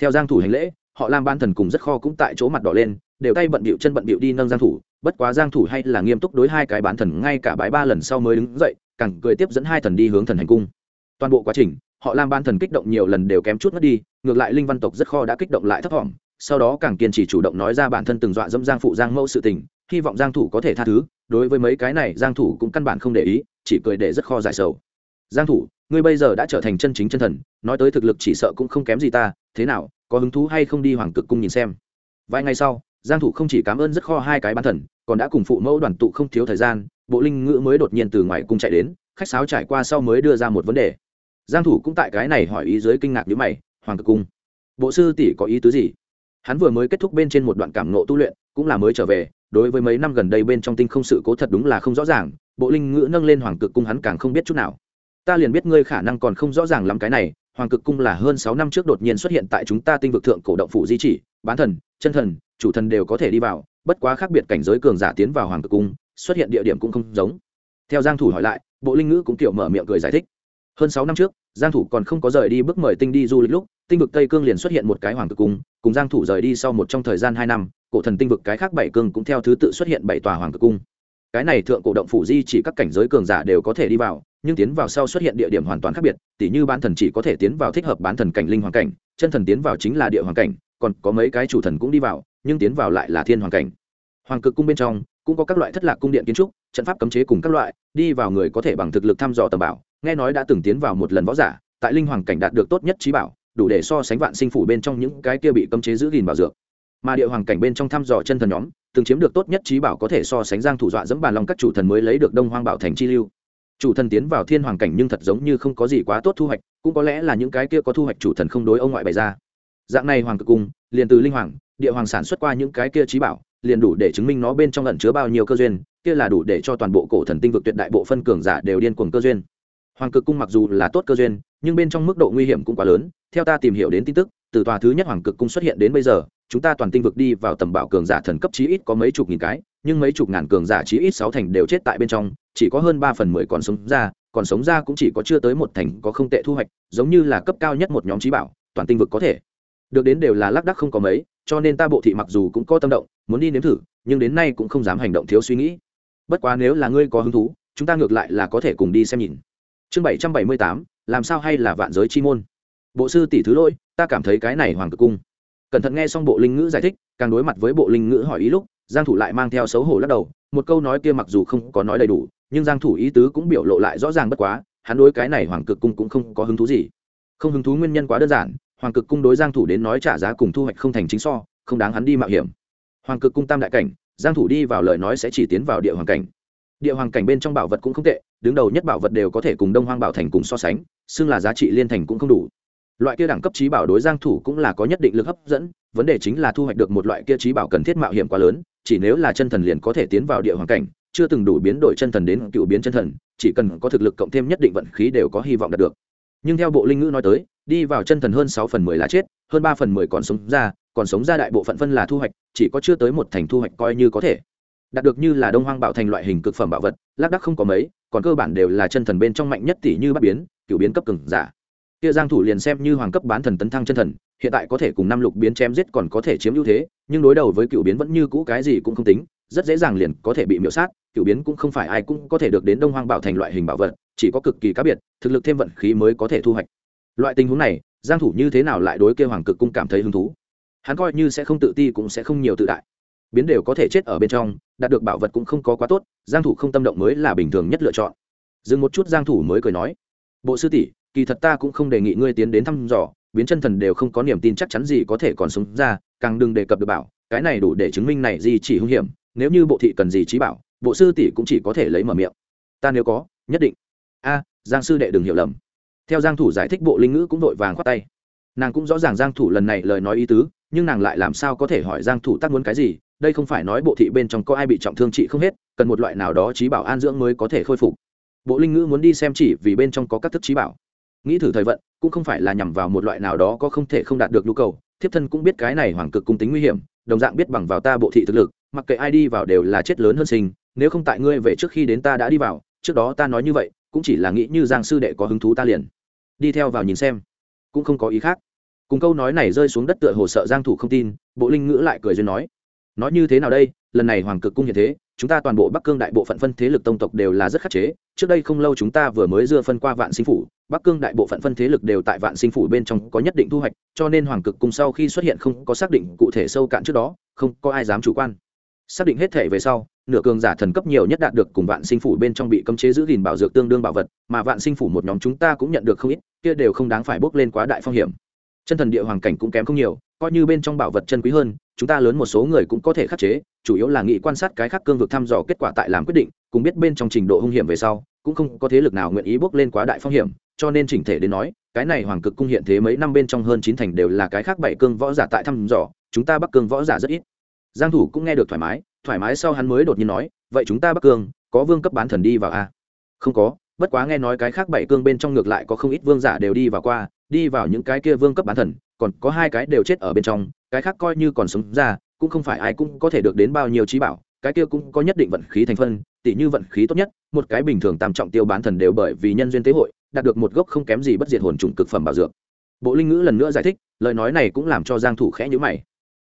theo giang thủ hành lễ, họ lam ban thần cùng rất kho cũng tại chỗ mặt đỏ lên, đều tay bận bịu chân bận bịu đi nâng giang thủ, bất quá giang thủ hay là nghiêm túc đối hai cái bán thần ngay cả bái ba lần sau mới đứng dậy, càng cười tiếp dẫn hai thần đi hướng thần hành cung. Toàn bộ quá trình, họ lam ban thần kích động nhiều lần đều kém chút mất đi, ngược lại linh văn tộc rất kho đã kích động lại thấp thỏm, sau đó càng kiên trì chủ động nói ra bản thân từng dọa dẫm giang phụ giang mẫu sự tình, hy vọng giang thủ có thể tha thứ, đối với mấy cái này giang thủ cũng căn bản không để ý, chỉ cười để rất kho giải sầu giang thủ, ngươi bây giờ đã trở thành chân chính chân thần, nói tới thực lực chỉ sợ cũng không kém gì ta, thế nào, có hứng thú hay không đi hoàng cực cung nhìn xem. Vài ngày sau, giang thủ không chỉ cảm ơn rất kho hai cái bán thần, còn đã cùng phụ mẫu đoàn tụ không thiếu thời gian, bộ linh ngữ mới đột nhiên từ ngoài cung chạy đến, khách sáo trải qua sau mới đưa ra một vấn đề. Giang thủ cũng tại cái này hỏi ý dưới kinh ngạc như mày, hoàng cực cung, bộ sư tỷ có ý tứ gì? Hắn vừa mới kết thúc bên trên một đoạn cảm ngộ tu luyện, cũng là mới trở về, đối với mấy năm gần đây bên trong tinh không sự cố thật đúng là không rõ ràng, bộ linh ngữ nâng lên hoàng cực cung hắn càng không biết chút nào ta liền biết ngươi khả năng còn không rõ ràng lắm cái này, hoàng cực cung là hơn sáu năm trước đột nhiên xuất hiện tại chúng ta tinh vực thượng cổ động phủ di chỉ, bán thần, chân thần, chủ thần đều có thể đi vào, bất quá khác biệt cảnh giới cường giả tiến vào hoàng cực cung, xuất hiện địa điểm cũng không giống. Theo giang thủ hỏi lại, bộ linh ngữ cũng kiểu mở miệng cười giải thích. Hơn sáu năm trước, giang thủ còn không có rời đi bước mời tinh đi du lịch lúc, tinh vực tây cương liền xuất hiện một cái hoàng cực cung, cùng giang thủ rời đi sau một trong thời gian hai năm, cổ thần tinh vực cái khác bảy cương cũng theo thứ tự xuất hiện bảy tòa hoàng cực cung. Cái này thượng cổ động phủ di chỉ các cảnh giới cường giả đều có thể đi vào nhưng tiến vào sau xuất hiện địa điểm hoàn toàn khác biệt, tỉ như bán thần chỉ có thể tiến vào thích hợp bán thần cảnh linh hoàng cảnh, chân thần tiến vào chính là địa hoàng cảnh, còn có mấy cái chủ thần cũng đi vào, nhưng tiến vào lại là thiên hoàng cảnh. Hoàng cực cung bên trong, cũng có các loại thất lạc cung điện kiến trúc, trận pháp cấm chế cùng các loại, đi vào người có thể bằng thực lực thăm dò tầm bảo, nghe nói đã từng tiến vào một lần võ giả, tại linh hoàng cảnh đạt được tốt nhất trí bảo, đủ để so sánh vạn sinh phủ bên trong những cái kia bị cấm chế giữ gìn bảo dược. Mà địa hoàng cảnh bên trong thăm dò chân thần nhóm, từng chiếm được tốt nhất trí bảo có thể so sánh giang thủ dọa dẫm bàn lòng các chủ thần mới lấy được đông hoang bảo thành chi lưu chủ thần tiến vào thiên hoàng cảnh nhưng thật giống như không có gì quá tốt thu hoạch, cũng có lẽ là những cái kia có thu hoạch chủ thần không đối ông ngoại bày ra. Dạng này hoàng cực cung, liền từ linh hoàng, địa hoàng sản xuất qua những cái kia trí bảo, liền đủ để chứng minh nó bên trong ẩn chứa bao nhiêu cơ duyên, kia là đủ để cho toàn bộ cổ thần tinh vực tuyệt đại bộ phân cường giả đều điên cuồng cơ duyên. Hoàng cực cung mặc dù là tốt cơ duyên, nhưng bên trong mức độ nguy hiểm cũng quá lớn, theo ta tìm hiểu đến tin tức, từ tòa thứ nhất hoàng cực cung xuất hiện đến bây giờ, chúng ta toàn tinh vực đi vào tầm bảo cường giả thần cấp chí ít có mấy chục nghìn cái nhưng mấy chục ngàn cường giả chí ít sáu thành đều chết tại bên trong, chỉ có hơn ba phần mười còn sống ra, còn sống ra cũng chỉ có chưa tới một thành có không tệ thu hoạch, giống như là cấp cao nhất một nhóm trí bảo, toàn tinh vực có thể. Được đến đều là lác đắc không có mấy, cho nên ta bộ thị mặc dù cũng có tâm động, muốn đi nếm thử, nhưng đến nay cũng không dám hành động thiếu suy nghĩ. Bất quá nếu là ngươi có hứng thú, chúng ta ngược lại là có thể cùng đi xem nhìn. Chương bảy trăm bảy mươi tám, làm sao hay là vạn giới chi môn? Bộ sư tỷ thứ lỗi, ta cảm thấy cái này hoàng cực cung. Cẩn thận nghe xong bộ linh ngữ giải thích, càng đối mặt với bộ linh ngữ hỏi ý lúc giang thủ lại mang theo xấu hổ lắc đầu, một câu nói kia mặc dù không có nói đầy đủ, nhưng giang thủ ý tứ cũng biểu lộ lại rõ ràng bất quá, hắn đối cái này hoàng cực cung cũng không có hứng thú gì. Không hứng thú nguyên nhân quá đơn giản, hoàng cực cung đối giang thủ đến nói trả giá cùng thu hoạch không thành chính so, không đáng hắn đi mạo hiểm. Hoàng cực cung tam đại cảnh, giang thủ đi vào lời nói sẽ chỉ tiến vào địa hoàng cảnh. Địa hoàng cảnh bên trong bảo vật cũng không tệ, đứng đầu nhất bảo vật đều có thể cùng đông hoang bảo thành cùng so sánh, xưng là giá trị liên thành cũng không đủ. Loại kia đẳng cấp trí bảo đối giang thủ cũng là có nhất định lực hấp dẫn, vấn đề chính là thu hoạch được một loại kia trí bảo cần thiết mạo hiểm quá lớn chỉ nếu là chân thần liền có thể tiến vào địa hoàng cảnh, chưa từng đủ biến đổi chân thần đến cựu biến chân thần, chỉ cần có thực lực cộng thêm nhất định vận khí đều có hy vọng đạt được. Nhưng theo bộ linh ngữ nói tới, đi vào chân thần hơn sáu phần mười là chết, hơn ba phần mười còn sống ra, còn sống ra đại bộ phận phân là thu hoạch, chỉ có chưa tới một thành thu hoạch coi như có thể. Đạt được như là đông hoang bảo thành loại hình cực phẩm bảo vật, lác đắc không có mấy, còn cơ bản đều là chân thần bên trong mạnh nhất tỷ như bắt biến, cựu biến cấp cường giả kia giang thủ liền xem như hoàng cấp bán thần tấn thăng chân thần, hiện tại có thể cùng năm lục biến chém giết còn có thể chiếm ưu thế, nhưng đối đầu với cựu biến vẫn như cũ cái gì cũng không tính, rất dễ dàng liền có thể bị miễu sát, cựu biến cũng không phải ai cũng có thể được đến đông hoang bảo thành loại hình bảo vật, chỉ có cực kỳ cá biệt, thực lực thêm vận khí mới có thể thu hoạch. Loại tình huống này, giang thủ như thế nào lại đối kia hoàng cực cung cảm thấy hứng thú? Hắn coi như sẽ không tự ti cũng sẽ không nhiều tự đại. Biến đều có thể chết ở bên trong, đạt được bảo vật cũng không có quá tốt, giang thủ không tâm động mới là bình thường nhất lựa chọn. Dừng một chút giang thủ mới cười nói, bộ sư tỷ kỳ thật ta cũng không đề nghị ngươi tiến đến thăm dò, biến chân thần đều không có niềm tin chắc chắn gì có thể còn sống ra, càng đừng đề cập được bảo, cái này đủ để chứng minh này gì chỉ hung hiểm, nếu như bộ thị cần gì trí bảo, bộ sư tỷ cũng chỉ có thể lấy mở miệng. Ta nếu có, nhất định. A, giang sư đệ đừng hiểu lầm. Theo giang thủ giải thích bộ linh ngữ cũng vội vàng khoát tay. Nàng cũng rõ ràng giang thủ lần này lời nói ý tứ, nhưng nàng lại làm sao có thể hỏi giang thủ tác muốn cái gì, đây không phải nói bộ thị bên trong có ai bị trọng thương trị không hết, cần một loại nào đó trí bảo an dưỡng mới có thể khôi phục. Bộ linh ngữ muốn đi xem chỉ vì bên trong có các thức trí bảo nghĩ thử thời vận, cũng không phải là nhằm vào một loại nào đó có không thể không đạt được nhu cầu. Thiếp thân cũng biết cái này hoàng cực cung tính nguy hiểm, đồng dạng biết bằng vào ta bộ thị thực lực, mặc kệ ai đi vào đều là chết lớn hơn sinh. Nếu không tại ngươi về trước khi đến ta đã đi vào, trước đó ta nói như vậy, cũng chỉ là nghĩ như giang sư đệ có hứng thú ta liền. Đi theo vào nhìn xem. Cũng không có ý khác. Cùng câu nói này rơi xuống đất tựa hồ sợ giang thủ không tin, bộ linh ngữ lại cười duyên nói. Nói như thế nào đây? Lần này hoàng cực cung hiện thế chúng ta toàn bộ bắc cương đại bộ phận phân thế lực tông tộc đều là rất khắc chế, trước đây không lâu chúng ta vừa mới dưa phân qua vạn sinh phủ, bắc cương đại bộ phận phân thế lực đều tại vạn sinh phủ bên trong có nhất định thu hoạch, cho nên hoàng cực cung sau khi xuất hiện không có xác định cụ thể sâu cạn trước đó, không có ai dám chủ quan. Xác định hết thể về sau, nửa cường giả thần cấp nhiều nhất đạt được cùng vạn sinh phủ bên trong bị cấm chế giữ gìn bảo dược tương đương bảo vật, mà vạn sinh phủ một nhóm chúng ta cũng nhận được không ít, kia đều không đáng phải bước lên quá đại phong hiểm. Chân thần địa hoàng cảnh cũng kém không nhiều, coi như bên trong bảo vật chân quý hơn chúng ta lớn một số người cũng có thể khắc chế, chủ yếu là nghị quan sát cái khác cương vực thăm dò kết quả tại làm quyết định, cùng biết bên trong trình độ hung hiểm về sau, cũng không có thế lực nào nguyện ý bước lên quá đại phong hiểm, cho nên chỉnh thể đến nói, cái này hoàng cực cung hiện thế mấy năm bên trong hơn chín thành đều là cái khác bảy cương võ giả tại thăm dò, chúng ta bắc cương võ giả rất ít giang thủ cũng nghe được thoải mái thoải mái sau hắn mới đột nhiên nói, vậy chúng ta bắc cương, có vương cấp bán thần đi vào à? không có, bất quá nghe nói cái khác bảy cương bên trong ngược lại có không ít vương giả đều đi vào qua, đi vào những cái kia vương cấp bán thần, còn có hai cái đều chết ở bên trong cái khác coi như còn sống ra, cũng không phải ai cũng có thể được đến bao nhiêu trí bảo, cái kia cũng có nhất định vận khí thành phân tỷ như vận khí tốt nhất, một cái bình thường tam trọng tiêu bán thần đều bởi vì nhân duyên tế hội, đạt được một gốc không kém gì bất diệt hồn trùng cực phẩm bảo dược. Bộ linh ngữ lần nữa giải thích, lời nói này cũng làm cho giang thủ khẽ nhíu mày.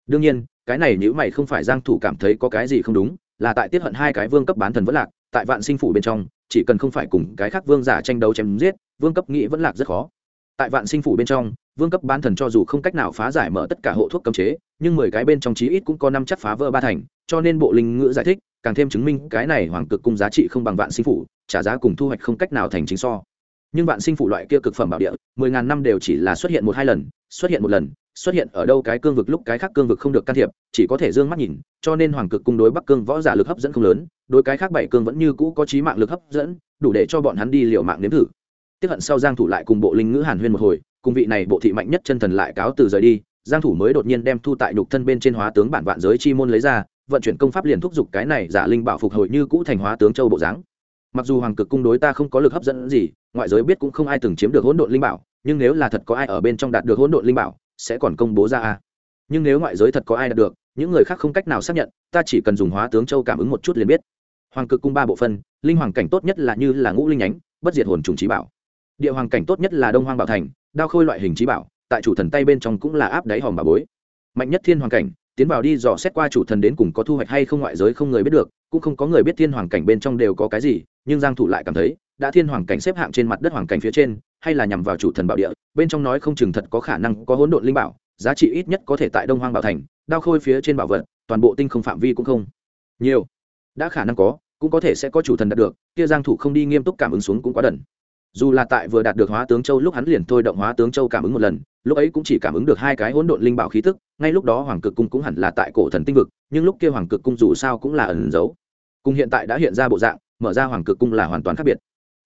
Đương nhiên, cái này nhíu mày không phải giang thủ cảm thấy có cái gì không đúng, là tại tiết hận hai cái vương cấp bán thần vẫn lạc, tại vạn sinh phủ bên trong, chỉ cần không phải cùng cái khác vương giả tranh đấu chém giết, vương cấp nghĩ vẫn lạc rất khó. Tại vạn sinh phủ bên trong vương cấp bán thần cho dù không cách nào phá giải mở tất cả hộ thuốc cấm chế, nhưng mười cái bên trong chí ít cũng có năm chắc phá vỡ ba thành, cho nên bộ linh ngữ giải thích, càng thêm chứng minh cái này hoàng cực cung giá trị không bằng vạn sinh phủ, trả giá cùng thu hoạch không cách nào thành chính so. Nhưng vạn sinh phủ loại kia cực phẩm bảo địa, mười ngàn năm đều chỉ là xuất hiện một hai lần, xuất hiện một lần, xuất hiện ở đâu cái cương vực lúc cái khác cương vực không được can thiệp, chỉ có thể d ư ơ n g mắt nhìn, cho nên hoàng cực cung đối bắc cương võ giả lực hấp dẫn không lớn, đối cái khác bảy cương vẫn như cũ có trí mạng lực hấp dẫn, đủ để cho bọn hắn đi liều mạng nếm thử. Tiếp hận sau giang thủ lại cùng bộ linh ngữ hàn huyên một hồi cùng vị này bộ thị mạnh nhất chân thần lại cáo từ rời đi, giang thủ mới đột nhiên đem thu tại nhục thân bên trên hóa tướng bản vạn giới chi môn lấy ra, vận chuyển công pháp liền thúc giục cái này giả linh bảo phục hồi như cũ thành hóa tướng châu bộ dáng. Mặc dù hoàng cực cung đối ta không có lực hấp dẫn gì, ngoại giới biết cũng không ai từng chiếm được hỗn độn linh bảo, nhưng nếu là thật có ai ở bên trong đạt được hỗn độn linh bảo, sẽ còn công bố ra a. Nhưng nếu ngoại giới thật có ai đạt được, những người khác không cách nào xác nhận, ta chỉ cần dùng hóa tướng châu cảm ứng một chút liền biết. Hoàng cực cung ba bộ phân, linh hoàng cảnh tốt nhất là như là ngũ linh nhánh, bất diệt hồn trùng trí bảo. Địa hoàng cảnh tốt nhất là đông hoang bảo thành đao khôi loại hình trí bảo, tại chủ thần tay bên trong cũng là áp đáy hòm bà bối. Mạnh nhất thiên hoàng cảnh, tiến vào đi dò xét qua chủ thần đến cùng có thu hoạch hay không ngoại giới không người biết được, cũng không có người biết thiên hoàng cảnh bên trong đều có cái gì, nhưng giang thủ lại cảm thấy, đã thiên hoàng cảnh xếp hạng trên mặt đất hoàng cảnh phía trên, hay là nhằm vào chủ thần bảo địa, bên trong nói không chừng thật có khả năng có hỗn độn linh bảo, giá trị ít nhất có thể tại đông hoang bảo thành, đao khôi phía trên bảo vật, toàn bộ tinh không phạm vi cũng không nhiều. Đã khả năng có, cũng có thể sẽ có chủ thần đạt được, kia giang thủ không đi nghiêm túc cảm ứng xuống cũng quá đần dù là tại vừa đạt được hóa tướng châu lúc hắn liền thôi động hóa tướng châu cảm ứng một lần, lúc ấy cũng chỉ cảm ứng được hai cái hỗn độn linh bảo khí tức, ngay lúc đó hoàng cực cung cũng hẳn là tại cổ thần tinh vực, nhưng lúc kia hoàng cực cung dù sao cũng là ẩn giấu. Cung hiện tại đã hiện ra bộ dạng, mở ra hoàng cực cung là hoàn toàn khác biệt.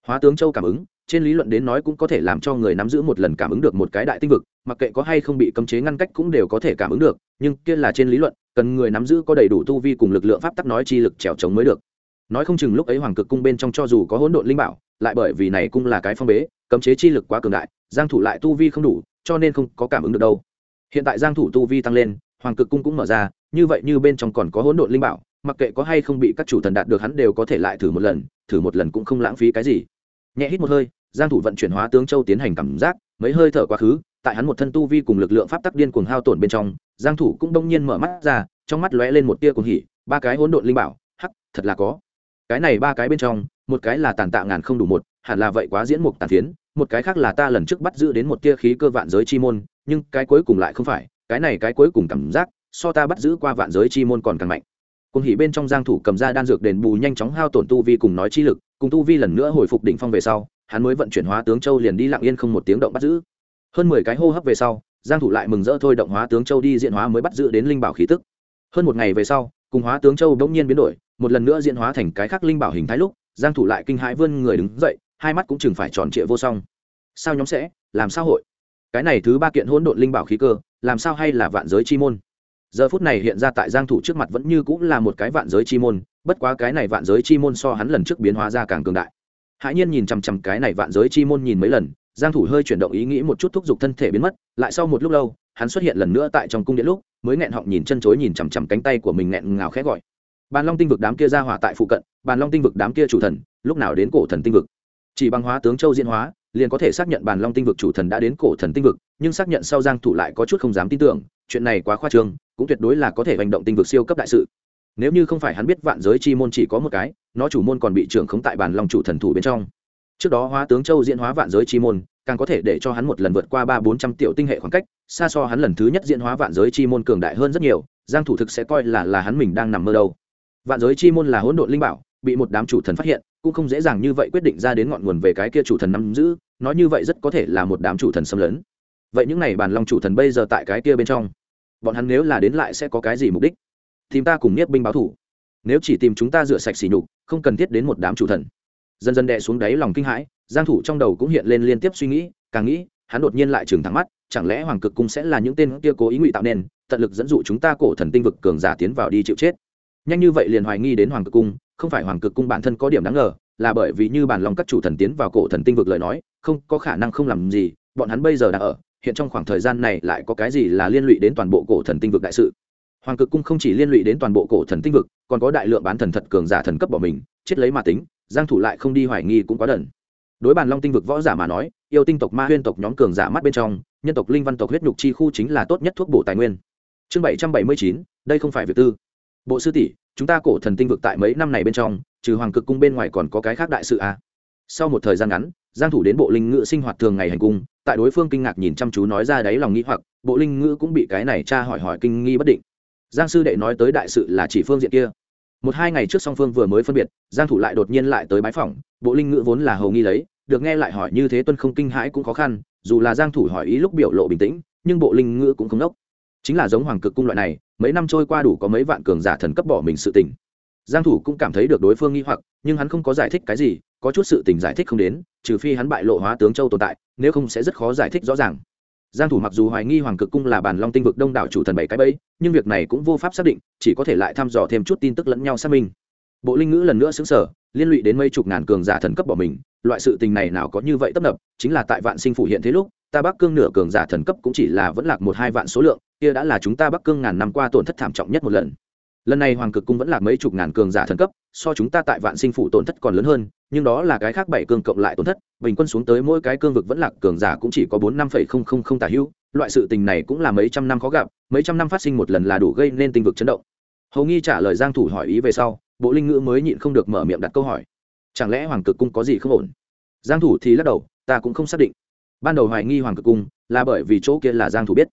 Hóa tướng châu cảm ứng, trên lý luận đến nói cũng có thể làm cho người nắm giữ một lần cảm ứng được một cái đại tinh vực, mặc kệ có hay không bị cấm chế ngăn cách cũng đều có thể cảm ứng được, nhưng kia là trên lý luận, cần người nắm giữ có đầy đủ tu vi cùng lực lượng pháp tắc nói chi lực trèo trống mới được. Nói không chừng lúc ấy hoàng cực cung bên trong cho dù có hỗn độn linh bảo lại bởi vì này cung là cái phong bế, cấm chế chi lực quá cường đại, giang thủ lại tu vi không đủ, cho nên không có cảm ứng được đâu. Hiện tại giang thủ tu vi tăng lên, hoàng cực cung cũng mở ra, như vậy như bên trong còn có hỗn độn linh bảo, mặc kệ có hay không bị các chủ thần đạt được hắn đều có thể lại thử một lần, thử một lần cũng không lãng phí cái gì. Nhẹ hít một hơi, giang thủ vận chuyển hóa tướng châu tiến hành cảm giác, mấy hơi thở quá khứ, tại hắn một thân tu vi cùng lực lượng pháp tắc điên cuồng hao tổn bên trong, giang thủ cũng đông nhiên mở mắt ra, trong mắt lóe lên một tia cuồng hỉ, ba cái hỗn độn linh bảo, hắc, thật là có. Cái này ba cái bên trong một cái là tàn tạ ngàn không đủ một, hẳn là vậy quá diễn mục tàn phiến, một cái khác là ta lần trước bắt giữ đến một tia khí cơ vạn giới chi môn, nhưng cái cuối cùng lại không phải, cái này cái cuối cùng cảm giác, so ta bắt giữ qua vạn giới chi môn còn càng mạnh. Cùng hỉ bên trong giang thủ cầm ra đan dược đền bù nhanh chóng hao tổn tu vi cùng nói chi lực, cùng tu vi lần nữa hồi phục đỉnh phong về sau, hắn mới vận chuyển hóa tướng châu liền đi lặng yên không một tiếng động bắt giữ. Hơn 10 cái hô hấp về sau, giang thủ lại mừng rỡ thôi động hóa tướng châu đi diện hóa mới bắt giữ đến linh bảo khí tức. Hơn một ngày về sau, cùng hóa tướng châu đống nhiên biến đổi, một lần nữa diện hóa thành cái khác linh bảo hình thái lúc giang thủ lại kinh hãi vươn người đứng dậy, hai mắt cũng chừng phải tròn trịa vô song. Sao nhóm sẽ? Làm sao hội? Cái này thứ ba kiện hỗn độn linh bảo khí cơ, làm sao hay là vạn giới chi môn? Giờ phút này hiện ra tại giang thủ trước mặt vẫn như cũng là một cái vạn giới chi môn, bất quá cái này vạn giới chi môn so hắn lần trước biến hóa ra càng cường đại. Hãi nhiên nhìn chăm chăm cái này vạn giới chi môn nhìn mấy lần, giang thủ hơi chuyển động ý nghĩ một chút thúc giục thân thể biến mất, lại sau một lúc lâu, hắn xuất hiện lần nữa tại trong cung điện lúc, mới nghẹn họng nhìn chân chối nhìn chăm chăm cánh tay của mình nghẹn ngào khẽ gọi bàn long tinh vực đám kia ra hỏa tại phụ cận, bàn long tinh vực đám kia chủ thần, lúc nào đến cổ thần tinh vực? Chỉ bằng hóa tướng châu diễn hóa, liền có thể xác nhận bàn long tinh vực chủ thần đã đến cổ thần tinh vực, nhưng xác nhận sau giang thủ lại có chút không dám tin tưởng, chuyện này quá khoa trương, cũng tuyệt đối là có thể hành động tinh vực siêu cấp đại sự. Nếu như không phải hắn biết vạn giới chi môn chỉ có một cái, nó chủ môn còn bị trưởng khống tại bàn long chủ thần thủ bên trong. Trước đó hóa tướng châu diễn hóa vạn giới chi môn, càng có thể để cho hắn một lần vượt qua ba bốn trăm triệu tinh hệ khoảng cách, xa so hắn lần thứ nhất diễn hóa vạn giới chi môn cường đại hơn rất nhiều, giang thủ thực sẽ coi là là hắn mình đang nằm mơ đâu vạn giới chi môn là hỗn độn linh bảo, bị một đám chủ thần phát hiện, cũng không dễ dàng như vậy quyết định ra đến ngọn nguồn về cái kia chủ thần nắm giữ, nói như vậy rất có thể là một đám chủ thần xâm lấn. Vậy những này bàn long chủ thần bây giờ tại cái kia bên trong, bọn hắn nếu là đến lại sẽ có cái gì mục đích? Tìm ta cùng niết binh báo thủ. Nếu chỉ tìm chúng ta rửa sạch xỉ nhục, không cần thiết đến một đám chủ thần. Dần dần đè xuống đáy lòng kinh hãi, giang thủ trong đầu cũng hiện lên liên tiếp suy nghĩ, càng nghĩ, hắn đột nhiên lại trừng thẳng mắt, chẳng lẽ hoàng cực cung sẽ là những tên kia cố ý ngụy tạo nên tận lực dẫn dụ chúng ta cổ thần tinh vực cường giả tiến vào đi chịu chết? Nhanh như vậy liền hoài nghi đến hoàng cực cung không phải hoàng cực cung bản thân có điểm đáng ngờ là bởi vì như bản lòng các chủ thần tiến vào cổ thần tinh vực lời nói không có khả năng không làm gì bọn hắn bây giờ đang ở hiện trong khoảng thời gian này lại có cái gì là liên lụy đến toàn bộ cổ thần tinh vực đại sự? Hoàng cực cung không chỉ liên lụy đến toàn bộ cổ thần tinh vực còn có đại lượng bán thần thật cường giả thần cấp bỏ mình chết lấy mà tính giang thủ lại không đi hoài nghi cũng quá đần. Đối bàn long tinh vực võ giả mà nói yêu tinh tộc ma huyên tộc nhóm cường giả mắt bên trong nhân tộc linh văn tộc huyết nhục chi khu chính là tốt nhất thuốc bổ tài nguyên. Chương 779, đây không phải việc tư bộ sư tỷ, chúng ta cổ thần tinh vực tại mấy năm này bên trong, trừ hoàng cực cung bên ngoài còn có cái khác đại sự à. sau một thời gian ngắn, giang thủ đến bộ linh ngữ sinh hoạt thường ngày hành cung, tại đối phương kinh ngạc nhìn chăm chú nói ra đấy lòng nghĩ hoặc, bộ linh ngữ cũng bị cái này tra hỏi hỏi kinh nghi bất định. Giang sư đệ nói tới đại sự là chỉ phương diện kia. Một hai ngày trước song phương vừa mới phân biệt, giang thủ lại đột nhiên lại tới bái phỏng, bộ linh ngữ vốn là hầu nghi lấy, được nghe lại hỏi như thế tuân không kinh hãi cũng khó khăn, dù là giang thủ hỏi ý lúc biểu lộ bình tĩnh, nhưng bộ linh ngữ cũng không nốc. Chính là giống hoàng cực cung loại này mấy năm trôi qua đủ có mấy vạn cường giả thần cấp bỏ mình sự tình. Giang thủ cũng cảm thấy được đối phương nghi hoặc nhưng hắn không có giải thích cái gì có chút sự tình giải thích không đến trừ phi hắn bại lộ hóa tướng châu tồn tại nếu không sẽ rất khó giải thích rõ ràng. Giang thủ mặc dù hoài nghi hoàng cực cung là bản long tinh vực đông đảo chủ thần bảy cái bẫy nhưng việc này cũng vô pháp xác định chỉ có thể lại thăm dò thêm chút tin tức lẫn nhau xác minh. Bộ linh ngữ lần nữa sững sờ, liên lụy đến mấy chục ngàn cường giả thần cấp bỏ mình loại sự tình này nào có như vậy tấp nập chính là tại vạn sinh phủ hiện thế lúc ta bắc cương nửa cường giả thần cấp cũng chỉ là vẫn lạc một hai vạn số lượng, kia đã là chúng ta bắc cương ngàn năm qua tổn thất thảm trọng nhất một lần. Lần này hoàng cực cung vẫn là mấy chục ngàn cường giả thần cấp, so chúng ta tại vạn sinh phủ tổn thất còn lớn hơn, nhưng đó là cái khác bảy cương cộng lại tổn thất, bình quân xuống tới mỗi cái cương vực vẫn lạc cường giả cũng chỉ có bốn năm phẩy không không không tả hữu, loại sự tình này cũng là mấy trăm năm khó gặp, mấy trăm năm phát sinh một lần là đủ gây nên tinh vực chấn động. Hầu nghi trả lời giang thủ hỏi ý về sau, bộ linh ngữ mới nhịn không được mở miệng đặt câu hỏi. Chẳng lẽ hoàng cực cung có gì không ổn? Giang thủ thì lắc đầu, ta cũng không xác định ban đầu hoài nghi hoàng cực cung là bởi vì chỗ kia là giang thủ biết.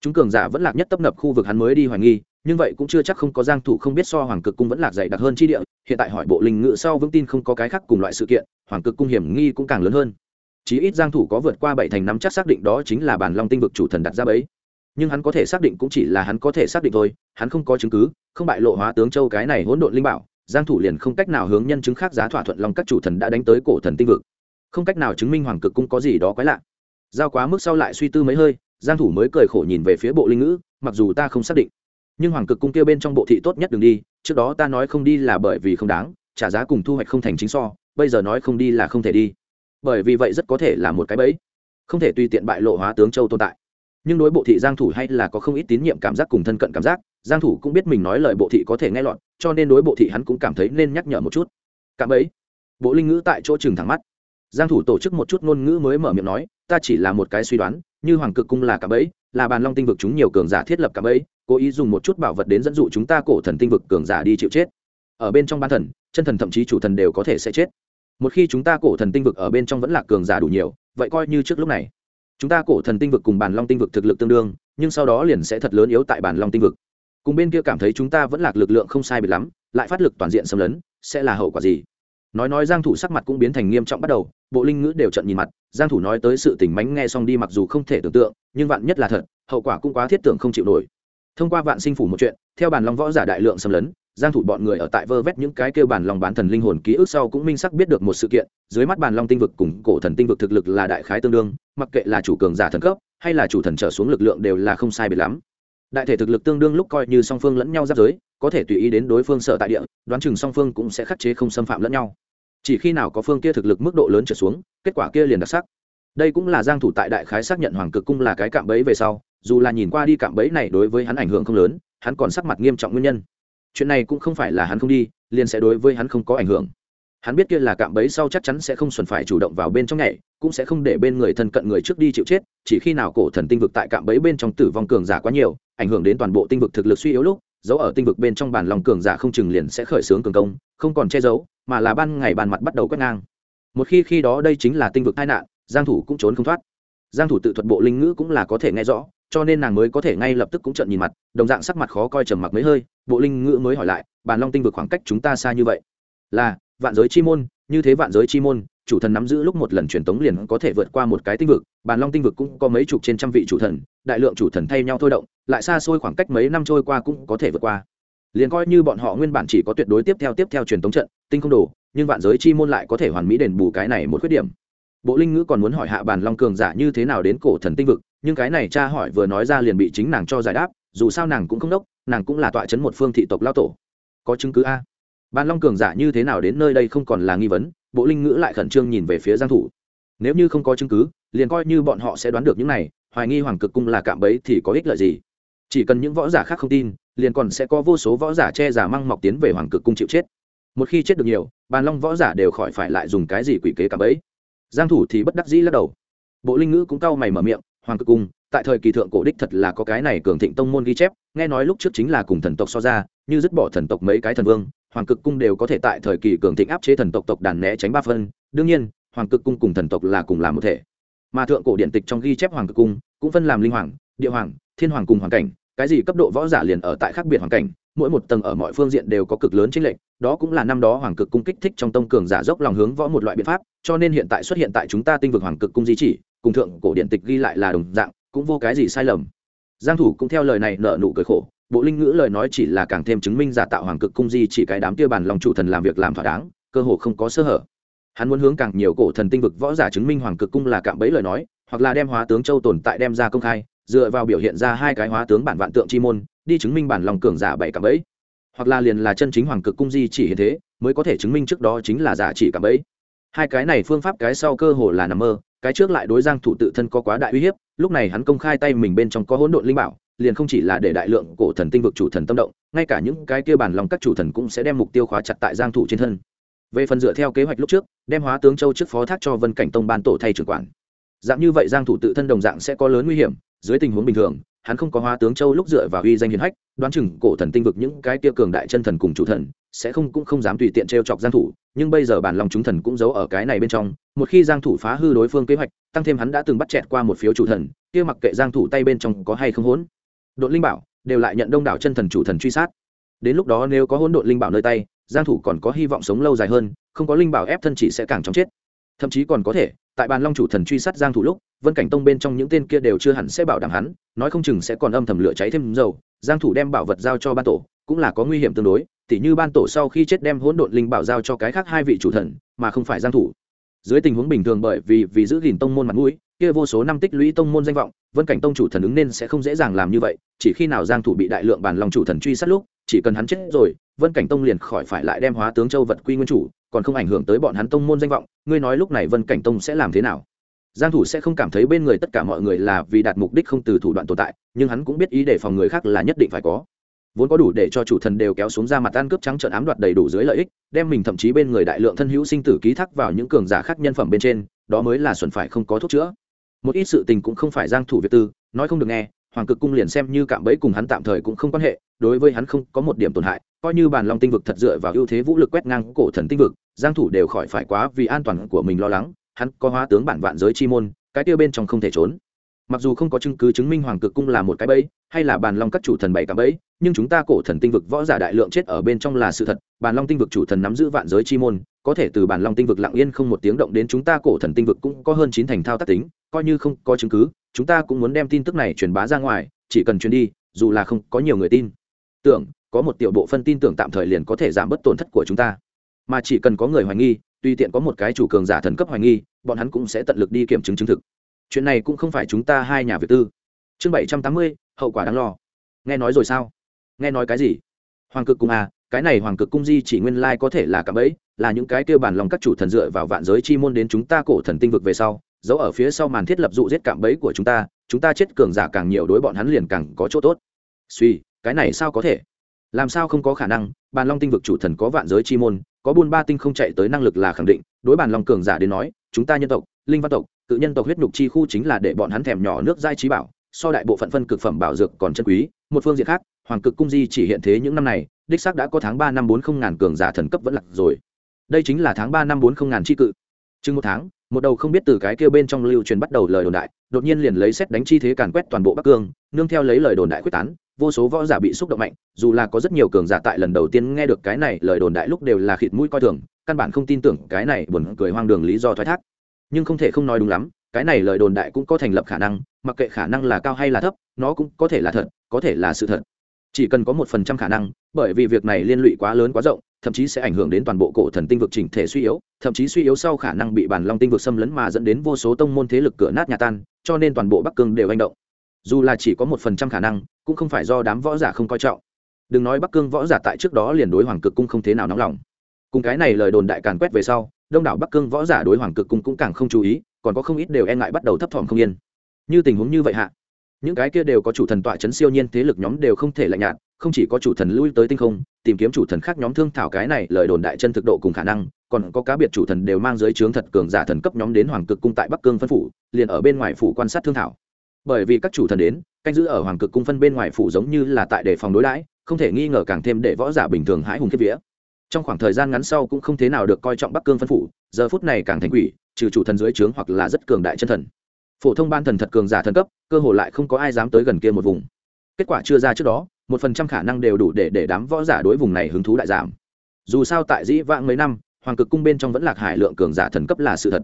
Chúng cường giả vẫn lạc nhất tấp nập khu vực hắn mới đi hoài nghi, nhưng vậy cũng chưa chắc không có giang thủ không biết so hoàng cực cung vẫn lạc dày đặc hơn chi địa, hiện tại hỏi bộ linh ngự sau vững tin không có cái khác cùng loại sự kiện, hoàng cực cung hiểm nghi cũng càng lớn hơn. Chí ít giang thủ có vượt qua bảy thành năm chắc xác định đó chính là bản long tinh vực chủ thần đặt ra bấy nhưng hắn có thể xác định cũng chỉ là hắn có thể xác định thôi, hắn không có chứng cứ, không bại lộ hóa tướng châu cái này hỗn độn linh bảo, giang thủ liền không cách nào hướng nhân chứng khác giá thỏa thuận long các chủ thần đã đánh tới cổ thần tinh vực. Không cách nào chứng minh hoàng cực cung có gì đó quái lạ giao quá mức sau lại suy tư mấy hơi, giang thủ mới cười khổ nhìn về phía bộ linh ngữ, mặc dù ta không xác định, nhưng hoàng cực cung kia bên trong bộ thị tốt nhất đừng đi, trước đó ta nói không đi là bởi vì không đáng, trả giá cùng thu hoạch không thành chính so, bây giờ nói không đi là không thể đi. Bởi vì vậy rất có thể là một cái bẫy, không thể tùy tiện bại lộ hóa tướng châu tồn tại. Nhưng đối bộ thị giang thủ hay là có không ít tín nhiệm cảm giác cùng thân cận cảm giác, giang thủ cũng biết mình nói lời bộ thị có thể nghe lọt, cho nên đối bộ thị hắn cũng cảm thấy nên nhắc nhở một chút. Cảm ấy bộ linh ngữ tại chỗ chừng thẳng mắt. Giang thủ tổ chức một chút ngôn ngữ mới mở miệng nói ta chỉ là một cái suy đoán, như hoàng cực cung là cả bẫy, là bàn long tinh vực chúng nhiều cường giả thiết lập cả bẫy, cố ý dùng một chút bảo vật đến dẫn dụ chúng ta cổ thần tinh vực cường giả đi chịu chết. Ở bên trong ban thần, chân thần thậm chí chủ thần đều có thể sẽ chết. Một khi chúng ta cổ thần tinh vực ở bên trong vẫn là cường giả đủ nhiều, vậy coi như trước lúc này. Chúng ta cổ thần tinh vực cùng bàn long tinh vực thực lực tương đương, nhưng sau đó liền sẽ thật lớn yếu tại bàn long tinh vực. Cùng bên kia cảm thấy chúng ta vẫn lạc lực lượng không sai biệt lắm, lại phát lực toàn diện xâm lấn, sẽ là hậu quả gì? Nói nói giang thủ sắc mặt cũng biến thành nghiêm trọng bắt đầu, bộ linh ngữ đều trận nhìn mặt, giang thủ nói tới sự tình mánh nghe xong đi mặc dù không thể tưởng tượng, nhưng vạn nhất là thật, hậu quả cũng quá thiết tưởng không chịu nổi. Thông qua vạn sinh phủ một chuyện, theo bản long võ giả đại lượng xâm lấn, giang thủ bọn người ở tại vơ vét những cái kêu bản long bán thần linh hồn ký ức sau cũng minh xác biết được một sự kiện, dưới mắt bản long tinh vực cùng cổ thần tinh vực thực lực là đại khái tương đương, mặc kệ là chủ cường giả thần cấp, hay là chủ thần trở xuống lực lượng đều là không sai biệt lắm đại thể thực lực tương đương lúc coi như song phương lẫn nhau giáp giới, có thể tùy ý đến đối phương sở tại địa, đoán chừng song phương cũng sẽ khắc chế không xâm phạm lẫn nhau. Chỉ khi nào có phương kia thực lực mức độ lớn trở xuống, kết quả kia liền đặc sắc. Đây cũng là giang thủ tại đại khái xác nhận hoàng cực cung là cái cạm bẫy về sau, dù là nhìn qua đi cạm bẫy này đối với hắn ảnh hưởng không lớn, hắn còn sắc mặt nghiêm trọng nguyên nhân. Chuyện này cũng không phải là hắn không đi, liền sẽ đối với hắn không có ảnh hưởng. Hắn biết kia là cạm bẫy sau chắc chắn sẽ không xuẩn phải chủ động vào bên trong nhảy, cũng sẽ không để bên người thân cận người trước đi chịu chết, chỉ khi nào cổ thần tinh vực tại cạm bẫy bên trong tử vong cường giả quá nhiều ảnh hưởng đến toàn bộ tinh vực thực lực suy yếu lúc giấu ở tinh vực bên trong bản lòng cường giả không chừng liền sẽ khởi xướng cường công, không còn che giấu, mà là ban ngày bàn mặt bắt đầu quét ngang. Một khi khi đó đây chính là tinh vực tai nạn, giang thủ cũng trốn không thoát. Giang thủ tự thuật bộ linh ngữ cũng là có thể nghe rõ, cho nên nàng mới có thể ngay lập tức cũng trợn nhìn mặt, đồng dạng sắc mặt khó coi trầm mặc mấy hơi, bộ linh ngữ mới hỏi lại, bản long tinh vực khoảng cách chúng ta xa như vậy? Là, vạn giới chi môn, như thế vạn giới chi môn chủ thần nắm giữ lúc một lần truyền tống liền có thể vượt qua một cái tinh vực bàn long tinh vực cũng có mấy chục trên trăm vị chủ thần đại lượng chủ thần thay nhau thôi động lại xa xôi khoảng cách mấy năm trôi qua cũng có thể vượt qua. Liền coi như bọn họ nguyên bản chỉ có tuyệt đối tiếp theo tiếp theo truyền tống trận tinh không đủ, nhưng vạn giới chi môn lại có thể hoàn mỹ đền bù cái này một khuyết điểm. Bộ linh ngữ còn muốn hỏi hạ bàn long cường giả như thế nào đến cổ thần tinh vực nhưng cái này cha hỏi vừa nói ra liền bị chính nàng cho giải đáp dù sao nàng cũng không đốc nàng cũng là tọa chấn một phương thị tộc lao tổ. Có chứng cứ a. Bàn long cường giả như thế nào đến nơi đây không còn là nghi vấn bộ linh ngữ lại khẩn trương nhìn về phía giang thủ. Nếu như không có chứng cứ, liền coi như bọn họ sẽ đoán được những này, hoài nghi hoàng cực cung là cạm bẫy thì có ích lợi gì? Chỉ cần những võ giả khác không tin, liền còn sẽ có vô số võ giả che giả măng mọc tiến về hoàng cực cung chịu chết. Một khi chết được nhiều, bàn long võ giả đều khỏi phải lại dùng cái gì quỷ kế cạm bẫy. Giang thủ thì bất đắc dĩ lắc đầu. Bộ linh ngữ cũng cau mày mở miệng, hoàng cực cung, tại thời kỳ thượng cổ đích thật là có cái này cường thịnh tông môn ghi chép, nghe nói lúc trước chính là cùng thần tộc so ra, như dứt bỏ thần tộc mấy cái thần vương hoàng cực cung đều có thể tại thời kỳ cường thịnh áp chế thần tộc tộc đàn né tránh ba phân. Đương nhiên, hoàng cực cung cùng thần tộc là cùng làm một thể. Mà thượng cổ điện tịch trong ghi chép hoàng cực cung, cũng phân làm linh hoàng, địa hoàng, thiên hoàng cùng hoàng cảnh. Cái gì cấp độ võ giả liền ở tại khác biệt hoàng cảnh, mỗi một tầng ở mọi phương diện đều có cực lớn chênh lệch. Đó cũng là năm đó hoàng cực cung kích thích trong tông cường giả dốc lòng hướng võ một loại biện pháp, cho nên hiện tại xuất hiện tại chúng ta tinh vực hoàng cực cung di chỉ, cùng thượng cổ điện tịch ghi lại là đồng dạng, cũng vô cái gì sai lầm. Giang thủ cũng theo lời này nợ nụ cười khổ bộ linh ngữ lời nói chỉ là càng thêm chứng minh giả tạo hoàng cực cung di chỉ cái đám kia bàn lòng chủ thần làm việc làm thỏa đáng, cơ hồ không có sơ hở. Hắn muốn hướng càng nhiều cổ thần tinh vực võ giả chứng minh hoàng cực cung là cạm bẫy lời nói, hoặc là đem hóa tướng châu tồn tại đem ra công khai, dựa vào biểu hiện ra hai cái hóa tướng bản vạn tượng chi môn, đi chứng minh bản lòng cường giả bảy cạm bẫy. Hoặc là liền là chân chính hoàng cực cung di chỉ hiện thế, mới có thể chứng minh trước đó chính là giả chỉ cạm bẫy. Hai cái này phương pháp cái sau cơ hồ là nằm mơ, cái trước lại đối giang thủ tự thân có quá đại uy hiếp, lúc này hắn công khai tay mình bên trong có hỗn độn linh bảo liền không chỉ là để đại lượng cổ thần tinh vực chủ thần tâm động, ngay cả những cái kia bản lòng các chủ thần cũng sẽ đem mục tiêu khóa chặt tại giang thủ trên thân. Về phần dựa theo kế hoạch lúc trước, đem hóa tướng châu trước phó thác cho vân cảnh tông ban tổ thay trưởng quản. Dạng như vậy giang thủ tự thân đồng dạng sẽ có lớn nguy hiểm, dưới tình huống bình thường, hắn không có hóa tướng châu lúc dựa vào uy danh hiển hách, đoán chừng cổ thần tinh vực những cái kia cường đại chân thần cùng chủ thần sẽ không cũng không dám tùy tiện trêu chọc giang thủ, nhưng bây giờ bản lòng chúng thần cũng giấu ở cái này bên trong, một khi giang thủ phá hư đối phương kế hoạch, tăng thêm hắn đã từng bắt chẹt qua một phiếu chủ thần, kia mặc kệ giang thủ tay bên trong có hay không hỗn đội linh bảo đều lại nhận đông đảo chân thần chủ thần truy sát. Đến lúc đó nếu có hỗn độn linh bảo nơi tay, giang thủ còn có hy vọng sống lâu dài hơn, không có linh bảo ép thân chỉ sẽ càng chóng chết. Thậm chí còn có thể, tại bàn long chủ thần truy sát giang thủ lúc, vân cảnh tông bên trong những tên kia đều chưa hẳn sẽ bảo đảm hắn, nói không chừng sẽ còn âm thầm lửa cháy thêm dầu. Giang thủ đem bảo vật giao cho ban tổ, cũng là có nguy hiểm tương đối, tỉ như ban tổ sau khi chết đem hỗn độn linh bảo giao cho cái khác hai vị chủ thần, mà không phải giang thủ dưới tình huống bình thường bởi vì vì giữ gìn tông môn mặt mũi, kia vô số năm tích lũy tông môn danh vọng, vân cảnh tông chủ thần ứng nên sẽ không dễ dàng làm như vậy, chỉ khi nào giang thủ bị đại lượng bản lòng chủ thần truy sát lúc, chỉ cần hắn chết rồi, vân cảnh tông liền khỏi phải lại đem hóa tướng châu vật quy nguyên chủ, còn không ảnh hưởng tới bọn hắn tông môn danh vọng, ngươi nói lúc này vân cảnh tông sẽ làm thế nào? Giang thủ sẽ không cảm thấy bên người tất cả mọi người là vì đạt mục đích không từ thủ đoạn tồn tại, nhưng hắn cũng biết ý để phòng người khác là nhất định phải có vốn có đủ để cho chủ thần đều kéo xuống ra mặt ăn cướp trắng trợn ám đoạt đầy đủ dưới lợi ích, đem mình thậm chí bên người đại lượng thân hữu sinh tử ký thác vào những cường giả khác nhân phẩm bên trên, đó mới là xuẩn phải không có thuốc chữa. Một ít sự tình cũng không phải giang thủ việt tư, nói không được nghe, hoàng cực cung liền xem như cạm bẫy cùng hắn tạm thời cũng không quan hệ, đối với hắn không có một điểm tổn hại, coi như bàn long tinh vực thật dựa vào ưu thế vũ lực quét ngang cổ thần tinh vực, giang thủ đều khỏi phải quá vì an toàn của mình lo lắng, hắn có hóa tướng bản vạn giới chi môn, cái tiêu bên trong không thể trốn mặc dù không có chứng cứ chứng minh hoàng cực cung là một cái bẫy, hay là bàn long các chủ thần bảy cả bẫy, nhưng chúng ta cổ thần tinh vực võ giả đại lượng chết ở bên trong là sự thật. Bàn long tinh vực chủ thần nắm giữ vạn giới chi môn, có thể từ bàn long tinh vực lặng yên không một tiếng động đến chúng ta cổ thần tinh vực cũng có hơn chín thành thao tác tính, coi như không có chứng cứ, chúng ta cũng muốn đem tin tức này truyền bá ra ngoài, chỉ cần truyền đi, dù là không có nhiều người tin. Tưởng, có một tiểu bộ phân tin tưởng tạm thời liền có thể giảm bớt tổn thất của chúng ta. Mà chỉ cần có người hoài nghi, tùy tiện có một cái chủ cường giả thần cấp hoài nghi, bọn hắn cũng sẽ tận lực đi kiểm chứng chứng thực chuyện này cũng không phải chúng ta hai nhà việt tư. Chương bảy trăm tám mươi, hậu quả đáng lo. Nghe nói rồi sao? Nghe nói cái gì? Hoàng cực cung à cái này hoàng cực cung di chỉ nguyên lai có thể là cả bẫy, là những cái kêu bản lòng các chủ thần dựa vào vạn giới chi môn đến chúng ta cổ thần tinh vực về sau, giấu ở phía sau màn thiết lập dụ giết cạm bẫy của chúng ta chúng ta chết cường giả càng nhiều đối bọn hắn liền càng có chỗ tốt. Suy, cái này sao có thể? Làm sao không có khả năng bàn long tinh vực chủ thần có vạn giới chi môn, có buôn ba tinh không chạy tới năng lực là khẳng định, đối bàn long cường giả đến nói, chúng ta nhân tộc linh văn tộc tự nhân tộc huyết nhục chi khu chính là để bọn hắn thèm nhỏ nước giai trí bảo, so đại bộ phận phân cực phẩm bảo dược còn chân quý, một phương diện khác, hoàng cực cung di chỉ hiện thế những năm này, đích xác đã có tháng ba năm bốn không ngàn cường giả thần cấp vẫn lạc rồi. Đây chính là tháng ba năm bốn không ngàn chi cự. Chừng một tháng, một đầu không biết từ cái kêu bên trong lưu truyền bắt đầu lời đồn đại, đột nhiên liền lấy xét đánh chi thế càn quét toàn bộ bắc cương, nương theo lấy lời đồn đại quyết tán, vô số võ giả bị xúc động mạnh, dù là có rất nhiều cường giả tại lần đầu tiên nghe được cái này lời đồn đại lúc đều là khịt mũi coi thường, căn bản không tin tưởng cái này buồn cười hoang đường lý do thoái thác nhưng không thể không nói đúng lắm, cái này lời đồn đại cũng có thành lập khả năng, mặc kệ khả năng là cao hay là thấp, nó cũng có thể là thật, có thể là sự thật. Chỉ cần có một phần trăm khả năng, bởi vì việc này liên lụy quá lớn quá rộng, thậm chí sẽ ảnh hưởng đến toàn bộ cổ thần tinh vực chỉnh thể suy yếu, thậm chí suy yếu sau khả năng bị bản long tinh vực xâm lấn mà dẫn đến vô số tông môn thế lực cửa nát nhà tan, cho nên toàn bộ bắc cương đều anh động. Dù là chỉ có một phần trăm khả năng, cũng không phải do đám võ giả không coi trọng. Đừng nói bắc cương võ giả tại trước đó liền đối hoàng cực cung không thế nào nóng lòng. Cùng cái này lời đồn đại càn quét về sau đông đảo bắc cương võ giả đối hoàng cực cung cũng càng không chú ý, còn có không ít đều e ngại bắt đầu thấp thỏm không yên. Như tình huống như vậy hạ, những cái kia đều có chủ thần tọa chấn siêu nhiên thế lực nhóm đều không thể lạnh nhạt, không chỉ có chủ thần lui tới tinh không, tìm kiếm chủ thần khác nhóm thương thảo cái này lời đồn đại chân thực độ cùng khả năng, còn có cá biệt chủ thần đều mang dưới trướng thật cường giả thần cấp nhóm đến hoàng cực cung tại bắc cương phân phủ, liền ở bên ngoài phủ quan sát thương thảo. Bởi vì các chủ thần đến, canh giữ ở hoàng cực cung phân bên ngoài phủ giống như là tại đề phòng đối đãi, không thể nghi ngờ càng thêm để võ giả bình thường hãi hùng kiếp vía trong khoảng thời gian ngắn sau cũng không thế nào được coi trọng bắc cương phân phủ, giờ phút này càng thành quỷ, trừ chủ thần dưới trướng hoặc là rất cường đại chân thần. Phổ thông ban thần thật cường giả thần cấp, cơ hồ lại không có ai dám tới gần kia một vùng. Kết quả chưa ra trước đó, một phần trăm khả năng đều đủ để để đám võ giả đối vùng này hứng thú đại giảm. Dù sao tại dĩ vãng mấy năm, hoàng cực cung bên trong vẫn lạc hải lượng cường giả thần cấp là sự thật.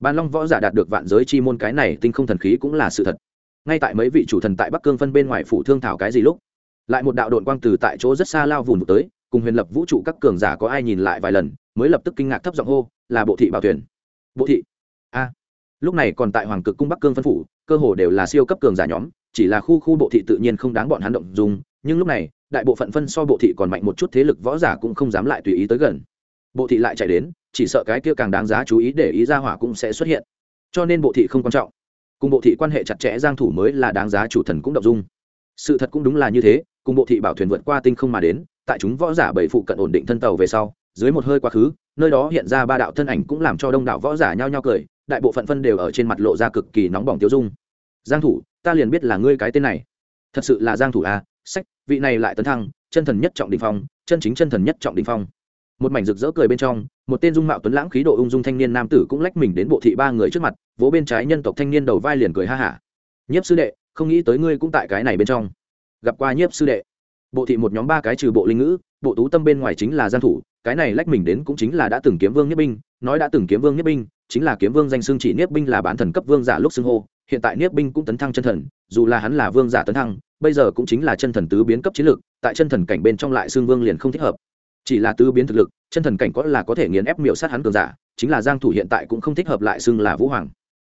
Ban long võ giả đạt được vạn giới chi môn cái này tinh không thần khí cũng là sự thật. Ngay tại mấy vị chủ thần tại bắc cương phân bên ngoài phủ thương thảo cái gì lúc, lại một đạo đội quang từ tại chỗ rất xa lao vùng tới cùng huyền lập vũ trụ các cường giả có ai nhìn lại vài lần, mới lập tức kinh ngạc thấp giọng hô, là bộ thị bảo thuyền. Bộ thị? A. Lúc này còn tại hoàng cực cung bắc cương phân phủ, cơ hồ đều là siêu cấp cường giả nhóm, chỉ là khu khu bộ thị tự nhiên không đáng bọn hắn động dùng nhưng lúc này, đại bộ phận phân so bộ thị còn mạnh một chút thế lực võ giả cũng không dám lại tùy ý tới gần. Bộ thị lại chạy đến, chỉ sợ cái kia càng đáng giá chú ý để ý ra hỏa cũng sẽ xuất hiện. Cho nên bộ thị không quan trọng. Cùng bộ thị quan hệ chặt chẽ, giang thủ mới là đáng giá chủ thần cũng động dung. Sự thật cũng đúng là như thế cùng bộ thị bảo thuyền vượt qua tinh không mà đến, tại chúng võ giả bảy phụ cận ổn định thân tàu về sau, dưới một hơi quá khứ, nơi đó hiện ra ba đạo thân ảnh cũng làm cho đông đảo võ giả nhao nhao cười, đại bộ phận phân đều ở trên mặt lộ ra cực kỳ nóng bỏng tiêu dung. Giang thủ, ta liền biết là ngươi cái tên này. Thật sự là giang thủ à sách, vị này lại tấn thăng, chân thần nhất trọng đỉnh phong, chân chính chân thần nhất trọng đỉnh phong. Một mảnh rực rỡ cười bên trong, một tên dung mạo tuấn lãng khí độ ung dung thanh niên nam tử cũng lách mình đến bộ thị ba người trước mặt, vỗ bên trái nhân tộc thanh niên đầu vai liền cười ha hả. Nhiếp sư đệ, không nghĩ tới ngươi cũng tại cái này bên trong gặp qua nhiếp sư đệ. Bộ thị một nhóm ba cái trừ bộ linh ngữ, bộ tú tâm bên ngoài chính là giang thủ, cái này lách mình đến cũng chính là đã từng kiếm vương nhất binh, nói đã từng kiếm vương nhất binh, chính là kiếm vương danh xưng chỉ niết binh là bán thần cấp vương giả lúc xưng hô, hiện tại niết binh cũng tấn thăng chân thần, dù là hắn là vương giả tấn thăng, bây giờ cũng chính là chân thần tứ biến cấp chiến lược tại chân thần cảnh bên trong lại xương vương liền không thích hợp. Chỉ là tứ biến thực lực, chân thần cảnh có là có thể nghiền ép miểu sát hắn cường giả, chính là giang thủ hiện tại cũng không thích hợp lại xưng là vũ hoàng.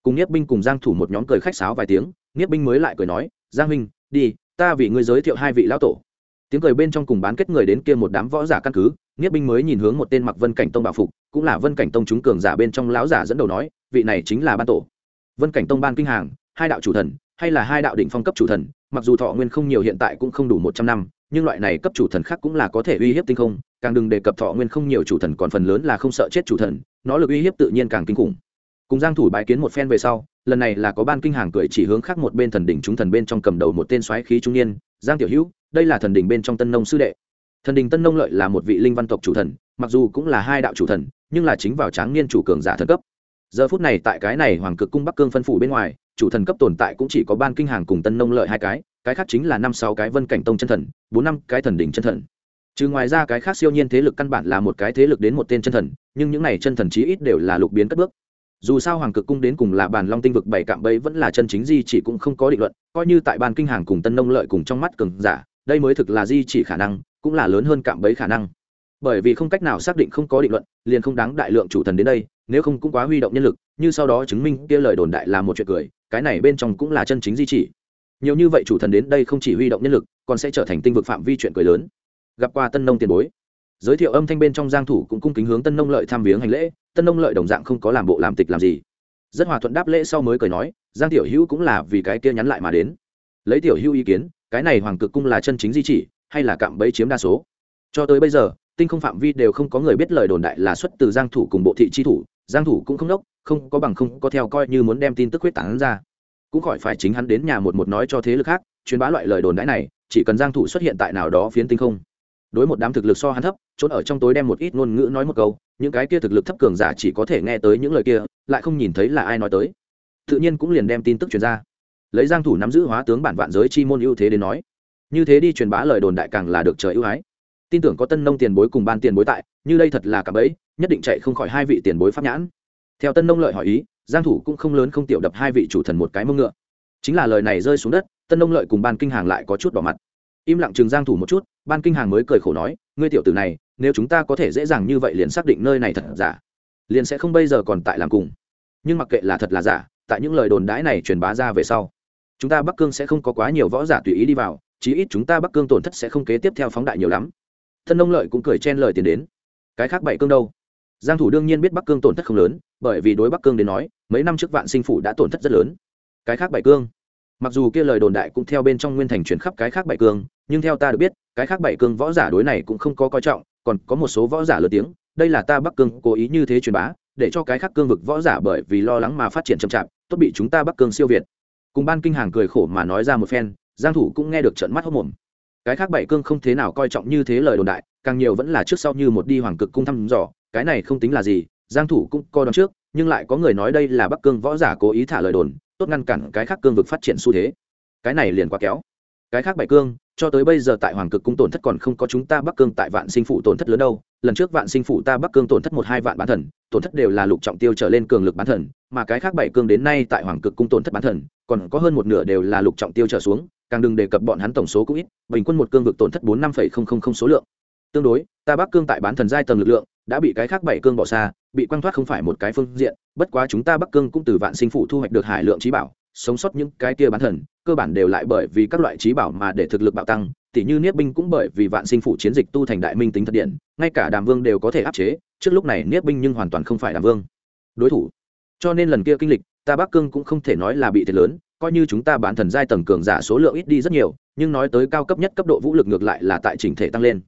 Cùng niết binh cùng giang thủ một nhóm cười khách sáo vài tiếng niết binh mới lại cười nói, giang huynh, đi ta vì ngươi giới thiệu hai vị lão tổ. Tiếng cười bên trong cùng bán kết người đến kia một đám võ giả căn cứ, nghiết binh mới nhìn hướng một tên mặc vân cảnh tông bảo phục, cũng là vân cảnh tông chúng cường giả bên trong lão giả dẫn đầu nói, vị này chính là ban tổ. Vân cảnh tông ban kinh hàng, hai đạo chủ thần, hay là hai đạo đỉnh phong cấp chủ thần, mặc dù thọ nguyên không nhiều hiện tại cũng không đủ một trăm năm, nhưng loại này cấp chủ thần khác cũng là có thể uy hiếp tinh không, càng đừng đề cập thọ nguyên không nhiều chủ thần còn phần lớn là không sợ chết chủ thần, nó lực uy hiếp tự nhiên càng kinh khủng cùng giang thủ bái kiến một phen về sau, lần này là có ban kinh hàng cười chỉ hướng khác một bên thần đỉnh chúng thần bên trong cầm đầu một tên xoáy khí trung niên, giang tiểu hữu, đây là thần đỉnh bên trong tân nông sư đệ. Thần đỉnh tân nông lợi là một vị linh văn tộc chủ thần, mặc dù cũng là hai đạo chủ thần, nhưng là chính vào tráng niên chủ cường giả thần cấp. Giờ phút này tại cái này hoàng cực cung bắc cương phân phủ bên ngoài, chủ thần cấp tồn tại cũng chỉ có ban kinh hàng cùng tân nông lợi hai cái cái khác chính là năm sáu cái vân cảnh tông chân thần, bốn năm cái thần đỉnh chân thần. Trừ ngoài ra cái khác siêu nhiên thế lực căn bản là một cái thế lực đến một tên chân thần, nhưng những này chân thần chí ít đều là lục biến cất bước dù sao hoàng cực cung đến cùng là bàn long tinh vực bảy cạm bẫy vẫn là chân chính di chỉ cũng không có định luận, coi như tại ban kinh hàng cùng tân nông lợi cùng trong mắt cường giả, đây mới thực là di chỉ khả năng, cũng là lớn hơn cạm bẫy khả năng. Bởi vì không cách nào xác định không có định luận, liền không đáng đại lượng chủ thần đến đây, nếu không cũng quá huy động nhân lực, như sau đó chứng minh kia lời đồn đại là một chuyện cười, cái này bên trong cũng là chân chính di chỉ. Nhiều như vậy chủ thần đến đây không chỉ huy động nhân lực, còn sẽ trở thành tinh vực phạm vi chuyện cười lớn. Gặp qua tân nông tiền bối. Giới thiệu âm thanh bên trong giang thủ cũng cung kính hướng tân nông lợi tham viếng hành lễ tân nông lợi đồng dạng không có làm bộ làm tịch làm gì. Rất hòa thuận đáp lễ sau mới cười nói, giang tiểu hữu cũng là vì cái kia nhắn lại mà đến. Lấy tiểu hữu ý kiến, cái này hoàng cực cung là chân chính di chỉ, hay là cạm bẫy chiếm đa số? Cho tới bây giờ, tinh không phạm vi đều không có người biết lời đồn đại là xuất từ giang thủ cùng bộ thị chi thủ, giang thủ cũng không đốc, không có bằng không có theo coi như muốn đem tin tức huyết tán ra. Cũng khỏi phải chính hắn đến nhà một một nói cho thế lực khác, truyền bá loại lời đồn đại này, chỉ cần giang thủ xuất hiện tại nào đó phiến tinh không đối một đám thực lực so hắn thấp trốn ở trong tối đem một ít ngôn ngữ nói một câu, những cái kia thực lực thấp cường giả chỉ có thể nghe tới những lời kia, lại không nhìn thấy là ai nói tới. Tự nhiên cũng liền đem tin tức truyền ra. Lấy giang thủ nắm giữ hóa tướng bản vạn giới chi môn ưu thế đến nói, như thế đi truyền bá lời đồn đại càng là được trời ưu ái. Tin tưởng có tân nông tiền bối cùng ban tiền bối tại, như đây thật là cả bấy nhất định chạy không khỏi hai vị tiền bối pháp nhãn. Theo tân nông lợi hỏi ý, giang thủ cũng không lớn không tiểu đập hai vị chủ thần một cái mông ngựa. Chính là lời này rơi xuống đất, tân nông lợi cùng ban kinh hàng lại có chút đỏ mặt im lặng chừng giang thủ một chút, ban kinh hàng mới cười khổ nói, ngươi tiểu tử này, nếu chúng ta có thể dễ dàng như vậy liền xác định nơi này thật giả, liền sẽ không bây giờ còn tại làm cùng. Nhưng mặc kệ là thật là giả, tại những lời đồn đãi này truyền bá ra về sau, chúng ta bắc cương sẽ không có quá nhiều võ giả tùy ý đi vào, chí ít chúng ta bắc cương tổn thất sẽ không kế tiếp theo phóng đại nhiều lắm. Thân nông lợi cũng cười chen lời tiền đến. Cái khác bảy cương đâu? Giang thủ đương nhiên biết bắc cương tổn thất không lớn, bởi vì đối bắc cương đến nói, mấy năm trước vạn sinh phủ đã tổn thất rất lớn. Cái khác bảy cương? Mặc dù kia lời đồn đại cũng theo bên trong nguyên thành chuyển khắp cái khác bảy cương nhưng theo ta được biết, cái khác bảy cương võ giả đối này cũng không có coi trọng, còn có một số võ giả lớn tiếng, đây là ta bắc cương cố ý như thế truyền bá, để cho cái khác cương vực võ giả bởi vì lo lắng mà phát triển chậm chạp, tốt bị chúng ta bắc cương siêu việt. Cùng ban kinh hàng cười khổ mà nói ra một phen, giang thủ cũng nghe được trận mắt hốt mồm cái khác bảy cương không thế nào coi trọng như thế lời đồn đại, càng nhiều vẫn là trước sau như một đi hoàng cực cung thăm dò, cái này không tính là gì, giang thủ cũng coi đón trước, nhưng lại có người nói đây là bắc cương võ giả cố ý thả lời đồn, tốt ngăn cản cái khác cương vực phát triển xu thế. Cái này liền quá kéo. Cái khác bảy cương cho tới bây giờ tại hoàng cực cung tổn thất còn không có chúng ta bắc cương tại vạn sinh phụ tổn thất lớn đâu. Lần trước vạn sinh phụ ta bắc cương tổn thất một hai vạn bán thần, tổn thất đều là lục trọng tiêu trở lên cường lực bán thần, mà cái khác bảy cương đến nay tại hoàng cực cung tổn thất bán thần, còn có hơn một nửa đều là lục trọng tiêu trở xuống, càng đừng đề cập bọn hắn tổng số cũng ít, bình quân một cương vực tổn thất bốn năm số lượng. Tương đối, ta bắc cương tại bán thần giai tầng lực lượng, đã bị cái khác bảy cương bỏ xa, bị quăng thoát không phải một cái phương diện, bất quá chúng ta bắc cương cũng từ vạn sinh phụ thu hoạch được hải lượng trí bảo sống sót những cái kia bán thần, cơ bản đều lại bởi vì các loại trí bảo mà để thực lực bạo tăng tỷ như niết binh cũng bởi vì vạn sinh phụ chiến dịch tu thành đại minh tính thật điện, ngay cả đàm vương đều có thể áp chế, trước lúc này niết binh nhưng hoàn toàn không phải đàm vương. Đối thủ. Cho nên lần kia kinh lịch, ta bắc cương cũng không thể nói là bị thiệt lớn, coi như chúng ta bán thần giai tầng cường giả số lượng ít đi rất nhiều, nhưng nói tới cao cấp nhất cấp độ vũ lực ngược lại là tại chỉnh thể tăng lên.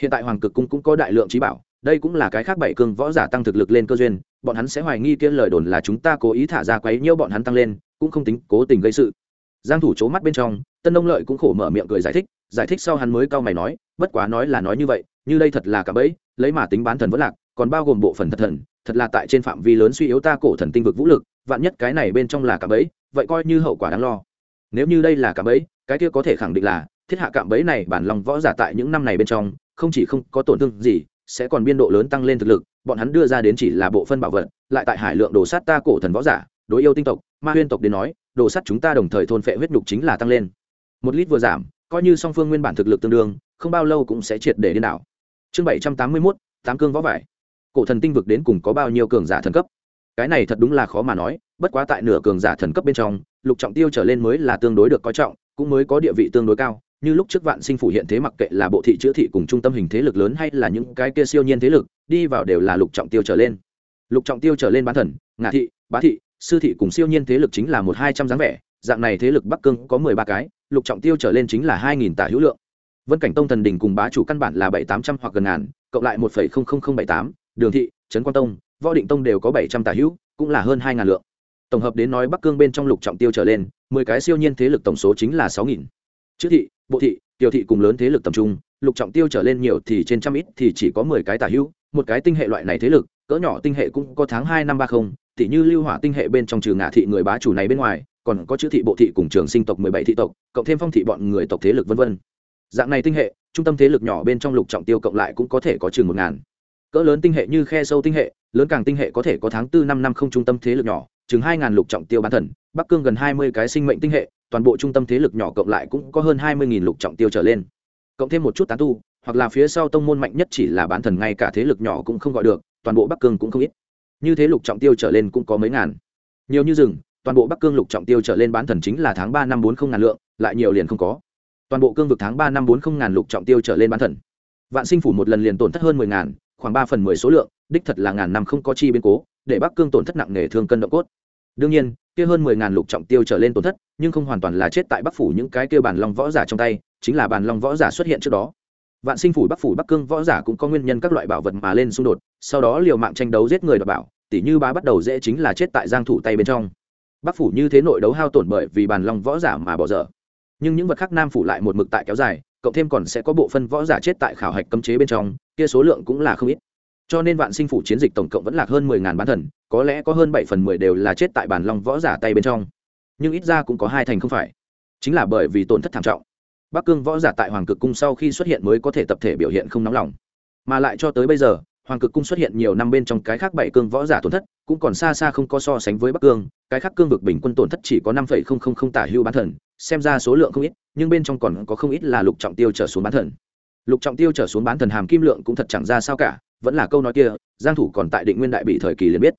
Hiện tại hoàng cực cung cũng có đại lượng trí bảo, đây cũng là cái khác bảy cương võ giả tăng thực lực lên cơ duyên bọn hắn sẽ hoài nghi kia lời đồn là chúng ta cố ý thả ra quấy nhiễu bọn hắn tăng lên, cũng không tính cố tình gây sự. Giang thủ chố mắt bên trong, tân Đông lợi cũng khổ mở miệng cười giải thích giải thích sau hắn mới cao mày nói, bất quá nói là nói như vậy, như đây thật là cả bẫy, lấy mà tính bán thần vẫn lạc, còn bao gồm bộ phận thật thần, thật là tại trên phạm vi lớn suy yếu ta cổ thần tinh vực vũ lực, vạn nhất cái này bên trong là cả bẫy, vậy coi như hậu quả đáng lo. Nếu như đây là cả bẫy, cái kia có thể khẳng định là, thiết hạ cạm bẫy này bản lòng võ giả tại những năm này bên trong, không chỉ không có tổn thương gì, sẽ còn biên độ lớn tăng lên thực lực bọn hắn đưa ra đến chỉ là bộ phân bảo vật, lại tại hải lượng đồ sát ta cổ thần võ giả, đối yêu tinh tộc, ma huyên tộc đến nói, đồ sát chúng ta đồng thời thôn phệ huyết nhục chính là tăng lên. Một lít vừa giảm, coi như song phương nguyên bản thực lực tương đương, không bao lâu cũng sẽ triệt để điên đảo. Chương bảy trăm tám mươi mốt, tám cương võ vải. Cổ thần tinh vực đến cùng có bao nhiêu cường giả thần cấp? Cái này thật đúng là khó mà nói, bất quá tại nửa cường giả thần cấp bên trong, lục trọng tiêu trở lên mới là tương đối được coi trọng, cũng mới có địa vị tương đối cao như lúc trước vạn sinh phủ hiện thế mặc kệ là bộ thị chữa thị cùng trung tâm hình thế lực lớn hay là những cái kia siêu nhiên thế lực, đi vào đều là lục trọng tiêu trở lên. Lục trọng tiêu trở lên bán thần, ngạ thị, bá thị, sư thị cùng siêu nhiên thế lực chính là một hai trăm dáng vẻ, dạng này thế lực bắc cương có mười ba cái, lục trọng tiêu trở lên chính là hai nghìn tả hữu lượng. Vân cảnh tông thần đình cùng bá chủ căn bản là bảy tám trăm hoặc gần ngàn, cộng lại một phẩy không không không bảy tám, đường thị, trấn quan tông, võ định tông đều có bảy trăm tả hữu, cũng là hơn hai ngàn lượng. Tổng hợp đến nói bắc cương bên trong lục trọng tiêu trở lên, mười cái siêu nhiên thế lực tổng số chính là sáu nghìn. Chữ thị bộ thị, tiểu thị cùng lớn thế lực tầm trung, lục trọng tiêu trở lên nhiều thì trên trăm ít thì chỉ có mười cái tả hữu, một cái tinh hệ loại này thế lực, cỡ nhỏ tinh hệ cũng có tháng hai năm ba không tỷ như lưu hỏa tinh hệ bên trong trừ ngã thị người bá chủ này bên ngoài, còn có chữ thị bộ thị cùng trường sinh tộc mười bảy thị tộc, cộng thêm phong thị bọn người tộc thế lực vân vân. Dạng này tinh hệ, trung tâm thế lực nhỏ bên trong lục trọng tiêu cộng lại cũng có thể có chừng một ngàn. Cỡ lớn tinh hệ như khe sâu tinh hệ, lớn càng tinh hệ có thể có tháng tư năm năm không trung tâm thế lực nhỏ, chừng hai ngàn lục trọng tiêu bán thần, bắc cương gần hai mươi cái sinh mệnh tinh hệ toàn bộ trung tâm thế lực nhỏ cộng lại cũng có hơn hai mươi nghìn lục trọng tiêu trở lên. Cộng thêm một chút tán tu, hoặc là phía sau tông môn mạnh nhất chỉ là bán thần, ngay cả thế lực nhỏ cũng không gọi được, toàn bộ bắc cương cũng không ít. Như thế lục trọng tiêu trở lên cũng có mấy ngàn. Nhiều như rừng, toàn bộ bắc cương lục trọng tiêu trở lên bán thần chính là tháng ba năm bốn không ngàn lượng, lại nhiều liền không có. Toàn bộ cương vực tháng ba năm bốn không ngàn lục trọng tiêu trở lên bán thần. Vạn sinh phủ một lần liền tổn thất hơn mười ngàn, khoảng ba phần mười số lượng, đích thật là ngàn năm không có chi biến cố, để bắc cương tổn thất nặng nề thương cân động cốt. Đương nhiên kia hơn mười ngàn lục trọng tiêu trở lên tổn thất, nhưng không hoàn toàn là chết tại bắc phủ những cái kia bàn long võ giả trong tay, chính là bàn long võ giả xuất hiện trước đó. Vạn sinh phủ bắc phủ bắc cương võ giả cũng có nguyên nhân các loại bảo vật mà lên xung đột, sau đó liều mạng tranh đấu giết người đọc bảo tỷ như bá bắt đầu dễ chính là chết tại giang thủ tay bên trong. Bắc phủ như thế nội đấu hao tổn bởi vì bàn long võ giả mà bỏ dở. Nhưng những vật khác nam phủ lại một mực tại kéo dài, cộng thêm còn sẽ có bộ phân võ giả chết tại khảo hạch cấm chế bên trong, kia số lượng cũng là không ít cho nên vạn sinh phủ chiến dịch tổng cộng vẫn lạc hơn mười ngàn bán thần, có lẽ có hơn bảy phần mười đều là chết tại bản long võ giả tay bên trong. Nhưng ít ra cũng có hai thành không phải. Chính là bởi vì tổn thất thảm trọng. Bắc cương võ giả tại hoàng cực cung sau khi xuất hiện mới có thể tập thể biểu hiện không nóng lòng. Mà lại cho tới bây giờ, hoàng cực cung xuất hiện nhiều năm bên trong cái khác bảy cương võ giả tổn thất, cũng còn xa xa không có so sánh với bắc cương, cái khác cương vực bình quân tổn thất chỉ có năm phẩy không không không tả hưu bán thần, xem ra số lượng không ít, nhưng bên trong còn có không ít là lục trọng tiêu trở xuống bán thần. Lục trọng tiêu trở xuống bán thần hàm kim lượng cũng thật chẳng ra sao cả vẫn là câu nói kia, giang thủ còn tại định nguyên đại bị thời kỳ liền biết.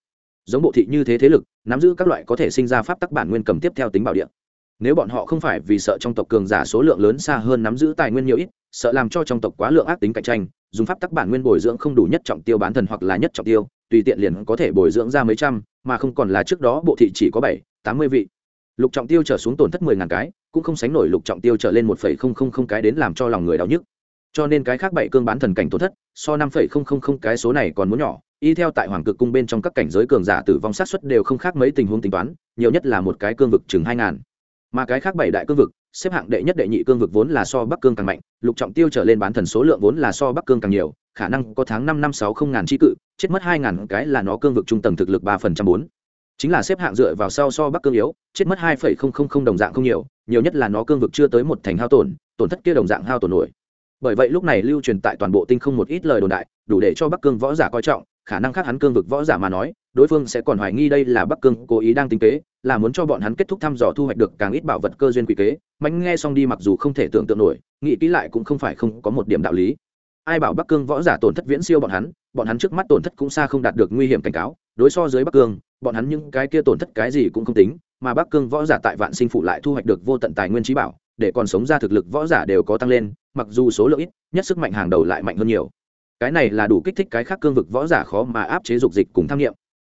Giống bộ thị như thế thế lực, nắm giữ các loại có thể sinh ra pháp tắc bản nguyên cầm tiếp theo tính bảo địa. Nếu bọn họ không phải vì sợ trong tộc cường giả số lượng lớn xa hơn nắm giữ tài nguyên nhiều ít, sợ làm cho trong tộc quá lượng ác tính cạnh tranh, dùng pháp tắc bản nguyên bồi dưỡng không đủ nhất trọng tiêu bán thần hoặc là nhất trọng tiêu, tùy tiện liền có thể bồi dưỡng ra mấy trăm, mà không còn là trước đó bộ thị chỉ có bảy, tám mươi vị. Lục trọng tiêu trở xuống tổn thất mười ngàn cái, cũng không sánh nổi lục trọng tiêu trở lên một phẩy không không không cái đến làm cho lòng người đau nhức cho nên cái khác bảy cương bán thần cảnh tổn thất, so năm phẩy không không không cái số này còn muốn nhỏ. Y theo tại hoàng cực cung bên trong các cảnh giới cường giả tử vong sát xuất đều không khác mấy tình huống tính toán, nhiều nhất là một cái cương vực chừng hai ngàn. Mà cái khác bảy đại cương vực, xếp hạng đệ nhất đệ nhị cương vực vốn là so bắc cương càng mạnh, lục trọng tiêu trở lên bán thần số lượng vốn là so bắc cương càng nhiều, khả năng có tháng năm năm sáu không ngàn tri cự, chết mất hai ngàn cái là nó cương vực trung tầng thực lực ba phần trăm bốn. Chính là xếp hạng dựa vào sau so bắc cương yếu, chết mất hai phẩy không không không đồng dạng không nhiều nhiều nhất là nó cương vực chưa tới một thành hao tổn tổn thất kia đồng dạng hao tổn nổi bởi vậy lúc này lưu truyền tại toàn bộ tinh không một ít lời đồn đại, đủ để cho bắc cương võ giả coi trọng, khả năng khác hắn cương vực võ giả mà nói, đối phương sẽ còn hoài nghi đây là bắc cương cố ý đang tính kế, là muốn cho bọn hắn kết thúc thăm dò thu hoạch được càng ít bảo vật cơ duyên quỷ kế. Mạnh nghe xong đi mặc dù không thể tưởng tượng nổi, nghĩ kỹ lại cũng không phải không có một điểm đạo lý. Ai bảo bắc cương võ giả tổn thất viễn siêu bọn hắn bọn hắn trước mắt tổn thất cũng xa không đạt được nguy hiểm cảnh cáo. Đối so dưới bắc cương, bọn hắn những cái kia tổn thất cái gì cũng không tính, mà bắc cương võ giả tại vạn sinh phụ lại thu hoạch được vô tận tài nguyên trí bảo để còn sống ra thực lực võ giả đều có tăng lên, mặc dù số lượng ít, nhất sức mạnh hàng đầu lại mạnh hơn nhiều. Cái này là đủ kích thích cái khác cương vực võ giả khó mà áp chế dục dịch cùng tham nghiệm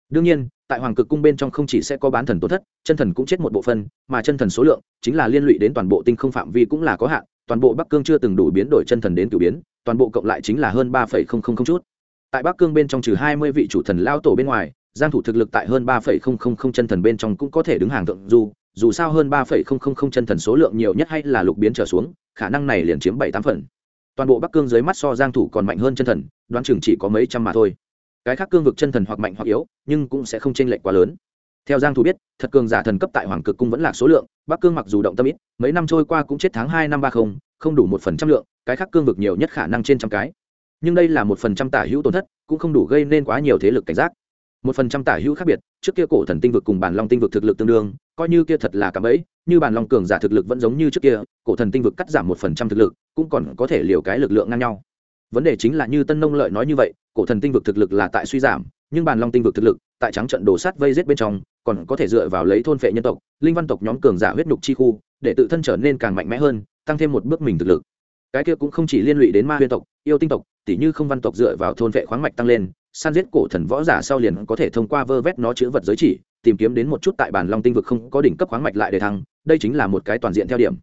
đương nhiên, tại hoàng cực cung bên trong không chỉ sẽ có bán thần tổn thất, chân thần cũng chết một bộ phân mà chân thần số lượng chính là liên lụy đến toàn bộ tinh không phạm vi cũng là có hạn, toàn bộ bắc cương chưa từng đủ biến đổi chân thần đến cử biến, toàn bộ cộng lại chính là hơn ba phẩy không không không chút. Tại bắc cương bên trong trừ hai mươi vị chủ thần lao tổ bên ngoài, giang thủ thực lực tại hơn ba phẩy không không không chân thần bên trong cũng có thể đứng hàng thượng dù dù sao hơn ba phẩy không không không chân thần số lượng nhiều nhất hay là lục biến trở xuống, khả năng này liền chiếm bảy tám phần. Toàn bộ bắc cương dưới mắt so giang thủ còn mạnh hơn chân thần, đoán chừng chỉ có mấy trăm mà thôi. Cái khác cương vực chân thần hoặc mạnh hoặc yếu, nhưng cũng sẽ không chênh lệch quá lớn. Theo giang thủ biết, thật cường giả thần cấp tại hoàng cực cung vẫn là số lượng, bắc cương mặc dù động tâm ít, mấy năm trôi qua cũng chết tháng hai năm ba không không đủ một phần trăm lượng, cái khác cương vực nhiều nhất khả năng trên trăm cái. Nhưng đây là một phần trăm tả hữu tổn thất, cũng không đủ gây nên quá nhiều thế lực cảnh giác một phần trăm tả hữu khác biệt, trước kia cổ thần tinh vực cùng bản long tinh vực thực lực tương đương, coi như kia thật là cả ấy như bản long cường giả thực lực vẫn giống như trước kia, cổ thần tinh vực cắt giảm một phần trăm thực lực, cũng còn có thể liều cái lực lượng ngang nhau. Vấn đề chính là như tân nông lợi nói như vậy, cổ thần tinh vực thực lực là tại suy giảm, nhưng bản long tinh vực thực lực, tại trắng trận đổ sát vây rết bên trong, còn có thể dựa vào lấy thôn phệ nhân tộc, linh văn tộc nhóm cường giả huyết nhục chi khu, để tự thân trở nên càng mạnh mẽ hơn, tăng thêm một bước mình thực lực. Cái kia cũng không chỉ liên lụy đến ma huyên tộc yêu tinh tộc, tỉ như không văn tộc dựa vào thôn vệ khoáng mạch tăng lên, san giết cổ thần võ giả sau liền có thể thông qua vơ vét nó chữ vật giới chỉ, tìm kiếm đến một chút tại bản long tinh vực không có đỉnh cấp khoáng mạch lại để thăng, đây chính là một cái toàn diện theo điểm.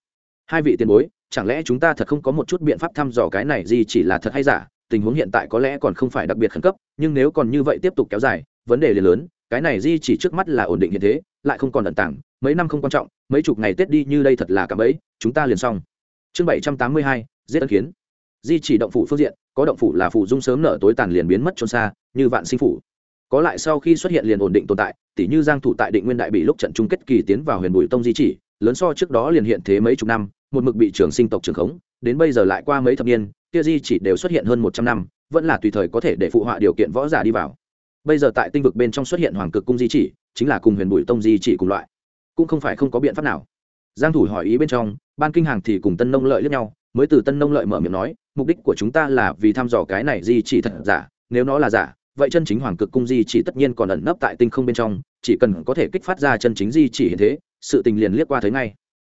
Hai vị tiền bối, chẳng lẽ chúng ta thật không có một chút biện pháp thăm dò cái này gì chỉ là thật hay giả? Tình huống hiện tại có lẽ còn không phải đặc biệt khẩn cấp, nhưng nếu còn như vậy tiếp tục kéo dài, vấn đề liền lớn, cái này di chỉ trước mắt là ổn định hiện thế, lại không còn tận tảng mấy năm không quan trọng, mấy chục ngày tết đi như đây thật là cả bẫy, chúng ta liền xong. Chương bảy trăm tám mươi hai, giết ân kiến di chỉ động phủ phương diện, có động phủ là phủ dung sớm nở tối tàn liền biến mất trốn xa, như vạn sinh phủ. Có lại sau khi xuất hiện liền ổn định tồn tại tỷ như giang thủ tại định nguyên đại bị lúc trận chung kết kỳ tiến vào huyền bùi tông di chỉ, lớn so trước đó liền hiện thế mấy chục năm, một mực bị trường sinh tộc trường khống, đến bây giờ lại qua mấy thập niên, kia di chỉ đều xuất hiện hơn một trăm năm, vẫn là tùy thời có thể để phụ họa điều kiện võ giả đi vào. Bây giờ tại tinh vực bên trong xuất hiện hoàng cực cung di chỉ, chính là cùng huyền bùi tông di chỉ cùng loại. Cũng không phải không có biện pháp nào. Giang thủ hỏi ý bên trong, ban kinh hàng thì cùng tân nông lợi lẫn nhau, mới từ tân nông lợi mở miệng nói mục đích của chúng ta là vì thăm dò cái này di chỉ thật giả. Nếu nó là giả, vậy chân chính hoàng cực cung di chỉ tất nhiên còn ẩn nấp tại tinh không bên trong, chỉ cần có thể kích phát ra chân chính di chỉ hiện thế, sự tình liền liếc qua thấy ngay.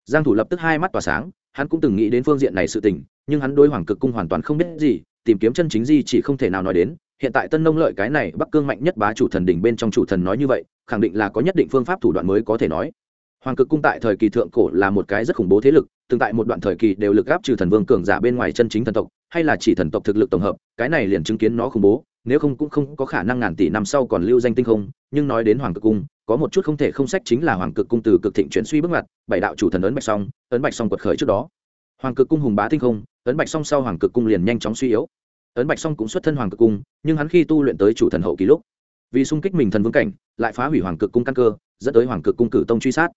Giang thủ lập tức hai mắt tỏa sáng, hắn cũng từng nghĩ đến phương diện này sự tình, nhưng hắn đối hoàng cực cung hoàn toàn không biết gì, tìm kiếm chân chính di chỉ không thể nào nói đến. Hiện tại tân nông lợi cái này bắc cương mạnh nhất bá chủ thần đỉnh bên trong chủ thần nói như vậy, khẳng định là có nhất định phương pháp thủ đoạn mới có thể nói hoàng cực cung tại thời kỳ thượng cổ là một cái rất khủng bố thế lực, từng tại một đoạn thời kỳ đều lực áp trừ thần vương cường giả bên ngoài chân chính thần tộc, hay là chỉ thần tộc thực lực tổng hợp, cái này liền chứng kiến nó khủng bố, nếu không cũng không có khả năng ngàn tỷ năm sau còn lưu danh tinh không, nhưng nói đến hoàng cực cung, có một chút không thể không sách chính là hoàng cực cung từ cực thịnh chuyển suy bước ngoặt, bảy đạo chủ thần ấn bạch song, ấn bạch song quật khởi trước đó. Hoàng cực cung hùng bá tinh không, ấn bạch song sau hoàng cực cung liền nhanh chóng suy yếu. Ấn bạch song cũng xuất thân hoàng cực cung, nhưng hắn khi tu luyện tới chủ thần hậu kỳ lúc, vì xung kích mình thần vương cảnh, lại phá hủy hoàng cực cung căn cơ, dẫn tới hoàng cực cung cử tông truy sát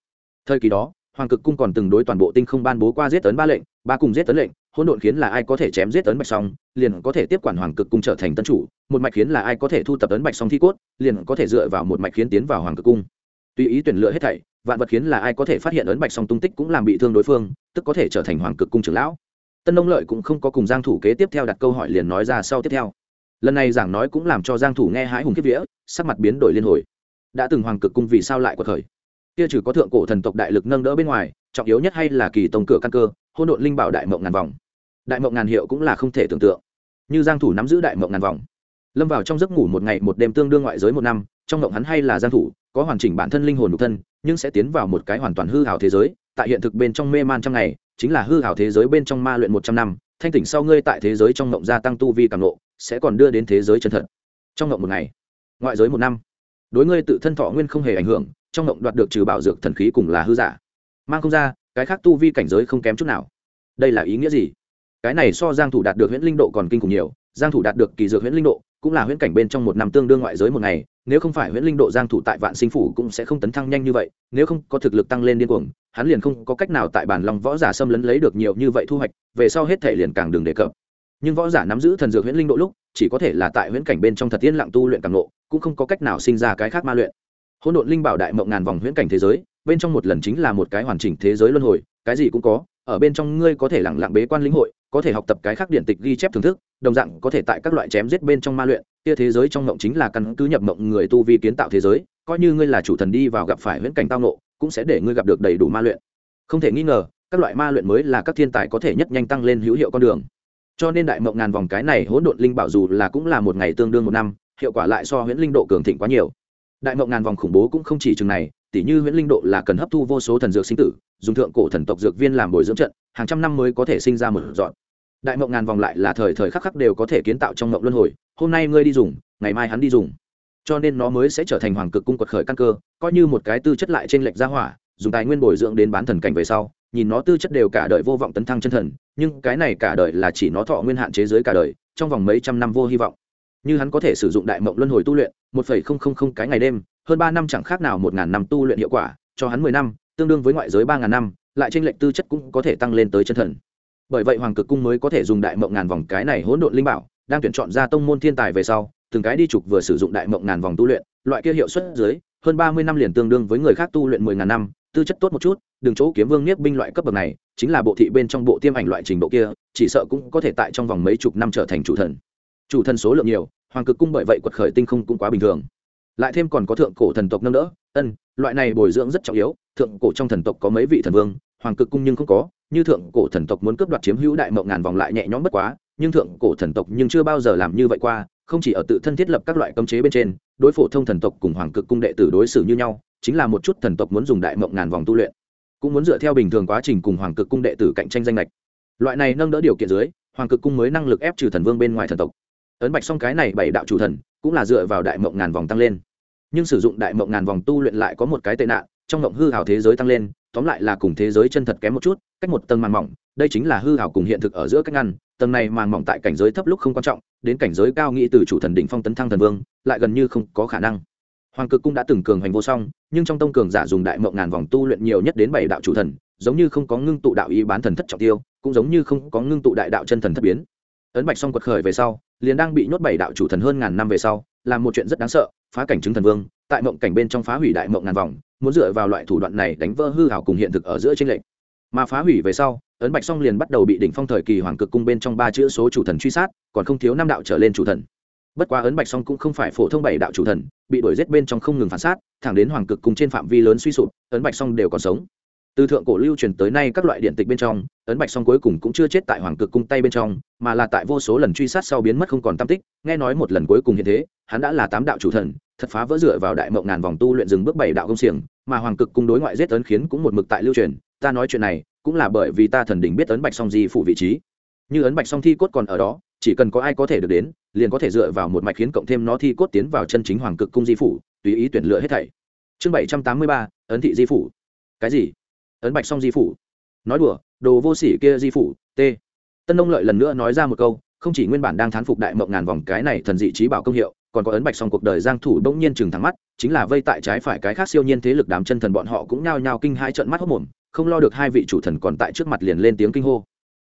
thời kỳ đó, hoàng cực cung còn từng đối toàn bộ tinh không ban bố qua giết tấn ba lệnh, ba cùng giết tấn lệnh, hỗn độn khiến là ai có thể chém giết tấn bạch song, liền có thể tiếp quản hoàng cực cung trở thành tân chủ, một mạch khiến là ai có thể thu tập tấn bạch song thi cốt, liền có thể dựa vào một mạch khiến tiến vào hoàng cực cung. Tùy ý tuyển lựa hết thảy, vạn vật khiến là ai có thể phát hiện ấn bạch song tung tích cũng làm bị thương đối phương, tức có thể trở thành hoàng cực cung trưởng lão. Tân nông lợi cũng không có cùng giang thủ kế tiếp theo đặt câu hỏi liền nói ra sau tiếp theo. Lần này giảng nói cũng làm cho giang thủ nghe hái hùng kiếp vía, sắc mặt biến đổi liên hồi. Đã từng hoàng cực cung vì sao lại quật khởi? Kia trừ có thượng cổ thần tộc đại lực nâng đỡ bên ngoài, trọng yếu nhất hay là kỳ tông cửa căn cơ, hôn độn linh bảo đại mộng ngàn vòng. Đại mộng ngàn hiệu cũng là không thể tưởng tượng. Như giang thủ nắm giữ đại mộng ngàn vòng. Lâm vào trong giấc ngủ một ngày một đêm tương đương ngoại giới một năm, trong mộng hắn hay là giang thủ, có hoàn chỉnh bản thân linh hồn nhục thân, nhưng sẽ tiến vào một cái hoàn toàn hư ảo thế giới, tại hiện thực bên trong mê man trong ngày, chính là hư ảo thế giới bên trong ma luyện một trăm năm, thanh tỉnh sau ngươi tại thế giới trong mộng gia tăng tu vi càng lộ sẽ còn đưa đến thế giới chân thật. Trong mộng một ngày, ngoại giới một năm đối ngươi tự thân thọ nguyên không hề ảnh hưởng, trong mộng đoạt được trừ bảo dược thần khí cùng là hư giả. Mang không ra, cái khác tu vi cảnh giới không kém chút nào. Đây là ý nghĩa gì? Cái này so giang thủ đạt được huyễn linh độ còn kinh khủng nhiều, giang thủ đạt được kỳ dược huyễn linh độ, cũng là huyễn cảnh bên trong một năm tương đương ngoại giới một ngày, nếu không phải huyễn linh độ giang thủ tại vạn sinh phủ cũng sẽ không tấn thăng nhanh như vậy, nếu không có thực lực tăng lên điên cuồng, hắn liền không có cách nào tại bản lòng võ giả xâm lấn lấy được nhiều như vậy thu hoạch, về sau hết thể liền càng đường đề cập nhưng võ giả nắm giữ thần dược huyễn linh độ lúc, chỉ có thể là tại huyễn cảnh bên trong thật yên lặng tu luyện càng lộ cũng không có cách nào sinh ra cái khác ma luyện. Hỗn độn linh bảo đại mộng ngàn vòng huyễn cảnh thế giới, bên trong một lần chính là một cái hoàn chỉnh thế giới luân hồi, cái gì cũng có, ở bên trong ngươi có thể lặng lặng bế quan lĩnh hội, có thể học tập cái khác điện tịch ghi chép thưởng thức, đồng dạng có thể tại các loại chém giết bên trong ma luyện, kia thế giới trong mộng chính là căn cứ nhập mộng người tu vi kiến tạo thế giới, coi như ngươi là chủ thần đi vào gặp phải huyễn cảnh tao nộ cũng sẽ để ngươi gặp được đầy đủ ma luyện. Không thể nghi ngờ, các loại ma luyện mới là các thiên tài có thể nhất nhanh tăng lên hữu hiệu con đường cho nên đại mộng ngàn vòng cái này hỗn độn linh bảo dù là cũng là một ngày tương đương một năm, hiệu quả lại so huyễn linh độ cường thịnh quá nhiều. Đại mộng ngàn vòng khủng bố cũng không chỉ chừng này, tỉ như huyễn linh độ là cần hấp thu vô số thần dược sinh tử, dùng thượng cổ thần tộc dược viên làm bồi dưỡng trận, hàng trăm năm mới có thể sinh ra một dọn. Đại mộng ngàn vòng lại là thời thời khắc khắc đều có thể kiến tạo trong mộng luân hồi, hôm nay ngươi đi dùng, ngày mai hắn đi dùng. Cho nên nó mới sẽ trở thành hoàng cực cung quật khởi căn cơ, coi như một cái tư chất lại trên lệch gia hỏa, dùng tài nguyên bồi dưỡng đến bán thần cảnh về sau nhìn nó tư chất đều cả đời vô vọng tấn thăng chân thần, nhưng cái này cả đời là chỉ nó thọ nguyên hạn chế giới cả đời, trong vòng mấy trăm năm vô hy vọng. Như hắn có thể sử dụng đại mộng luân hồi tu luyện, một phẩy không không không cái ngày đêm, hơn ba năm chẳng khác nào một ngàn năm tu luyện hiệu quả, cho hắn mười năm, tương đương với ngoại giới ba ngàn năm, lại tranh lệch tư chất cũng có thể tăng lên tới chân thần. Bởi vậy hoàng cực cung mới có thể dùng đại mộng ngàn vòng cái này hỗn độn linh bảo, đang tuyển chọn ra tông môn thiên tài về sau, từng cái đi trục vừa sử dụng đại mộng ngàn vòng tu luyện, loại kia hiệu suất dưới, hơn ba mươi năm liền tương đương với người khác tu luyện mười ngàn năm tư chất tốt một chút đường chỗ kiếm vương niếp binh loại cấp bậc này, chính là bộ thị bên trong bộ tiêm ảnh loại trình độ kia, chỉ sợ cũng có thể tại trong vòng mấy chục năm trở thành chủ thần. Chủ thần số lượng nhiều, hoàng cực cung bởi vậy quật khởi tinh không cũng quá bình thường. Lại thêm còn có thượng cổ thần tộc nâng đỡ, ân, loại này bồi dưỡng rất trọng yếu, thượng cổ trong thần tộc có mấy vị thần vương, hoàng cực cung nhưng không có, như thượng cổ thần tộc muốn cướp đoạt chiếm hữu đại mộng ngàn vòng lại nhẹ nhõm bất quá, nhưng thượng cổ thần tộc nhưng chưa bao giờ làm như vậy qua không chỉ ở tự thân thiết lập các loại cấm chế bên trên, đối phổ thông thần tộc cùng hoàng cực cung đệ tử đối xử như nhau, chính là một chút thần tộc muốn dùng đại mộng ngàn vòng tu luyện, cũng muốn dựa theo bình thường quá trình cùng hoàng cực cung đệ tử cạnh tranh danh lệch. Loại này nâng đỡ điều kiện dưới, hoàng cực cung mới năng lực ép trừ thần vương bên ngoài thần tộc. Ấn bạch xong cái này bảy đạo chủ thần, cũng là dựa vào đại mộng ngàn vòng tăng lên. Nhưng sử dụng đại mộng ngàn vòng tu luyện lại có một cái tệ nạn trong ngộng hư hào thế giới tăng lên, tóm lại là cùng thế giới chân thật kém một chút, cách một tầng màng mỏng, đây chính là hư hào cùng hiện thực ở giữa cách ngăn, tầng này màng mỏng tại cảnh giới thấp lúc không quan trọng, đến cảnh giới cao nghĩ từ chủ thần đỉnh phong tấn thăng thần vương, lại gần như không có khả năng. Hoàng cực cung đã từng cường hành vô song, nhưng trong tông cường giả dùng đại mộng ngàn vòng tu luyện nhiều nhất đến bảy đạo chủ thần, giống như không có ngưng tụ đạo ý bán thần thất trọng tiêu, cũng giống như không có ngưng tụ đại đạo chân thần thất biến. Ấn bạch song quật khởi về sau, liền đang bị nhốt bảy đạo chủ thần hơn ngàn năm về sau, làm một chuyện rất đáng sợ, phá cảnh chứng thần vương, tại mộng cảnh bên trong phá hủy đại mộng ngàn vòng muốn dựa vào loại thủ đoạn này đánh vỡ hư hảo cùng hiện thực ở giữa tranh lệch. Mà phá hủy về sau, ấn bạch song liền bắt đầu bị đỉnh phong thời kỳ hoàng cực cung bên trong ba chữ số chủ thần truy sát, còn không thiếu năm đạo trở lên chủ thần. Bất quá ấn bạch song cũng không phải phổ thông bảy đạo chủ thần, bị đuổi giết bên trong không ngừng phản sát, thẳng đến hoàng cực cung trên phạm vi lớn suy sụp, ấn bạch song đều còn sống. Từ thượng cổ lưu truyền tới nay các loại điện tịch bên trong, ấn bạch song cuối cùng cũng chưa chết tại hoàng cực cung tay bên trong, mà là tại vô số lần truy sát sau biến mất không còn tam tích, nghe nói một lần cuối cùng hiện thế, hắn đã là tám đạo chủ thần thật phá vỡ dựa vào đại mộng ngàn vòng tu luyện dừng bước bảy đạo công xiềng, mà hoàng cực cung đối ngoại giết ấn khiến cũng một mực tại lưu truyền, ta nói chuyện này cũng là bởi vì ta thần đỉnh biết ấn bạch song di phủ vị trí. Như ấn bạch song thi cốt còn ở đó, chỉ cần có ai có thể được đến, liền có thể dựa vào một mạch khiến cộng thêm nó thi cốt tiến vào chân chính hoàng cực cung di phủ, tùy ý tuyển lựa hết thảy. Chương bảy trăm tám mươi ba, ấn thị di phủ. Cái gì? Ấn bạch song di phủ. Nói đùa, đồ vô sỉ kia di phủ, t. Tân nông lợi lần nữa nói ra một câu, không chỉ nguyên bản đang thán phục đại mộng ngàn vòng cái này thần dị trí bảo công hiệu còn có ấn bạch song cuộc đời giang thủ bỗng nhiên chừng thẳng mắt, chính là vây tại trái phải cái khác siêu nhiên thế lực đám chân thần bọn họ cũng nhao nhao kinh hai trận mắt hốt mồm, không lo được hai vị chủ thần còn tại trước mặt liền lên tiếng kinh hô.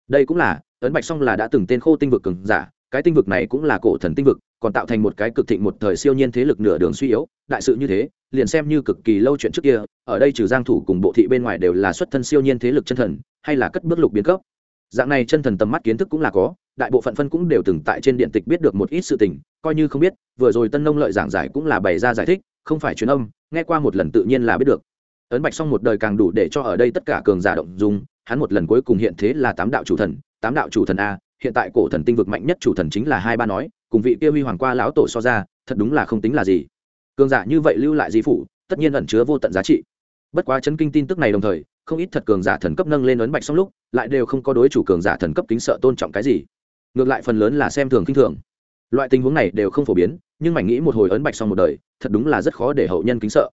Đây cũng là, ấn bạch song là đã từng tên khô tinh vực cường giả, cái tinh vực này cũng là cổ thần tinh vực, còn tạo thành một cái cực thịnh một thời siêu nhiên thế lực nửa đường suy yếu, đại sự như thế, liền xem như cực kỳ lâu chuyện trước kia, ở đây trừ giang thủ cùng bộ thị bên ngoài đều là xuất thân siêu nhiên thế lực chân thần, hay là cất bước lục biến cấp. Dạng này chân thần tầm mắt kiến thức cũng là có đại bộ phận phân cũng đều từng tại trên điện tịch biết được một ít sự tình, coi như không biết, vừa rồi tân nông lợi giảng giải cũng là bày ra giải thích, không phải truyền âm, nghe qua một lần tự nhiên là biết được. Ấn bạch xong một đời càng đủ để cho ở đây tất cả cường giả động dung, hắn một lần cuối cùng hiện thế là tám đạo chủ thần, tám đạo chủ thần a, hiện tại cổ thần tinh vực mạnh nhất chủ thần chính là hai ba nói, cùng vị kia huy hoàng qua lão tổ so ra, thật đúng là không tính là gì. Cường giả như vậy lưu lại di phủ, tất nhiên ẩn chứa vô tận giá trị. Bất quá chấn kinh tin tức này đồng thời, không ít thật cường giả thần cấp nâng lên ấn bạch xong lúc, lại đều không có đối chủ cường giả thần cấp kính sợ tôn trọng cái gì ngược lại phần lớn là xem thường kinh thường. Loại tình huống này đều không phổ biến, nhưng mảnh nghĩ một hồi ấn bạch xong một đời, thật đúng là rất khó để hậu nhân kính sợ.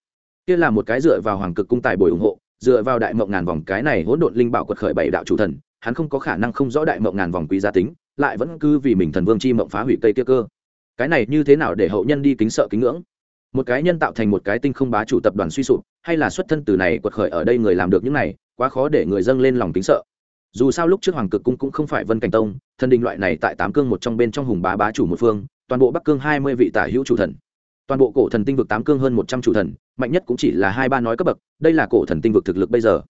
Kia là một cái dựa vào hoàng cực cung tài bồi ủng hộ, dựa vào đại mộng ngàn vòng cái này hỗn độn linh bảo quật khởi bảy đạo chủ thần, hắn không có khả năng không rõ đại mộng ngàn vòng quý gia tính, lại vẫn cứ vì mình thần vương chi mộng phá hủy cây kia cơ. Cái này như thế nào để hậu nhân đi kính sợ kính ngưỡng? Một cái nhân tạo thành một cái tinh không bá chủ tập đoàn suy sụp, hay là xuất thân từ này quật khởi ở đây người làm được những này, quá khó để người dâng lên lòng kính sợ dù sao lúc trước hoàng cực cung cũng không phải vân cảnh tông, thần đình loại này tại tám cương một trong bên trong hùng bá bá chủ một phương, toàn bộ bắc cương hai mươi vị tả hữu chủ thần. Toàn bộ cổ thần tinh vực tám cương hơn một trăm chủ thần, mạnh nhất cũng chỉ là hai ba nói cấp bậc, đây là cổ thần tinh vực thực lực bây giờ.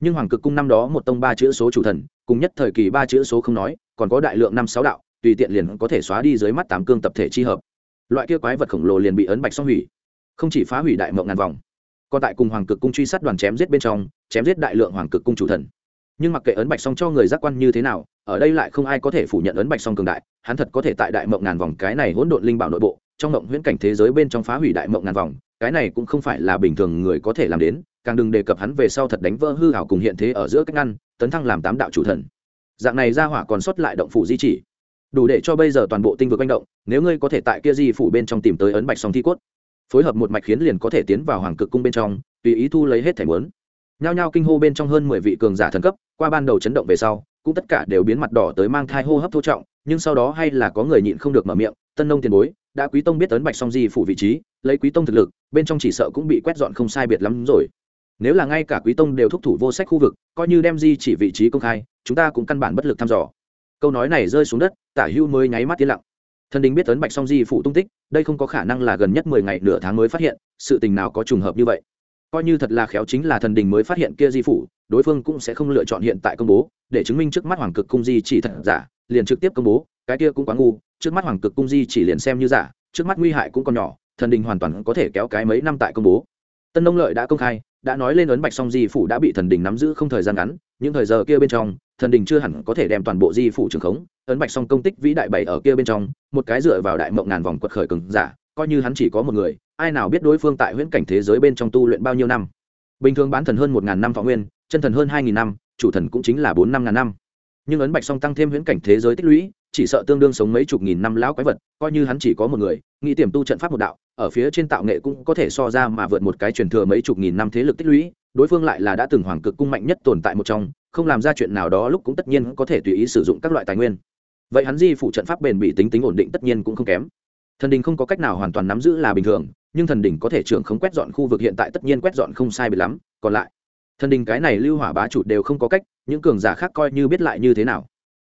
Nhưng hoàng cực cung năm đó một tông ba chữ số chủ thần, cùng nhất thời kỳ ba chữ số không nói, còn có đại lượng năm sáu đạo, tùy tiện liền có thể xóa đi dưới mắt tám cương tập thể chi hợp. Loại kia quái vật khổng lồ liền bị ấn bạch xong hủy, không chỉ phá hủy đại mộng ngàn vòng, còn tại cùng hoàng cực cung truy sát đoàn chém giết bên trong, chém giết đại lượng hoàng cực cung chủ thần nhưng mặc kệ ấn bạch song cho người giác quan như thế nào, ở đây lại không ai có thể phủ nhận ấn bạch song cường đại, hắn thật có thể tại đại mộng ngàn vòng cái này hỗn độn linh bảo nội bộ, trong mộng huyễn cảnh thế giới bên trong phá hủy đại mộng ngàn vòng, cái này cũng không phải là bình thường người có thể làm đến, càng đừng đề cập hắn về sau thật đánh vỡ hư hảo cùng hiện thế ở giữa cách ngăn, tấn thăng làm tám đạo chủ thần. Dạng này ra hỏa còn xuất lại động phủ di chỉ. Đủ để cho bây giờ toàn bộ tinh vực manh động, nếu ngươi có thể tại kia di phủ bên trong tìm tới ấn bạch song thi cốt, phối hợp một mạch khiến liền có thể tiến vào hoàng cực cung bên trong, tùy ý thu lấy hết thẻ muốn nhao nhao kinh hô bên trong hơn mười vị cường giả thần cấp, qua ban đầu chấn động về sau, cũng tất cả đều biến mặt đỏ tới mang thai hô hấp thô trọng, nhưng sau đó hay là có người nhịn không được mở miệng, tân nông tiền bối, đã quý tông biết tấn bạch song di phủ vị trí, lấy quý tông thực lực, bên trong chỉ sợ cũng bị quét dọn không sai biệt lắm rồi. Nếu là ngay cả quý tông đều thúc thủ vô sách khu vực, coi như đem di chỉ vị trí công khai, chúng ta cũng căn bản bất lực thăm dò. Câu nói này rơi xuống đất, tả hưu mới nháy mắt tiến lặng. Thần đình biết tấn bạch song di phủ tung tích, đây không có khả năng là gần nhất mười ngày nửa tháng mới phát hiện, sự tình nào có trùng hợp như vậy? Coi như thật là khéo chính là thần đình mới phát hiện kia di phủ, đối phương cũng sẽ không lựa chọn hiện tại công bố, để chứng minh trước mắt hoàng cực cung di chỉ thật giả, liền trực tiếp công bố, cái kia cũng quá ngu, trước mắt hoàng cực cung di chỉ liền xem như giả, trước mắt nguy hại cũng còn nhỏ, thần đình hoàn toàn có thể kéo cái mấy năm tại công bố. Tân nông lợi đã công khai, đã nói lên ấn bạch song di phủ đã bị thần đình nắm giữ không thời gian ngắn, những thời giờ kia bên trong, thần đình chưa hẳn có thể đem toàn bộ di phủ trường khống, ấn bạch song công tích vĩ đại bảy ở kia bên trong, một cái dựa vào đại mộng ngàn vòng quật khởi cường giả coi như hắn chỉ có một người, ai nào biết đối phương tại huyễn cảnh thế giới bên trong tu luyện bao nhiêu năm. Bình thường bán thần hơn một ngàn năm thọ nguyên, chân thần hơn hai nghìn năm, chủ thần cũng chính là bốn năm ngàn năm. Nhưng ấn bạch song tăng thêm huyễn cảnh thế giới tích lũy, chỉ sợ tương đương sống mấy chục nghìn năm lão quái vật, coi như hắn chỉ có một người, nghĩ tiềm tu trận pháp một đạo, ở phía trên tạo nghệ cũng có thể so ra mà vượt một cái truyền thừa mấy chục nghìn năm thế lực tích lũy, đối phương lại là đã từng hoàng cực cung mạnh nhất tồn tại một trong, không làm ra chuyện nào đó lúc cũng tất nhiên có thể tùy ý sử dụng các loại tài nguyên. Vậy hắn di phụ trận pháp bền bị tính tính ổn định tất nhiên cũng không kém thần đình không có cách nào hoàn toàn nắm giữ là bình thường, nhưng thần đình có thể trưởng không quét dọn khu vực hiện tại tất nhiên quét dọn không sai bị lắm, còn lại, thần đình cái này lưu hỏa bá chủ đều không có cách, những cường giả khác coi như biết lại như thế nào.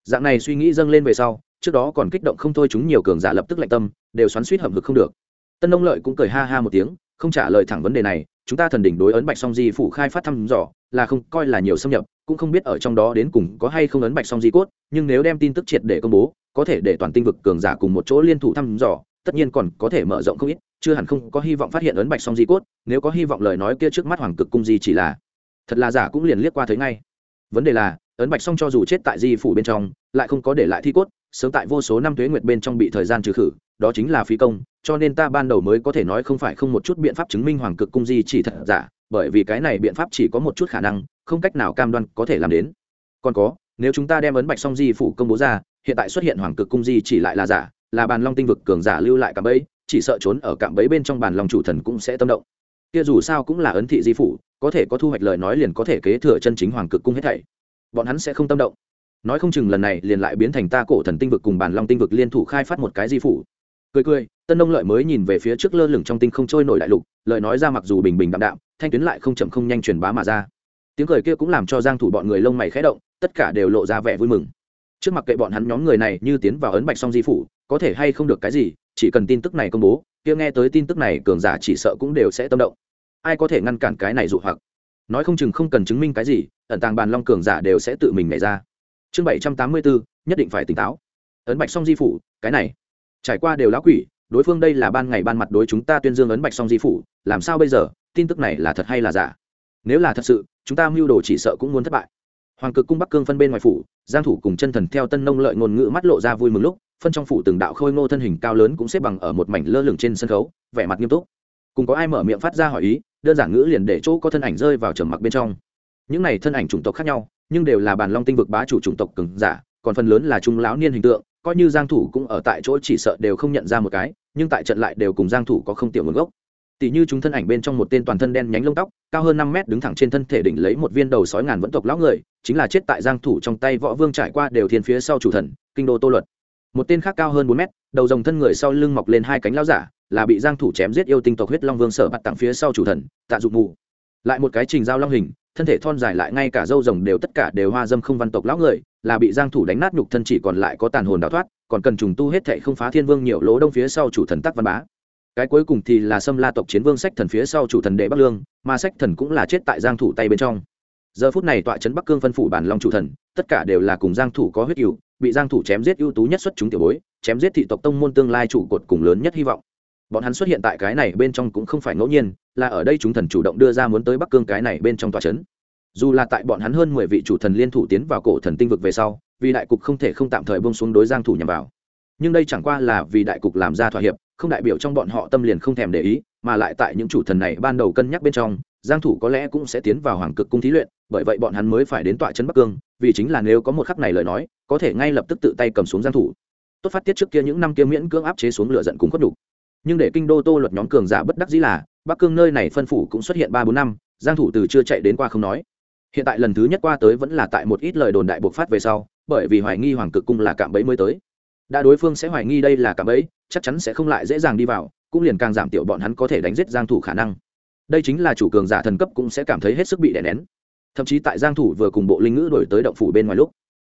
Dạng này suy nghĩ dâng lên về sau, trước đó còn kích động không thôi chúng nhiều cường giả lập tức lạnh tâm, đều xoắn suýt hầm hực không được. Tân ông lợi cũng cười ha ha một tiếng, không trả lời thẳng vấn đề này, chúng ta thần đỉnh đối ấn bạch song di phủ khai phát thăm dò, là không coi là nhiều xâm nhập, cũng không biết ở trong đó đến cùng có hay không ấn bạch song di cốt, nhưng nếu đem tin tức triệt để công bố, có thể để toàn tinh vực cường giả cùng một chỗ liên thủ thăm dò tất nhiên còn có thể mở rộng không ít, chưa hẳn không có hy vọng phát hiện ấn bạch song di cốt, nếu có hy vọng lời nói kia trước mắt hoàng cực cung di chỉ là. Thật là giả cũng liền liếc qua thấy ngay. Vấn đề là, ấn bạch song cho dù chết tại di phủ bên trong, lại không có để lại thi cốt, sớm tại vô số năm tuế nguyệt bên trong bị thời gian trừ khử, đó chính là phí công, cho nên ta ban đầu mới có thể nói không phải không một chút biện pháp chứng minh hoàng cực cung di chỉ thật giả, bởi vì cái này biện pháp chỉ có một chút khả năng, không cách nào cam đoan có thể làm đến. Còn có, nếu chúng ta đem ấn bạch song di phủ công bố ra, hiện tại xuất hiện hoàng cực cung di chỉ lại là giả là bàn long tinh vực cường giả lưu lại cạm bẫy, chỉ sợ trốn ở cạm bẫy bên trong bàn long chủ thần cũng sẽ tâm động. Kia dù sao cũng là ấn thị di phủ, có thể có thu hoạch lời nói liền có thể kế thừa chân chính hoàng cực cung hết thảy. Bọn hắn sẽ không tâm động. Nói không chừng lần này liền lại biến thành ta cổ thần tinh vực cùng bàn long tinh vực liên thủ khai phát một cái di phủ. Cười cười, tân nông lợi mới nhìn về phía trước lơ lửng trong tinh không trôi nổi đại lục lợi nói ra mặc dù bình bình đạm đạm, thanh tuyến lại không chậm không nhanh truyền bá mà ra. Tiếng cười kia cũng làm cho giang thủ bọn người lông mày khẽ động, tất cả đều lộ ra vẻ vui mừng. Trước mặt kệ bọn hắn nhóm người này như tiến vào ấn bạch song di phủ có thể hay không được cái gì, chỉ cần tin tức này công bố, kia nghe tới tin tức này, cường giả chỉ sợ cũng đều sẽ tâm động. Ai có thể ngăn cản cái này dụ hoặc? Nói không chừng không cần chứng minh cái gì, ẩn tàng bàn long cường giả đều sẽ tự mình nảy ra. Chương bảy trăm tám mươi bốn, nhất định phải tỉnh táo. Ấn bạch song di phủ, cái này. Trải qua đều lá quỷ, đối phương đây là ban ngày ban mặt đối chúng ta tuyên dương ấn bạch song di phủ, làm sao bây giờ? Tin tức này là thật hay là giả? Nếu là thật sự, chúng ta mưu đồ chỉ sợ cũng muốn thất bại. Hoàng cực cung bắc cương phân bên ngoài phủ, giang thủ cùng chân thần theo tân nông lợi ngôn ngữ mắt lộ ra vui mừng lúc phân trong phủ từng đạo khôi ngô thân hình cao lớn cũng xếp bằng ở một mảnh lơ lửng trên sân khấu, vẻ mặt nghiêm túc. Cùng có ai mở miệng phát ra hỏi ý, đơn giản ngữ liền để chỗ có thân ảnh rơi vào trầm mặc bên trong. Những này thân ảnh chủng tộc khác nhau, nhưng đều là bàn long tinh vực bá chủ chủng tộc cường giả, còn phần lớn là trung lão niên hình tượng, coi như giang thủ cũng ở tại chỗ chỉ sợ đều không nhận ra một cái, nhưng tại trận lại đều cùng giang thủ có không tiểu nguồn gốc. Tỷ như chúng thân ảnh bên trong một tên toàn thân đen nhánh lông tóc, cao hơn 5 mét đứng thẳng trên thân thể đỉnh lấy một viên đầu sói ngàn vẫn tộc lão người, chính là chết tại giang thủ trong tay võ vương trải qua đều thiên phía sau chủ thần, kinh đô tô luật một tên khác cao hơn bốn mét, đầu rồng thân người sau lưng mọc lên hai cánh lao giả, là bị giang thủ chém giết yêu tinh tộc huyết long vương sở bạt tặng phía sau chủ thần, tạ dụng mù lại một cái trình giao long hình, thân thể thon dài lại ngay cả dâu rồng đều tất cả đều hoa dâm không văn tộc lão người, là bị giang thủ đánh nát nhục thân chỉ còn lại có tàn hồn đào thoát, còn cần trùng tu hết thảy không phá thiên vương nhiều lỗ đông phía sau chủ thần tắc văn bá cái cuối cùng thì là xâm la tộc chiến vương sách thần phía sau chủ thần đệ bắc lương, mà sách thần cũng là chết tại giang thủ tay bên trong giờ phút này tọa trấn bắc cương phân phủ bản long chủ thần, tất cả đều là cùng giang thủ có huyết yêu bị giang thủ chém giết ưu tú nhất xuất chúng tiểu bối, chém giết thị tộc tông môn tương lai chủ cột cùng lớn nhất hy vọng bọn hắn xuất hiện tại cái này bên trong cũng không phải ngẫu nhiên, là ở đây chúng thần chủ động đưa ra muốn tới bắc cương cái này bên trong tòa chấn. dù là tại bọn hắn hơn mười vị chủ thần liên thủ tiến vào cổ thần tinh vực về sau, vì đại cục không thể không tạm thời bông xuống đối giang thủ nhằm vào nhưng đây chẳng qua là vì đại cục làm ra thỏa hiệp, không đại biểu trong bọn họ tâm liền không thèm để ý, mà lại tại những chủ thần này ban đầu cân nhắc bên trong, giang thủ có lẽ cũng sẽ tiến vào hoàng cực cung thí luyện, bởi vậy bọn hắn mới phải đến tọa chân bắc cương, vì chính là nếu có một khắc này lời nói, có thể ngay lập tức tự tay cầm xuống giang thủ. Tốt phát tiết trước kia những năm kia miễn cưỡng áp chế xuống lửa giận cùng khuất đủ nhưng để kinh đô tô luật nhóm cường giả bất đắc dĩ là, bắc cương nơi này phân phủ cũng xuất hiện ba bốn năm, giang thủ từ chưa chạy đến qua không nói. Hiện tại lần thứ nhất qua tới vẫn là tại một ít lời đồn đại buộc phát về sau, bởi vì hoài nghi hoàng cực cung là cạm bẫy mới tới đã đối phương sẽ hoài nghi đây là cảm bẫy chắc chắn sẽ không lại dễ dàng đi vào, cũng liền càng giảm tiểu bọn hắn có thể đánh giết giang thủ khả năng. Đây chính là chủ cường giả thần cấp cũng sẽ cảm thấy hết sức bị đè nén. Thậm chí tại giang thủ vừa cùng bộ linh ngữ đổi tới động phủ bên ngoài lúc,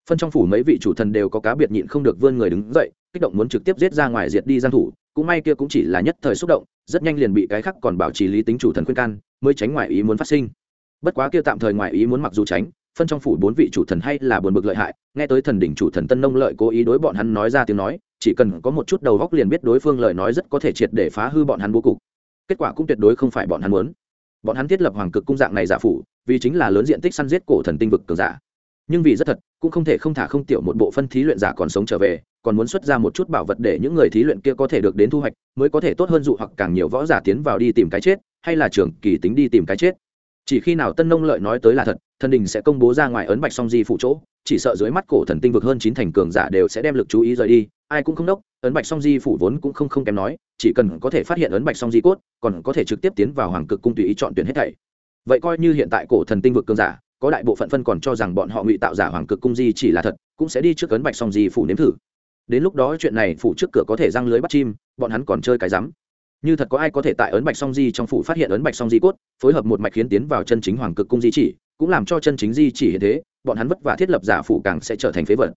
phân trong phủ mấy vị chủ thần đều có cá biệt nhịn không được vươn người đứng dậy, kích động muốn trực tiếp giết ra ngoài diệt đi giang thủ, cũng may kia cũng chỉ là nhất thời xúc động, rất nhanh liền bị cái khác còn bảo trì lý tính chủ thần khuyên can, mới tránh ngoại ý muốn phát sinh. Bất quá kia tạm thời ngoại ý muốn mặc dù tránh phân trong phủ bốn vị chủ thần hay là buồn bực lợi hại, nghe tới thần đỉnh chủ thần tân nông lợi cố ý đối bọn hắn nói ra tiếng nói, chỉ cần có một chút đầu góc liền biết đối phương lời nói rất có thể triệt để phá hư bọn hắn bố cục. Kết quả cũng tuyệt đối không phải bọn hắn muốn. Bọn hắn thiết lập hoàng cực cung dạng này giả phủ, vì chính là lớn diện tích săn giết cổ thần tinh vực cường giả. Nhưng vì rất thật, cũng không thể không thả không tiểu một bộ phân thí luyện giả còn sống trở về, còn muốn xuất ra một chút bảo vật để những người thí luyện kia có thể được đến thu hoạch, mới có thể tốt hơn dụ hoặc càng nhiều võ giả tiến vào đi tìm cái chết, hay là trường kỳ tính đi tìm cái chết. Chỉ khi nào tân nông lợi nói tới là thật thần đình sẽ công bố ra ngoài ấn bạch song di phụ chỗ, chỉ sợ dưới mắt cổ thần tinh vực hơn chín thành cường giả đều sẽ đem lực chú ý rời đi, ai cũng không đốc ấn bạch song di phủ vốn cũng không không kém nói, chỉ cần có thể phát hiện ấn bạch song di cốt, còn có thể trực tiếp tiến vào hoàng cực cung tùy ý chọn tuyển hết thảy. Vậy coi như hiện tại cổ thần tinh vực cường giả, có đại bộ phận phân còn cho rằng bọn họ ngụy tạo giả hoàng cực cung di chỉ là thật, cũng sẽ đi trước ấn bạch song di phủ nếm thử. Đến lúc đó chuyện này phủ trước cửa có thể răng lưới bắt chim, bọn hắn còn chơi cái rắm. Như thật có ai có thể tại ấn bạch song di trong phủ phát hiện ấn bạch song di cốt, phối hợp một mạch khiến tiến vào chân chính hoàng cực cung di chỉ cũng làm cho chân chính di chỉ hiện thế, bọn hắn vất vả thiết lập giả phủ càng sẽ trở thành phế vật.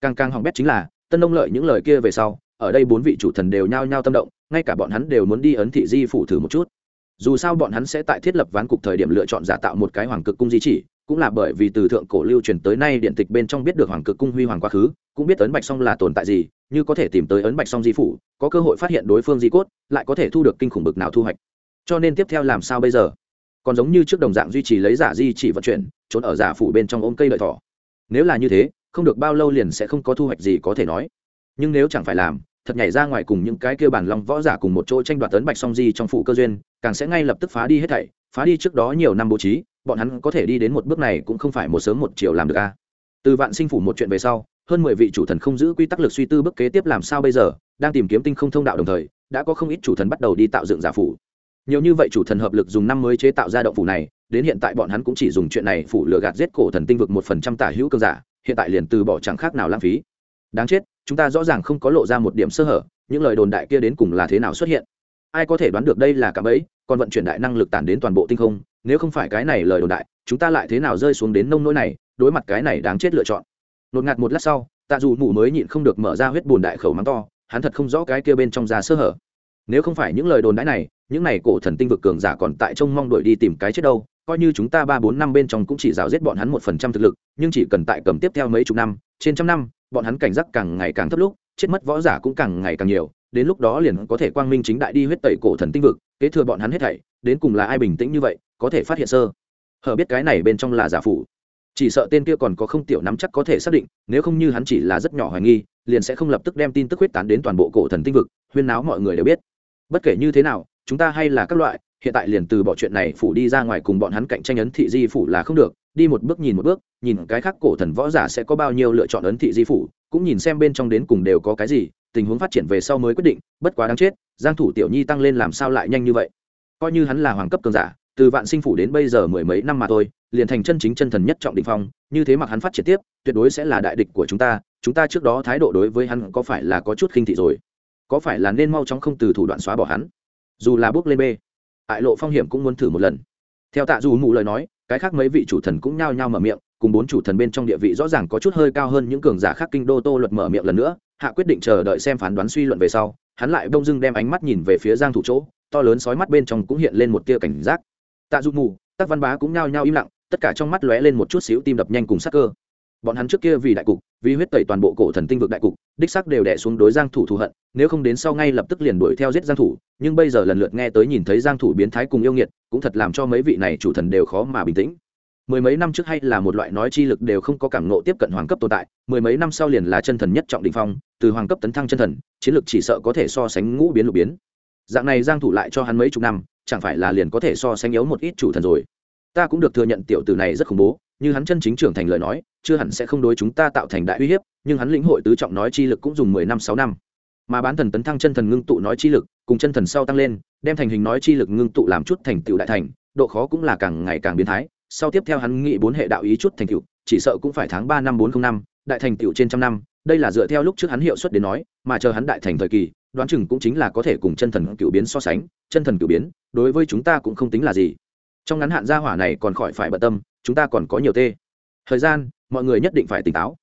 Càng càng hỏng bét chính là, tân ông lợi những lời kia về sau, ở đây bốn vị chủ thần đều nhao nhao tâm động, ngay cả bọn hắn đều muốn đi ấn thị di phủ thử một chút. Dù sao bọn hắn sẽ tại thiết lập ván cục thời điểm lựa chọn giả tạo một cái hoàng cực cung di chỉ, cũng là bởi vì từ thượng cổ lưu truyền tới nay điện tịch bên trong biết được hoàng cực cung huy hoàng quá khứ, cũng biết ấn bạch song là tồn tại gì, như có thể tìm tới ấn bạch song di phủ, có cơ hội phát hiện đối phương di cốt, lại có thể thu được kinh khủng bực nào thu hoạch. Cho nên tiếp theo làm sao bây giờ? Còn giống như trước đồng dạng duy trì lấy giả di chỉ vận chuyển, trốn ở giả phủ bên trong ôm cây lợi thỏ. Nếu là như thế, không được bao lâu liền sẽ không có thu hoạch gì có thể nói. Nhưng nếu chẳng phải làm, thật nhảy ra ngoài cùng những cái kia bản long võ giả cùng một chỗ tranh đoạt tấn bạch song di trong phủ cơ duyên, càng sẽ ngay lập tức phá đi hết thảy, phá đi trước đó nhiều năm bố trí, bọn hắn có thể đi đến một bước này cũng không phải một sớm một chiều làm được a. Từ vạn sinh phủ một chuyện về sau, hơn mười vị chủ thần không giữ quy tắc lực suy tư bước kế tiếp làm sao bây giờ, đang tìm kiếm tinh không thông đạo đồng thời, đã có không ít chủ thần bắt đầu đi tạo dựng giả phủ nhiều như vậy chủ thần hợp lực dùng năm mới chế tạo ra động phủ này, đến hiện tại bọn hắn cũng chỉ dùng chuyện này phủ lừa gạt giết cổ thần tinh vực một phần trăm tả hữu cơn giả, hiện tại liền từ bỏ chẳng khác nào lãng phí. Đáng chết, chúng ta rõ ràng không có lộ ra một điểm sơ hở, những lời đồn đại kia đến cùng là thế nào xuất hiện? Ai có thể đoán được đây là cả bẫy, còn vận chuyển đại năng lực tản đến toàn bộ tinh không, nếu không phải cái này lời đồn đại, chúng ta lại thế nào rơi xuống đến nông nỗi này, đối mặt cái này đáng chết lựa chọn. Nột ngạt một lát sau, tạ dù mù mới nhịn không được mở ra huyết bùn đại khẩu mắng to, hắn thật không rõ cái kia bên trong ra sơ hở. Nếu không phải những lời đồn đãi này những này cổ thần tinh vực cường giả còn tại trông mong đuổi đi tìm cái chết đâu, coi như chúng ta ba bốn năm bên trong cũng chỉ rào giết bọn hắn một phần trăm thực lực, nhưng chỉ cần tại cầm tiếp theo mấy chục năm, trên trăm năm, bọn hắn cảnh giác càng ngày càng thấp lúc, chết mất võ giả cũng càng ngày càng nhiều, đến lúc đó liền có thể quang minh chính đại đi huyết tẩy cổ thần tinh vực, kế thừa bọn hắn hết thảy, đến cùng là ai bình tĩnh như vậy, có thể phát hiện sơ. Hở biết cái này bên trong là giả phụ chỉ sợ tên kia còn có không tiểu nắm chắc có thể xác định, nếu không như hắn chỉ là rất nhỏ hoài nghi, liền sẽ không lập tức đem tin tức huyết tán đến toàn bộ cổ thần tinh vực, huyên náo mọi người đều biết. Bất kể như thế nào chúng ta hay là các loại, hiện tại liền từ bỏ chuyện này phủ đi ra ngoài cùng bọn hắn cạnh tranh ấn thị di phủ là không được, đi một bước nhìn một bước, nhìn cái khác cổ thần võ giả sẽ có bao nhiêu lựa chọn ấn thị di phủ, cũng nhìn xem bên trong đến cùng đều có cái gì, tình huống phát triển về sau mới quyết định, bất quá đáng chết, giang thủ tiểu nhi tăng lên làm sao lại nhanh như vậy? Coi như hắn là hoàng cấp cường giả, từ vạn sinh phủ đến bây giờ mười mấy năm mà thôi, liền thành chân chính chân thần nhất trọng định phong, như thế mặc hắn phát triển tiếp, tuyệt đối sẽ là đại địch của chúng ta chúng ta trước đó thái độ đối với hắn có phải là có chút khinh thị rồi? Có phải là nên mau chóng không từ thủ đoạn xóa bỏ hắn? Dù là bước lên b ại lộ phong hiểm cũng muốn thử một lần. Theo tạ dù mụ lời nói, cái khác mấy vị chủ thần cũng nhao nhao mở miệng, cùng bốn chủ thần bên trong địa vị rõ ràng có chút hơi cao hơn những cường giả khác kinh đô tô luật mở miệng lần nữa, hạ quyết định chờ đợi xem phán đoán suy luận về sau, hắn lại bông dưng đem ánh mắt nhìn về phía giang thủ chỗ, to lớn sói mắt bên trong cũng hiện lên một tia cảnh giác. Tạ dù mù tác văn bá cũng nhao nhao im lặng, tất cả trong mắt lóe lên một chút xíu tim đập nhanh cùng sắc cơ bọn hắn trước kia vì đại cục, vì huyết tẩy toàn bộ cổ thần tinh vực đại cục, đích sắc đều đẻ xuống đối giang thủ thù hận, nếu không đến sau ngay lập tức liền đuổi theo giết giang thủ, nhưng bây giờ lần lượt nghe tới nhìn thấy giang thủ biến thái cùng yêu nghiệt, cũng thật làm cho mấy vị này chủ thần đều khó mà bình tĩnh. Mười mấy năm trước hay là một loại nói chi lực đều không có cảm ngộ tiếp cận hoàng cấp tồn tại, mười mấy năm sau liền là chân thần nhất trọng đỉnh phong, từ hoàng cấp tấn thăng chân thần, chiến lực chỉ sợ có thể so sánh ngũ biến lục biến. Dạng này giang thủ lại cho hắn mấy chục năm, chẳng phải là liền có thể so sánh yếu một ít chủ thần rồi. Ta cũng được thừa nhận tiểu tử này rất khủng bố như hắn chân chính trưởng thành lời nói, chưa hẳn sẽ không đối chúng ta tạo thành đại uy hiếp, nhưng hắn lĩnh hội tứ trọng nói chi lực cũng dùng mười năm, sáu năm. Mà bán thần tấn thăng chân thần ngưng tụ nói chi lực, cùng chân thần sau tăng lên, đem thành hình nói chi lực ngưng tụ làm chút thành tựu đại thành, độ khó cũng là càng ngày càng biến thái. Sau tiếp theo hắn nghĩ bốn hệ đạo ý chút thành tựu, chỉ sợ cũng phải tháng ba năm, bốn không năm, đại thành tựu trên trăm năm. Đây là dựa theo lúc trước hắn hiệu suất đến nói, mà chờ hắn đại thành thời kỳ, đoán chừng cũng chính là có thể cùng chân thần cựu biến so sánh. Chân thần cựu biến, đối với chúng ta cũng không tính là gì. Trong ngắn hạn gia hỏa này còn khỏi phải bận tâm chúng ta còn có nhiều tê. Thời gian, mọi người nhất định phải tỉnh táo.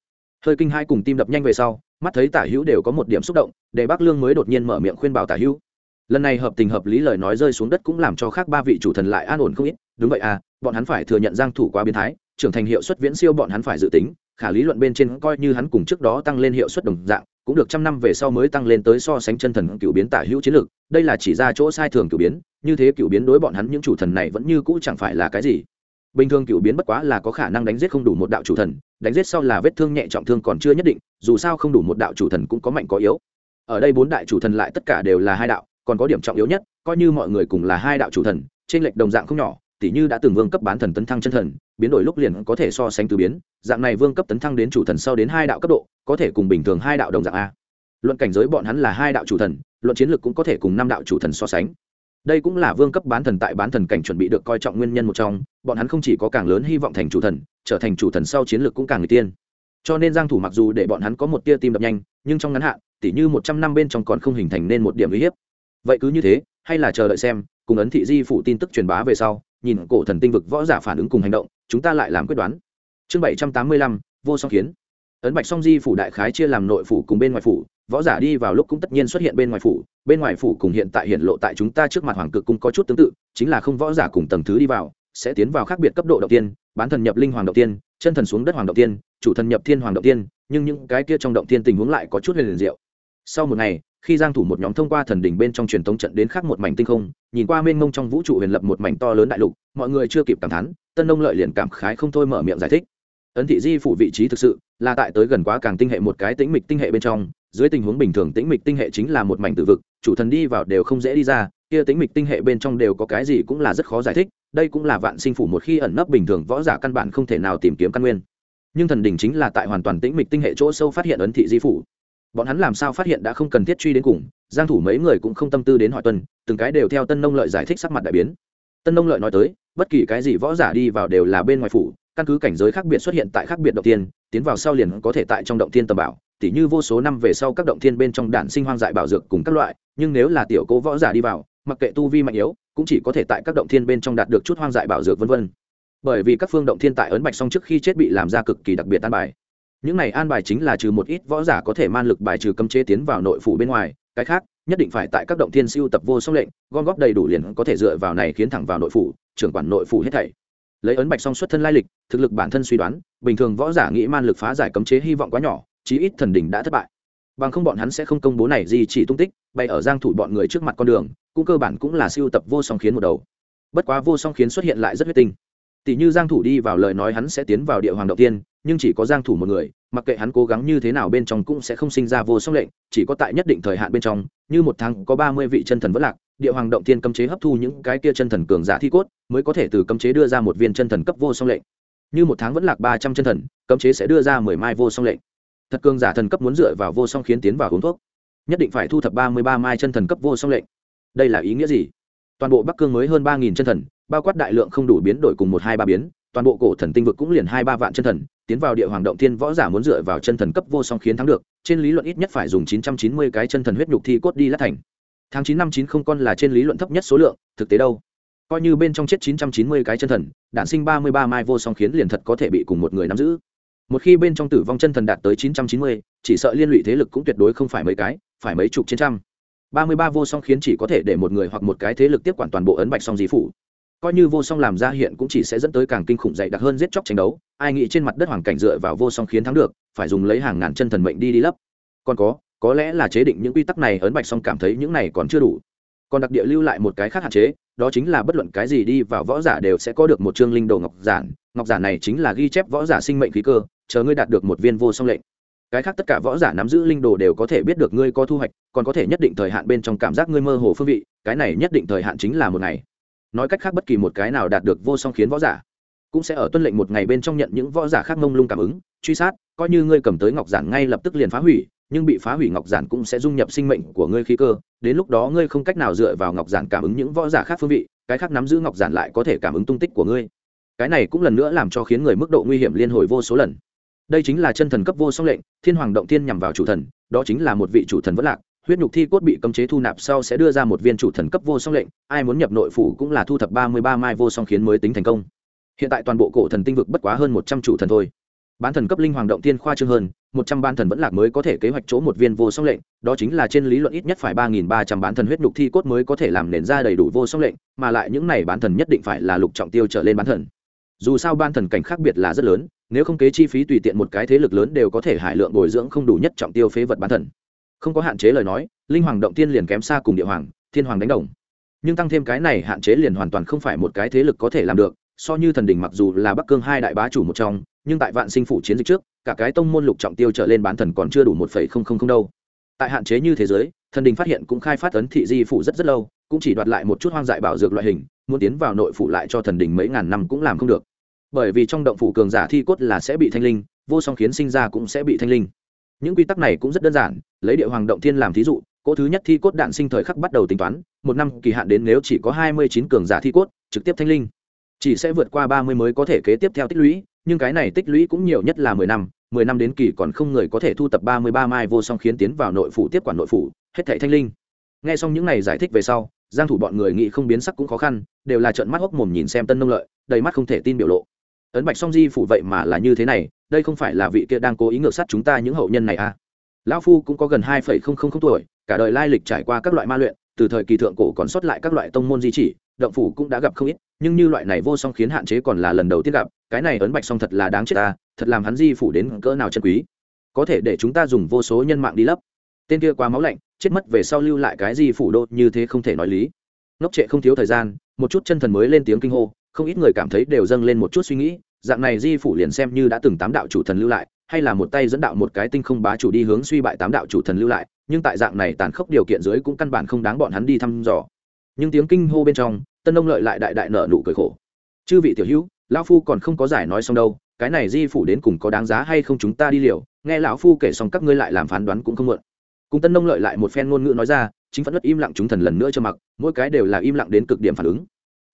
Hơi kinh hai cùng tim đập nhanh về sau, mắt thấy tả hữu đều có một điểm xúc động để bác lương mới đột nhiên mở miệng khuyên bảo tả hữu. Lần này hợp tình hợp lý lời nói rơi xuống đất cũng làm cho khác ba vị chủ thần lại an ổn không ít. Đúng vậy à bọn hắn phải thừa nhận giang thủ quá biến thái, trưởng thành hiệu suất viễn siêu bọn hắn phải dự tính, khả lý luận bên trên coi như hắn cùng trước đó tăng lên hiệu suất đồng dạng, cũng được trăm năm về sau mới tăng lên tới so sánh chân thần cựu biến tả hữu chiến lược. Đây là chỉ ra chỗ sai thường cựu biến, như thế cựu biến đối bọn hắn những chủ thần này vẫn như cũ chẳng phải là cái gì bình thường cựu biến bất quá là có khả năng đánh giết không đủ một đạo chủ thần, đánh giết sau là vết thương nhẹ trọng thương còn chưa nhất định, dù sao không đủ một đạo chủ thần cũng có mạnh có yếu. Ở đây bốn đại chủ thần lại tất cả đều là hai đạo, còn có điểm trọng yếu nhất, coi như mọi người cùng là hai đạo chủ thần, trên lệch đồng dạng không nhỏ, tỉ như đã từng vương cấp bán thần tấn thăng chân thần, biến đổi lúc liền có thể so sánh từ biến, dạng này vương cấp tấn thăng đến chủ thần sau đến hai đạo cấp độ, có thể cùng bình thường hai đạo đồng dạng a. Luận cảnh giới bọn hắn là hai đạo chủ thần, luận chiến lược cũng có thể cùng năm đạo chủ thần so sánh đây cũng là vương cấp bán thần tại bán thần cảnh chuẩn bị được coi trọng nguyên nhân một trong, bọn hắn không chỉ có càng lớn hy vọng thành chủ thần, trở thành chủ thần sau chiến lược cũng càng người tiên. Cho nên giang thủ mặc dù để bọn hắn có một tia tim đập nhanh, nhưng trong ngắn hạn, tỉ như một trăm năm bên trong còn không hình thành nên một điểm uy hiếp. Vậy cứ như thế, hay là chờ đợi xem, cùng ấn thị di phụ tin tức truyền bá về sau, nhìn cổ thần tinh vực võ giả phản ứng cùng hành động, chúng ta lại làm quyết đoán. Chương bảy trăm tám mươi lăm, vô song kiến ấn bạch song di phủ đại khái chia làm nội phủ cùng bên ngoài phủ, võ giả đi vào lúc cũng tất nhiên xuất hiện bên ngoài phủ, bên ngoài phủ cùng hiện tại hiện lộ tại chúng ta trước mặt hoàng cực cung có chút tương tự, chính là không võ giả cùng tầng thứ đi vào, sẽ tiến vào khác biệt cấp độ đầu tiên, bán thần nhập linh hoàng đầu tiên, chân thần xuống đất hoàng đầu tiên, chủ thần nhập thiên hoàng đầu tiên, nhưng những cái kia trong động tiên tình huống lại có chút huyền liền diệu. Sau một ngày, khi giang thủ một nhóm thông qua thần đỉnh bên trong truyền thống trận đến khác một mảnh tinh không, nhìn qua mênh mông trong vũ trụ huyền lập một mảnh to lớn đại lục, mọi người chưa kịp cảm thán, tân nông lợi liền cảm khái không thôi mở miệng giải thích ấn thị di phủ vị trí thực sự, là tại tới gần quá càng tinh hệ một cái tĩnh mịch tinh hệ bên trong, dưới tình huống bình thường tĩnh mịch tinh hệ chính là một mảnh tự vực, chủ thần đi vào đều không dễ đi ra, kia tĩnh mịch tinh hệ bên trong đều có cái gì cũng là rất khó giải thích, đây cũng là vạn sinh phủ một khi ẩn nấp bình thường võ giả căn bản không thể nào tìm kiếm căn nguyên. Nhưng thần đỉnh chính là tại hoàn toàn tĩnh mịch tinh hệ chỗ sâu phát hiện ấn thị di phủ. Bọn hắn làm sao phát hiện đã không cần thiết truy đến cùng, giang thủ mấy người cũng không tâm tư đến hỏi tuân từng cái đều theo tân nông lợi giải thích sắc mặt đại biến. Tân nông lợi nói tới, bất kỳ cái gì võ giả đi vào đều là bên ngoài phủ căn cứ cảnh giới khác biệt xuất hiện tại khác biệt động tiên tiến vào sau liền có thể tại trong động tiên tầm bảo, tỉ như vô số năm về sau các động thiên bên trong đản sinh hoang dại bảo dược cùng các loại, nhưng nếu là tiểu cố võ giả đi vào, mặc kệ tu vi mạnh yếu, cũng chỉ có thể tại các động thiên bên trong đạt được chút hoang dại bảo dược vân vân. Bởi vì các phương động thiên tại ấn bạch song trước khi chết bị làm ra cực kỳ đặc biệt an bài. Những này an bài chính là trừ một ít võ giả có thể man lực bài trừ cấm chế tiến vào nội phủ bên ngoài, cái khác, nhất định phải tại các động thiên siêu tập vô song lệnh, gom góp đầy đủ liền có thể dựa vào này khiến thẳng vào nội phủ, trưởng quản nội phủ hết thảy lấy ấn bạch song xuất thân lai lịch, thực lực bản thân suy đoán, bình thường võ giả nghĩ man lực phá giải cấm chế hy vọng quá nhỏ, chí ít thần đỉnh đã thất bại. Bằng không bọn hắn sẽ không công bố này gì chỉ tung tích bay ở giang thủ bọn người trước mặt con đường, cũng cơ bản cũng là siêu tập vô song khiến một đầu. Bất quá vô song khiến xuất hiện lại rất huyết tinh. Tỷ như giang thủ đi vào lời nói hắn sẽ tiến vào địa hoàng đầu tiên, nhưng chỉ có giang thủ một người, mặc kệ hắn cố gắng như thế nào bên trong cũng sẽ không sinh ra vô song lệnh, chỉ có tại nhất định thời hạn bên trong, như một tháng có 30 vị chân thần vỡ lạc địa hoàng động Thiên cấm chế hấp thu những cái kia chân thần cường giả thi cốt, mới có thể từ cấm chế đưa ra một viên chân thần cấp vô song lệnh. Như một tháng vẫn lạc 300 chân thần, cấm chế sẽ đưa ra 10 mai vô song lệnh. Thật cường giả thần cấp muốn dựa vào vô song khiến tiến vào uống thuốc, nhất định phải thu thập 33 mai chân thần cấp vô song lệnh. Đây là ý nghĩa gì? Toàn bộ bắc cương mới hơn ba nghìn chân thần, bao quát đại lượng không đủ biến đổi cùng một hai ba biến, toàn bộ cổ thần tinh vực cũng liền hai ba vạn chân thần, tiến vào địa hoàng động thiên võ giả muốn dựa vào chân thần cấp vô song khiến thắng được, trên lý luận ít nhất phải dùng chín trăm chín mươi cái chân thần huyết nhục thi cốt đi lát thành tháng chín năm chín không con là trên lý luận thấp nhất số lượng, thực tế đâu? Coi như bên trong chết chín trăm chín mươi cái chân thần đạn sinh ba mươi ba mai vô song khiến liền thật có thể bị cùng một người nắm giữ. Một khi bên trong tử vong chân thần đạt tới chín trăm chín mươi, chỉ sợ liên lụy thế lực cũng tuyệt đối không phải mấy cái, phải mấy chục trên trăm. Ba mươi ba vô song khiến chỉ có thể để một người hoặc một cái thế lực tiếp quản toàn bộ ấn bạch song di phủ. Coi như vô song làm ra hiện cũng chỉ sẽ dẫn tới càng kinh khủng dày đặc hơn giết chóc tranh đấu, ai nghĩ trên mặt đất hoàng cảnh dựa vào vô song khiến thắng được, phải dùng lấy hàng ngàn chân thần mệnh đi đi lấp. Còn có có lẽ là chế định những quy tắc này ấn bạch song cảm thấy những này còn chưa đủ. Còn đặc địa lưu lại một cái khác hạn chế, đó chính là bất luận cái gì đi vào võ giả đều sẽ có được một chương linh đồ ngọc giản. Ngọc giản này chính là ghi chép võ giả sinh mệnh khí cơ, chờ ngươi đạt được một viên vô song lệnh. Cái khác tất cả võ giả nắm giữ linh đồ đều có thể biết được ngươi có thu hoạch, còn có thể nhất định thời hạn bên trong cảm giác ngươi mơ hồ phương vị, cái này nhất định thời hạn chính là một ngày. Nói cách khác bất kỳ một cái nào đạt được vô song khiến võ giả, cũng sẽ ở tuân lệnh một ngày bên trong nhận những võ giả khác mông lung cảm ứng, truy sát, coi như ngươi cầm tới ngọc giản ngay lập tức liền phá hủy nhưng bị phá hủy ngọc giản cũng sẽ dung nhập sinh mệnh của ngươi khí cơ. Đến lúc đó ngươi không cách nào dựa vào ngọc giản cảm ứng những võ giả khác phương vị, cái khác nắm giữ ngọc giản lại có thể cảm ứng tung tích của ngươi. Cái này cũng lần nữa làm cho khiến người mức độ nguy hiểm liên hồi vô số lần. Đây chính là chân thần cấp vô song lệnh, thiên hoàng động thiên nhằm vào chủ thần, đó chính là một vị chủ thần vất lạc. Huyết nhục thi cốt bị cấm chế thu nạp sau sẽ đưa ra một viên chủ thần cấp vô song lệnh, ai muốn nhập nội phủ cũng là thu thập ba mươi ba mai vô song khiến mới tính thành công. Hiện tại toàn bộ cổ thần tinh vực bất quá hơn một trăm chủ thần thôi bán thần cấp linh hoàng động tiên khoa trương hơn, một trăm ban thần vẫn lạc mới có thể kế hoạch chỗ một viên vô song lệnh, đó chính là trên lý luận ít nhất phải ba nghìn ba trăm bán thần huyết nhục thi cốt mới có thể làm nền ra đầy đủ vô song lệnh, mà lại những này bán thần nhất định phải là lục trọng tiêu trở lên bán thần. Dù sao ban thần cảnh khác biệt là rất lớn, nếu không kế chi phí tùy tiện một cái thế lực lớn đều có thể hải lượng bồi dưỡng không đủ nhất trọng tiêu phế vật bán thần. Không có hạn chế lời nói, linh hoàng động tiên liền kém xa cùng địa hoàng, thiên hoàng đánh đồng. Nhưng tăng thêm cái này hạn chế liền hoàn toàn không phải một cái thế lực có thể làm được, so như thần đình mặc dù là bắc cương hai đại bá chủ một trong nhưng tại vạn sinh phủ chiến dịch trước, cả cái tông môn lục trọng tiêu trở lên bán thần còn chưa đủ một phẩy không không không đâu. Tại hạn chế như thế giới, thần đình phát hiện cũng khai phát ấn thị di phủ rất rất lâu, cũng chỉ đoạt lại một chút hoang dại bảo dược loại hình, muốn tiến vào nội phủ lại cho thần đình mấy ngàn năm cũng làm không được. Bởi vì trong động phủ cường giả thi cốt là sẽ bị thanh linh, vô song khiến sinh ra cũng sẽ bị thanh linh. Những quy tắc này cũng rất đơn giản, lấy địa hoàng động thiên làm thí dụ cỗ thứ nhất thi cốt đạn sinh thời khắc bắt đầu tính toán, một năm kỳ hạn đến nếu chỉ có hai mươi chín cường giả thi cốt, trực tiếp thanh linh. Chỉ sẽ vượt qua ba mươi mới có thể kế tiếp theo tích lũy nhưng cái này tích lũy cũng nhiều nhất là mười năm mười năm đến kỳ còn không người có thể thu tập ba mươi ba mai vô song khiến tiến vào nội phủ tiếp quản nội phủ, hết thảy thanh linh. Nghe xong những này giải thích về sau, giang thủ bọn người nghĩ không biến sắc cũng khó khăn, đều là trợn mắt hốc mồm nhìn xem tân nông lợi, đầy mắt không thể tin biểu lộ. Ấn bạch song di phủ vậy mà là như thế này, đây không phải là vị kia đang cố ý ngược sát chúng ta những hậu nhân này à? Lão phu cũng có gần hai phẩy không không không tuổi, cả đời lai lịch trải qua các loại ma luyện, từ thời kỳ thượng cổ còn sót lại các loại tông môn di chỉ, động phủ cũng đã gặp không ít nhưng như loại này vô song khiến hạn chế còn là lần đầu tiên gặp, cái này ấn bạch song thật là đáng chết ta, thật làm hắn di phủ đến cỡ nào chân quý. Có thể để chúng ta dùng vô số nhân mạng đi lấp. Tên kia quá máu lạnh, chết mất về sau lưu lại cái gì phủ đô như thế không thể nói lý. Ngốc trệ không thiếu thời gian, một chút chân thần mới lên tiếng kinh hô, không ít người cảm thấy đều dâng lên một chút suy nghĩ, dạng này di phủ liền xem như đã từng tám đạo chủ thần lưu lại, hay là một tay dẫn đạo một cái tinh không bá chủ đi hướng suy bại tám đạo chủ thần lưu lại, nhưng tại dạng này tàn khốc điều kiện dưới cũng căn bản không đáng bọn hắn đi thăm dò. Nhưng tiếng kinh hô bên trong tân ông lợi lại đại đại nợ nụ cười khổ. Chư vị tiểu hữu, lão phu còn không có giải nói xong đâu, cái này di phủ đến cùng có đáng giá hay không chúng ta đi liều, nghe lão phu kể xong các ngươi lại làm phán đoán cũng không muộn. Cùng tân nông lợi lại một phen ngôn ngữ nói ra, chính phẫn ất im lặng chúng thần lần nữa cho mặc, mỗi cái đều là im lặng đến cực điểm phản ứng.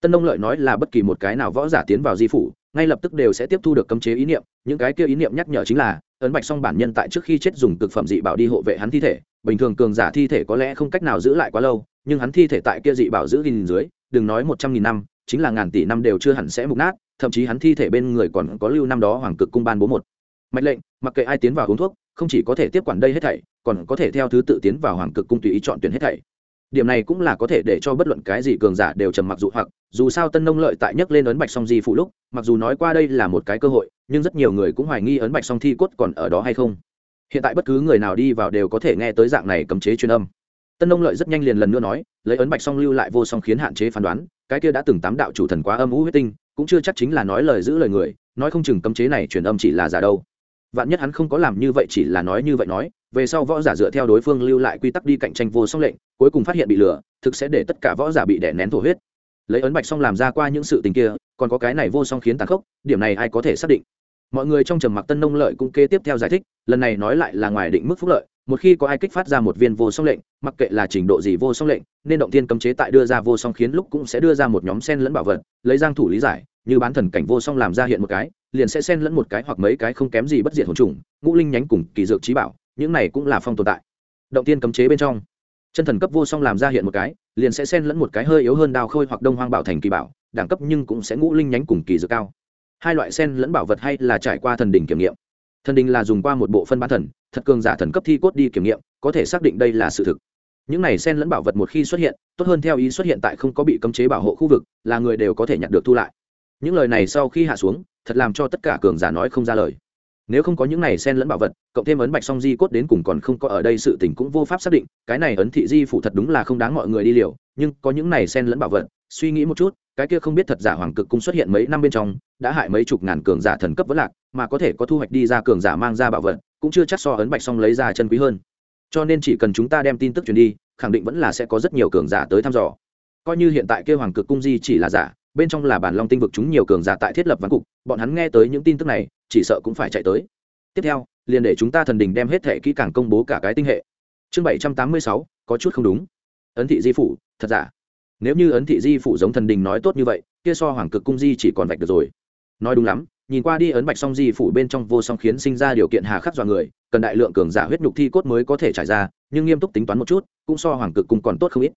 Tân nông lợi nói là bất kỳ một cái nào võ giả tiến vào di phủ, ngay lập tức đều sẽ tiếp thu được cấm chế ý niệm, những cái kia ý niệm nhắc nhở chính là, ấn bạch song bản nhân tại trước khi chết dùng cực phẩm dị bảo đi hộ vệ hắn thi thể, bình thường cường giả thi thể có lẽ không cách nào giữ lại quá lâu, nhưng hắn thi thể tại kia dị bảo giữ gìn dưới đừng nói một trăm nghìn năm, chính là ngàn tỷ năm đều chưa hẳn sẽ mục nát, thậm chí hắn thi thể bên người còn có lưu năm đó hoàng cực cung ban bố một. Mệnh lệnh, mặc kệ ai tiến vào uống thuốc, không chỉ có thể tiếp quản đây hết thảy, còn có thể theo thứ tự tiến vào hoàng cực cung tùy ý chọn tuyển hết thảy. Điểm này cũng là có thể để cho bất luận cái gì cường giả đều trầm mặc dụ hoặc, dù sao tân nông lợi tại nhấc lên ấn bạch song di phụ lúc, mặc dù nói qua đây là một cái cơ hội, nhưng rất nhiều người cũng hoài nghi ấn bạch song thi cốt còn ở đó hay không. Hiện tại bất cứ người nào đi vào đều có thể nghe tới dạng này cấm chế truyền âm tân nông lợi rất nhanh liền lần nữa nói, lấy ấn bạch song lưu lại vô song khiến hạn chế phán đoán, cái kia đã từng tám đạo chủ thần quá âm ú huyết tinh, cũng chưa chắc chính là nói lời giữ lời người, nói không chừng cấm chế này truyền âm chỉ là giả đâu. Vạn nhất hắn không có làm như vậy chỉ là nói như vậy nói, về sau võ giả dựa theo đối phương lưu lại quy tắc đi cạnh tranh vô song lệnh, cuối cùng phát hiện bị lừa, thực sẽ để tất cả võ giả bị đè nén thổ huyết. Lấy ấn bạch song làm ra qua những sự tình kia, còn có cái này vô song khiến tàn khốc, điểm này ai có thể xác định? Mọi người trong trầm mặc tân nông lợi cũng kế tiếp theo giải thích, lần này nói lại là ngoài định mức phúc lợi, một khi có ai kích phát ra một viên vô song lệnh, mặc kệ là trình độ gì vô song lệnh, nên động tiên cấm chế tại đưa ra vô song khiến lúc cũng sẽ đưa ra một nhóm sen lẫn bảo vật, lấy giang thủ lý giải, như bán thần cảnh vô song làm ra hiện một cái, liền sẽ xen lẫn một cái hoặc mấy cái không kém gì bất diệt hồn trùng, ngũ linh nhánh cùng kỳ dược trí bảo, những này cũng là phong tồn tại. Động tiên cấm chế bên trong, chân thần cấp vô song làm ra hiện một cái, liền sẽ xen lẫn một cái hơi yếu hơn đào khôi hoặc đông hoang bảo thành kỳ bảo, đẳng cấp nhưng cũng sẽ ngũ linh nhánh cùng kỳ dược cao hai loại sen lẫn bảo vật hay là trải qua thần đỉnh kiểm nghiệm. Thần đỉnh là dùng qua một bộ phân bán thần, thật cường giả thần cấp thi cốt đi kiểm nghiệm, có thể xác định đây là sự thực. Những này sen lẫn bảo vật một khi xuất hiện, tốt hơn theo ý xuất hiện tại không có bị cấm chế bảo hộ khu vực, là người đều có thể nhận được thu lại. Những lời này sau khi hạ xuống, thật làm cho tất cả cường giả nói không ra lời. Nếu không có những này sen lẫn bảo vật, cộng thêm ấn bạch song di cốt đến cùng còn không có ở đây sự tình cũng vô pháp xác định, cái này ấn thị di phụ thật đúng là không đáng mọi người đi liều, nhưng có những này sen lẫn bảo vật, suy nghĩ một chút cái kia không biết thật giả hoàng cực cung xuất hiện mấy năm bên trong, đã hại mấy chục ngàn cường giả thần cấp vẫn lạc, mà có thể có thu hoạch đi ra cường giả mang ra bảo vật, cũng chưa chắc so ấn bạch song lấy ra chân quý hơn. Cho nên chỉ cần chúng ta đem tin tức truyền đi, khẳng định vẫn là sẽ có rất nhiều cường giả tới thăm dò. Coi như hiện tại kia hoàng cực cung di chỉ là giả, bên trong là bản long tinh vực chúng nhiều cường giả tại thiết lập văn cục, bọn hắn nghe tới những tin tức này, chỉ sợ cũng phải chạy tới. Tiếp theo, liền để chúng ta thần đình đem hết thệ kỹ càng công bố cả cái tinh hệ. Chương bảy trăm tám mươi sáu, có chút không đúng. Ấn thị di phủ, thật giả? Nếu như ấn thị di phủ giống thần đình nói tốt như vậy, kia so hoàng cực cung di chỉ còn vạch được rồi. Nói đúng lắm, nhìn qua đi ấn bạch song di phủ bên trong vô song khiến sinh ra điều kiện hà khắc dọa người, cần đại lượng cường giả huyết nhục thi cốt mới có thể trải ra, nhưng nghiêm túc tính toán một chút, cũng so hoàng cực cung còn tốt không ít.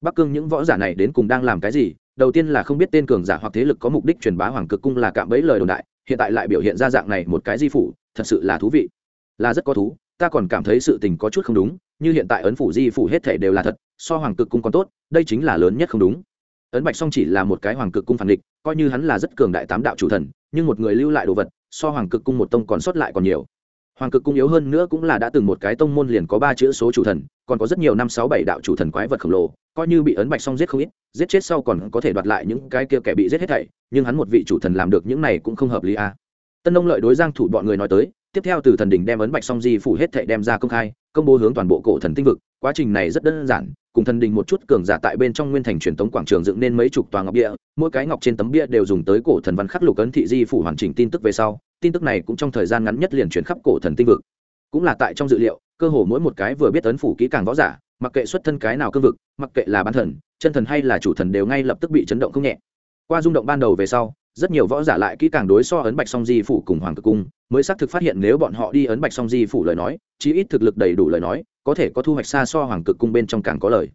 Bắc cương những võ giả này đến cùng đang làm cái gì? Đầu tiên là không biết tên cường giả hoặc thế lực có mục đích truyền bá hoàng cực cung là cạm bẫy lời đồn đại, hiện tại lại biểu hiện ra dạng này một cái di phủ, thật sự là thú vị. Là rất có thú, ta còn cảm thấy sự tình có chút không đúng như hiện tại ấn phủ di phủ hết thể đều là thật, so hoàng cực cung còn tốt, đây chính là lớn nhất không đúng ấn bạch song chỉ là một cái hoàng cực cung phản địch, coi như hắn là rất cường đại tám đạo chủ thần, nhưng một người lưu lại đồ vật, so hoàng cực cung một tông còn sót lại còn nhiều hoàng cực cung yếu hơn nữa cũng là đã từng một cái tông môn liền có ba chữ số chủ thần, còn có rất nhiều năm sáu bảy đạo chủ thần quái vật khổng lồ, coi như bị ấn bạch xong giết không ít, giết chết sau còn có thể đoạt lại những cái kia kẻ bị giết hết thảy, nhưng hắn một vị chủ thần làm được những này cũng không hợp lý à. tân ông lợi đối giang thủ bọn người nói tới tiếp theo từ thần đỉnh đem ấn bạch song di phủ hết thệ đem ra công khai, công bố hướng toàn bộ cổ thần tinh vực. Quá trình này rất đơn giản, cùng thần đình một chút cường giả tại bên trong nguyên thành truyền thống quảng trường dựng nên mấy chục tòa ngọc bia mỗi cái ngọc trên tấm bia đều dùng tới cổ thần văn khắc lục ấn thị di phủ hoàn chỉnh tin tức về sau, tin tức này cũng trong thời gian ngắn nhất liền chuyển khắp cổ thần tinh vực. Cũng là tại trong dự liệu, cơ hồ mỗi một cái vừa biết ấn phủ kỹ càng võ giả, mặc kệ xuất thân cái nào cương vực, mặc kệ là bán thần, chân thần hay là chủ thần đều ngay lập tức bị chấn động không nhẹ. Qua rung động ban đầu về sau rất nhiều võ giả lại kỹ càng đối so ấn bạch song di phủ cùng hoàng cực cung, mới xác thực phát hiện nếu bọn họ đi ấn bạch song di phủ lời nói, chí ít thực lực đầy đủ lời nói, có thể có thu hoạch xa so hoàng cực cung bên trong càng có lời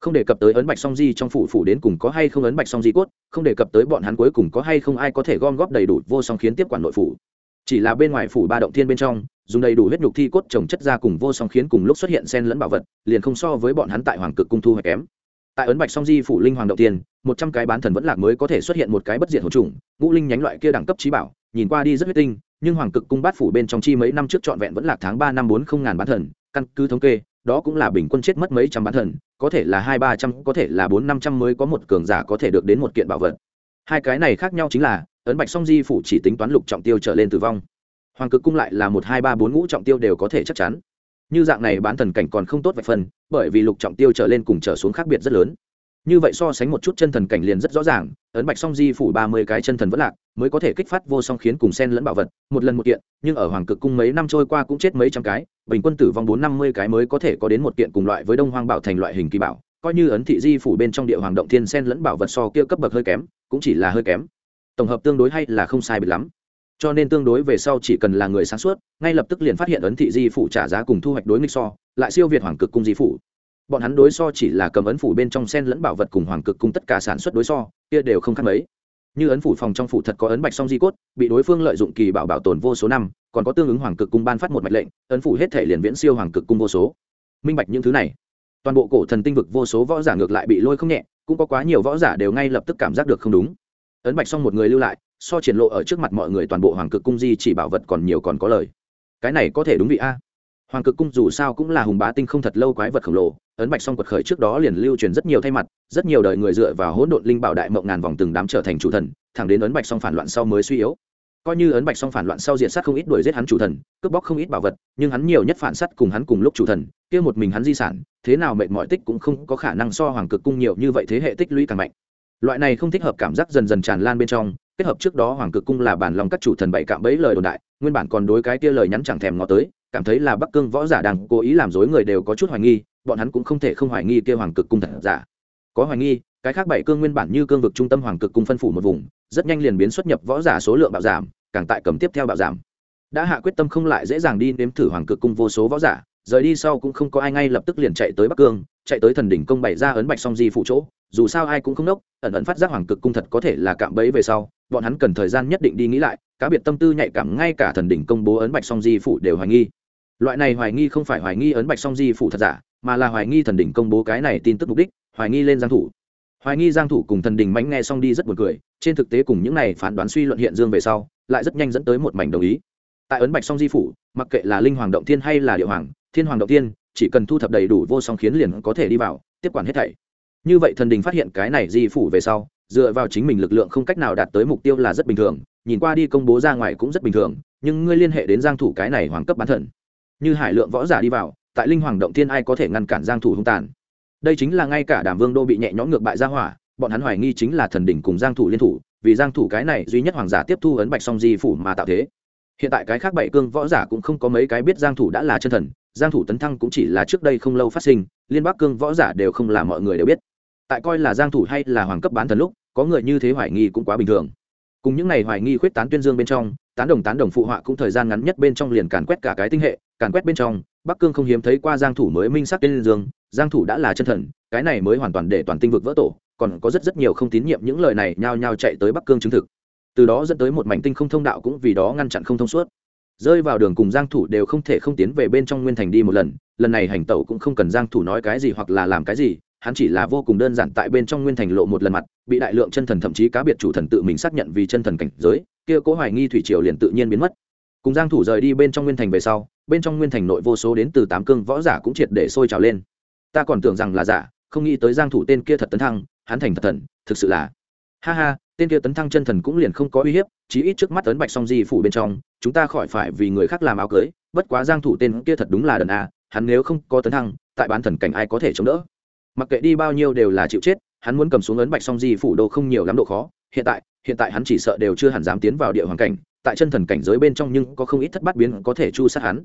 không đề cập tới ấn bạch song di trong phủ phủ đến cùng có hay không ấn bạch song di cốt, không đề cập tới bọn hắn cuối cùng có hay không ai có thể gom góp đầy đủ vô song khiến tiếp quản nội phủ. Chỉ là bên ngoài phủ ba động thiên bên trong, dùng đầy đủ huyết nhục thi cốt trồng chất ra cùng vô song khiến cùng lúc xuất hiện sen lẫn bảo vật, liền không so với bọn hắn tại hoàng cực cung thu hoạch kém tại ấn bạch song di phủ linh hoàng đầu tiên, một trăm cái bán thần vẫn lạc mới có thể xuất hiện một cái bất diệt hồn trùng ngũ linh nhánh loại kia đẳng cấp trí bảo, nhìn qua đi rất huyết tinh, nhưng hoàng cực cung bát phủ bên trong chi mấy năm trước trọn vẹn vẫn lạc tháng ba năm bốn không ngàn bán thần, căn cứ thống kê, đó cũng là bình quân chết mất mấy trăm bán thần, có thể là hai ba trăm, có thể là bốn năm trăm mới có một cường giả có thể được đến một kiện bảo vật hai cái này khác nhau chính là, ấn bạch song di phủ chỉ tính toán lục trọng tiêu trở lên tử vong hoàng cực cung lại là một, hai, ba, bốn ngũ trọng tiêu đều có thể chắc chắn như dạng này bán thần cảnh còn không tốt vạch phần bởi vì lục trọng tiêu trở lên cùng trở xuống khác biệt rất lớn. Như vậy so sánh một chút chân thần cảnh liền rất rõ ràng, ấn bạch song di phủ ba mươi cái chân thần vẫn lạc, mới có thể kích phát vô song khiến cùng sen lẫn bảo vật, một lần một kiện, nhưng ở hoàng cực cung mấy năm trôi qua cũng chết mấy trăm cái, bình quân tử vong bốn năm mươi cái mới có thể có đến một kiện cùng loại với đông hoang bảo thành loại hình kỳ bảo, coi như ấn thị di phủ bên trong địa hoàng động thiên sen lẫn bảo vật so kia cấp bậc hơi kém, cũng chỉ là hơi kém. Tổng hợp tương đối hay là không sai biệt lắm cho nên tương đối về sau chỉ cần là người sáng suốt, ngay lập tức liền phát hiện ấn thị di phủ trả giá cùng thu hoạch đối nghịch so, lại siêu việt hoàng cực cung di phủ. Bọn hắn đối so chỉ là cầm ấn phủ bên trong sen lẫn bảo vật cùng hoàng cực cung tất cả sản xuất đối so, kia đều không khác mấy. Như ấn phủ phòng trong phủ thật có ấn bạch song di cốt, bị đối phương lợi dụng kỳ bảo bảo tồn vô số năm, còn có tương ứng hoàng cực cung ban phát một mạch lệnh, ấn phủ hết thể liền viễn siêu hoàng cực cung vô số. Minh bạch những thứ này. Toàn bộ cổ thần tinh vực vô số võ giả ngược lại bị lôi không nhẹ, cũng có quá nhiều võ giả đều ngay lập tức cảm giác được không đúng. Ấn bạch song một người lưu lại so triển lộ ở trước mặt mọi người toàn bộ hoàng cực cung di chỉ bảo vật còn nhiều còn có lời. Cái này có thể đúng vị a. Hoàng cực cung dù sao cũng là hùng bá tinh không thật lâu quái vật khổng lồ, ấn bạch song quật khởi trước đó liền lưu truyền rất nhiều thay mặt, rất nhiều đời người dựa vào hỗn độn linh bảo đại mộng ngàn vòng từng đám trở thành chủ thần, thẳng đến ấn bạch song phản loạn sau mới suy yếu. Coi như ấn bạch song phản loạn sau diện sát không ít đuổi giết hắn chủ thần, cướp bóc không ít bảo vật, nhưng hắn nhiều nhất phản sát cùng hắn cùng lúc chủ thần, kia một mình hắn di sản, thế nào mệnh mọi tích cũng không có khả năng so hoàng cực cung nhiều như vậy thế hệ tích lũy càng mạnh. Loại này không thích hợp cảm giác dần dần tràn lan bên trong kết hợp trước đó hoàng cực cung là bản lòng các chủ thần bảy cạm bẫy lời đồn đại, nguyên bản còn đối cái kia lời nhắn chẳng thèm ngó tới, cảm thấy là bắc cương võ giả đang cố ý làm dối người đều có chút hoài nghi, bọn hắn cũng không thể không hoài nghi kia hoàng cực cung thật giả. Có hoài nghi, cái khác bảy cương nguyên bản như cương vực trung tâm hoàng cực cung phân phủ một vùng, rất nhanh liền biến xuất nhập võ giả số lượng bạo giảm, càng tại cầm tiếp theo bạo giảm. Đã hạ quyết tâm không lại dễ dàng đi nếm thử hoàng cực cung vô số võ giả, rời đi sau cũng không có ai ngay lập tức liền chạy tới bắc cương, chạy tới thần đỉnh công bày ra ấn bạch song di phụ chỗ, dù sao ai cũng không đốc, ẩn ẩn phát giác hoàng cực cung thật có thể là cạm bẫy về sau bọn hắn cần thời gian nhất định đi nghĩ lại, cá biệt tâm tư nhạy cảm ngay cả thần đỉnh công bố ấn bạch song di phủ đều hoài nghi. Loại này hoài nghi không phải hoài nghi ấn bạch song di phủ thật giả, mà là hoài nghi thần đỉnh công bố cái này tin tức mục đích, hoài nghi lên giang thủ. Hoài nghi giang thủ cùng thần đỉnh mánh nghe xong đi rất buồn cười, trên thực tế cùng những này phán đoán suy luận hiện dương về sau, lại rất nhanh dẫn tới một mảnh đồng ý. Tại ấn bạch song di phủ, mặc kệ là linh hoàng động thiên hay là địa hoàng, thiên hoàng động thiên, chỉ cần thu thập đầy đủ vô song khiến liền có thể đi vào, tiếp quản hết thảy như vậy thần đình phát hiện cái này di phủ về sau, dựa vào chính mình lực lượng không cách nào đạt tới mục tiêu là rất bình thường, nhìn qua đi công bố ra ngoài cũng rất bình thường, nhưng ngươi liên hệ đến giang thủ cái này hoàng cấp bán thần. Như hải lượng võ giả đi vào, tại linh hoàng động thiên ai có thể ngăn cản giang thủ hung tàn? Đây chính là ngay cả đàm vương đô bị nhẹ nhõm ngược bại ra hỏa, bọn hắn hoài nghi chính là thần đỉnh cùng giang thủ liên thủ, vì giang thủ cái này duy nhất hoàng giả tiếp thu ấn bạch song di phủ mà tạo thế. Hiện tại cái khác bảy cương võ giả cũng không có mấy cái biết giang thủ đã là chân thần, giang thủ tấn thăng cũng chỉ là trước đây không lâu phát sinh, liên bắc cương võ giả đều không là mọi người đều biết tại coi là giang thủ hay là hoàng cấp bán thần lúc, có người như thế hoài nghi cũng quá bình thường. Cùng những này hoài nghi khuyết tán tuyên dương bên trong, tán đồng tán đồng phụ họa cũng thời gian ngắn nhất bên trong liền càn quét cả cái tinh hệ, càn quét bên trong, bắc cương không hiếm thấy qua giang thủ mới minh sắc tên dương, giang thủ đã là chân thần, cái này mới hoàn toàn để toàn tinh vực vỡ tổ, còn có rất rất nhiều không tín nhiệm những lời này nhao nhao chạy tới bắc cương chứng thực. Từ đó dẫn tới một mảnh tinh không thông đạo cũng vì đó ngăn chặn không thông suốt. Rơi vào đường cùng giang thủ đều không thể không tiến về bên trong nguyên thành đi một lần lần này hành tẩu cũng không cần giang thủ nói cái gì hoặc là làm cái gì hắn chỉ là vô cùng đơn giản tại bên trong nguyên thành lộ một lần mặt, bị đại lượng chân thần thậm chí cá biệt chủ thần tự mình xác nhận vì chân thần cảnh giới, kia cố hoài nghi thủy triều liền tự nhiên biến mất. Cùng giang thủ rời đi bên trong nguyên thành về sau, bên trong nguyên thành nội vô số đến từ tám cương võ giả cũng triệt để sôi trào lên. Ta còn tưởng rằng là giả, không nghĩ tới giang thủ tên kia thật tấn thăng, hắn thành thật thần, thực sự là. Ha ha, tên kia tấn thăng chân thần cũng liền không có uy hiếp, chí ít trước mắt tấn bạch song di phủ bên trong, chúng ta khỏi phải vì người khác làm áo cưới, bất quá giang thủ tên kia thật đúng là đần a, hắn nếu không có tấn thăng, tại bán thần cảnh ai có thể chống đỡ? Mặc kệ đi bao nhiêu đều là chịu chết, hắn muốn cầm xuống ấn bạch song di phủ đô không nhiều lắm độ khó. Hiện tại hiện tại hắn chỉ sợ đều chưa hẳn dám tiến vào địa hoàng cảnh, tại chân thần cảnh giới bên trong nhưng có không ít thất bát biến có thể chu sát hắn.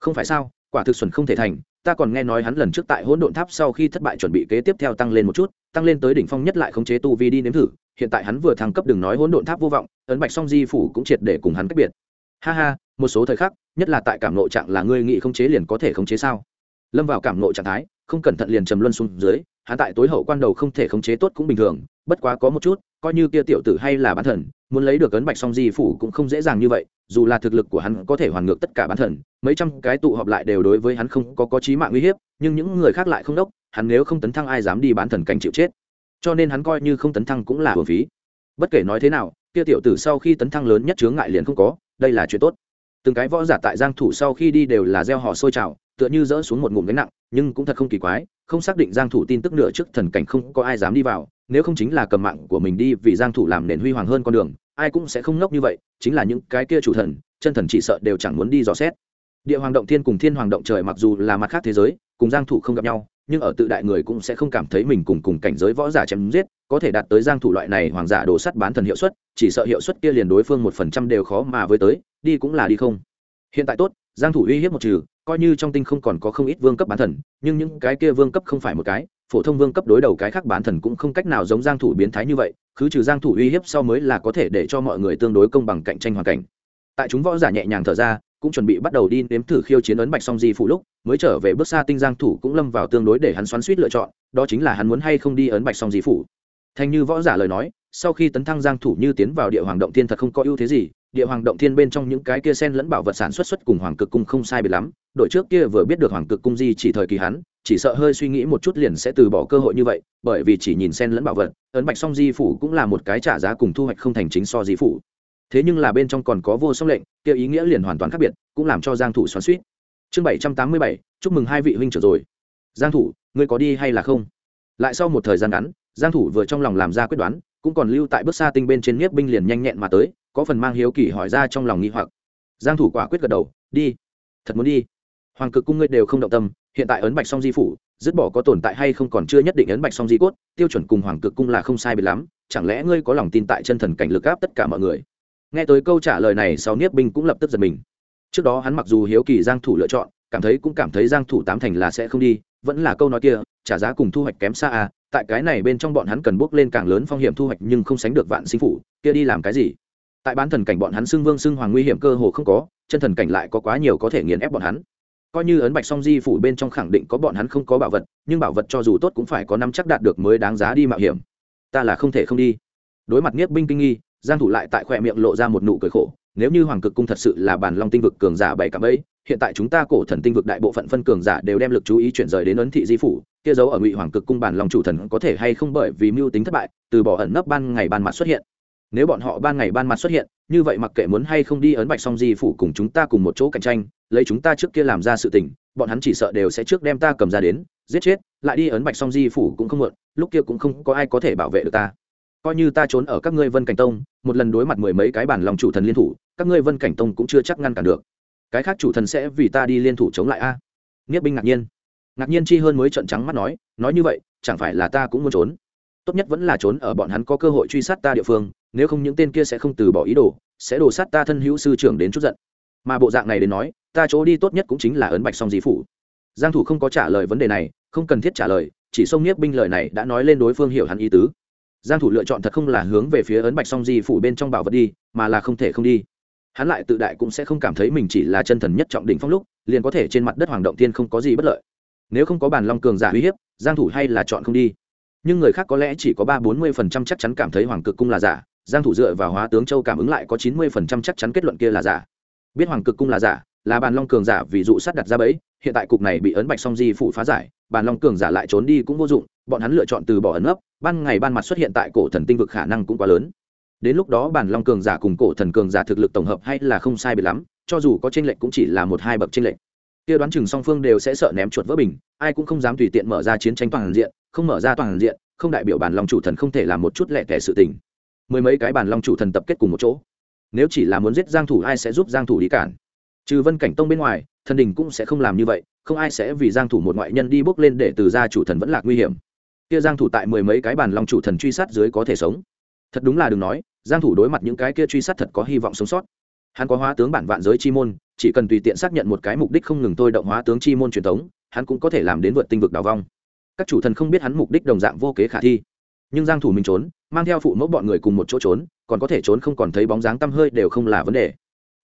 Không phải sao, quả thực xuẩn không thể thành, ta còn nghe nói hắn lần trước tại hỗn độn tháp sau khi thất bại chuẩn bị kế tiếp theo tăng lên một chút, tăng lên tới đỉnh phong nhất lại khống chế tu vi đi nếm thử, hiện tại hắn vừa thăng cấp đừng nói hỗn độn tháp vô vọng, ấn bạch song di phủ cũng triệt để cùng hắn cách biệt. Ha ha, một số thời khắc, nhất là tại cảm nộ trạng là ngươi nghị khống chế liền có thể khống chế sao? Lâm vào cảm nộ trạng thái không cẩn thận liền trầm luân xuống dưới, hắn tại tối hậu quan đầu không thể khống chế tốt cũng bình thường, bất quá có một chút, coi như kia tiểu tử hay là bán thần, muốn lấy được ấn bạch song di phủ cũng không dễ dàng như vậy, dù là thực lực của hắn có thể hoàn ngược tất cả bán thần, mấy trăm cái tụ họp lại đều đối với hắn không có có chí mạng uy hiếp, nhưng những người khác lại không đốc, hắn nếu không tấn thăng ai dám đi bán thần cảnh chịu chết. Cho nên hắn coi như không tấn thăng cũng là hưởng phí. Bất kể nói thế nào, kia tiểu tử sau khi tấn thăng lớn nhất chướng ngại liền không có, đây là chuyện tốt từng cái võ giả tại giang thủ sau khi đi đều là gieo họ sôi trào, tựa như dỡ xuống một ngụm gánh nặng, nhưng cũng thật không kỳ quái, không xác định giang thủ tin tức nửa trước thần cảnh không có ai dám đi vào, nếu không chính là cầm mạng của mình đi vì giang thủ làm nền huy hoàng hơn con đường, ai cũng sẽ không ngốc như vậy, chính là những cái kia chủ thần, chân thần chỉ sợ đều chẳng muốn đi dò xét. Địa hoàng động thiên cùng thiên hoàng động trời mặc dù là mặt khác thế giới, cùng giang thủ không gặp nhau, nhưng ở tự đại người cũng sẽ không cảm thấy mình cùng cùng cảnh giới võ giả chém giết, có thể đạt tới giang thủ loại này hoàng giả đồ sắt bán thần hiệu suất, chỉ sợ hiệu suất kia liền đối phương một phần trăm đều khó mà với tới đi cũng là đi không. Hiện tại tốt, giang thủ uy hiếp một trừ, coi như trong tinh không còn có không ít vương cấp bán thần, nhưng những cái kia vương cấp không phải một cái, phổ thông vương cấp đối đầu cái khác bán thần cũng không cách nào giống giang thủ biến thái như vậy, cứ trừ giang thủ uy hiếp sau mới là có thể để cho mọi người tương đối công bằng cạnh tranh hoàn cảnh. Tại chúng võ giả nhẹ nhàng thở ra, cũng chuẩn bị bắt đầu đi nếm thử khiêu chiến ấn bạch song di phụ lúc, mới trở về bước xa tinh giang thủ cũng lâm vào tương đối để hắn xoắn suýt lựa chọn, đó chính là hắn muốn hay không đi ấn bạch song di phụ thành như võ giả lời nói, sau khi tấn thăng giang thủ như tiến vào địa hoàng động thiên thật không có ưu thế gì địa hoàng động thiên bên trong những cái kia sen lẫn bảo vật sản xuất xuất cùng hoàng cực cung không sai biệt lắm, đội trước kia vừa biết được hoàng cực cung di chỉ thời kỳ hắn, chỉ sợ hơi suy nghĩ một chút liền sẽ từ bỏ cơ hội như vậy, bởi vì chỉ nhìn sen lẫn bảo vật, ấn bạch song di phủ cũng là một cái trả giá cùng thu hoạch không thành chính so di phủ. Thế nhưng là bên trong còn có vô song lệnh, kia ý nghĩa liền hoàn toàn khác biệt, cũng làm cho giang thủ xoắn xuýt. Chương bảy trăm tám mươi bảy, chúc mừng hai vị huynh trưởng rồi. Giang thủ, ngươi có đi hay là không? Lại sau một thời gian ngắn, giang thủ vừa trong lòng làm ra quyết đoán, cũng còn lưu tại bước xa tinh bên trên nhiếp binh liền nhanh nhẹn mà tới có phần mang hiếu kỳ hỏi ra trong lòng nghi hoặc. Giang thủ quả quyết gật đầu, đi, thật muốn đi. Hoàng cực cung ngươi đều không động tâm, hiện tại ấn bạch song di phủ, dứt bỏ có tồn tại hay không còn chưa nhất định ấn bạch song di cốt, tiêu chuẩn cùng hoàng cực cung là không sai biệt lắm, chẳng lẽ ngươi có lòng tin tại chân thần cảnh lực áp tất cả mọi người? Nghe tới câu trả lời này sau niếp binh cũng lập tức giật mình. Trước đó hắn mặc dù hiếu kỳ giang thủ lựa chọn, cảm thấy cũng cảm thấy giang thủ tám thành là sẽ không đi, vẫn là câu nói kia, trả giá cùng thu hoạch kém xa à tại cái này bên trong bọn hắn cần bước lên càng lớn phong hiểm thu hoạch nhưng không sánh được vạn sinh phủ, kia đi làm cái gì? Tại bán thần cảnh bọn hắn xưng vương xưng hoàng nguy hiểm cơ hồ không có, chân thần cảnh lại có quá nhiều có thể nghiền ép bọn hắn. Coi như ấn bạch song di phủ bên trong khẳng định có bọn hắn không có bảo vật, nhưng bảo vật cho dù tốt cũng phải có năm chắc đạt được mới đáng giá đi mạo hiểm. Ta là không thể không đi. Đối mặt nghiếp binh kinh nghi, giang thủ lại tại khoe miệng lộ ra một nụ cười khổ. Nếu như hoàng cực cung thật sự là bản long tinh vực cường giả bảy cả ấy, hiện tại chúng ta cổ thần tinh vực đại bộ phận phân cường giả đều đem lực chú ý chuyển rời đến ấn thị di phủ, kia dấu ở ngụy hoàng cực cung bản long chủ thần có thể hay không bởi vì mưu tính thất bại, từ bỏ ẩn nấp ban ngày ban mặt xuất hiện nếu bọn họ ban ngày ban mặt xuất hiện, như vậy mặc kệ muốn hay không đi ấn bạch song di phủ cùng chúng ta cùng một chỗ cạnh tranh, lấy chúng ta trước kia làm ra sự tình, bọn hắn chỉ sợ đều sẽ trước đem ta cầm ra đến, giết chết, lại đi ấn bạch song di phủ cũng không muộn, lúc kia cũng không có ai có thể bảo vệ được ta. Coi như ta trốn ở các ngươi vân cảnh tông, một lần đối mặt mười mấy cái bản lòng chủ thần liên thủ, các ngươi vân cảnh tông cũng chưa chắc ngăn cản được. Cái khác chủ thần sẽ vì ta đi liên thủ chống lại a. Nghĩa binh ngạc nhiên. Ngạc nhiên chi hơn mới trận trắng mắt nói nói như vậy, chẳng phải là ta cũng muốn trốn. Tốt nhất vẫn là trốn ở bọn hắn có cơ hội truy sát ta địa phương nếu không những tên kia sẽ không từ bỏ ý đồ, sẽ đổ sát ta thân hữu sư trưởng đến chút giận. Mà bộ dạng này đến nói, ta chỗ đi tốt nhất cũng chính là ấn bạch song di phủ. Giang thủ không có trả lời vấn đề này, không cần thiết trả lời, chỉ sông nhiếp binh lời này đã nói lên đối phương hiểu hắn ý tứ. Giang thủ lựa chọn thật không là hướng về phía ấn bạch song di phủ bên trong bảo vật đi, mà là không thể không đi. Hắn lại tự đại cũng sẽ không cảm thấy mình chỉ là chân thần nhất trọng đỉnh phong lúc, liền có thể trên mặt đất hoàng động tiên không có gì bất lợi. Nếu không có bản long cường giả uy hiếp, giang thủ hay là chọn không đi. Nhưng người khác có lẽ chỉ có ba bốn mươi phần trăm chắc chắn cảm thấy hoàng cực cung là giả giang thủ dựa vào hóa tướng châu cảm ứng lại có chín mươi phần trăm chắc chắn kết luận kia là giả. Biết hoàng cực cung là giả, là bàn long cường giả vì dụ sát đặt ra bẫy, hiện tại cục này bị ấn bạch song di phủ phá giải, bàn long cường giả lại trốn đi cũng vô dụng, bọn hắn lựa chọn từ bỏ ấn ấp ban ngày ban mặt xuất hiện tại cổ thần tinh vực khả năng cũng quá lớn. Đến lúc đó Bàn long cường giả cùng cổ thần cường giả thực lực tổng hợp hay là không sai biệt lắm, cho dù có tranh lệch cũng chỉ là một hai bậc tranh lệch. Kia đoán chừng song phương đều sẽ sợ ném chuột vỡ bình, ai cũng không dám tùy tiện mở ra chiến tranh toàn diện, không mở ra toàn diện, không đại biểu Bàn long chủ thần không thể làm một chút lẹ tẻ sự tình mười mấy cái bản long chủ thần tập kết cùng một chỗ. Nếu chỉ là muốn giết giang thủ, ai sẽ giúp giang thủ đi cản? Trừ vân cảnh tông bên ngoài, thần đình cũng sẽ không làm như vậy, không ai sẽ vì giang thủ một ngoại nhân đi bước lên để từ gia chủ thần vẫn lạc nguy hiểm. Kia giang thủ tại mười mấy cái bản long chủ thần truy sát dưới có thể sống. Thật đúng là đừng nói, giang thủ đối mặt những cái kia truy sát thật có hy vọng sống sót. Hắn có hóa tướng bản vạn giới chi môn, chỉ cần tùy tiện xác nhận một cái mục đích không ngừng tôi động hóa tướng chi môn truyền thống, hắn cũng có thể làm đến vượt tinh vực đào vong. Các chủ thần không biết hắn mục đích đồng dạng vô kế khả thi nhưng giang thủ mình trốn, mang theo phụ mẫu bọn người cùng một chỗ trốn, còn có thể trốn không còn thấy bóng dáng tăm hơi đều không là vấn đề.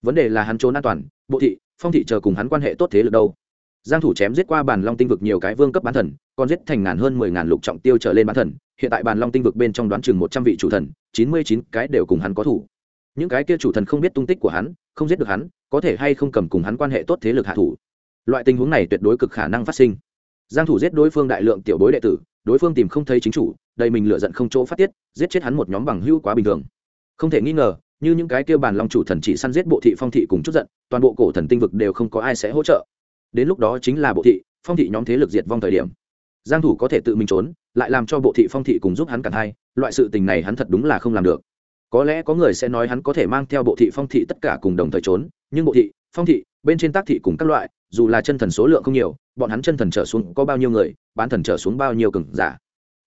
Vấn đề là hắn trốn an toàn, bộ thị, phong thị chờ cùng hắn quan hệ tốt thế lực đâu. Giang thủ chém giết qua bàn long tinh vực nhiều cái vương cấp bán thần, còn giết thành ngàn hơn mười ngàn lục trọng tiêu trở lên bán thần, hiện tại bàn long tinh vực bên trong đoán chừng một trăm vị chủ thần, chín mươi chín cái đều cùng hắn có thủ. Những cái kia chủ thần không biết tung tích của hắn, không giết được hắn, có thể hay không cầm cùng hắn quan hệ tốt thế lực hạ thủ. Loại tình huống này tuyệt đối cực khả năng phát sinh. Giang thủ giết đối phương đại lượng tiểu bối đệ tử đối phương tìm không thấy chính chủ, đầy mình lựa giận không chỗ phát tiết, giết chết hắn một nhóm bằng hữu quá bình thường. Không thể nghi ngờ, như những cái kêu bàn long chủ thần chỉ săn giết bộ thị phong thị cùng chút giận, toàn bộ cổ thần tinh vực đều không có ai sẽ hỗ trợ. Đến lúc đó chính là bộ thị, phong thị nhóm thế lực diệt vong thời điểm. Giang thủ có thể tự mình trốn, lại làm cho bộ thị phong thị cùng giúp hắn cản hai loại sự tình này hắn thật đúng là không làm được. Có lẽ có người sẽ nói hắn có thể mang theo bộ thị phong thị tất cả cùng đồng thời trốn, nhưng bộ thị, phong thị bên trên tác thị cùng các loại, dù là chân thần số lượng không nhiều, bọn hắn chân thần trở xuống có bao nhiêu người, bán thần trở xuống bao nhiêu cường giả.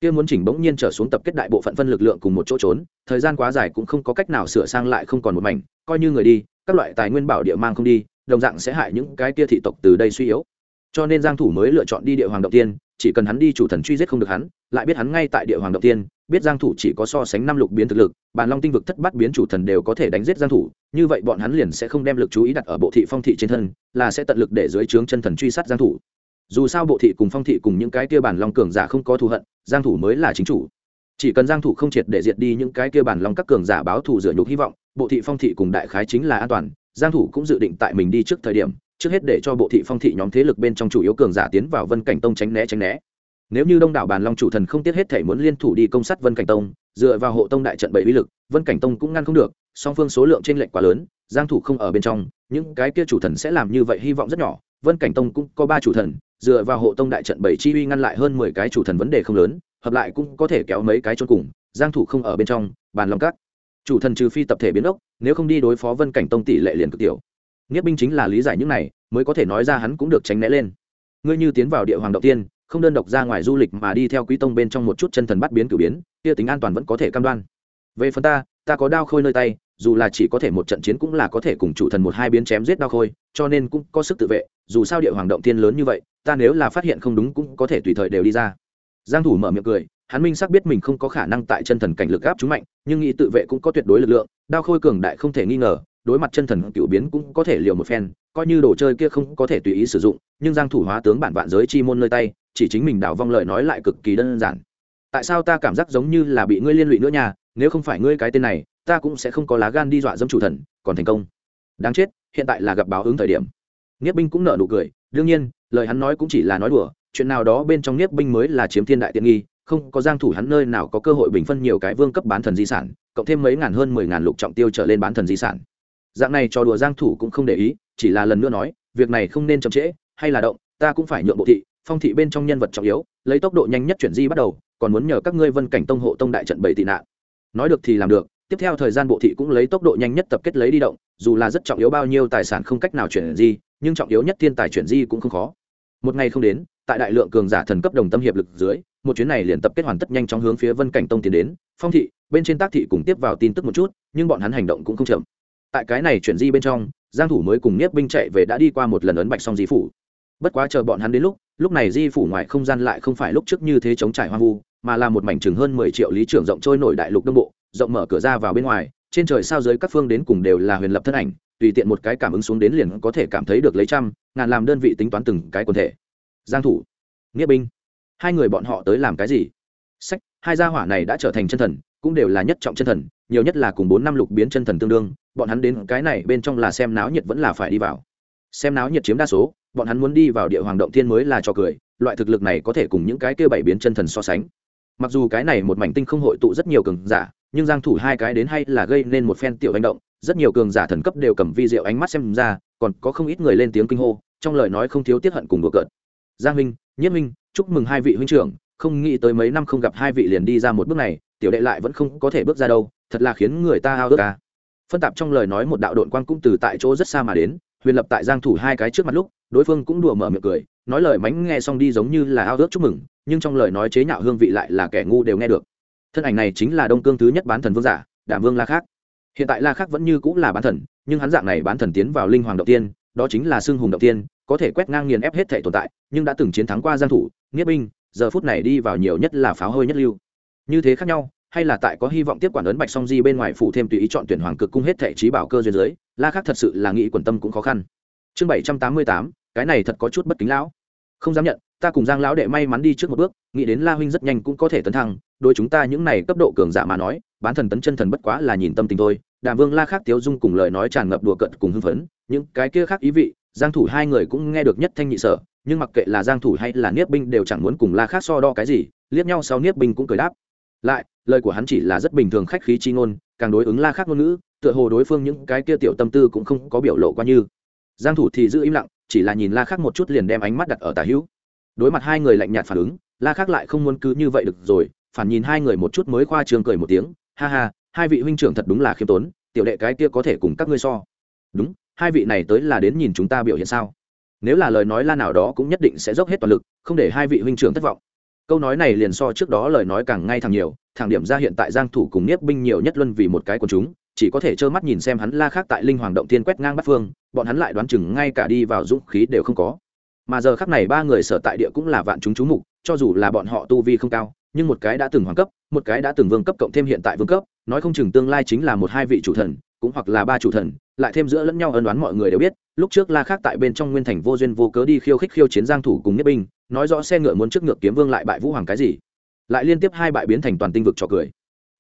Kia muốn chỉnh bỗng nhiên trở xuống tập kết đại bộ phận phân lực lượng cùng một chỗ trốn, thời gian quá dài cũng không có cách nào sửa sang lại không còn một mảnh, coi như người đi, các loại tài nguyên bảo địa mang không đi, đồng dạng sẽ hại những cái kia thị tộc từ đây suy yếu. Cho nên giang thủ mới lựa chọn đi địa hoàng động tiên, chỉ cần hắn đi chủ thần truy giết không được hắn, lại biết hắn ngay tại địa hoàng động tiên biết giang thủ chỉ có so sánh năm lục biến thực lực, bàn long tinh vực thất bát biến chủ thần đều có thể đánh giết giang thủ, như vậy bọn hắn liền sẽ không đem lực chú ý đặt ở bộ thị phong thị trên thân, là sẽ tận lực để dưới trướng chân thần truy sát giang thủ. Dù sao bộ thị cùng phong thị cùng những cái kia bản long cường giả không có thù hận, giang thủ mới là chính chủ. Chỉ cần giang thủ không triệt để diệt đi những cái kia bản long các cường giả báo thù rửa nhục hy vọng, bộ thị phong thị cùng đại khái chính là an toàn, giang thủ cũng dự định tại mình đi trước thời điểm, trước hết để cho bộ thị phong thị nhóm thế lực bên trong chủ yếu cường giả tiến vào vân cảnh tông tránh né tránh né nếu như đông đảo bàn long chủ thần không tiếc hết thể muốn liên thủ đi công sát vân cảnh tông, dựa vào hộ tông đại trận bảy uy lực, vân cảnh tông cũng ngăn không được, song phương số lượng trên lệnh quá lớn, giang thủ không ở bên trong, những cái kia chủ thần sẽ làm như vậy, hy vọng rất nhỏ. Vân cảnh tông cũng có ba chủ thần, dựa vào hộ tông đại trận bảy chi uy ngăn lại hơn 10 cái chủ thần vấn đề không lớn, hợp lại cũng có thể kéo mấy cái chôn cùng, giang thủ không ở bên trong bàn long các chủ thần trừ phi tập thể biến ốc, nếu không đi đối phó vân cảnh tông tỷ lệ liền cực tiểu. Nghĩa binh chính là lý giải những này, mới có thể nói ra hắn cũng được tránh né lên. Ngươi như tiến vào địa hoàng đầu tiên không đơn độc ra ngoài du lịch mà đi theo quý tông bên trong một chút chân thần bắt biến cử biến, kia tính an toàn vẫn có thể cam đoan. Về phần ta ta có đao khôi nơi tay, dù là chỉ có thể một trận chiến cũng là có thể cùng chủ thần một hai biến chém giết đao khôi, cho nên cũng có sức tự vệ, dù sao địa hoàng động tiên lớn như vậy, ta nếu là phát hiện không đúng cũng có thể tùy thời đều đi ra. Giang thủ mở miệng cười, hắn minh xác biết mình không có khả năng tại chân thần cảnh lực áp chúng mạnh, nhưng nghĩ tự vệ cũng có tuyệt đối lực lượng, đao khôi cường đại không thể nghi ngờ đối mặt chân thần cựu biến cũng có thể liều một phen, coi như đồ chơi kia không có thể tùy ý sử dụng, nhưng giang thủ hóa tướng bản vạn giới chi môn nơi tay, chỉ chính mình đảo vong lời nói lại cực kỳ đơn giản. Tại sao ta cảm giác giống như là bị ngươi liên lụy nữa nha, nếu không phải ngươi cái tên này, ta cũng sẽ không có lá gan đi dọa dâm chủ thần, còn thành công. Đáng chết, hiện tại là gặp báo ứng thời điểm. Niếp binh cũng nở nụ cười, đương nhiên, lời hắn nói cũng chỉ là nói đùa, chuyện nào đó bên trong Niếp binh mới là chiếm thiên đại tiện nghi, không có giang thủ hắn nơi nào có cơ hội bình phân nhiều cái vương cấp bán thần di sản, cộng thêm mấy ngàn hơn mười ngàn lục trọng tiêu trở lên bán thần di sản dạng này cho đùa giang thủ cũng không để ý, chỉ là lần nữa nói, việc này không nên chậm trễ, hay là động, ta cũng phải nhượng bộ thị, phong thị bên trong nhân vật trọng yếu, lấy tốc độ nhanh nhất chuyển di bắt đầu, còn muốn nhờ các ngươi vân cảnh tông hộ tông đại trận bảy tị nạn. Nói được thì làm được, tiếp theo thời gian bộ thị cũng lấy tốc độ nhanh nhất tập kết lấy đi động, dù là rất trọng yếu bao nhiêu tài sản không cách nào chuyển di, nhưng trọng yếu nhất thiên tài chuyển di cũng không khó. Một ngày không đến, tại đại lượng cường giả thần cấp đồng tâm hiệp lực dưới, một chuyến này liền tập kết hoàn tất nhanh chóng hướng phía vân cảnh tông tiến đến. Phong thị, bên trên tác thị cùng tiếp vào tin tức một chút, nhưng bọn hắn hành động cũng không chậm tại cái này chuyển di bên trong, giang thủ mới cùng nhiếp binh chạy về đã đi qua một lần ấn bạch song di phủ. Bất quá chờ bọn hắn đến lúc lúc này di phủ ngoài không gian lại không phải lúc trước như thế chống trải hoang vu, mà là một mảnh chừng hơn 10 triệu lý trưởng rộng trôi nổi đại lục đông bộ, rộng mở cửa ra vào bên ngoài, trên trời sao dưới các phương đến cùng đều là huyền lập thân ảnh, tùy tiện một cái cảm ứng xuống đến liền có thể cảm thấy được lấy trăm, ngàn làm đơn vị tính toán từng cái quần thể. Giang thủ nghĩa binh, hai người bọn họ tới làm cái gì? Sách, hai gia hỏa này đã trở thành chân thần, cũng đều là nhất trọng chân thần nhiều nhất là cùng bốn năm lục biến chân thần tương đương, bọn hắn đến cái này bên trong là xem náo nhiệt vẫn là phải đi vào. Xem náo nhiệt chiếm đa số, bọn hắn muốn đi vào địa hoàng động thiên mới là cho cười, loại thực lực này có thể cùng những cái kia bảy biến chân thần so sánh. Mặc dù cái này một mảnh tinh không hội tụ rất nhiều cường giả, nhưng giang thủ hai cái đến hay là gây nên một phen tiểu hành động, rất nhiều cường giả thần cấp đều cầm vi diệu ánh mắt xem ra, còn có không ít người lên tiếng kinh hô, trong lời nói không thiếu tiết hận cùng đùa cợt. Giang minh nhất minh, chúc mừng hai vị huynh trưởng, không nghĩ tới mấy năm không gặp hai vị liền đi ra một bước này, tiểu đệ lại vẫn không có thể bước ra đâu thật là khiến người ta ao ước ca. Phân tạp trong lời nói một đạo đội quan cũng từ tại chỗ rất xa mà đến, huyền lập tại giang thủ hai cái trước mặt lúc, đối phương cũng đùa mở miệng cười, nói lời mánh nghe xong đi giống như là ao ước chúc mừng, nhưng trong lời nói chế nhạo hương vị lại là kẻ ngu đều nghe được. Thân ảnh này chính là đông cương thứ nhất bán thần vương giả đảm vương la khác hiện tại la khác vẫn như cũng là bán thần, nhưng hắn dạng này bán thần tiến vào linh hoàng đầu tiên, đó chính là xương hùng đầu tiên, có thể quét ngang nghiền ép hết thể tồn tại, nhưng đã từng chiến thắng qua giang thủ nghĩa binh, giờ phút này đi vào nhiều nhất là pháo hơi nhất lưu. Như thế khác nhau hay là tại có hy vọng tiếp quản ấn bạch song di bên ngoài phụ thêm tùy ý chọn tuyển hoàng cực cung hết thể trí bảo cơ duyên dưới la khác thật sự là nghĩ quần tâm cũng khó khăn. Chương bảy trăm tám mươi tám, cái này thật có chút bất kính lão. Không dám nhận, ta cùng giang lão đệ may mắn đi trước một bước, nghĩ đến la huynh rất nhanh cũng có thể tấn thăng đôi chúng ta những này cấp độ cường giả mà nói, bán thần tấn chân thần bất quá là nhìn tâm tình thôi. Đàm vương, la khác tiếu dung cùng lời nói tràn ngập đùa cận cùng hưng phấn, những cái kia khác ý vị, giang thủ hai người cũng nghe được nhất thanh nhị sở, nhưng mặc kệ là giang thủ hay là niếp binh đều chẳng muốn cùng la khác so đo cái gì, liếc nhau sau niếp binh cũng cười đáp. Lại lời của hắn chỉ là rất bình thường khách khí chi ngôn, càng đối ứng la khác ngôn ngữ, tựa hồ đối phương những cái kia tiểu tâm tư cũng không có biểu lộ qua như. Giang thủ thì giữ im lặng, chỉ là nhìn la khác một chút liền đem ánh mắt đặt ở tả hữu. Đối mặt hai người lạnh nhạt phản ứng, la khác lại không muốn cứ như vậy được rồi, phản nhìn hai người một chút mới khoa trương cười một tiếng, ha ha, hai vị huynh trưởng thật đúng là khiêm tốn, tiểu đệ cái kia có thể cùng các ngươi so. Đúng, hai vị này tới là đến nhìn chúng ta biểu hiện sao? Nếu là lời nói la nào đó cũng nhất định sẽ dốc hết toàn lực, không để hai vị huynh trưởng thất vọng. Câu nói này liền so trước đó lời nói càng ngay thẳng nhiều thẳng điểm ra hiện tại giang thủ cùng nhiếp binh nhiều nhất luân vì một cái của chúng, chỉ có thể trơ mắt nhìn xem hắn la khác tại linh hoàng động Thiên quét ngang bắt phương, bọn hắn lại đoán chừng ngay cả đi vào dũng khí đều không có. Mà giờ khắc này ba người sở tại địa cũng là vạn chúng chú mục, cho dù là bọn họ tu vi không cao, nhưng một cái đã từng hoàng cấp, một cái đã từng vương cấp cộng thêm hiện tại vương cấp, nói không chừng tương lai chính là một hai vị chủ thần, cũng hoặc là ba chủ thần, lại thêm giữa lẫn nhau ân đoán mọi người đều biết, lúc trước la khác tại bên trong nguyên thành vô duyên vô cớ đi khiêu khích khiêu chiến giang thủ cùng nhất binh, nói rõ xe ngựa muốn trước ngược kiếm vương lại bại vũ hoàng cái gì lại liên tiếp hai bại biến thành toàn tinh vực trò cười.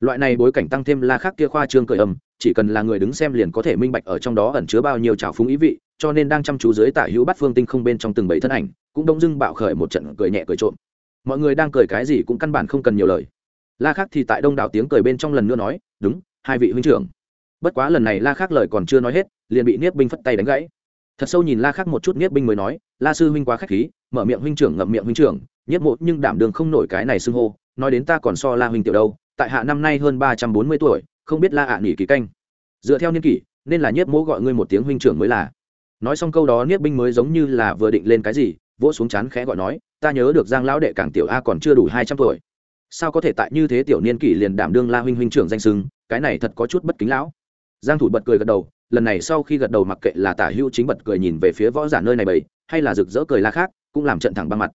Loại này bối cảnh tăng thêm la khác kia khoa trương cười âm chỉ cần là người đứng xem liền có thể minh bạch ở trong đó ẩn chứa bao nhiêu trào phúng ý vị, cho nên đang chăm chú dưới tả hữu bắt phương tinh không bên trong từng bảy thân ảnh, cũng đông dưng bạo khởi một trận cười nhẹ cười trộm. Mọi người đang cười cái gì cũng căn bản không cần nhiều lời. La khác thì tại đông đảo tiếng cười bên trong lần nữa nói, đúng, hai vị huynh trưởng. Bất quá lần này la khác lời còn chưa nói hết, liền bị niết binh phất tay đánh gãy. Thật sâu nhìn la khác một chút niết binh mới nói, la sư huynh quá k h á c h khí, mở miệng huynh trưởng ngậm miệng huynh trưởng nhất mộ nhưng đảm đường không nổi cái này xưng hô, nói đến ta còn so la huynh tiểu đâu, tại hạ năm nay hơn ba trăm bốn mươi tuổi, không biết la ạ à nghỉ kỳ canh. Dựa theo niên kỷ, nên là nhất mỗ gọi ngươi một tiếng huynh trưởng mới là. Nói xong câu đó niết binh mới giống như là vừa định lên cái gì, vỗ xuống chán khẽ gọi nói, ta nhớ được giang lão đệ cảng tiểu a còn chưa đủ hai trăm tuổi. Sao có thể tại như thế tiểu niên kỷ liền đảm đương la huynh huynh trưởng danh sưng cái này thật có chút bất kính lão. Giang thủ bật cười gật đầu, lần này sau khi gật đầu mặc kệ là tả hưu chính bật cười nhìn về phía võ giả nơi này bầy, hay là rực rỡ cười la khác, cũng làm trận thẳng băng mặt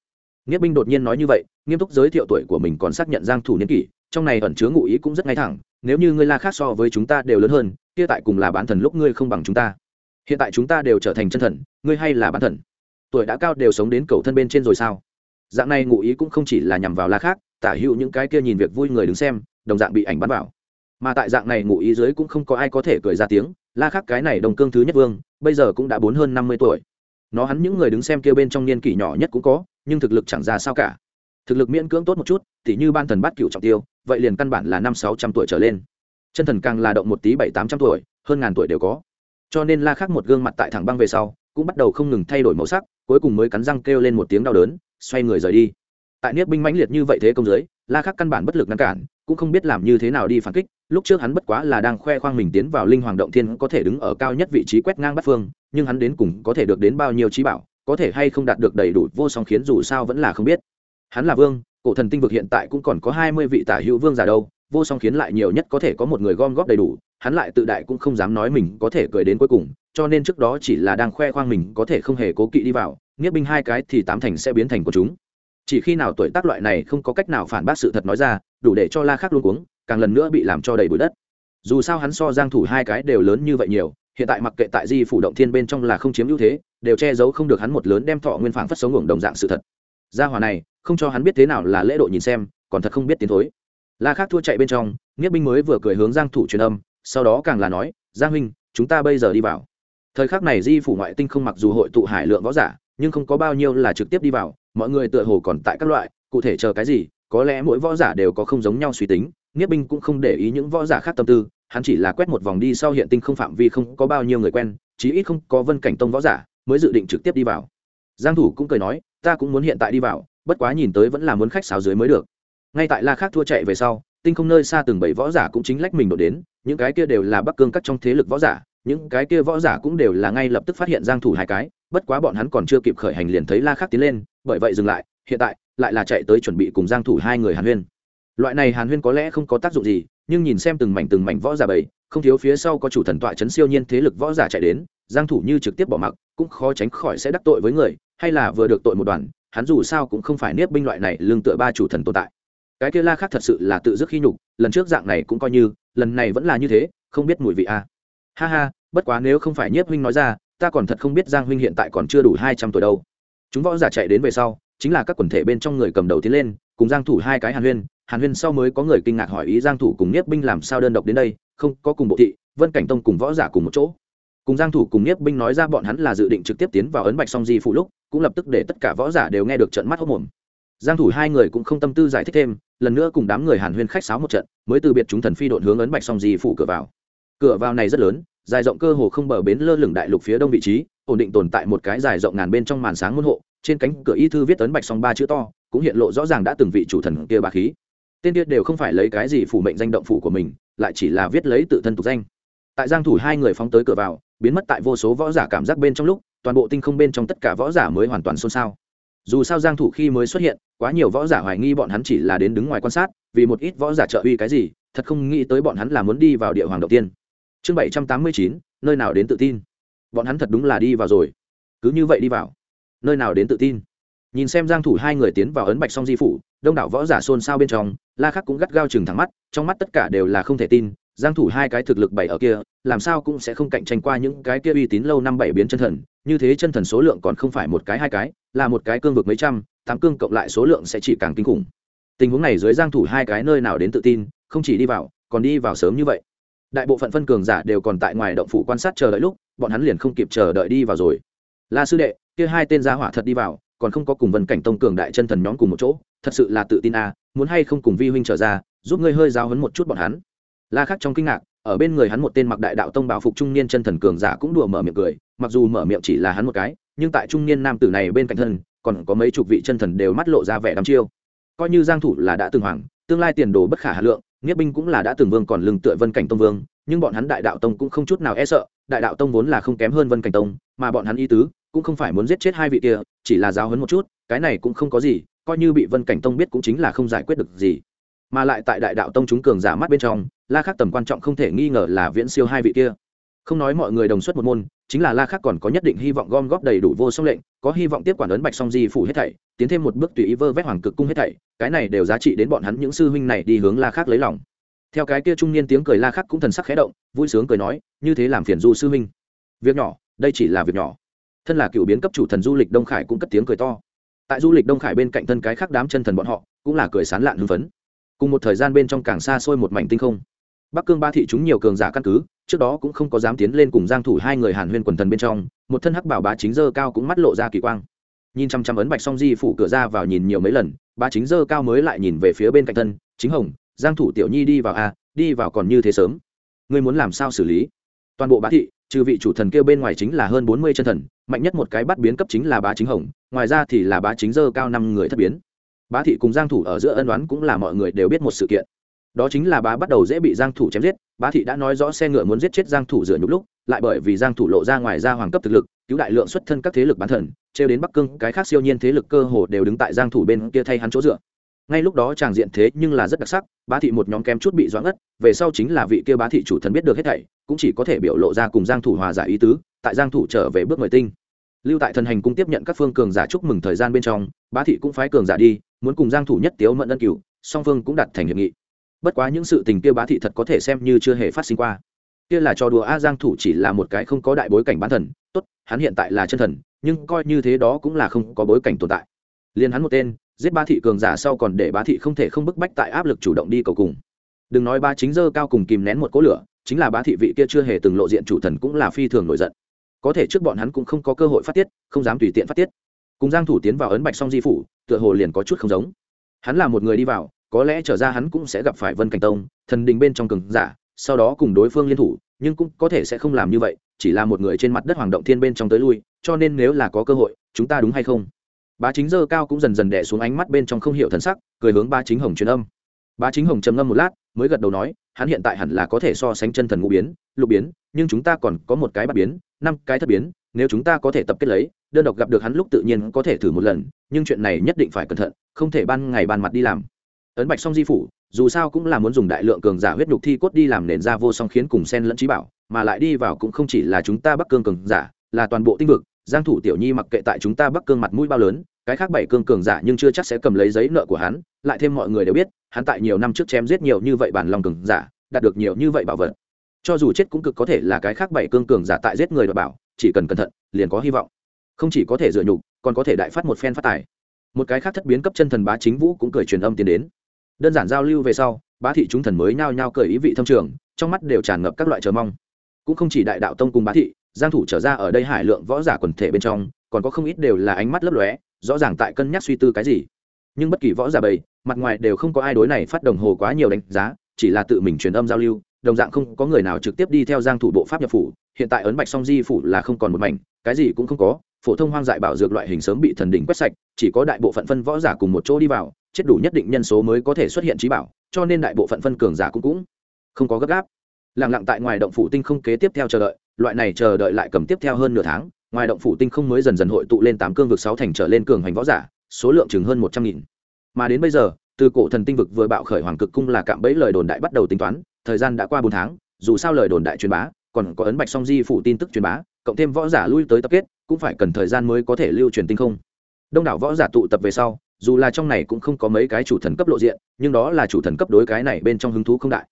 nghĩa binh đột nhiên nói như vậy, nghiêm túc giới thiệu tuổi của mình còn xác nhận giang thủ niên kỷ, trong này ẩn chứa ngụ ý cũng rất ngay thẳng, nếu như ngươi la khác so với chúng ta đều lớn hơn, kia tại cùng là bán thần lúc ngươi không bằng chúng ta. Hiện tại chúng ta đều trở thành chân thần, ngươi hay là bán thần? Tuổi đã cao đều sống đến cầu thân bên trên rồi sao? Dạng này ngụ ý cũng không chỉ là nhằm vào la khác, tả hữu những cái kia nhìn việc vui người đứng xem, đồng dạng bị ảnh bắn vào. Mà tại dạng này ngụ ý dưới cũng không có ai có thể cười ra tiếng, la khác cái này đồng cương thứ nhất vương, bây giờ cũng đã bốn hơn năm mươi tuổi nó hắn những người đứng xem kia bên trong niên kỷ nhỏ nhất cũng có, nhưng thực lực chẳng ra sao cả. Thực lực miễn cưỡng tốt một chút thì như ban thần bát cựu trọng tiêu, vậy liền căn bản là năm sáu trăm tuổi trở lên. Chân thần càng là động một tí bảy tám trăm tuổi, hơn ngàn tuổi đều có. Cho nên la khắc một gương mặt tại thẳng băng về sau, cũng bắt đầu không ngừng thay đổi màu sắc, cuối cùng mới cắn răng kêu lên một tiếng đau đớn, xoay người rời đi. Tại niết binh mãnh liệt như vậy thế công giới la khắc căn bản bất lực ngăn cản, cũng không biết làm như thế nào đi phản kích, lúc trước hắn bất quá là đang khoe khoang mình tiến vào linh hoàng động thiên có thể đứng ở cao nhất vị trí quét ngang bắt phương, nhưng hắn đến cùng có thể được đến bao nhiêu trí bảo, có thể hay không đạt được đầy đủ vô song khiến dù sao vẫn là không biết. Hắn là vương, cổ thần tinh vực hiện tại cũng còn có hai mươi vị tả hữu vương giả đâu, vô song khiến lại nhiều nhất có thể có một người gom góp đầy đủ, hắn lại tự đại cũng không dám nói mình có thể cười đến cuối cùng, cho nên trước đó chỉ là đang khoe khoang mình có thể không hề cố kỵ đi vào nghĩa binh hai cái thì tám thành sẽ biến thành của chúng chỉ khi nào tuổi tác loại này không có cách nào phản bác sự thật nói ra, đủ để cho la khắc luôn cuống, càng lần nữa bị làm cho đầy bụi đất. Dù sao hắn so giang thủ hai cái đều lớn như vậy nhiều, hiện tại mặc kệ tại di phủ động thiên bên trong là không chiếm ưu thế, đều che giấu không được hắn một lớn đem thọ nguyên phảng phất sống ngưỡng đồng dạng sự thật. Gia hỏa này, không cho hắn biết thế nào là lễ độ nhìn xem, còn thật không biết tiến thối. La khác thua chạy bên trong nghĩa binh mới vừa cười hướng giang thủ truyền âm, sau đó càng là nói giang huynh, chúng ta bây giờ đi vào. Thời khắc này di phủ ngoại tinh không mặc dù hội tụ hải lượng võ giả, nhưng không có bao nhiêu là trực tiếp đi vào mọi người tựa hồ còn tại các loại, cụ thể chờ cái gì, có lẽ mỗi võ giả đều có không giống nhau suy tính nghĩa binh cũng không để ý những võ giả khác tâm tư, hắn chỉ là quét một vòng đi sau hiện tinh không phạm vi không có bao nhiêu người quen, chí ít không có vân cảnh tông võ giả mới dự định trực tiếp đi vào. Giang thủ cũng cười nói, ta cũng muốn hiện tại đi vào, bất quá nhìn tới vẫn là muốn khách sáo dưới mới được. Ngay tại la khác thua chạy về sau, tinh không nơi xa từng bảy võ giả cũng chính lách mình đổ đến, những cái kia đều là bắc cương các trong thế lực võ giả, những cái kia võ giả cũng đều là ngay lập tức phát hiện giang thủ hai cái, bất quá bọn hắn còn chưa kịp khởi hành liền thấy la khác tiến lên bởi vậy dừng lại, hiện tại, lại là chạy tới chuẩn bị cùng giang thủ hai người hàn huyên. Loại này hàn huyên có lẽ không có tác dụng gì, nhưng nhìn xem từng mảnh từng mảnh võ giả bầy, không thiếu phía sau có chủ thần tọa chấn siêu nhiên thế lực võ giả chạy đến, giang thủ như trực tiếp bỏ mặc, cũng khó tránh khỏi sẽ đắc tội với người, hay là vừa được tội một đoàn, hắn dù sao cũng không phải niết binh loại này lương tựa ba chủ thần tồn tại. Cái kia la khác thật sự là tự dứt khi nhục, lần trước dạng này cũng coi như, lần này vẫn là như thế, không biết mùi vị a à. ha ha, bất quá nếu không phải nhiếp huynh nói ra, ta còn thật không biết giang huynh hiện tại còn chưa đủ hai trăm tuổi đâu chúng võ giả chạy đến về sau, chính là các quần thể bên trong người cầm đầu tiến lên, cùng giang thủ hai cái hàn huyên. Hàn huyên sau mới có người kinh ngạc hỏi ý giang thủ cùng nhiếp binh làm sao đơn độc đến đây, không, có cùng bộ thị, vân cảnh tông cùng võ giả cùng một chỗ. Cùng giang thủ cùng nhiếp binh nói ra bọn hắn là dự định trực tiếp tiến vào ấn bạch song di phủ lúc, cũng lập tức để tất cả võ giả đều nghe được trận mắt hốt mồm giang thủ hai người cũng không tâm tư giải thích thêm, lần nữa cùng đám người hàn huyên khách sáo một trận, mới từ biệt chúng thần phi đội hướng ấn bạch song di phủ cửa vào. Cửa vào này rất lớn dài rộng cơ hồ không bờ bến lơ lửng đại lục phía đông vị trí, ổn định tồn tại một cái dài rộng ngàn bên trong màn sáng môn hộ, trên cánh cửa y thư viết ấn bạch song ba chữ to, cũng hiện lộ rõ ràng đã từng vị chủ thần kia bà khí. Tên kia đều không phải lấy cái gì phủ mệnh danh động phủ của mình, lại chỉ là viết lấy tự thân tục danh. Tại giang thủ hai người phóng tới cửa vào, biến mất tại vô số võ giả cảm giác bên trong lúc, toàn bộ tinh không bên trong tất cả võ giả mới hoàn toàn xôn xao. Dù sao giang thủ khi mới xuất hiện, quá nhiều võ giả hoài nghi bọn hắn chỉ là đến đứng ngoài quan sát, vì một ít võ giả trợ uy cái gì, thật không nghĩ tới bọn hắn là muốn đi vào địa hoàng đầu tiên chương 789, nơi nào đến tự tin? Bọn hắn thật đúng là đi vào rồi. Cứ như vậy đi vào. Nơi nào đến tự tin? Nhìn xem giang thủ hai người tiến vào ấn bạch song di phủ đông đảo võ giả xôn xao bên trong la khắc cũng gắt gao chừng thẳng mắt trong mắt tất cả đều là không thể tin giang thủ hai cái thực lực bảy ở kia làm sao cũng sẽ không cạnh tranh qua những cái kia uy tín lâu năm bảy biến chân thần như thế chân thần số lượng còn không phải một cái hai cái là một cái cương vực mấy trăm tám cương cộng lại số lượng sẽ chỉ càng kinh khủng. Tình huống này dưới giang thủ hai cái nơi nào đến tự tin không chỉ đi vào còn đi vào sớm như vậy đại bộ phận phân cường giả đều còn tại ngoài động phủ quan sát chờ đợi lúc, bọn hắn liền không kịp chờ đợi đi vào rồi. La sư đệ, kia hai tên gia hỏa thật đi vào, còn không có cùng vân cảnh tông cường đại chân thần nhóm cùng một chỗ, thật sự là tự tin à muốn hay không cùng vi huynh trở ra, giúp ngươi hơi giáo hấn một chút bọn hắn. La khắc trong kinh ngạc, ở bên người hắn một tên mặc đại đạo tông bảo phục trung niên chân thần cường giả cũng đùa mở miệng cười, mặc dù mở miệng chỉ là hắn một cái, nhưng tại trung niên nam tử này bên cạnh thân, còn có mấy chục vị chân thần đều mắt lộ ra vẻ đăm chiêu. Coi như giang thủ là đã từng hoàng, tương lai tiền đồ bất khả hà lượng nghĩa binh cũng là đã từng vương còn lưng tựa vân cảnh tông vương, nhưng bọn hắn đại đạo tông cũng không chút nào e sợ, đại đạo tông vốn là không kém hơn vân cảnh tông, mà bọn hắn y tứ cũng không phải muốn giết chết hai vị kia, chỉ là giáo hấn một chút, cái này cũng không có gì, coi như bị vân cảnh tông biết cũng chính là không giải quyết được gì. Mà lại tại đại đạo tông chúng cường giả mắt bên trong, la khắc tầm quan trọng không thể nghi ngờ là viễn siêu hai vị kia. Không nói mọi người đồng xuất một môn chính là la khắc còn có nhất định hy vọng gom góp đầy đủ vô song lệnh, có hy vọng tiếp quản ấn bạch song di phủ hết thảy, tiến thêm một bước tùy ý vơ vét hoàng cực cung hết thảy, cái này đều giá trị đến bọn hắn những sư huynh này đi hướng la khắc lấy lòng. Theo cái kia trung niên tiếng cười la khắc cũng thần sắc khẽ động, vui sướng cười nói, như thế làm phiền du sư huynh. Việc nhỏ, đây chỉ là việc nhỏ. Thân là cựu biến cấp chủ thần du lịch đông khải cũng cất tiếng cười to. Tại du lịch đông khải bên cạnh thân cái khác đám chân thần bọn họ, cũng là cười sán lạn hưng phấn. Cùng một thời gian bên trong càng xa xôi một mảnh tinh không. Bắc cương ba thị chúng nhiều cường giả căn cứ trước đó cũng không có dám tiến lên cùng giang thủ hai người hàn huyên quần thần bên trong một thân hắc bảo bá chính dơ cao cũng mắt lộ ra kỳ quang. Nhìn chăm chăm ấn bạch song di phủ cửa ra vào nhìn nhiều mấy lần bá chính dơ cao mới lại nhìn về phía bên cạnh thân chính hồng giang thủ tiểu nhi đi vào a à, đi vào còn như thế sớm. Ngươi muốn làm sao xử lý? Toàn bộ bá thị trừ vị chủ thần kia bên ngoài chính là hơn 40 chân thần mạnh nhất một cái bắt biến cấp chính là bá chính hồng ngoài ra thì là bá chính dơ cao năm người thất biến. Bá thị cùng giang thủ ở giữa ân đoán cũng là mọi người đều biết một sự kiện đó chính là bá bắt đầu dễ bị giang thủ chém giết, bá thị đã nói rõ xe ngựa muốn giết chết giang thủ dựa nhục lúc, lại bởi vì giang thủ lộ ra ngoài ra hoàng cấp thực lực, cứu đại lượng xuất thân các thế lực bán thần treo đến bắc cương, cái khác siêu nhiên thế lực cơ hồ đều đứng tại giang thủ bên kia thay hắn chỗ dựa. Ngay lúc đó chàng diện thế nhưng là rất đặc sắc, bá thị một nhóm kém chút bị doãn ngất, về sau chính là vị kia bá thị chủ thần biết được hết thảy, cũng chỉ có thể biểu lộ ra cùng giang thủ hòa giải ý tứ, tại giang thủ trở về bước mười tinh. Lưu tại thần hành cung tiếp nhận các phương cường giả chúc mừng thời gian bên trong, bá thị cũng phái cường giả đi, muốn cùng giang thủ nhất tiếu mận ân cửu, song phương cũng đặt thành hiệp nghị bất quá những sự tình kia bá thị thật có thể xem như chưa hề phát sinh qua. Kia là cho đùa a giang thủ chỉ là một cái không có đại bối cảnh bán thần, tốt, hắn hiện tại là chân thần, nhưng coi như thế đó cũng là không có bối cảnh tồn tại. Liền hắn một tên, giết bá thị cường giả sau còn để bá thị không thể không bức bách tại áp lực chủ động đi cầu cùng. Đừng nói ba chính dơ cao cùng kìm nén một cỗ lửa, chính là bá thị vị kia chưa hề từng lộ diện chủ thần cũng là phi thường nổi giận. Có thể trước bọn hắn cũng không có cơ hội phát tiết, không dám tùy tiện phát tiết. Cùng giang thủ tiến vào ấn bạch song di phủ, tựa hồ liền có chút không giống. Hắn là một người đi vào có lẽ trở ra hắn cũng sẽ gặp phải vân cảnh tông, thần đình bên trong cường giả, sau đó cùng đối phương liên thủ, nhưng cũng có thể sẽ không làm như vậy, chỉ là một người trên mặt đất hoàng động thiên bên trong tới lui, cho nên nếu là có cơ hội, chúng ta đúng hay không? Bá chính dơ cao cũng dần dần đẻ xuống ánh mắt bên trong không hiểu thần sắc, cười hướng ba chính hồng truyền âm. Bá chính hồng trầm ngâm một lát, mới gật đầu nói, hắn hiện tại hẳn là có thể so sánh chân thần ngũ biến, lục biến, nhưng chúng ta còn có một cái bạc biến, năm cái thất biến, nếu chúng ta có thể tập kết lấy, đơn độc gặp được hắn lúc tự nhiên có thể thử một lần, nhưng chuyện này nhất định phải cẩn thận, không thể ban ngày ban mặt đi làm ấn bạch song di phủ, dù sao cũng là muốn dùng đại lượng cường giả huyết nhục thi cốt đi làm nền ra vô song khiến cùng sen lẫn trí bảo, mà lại đi vào cũng không chỉ là chúng ta bắc cương cường giả, là toàn bộ tinh vực, giang thủ tiểu nhi mặc kệ tại chúng ta bắc cương mặt mũi bao lớn, cái khác bảy cương cường giả nhưng chưa chắc sẽ cầm lấy giấy nợ của hắn, lại thêm mọi người đều biết, hắn tại nhiều năm trước chém giết nhiều như vậy bản lòng cường giả, đạt được nhiều như vậy bảo vật. Cho dù chết cũng cực có thể là cái khác bảy cương cường giả tại giết người đoạt bảo, chỉ cần cẩn thận, liền có hy vọng. Không chỉ có thể dựa nhục, còn có thể đại phát một phen phát tài. Một cái khác thất biến cấp chân thần bá chính vũ cũng cười truyền âm tiến đến đơn giản giao lưu về sau, bá thị chúng thần mới nhao nhao cười ý vị thâm trường, trong mắt đều tràn ngập các loại chờ mong. Cũng không chỉ đại đạo tông cùng bá thị, giang thủ trở ra ở đây hải lượng võ giả quần thể bên trong, còn có không ít đều là ánh mắt lấp lóe, rõ ràng tại cân nhắc suy tư cái gì. Nhưng bất kỳ võ giả bầy, mặt ngoài đều không có ai đối này phát đồng hồ quá nhiều đánh giá, chỉ là tự mình truyền âm giao lưu, đồng dạng không có người nào trực tiếp đi theo giang thủ bộ pháp nhập phủ, hiện tại ấn bạch song di phủ là không còn một mảnh, cái gì cũng không có, phổ thông hoang dại bảo dược loại hình sớm bị thần đỉnh quét sạch, chỉ có đại bộ phận phân võ giả cùng một chỗ đi vào chết đủ nhất định nhân số mới có thể xuất hiện trí bảo, cho nên đại bộ phận phân cường giả cũng cũng không có gấp gáp. Lặng lặng tại ngoài động phủ tinh không kế tiếp theo chờ đợi, loại này chờ đợi lại cầm tiếp theo hơn nửa tháng, ngoài động phủ tinh không mới dần dần hội tụ lên tám cương vực sáu thành trở lên cường hành võ giả, số lượng chừng hơn một trăm nghìn. Mà đến bây giờ, từ cổ thần tinh vực vừa bạo khởi hoàng cực cung là cạm bẫy lời đồn đại bắt đầu tính toán, thời gian đã qua bốn tháng, dù sao lời đồn đại truyền bá, còn có ấn bạch song di phủ tin tức truyền bá, cộng thêm võ giả lui tới tập kết, cũng phải cần thời gian mới có thể lưu truyền tinh không. Đông đảo võ giả tụ tập về sau dù là trong này cũng không có mấy cái chủ thần cấp lộ diện, nhưng đó là chủ thần cấp đối cái này bên trong hứng thú không đại.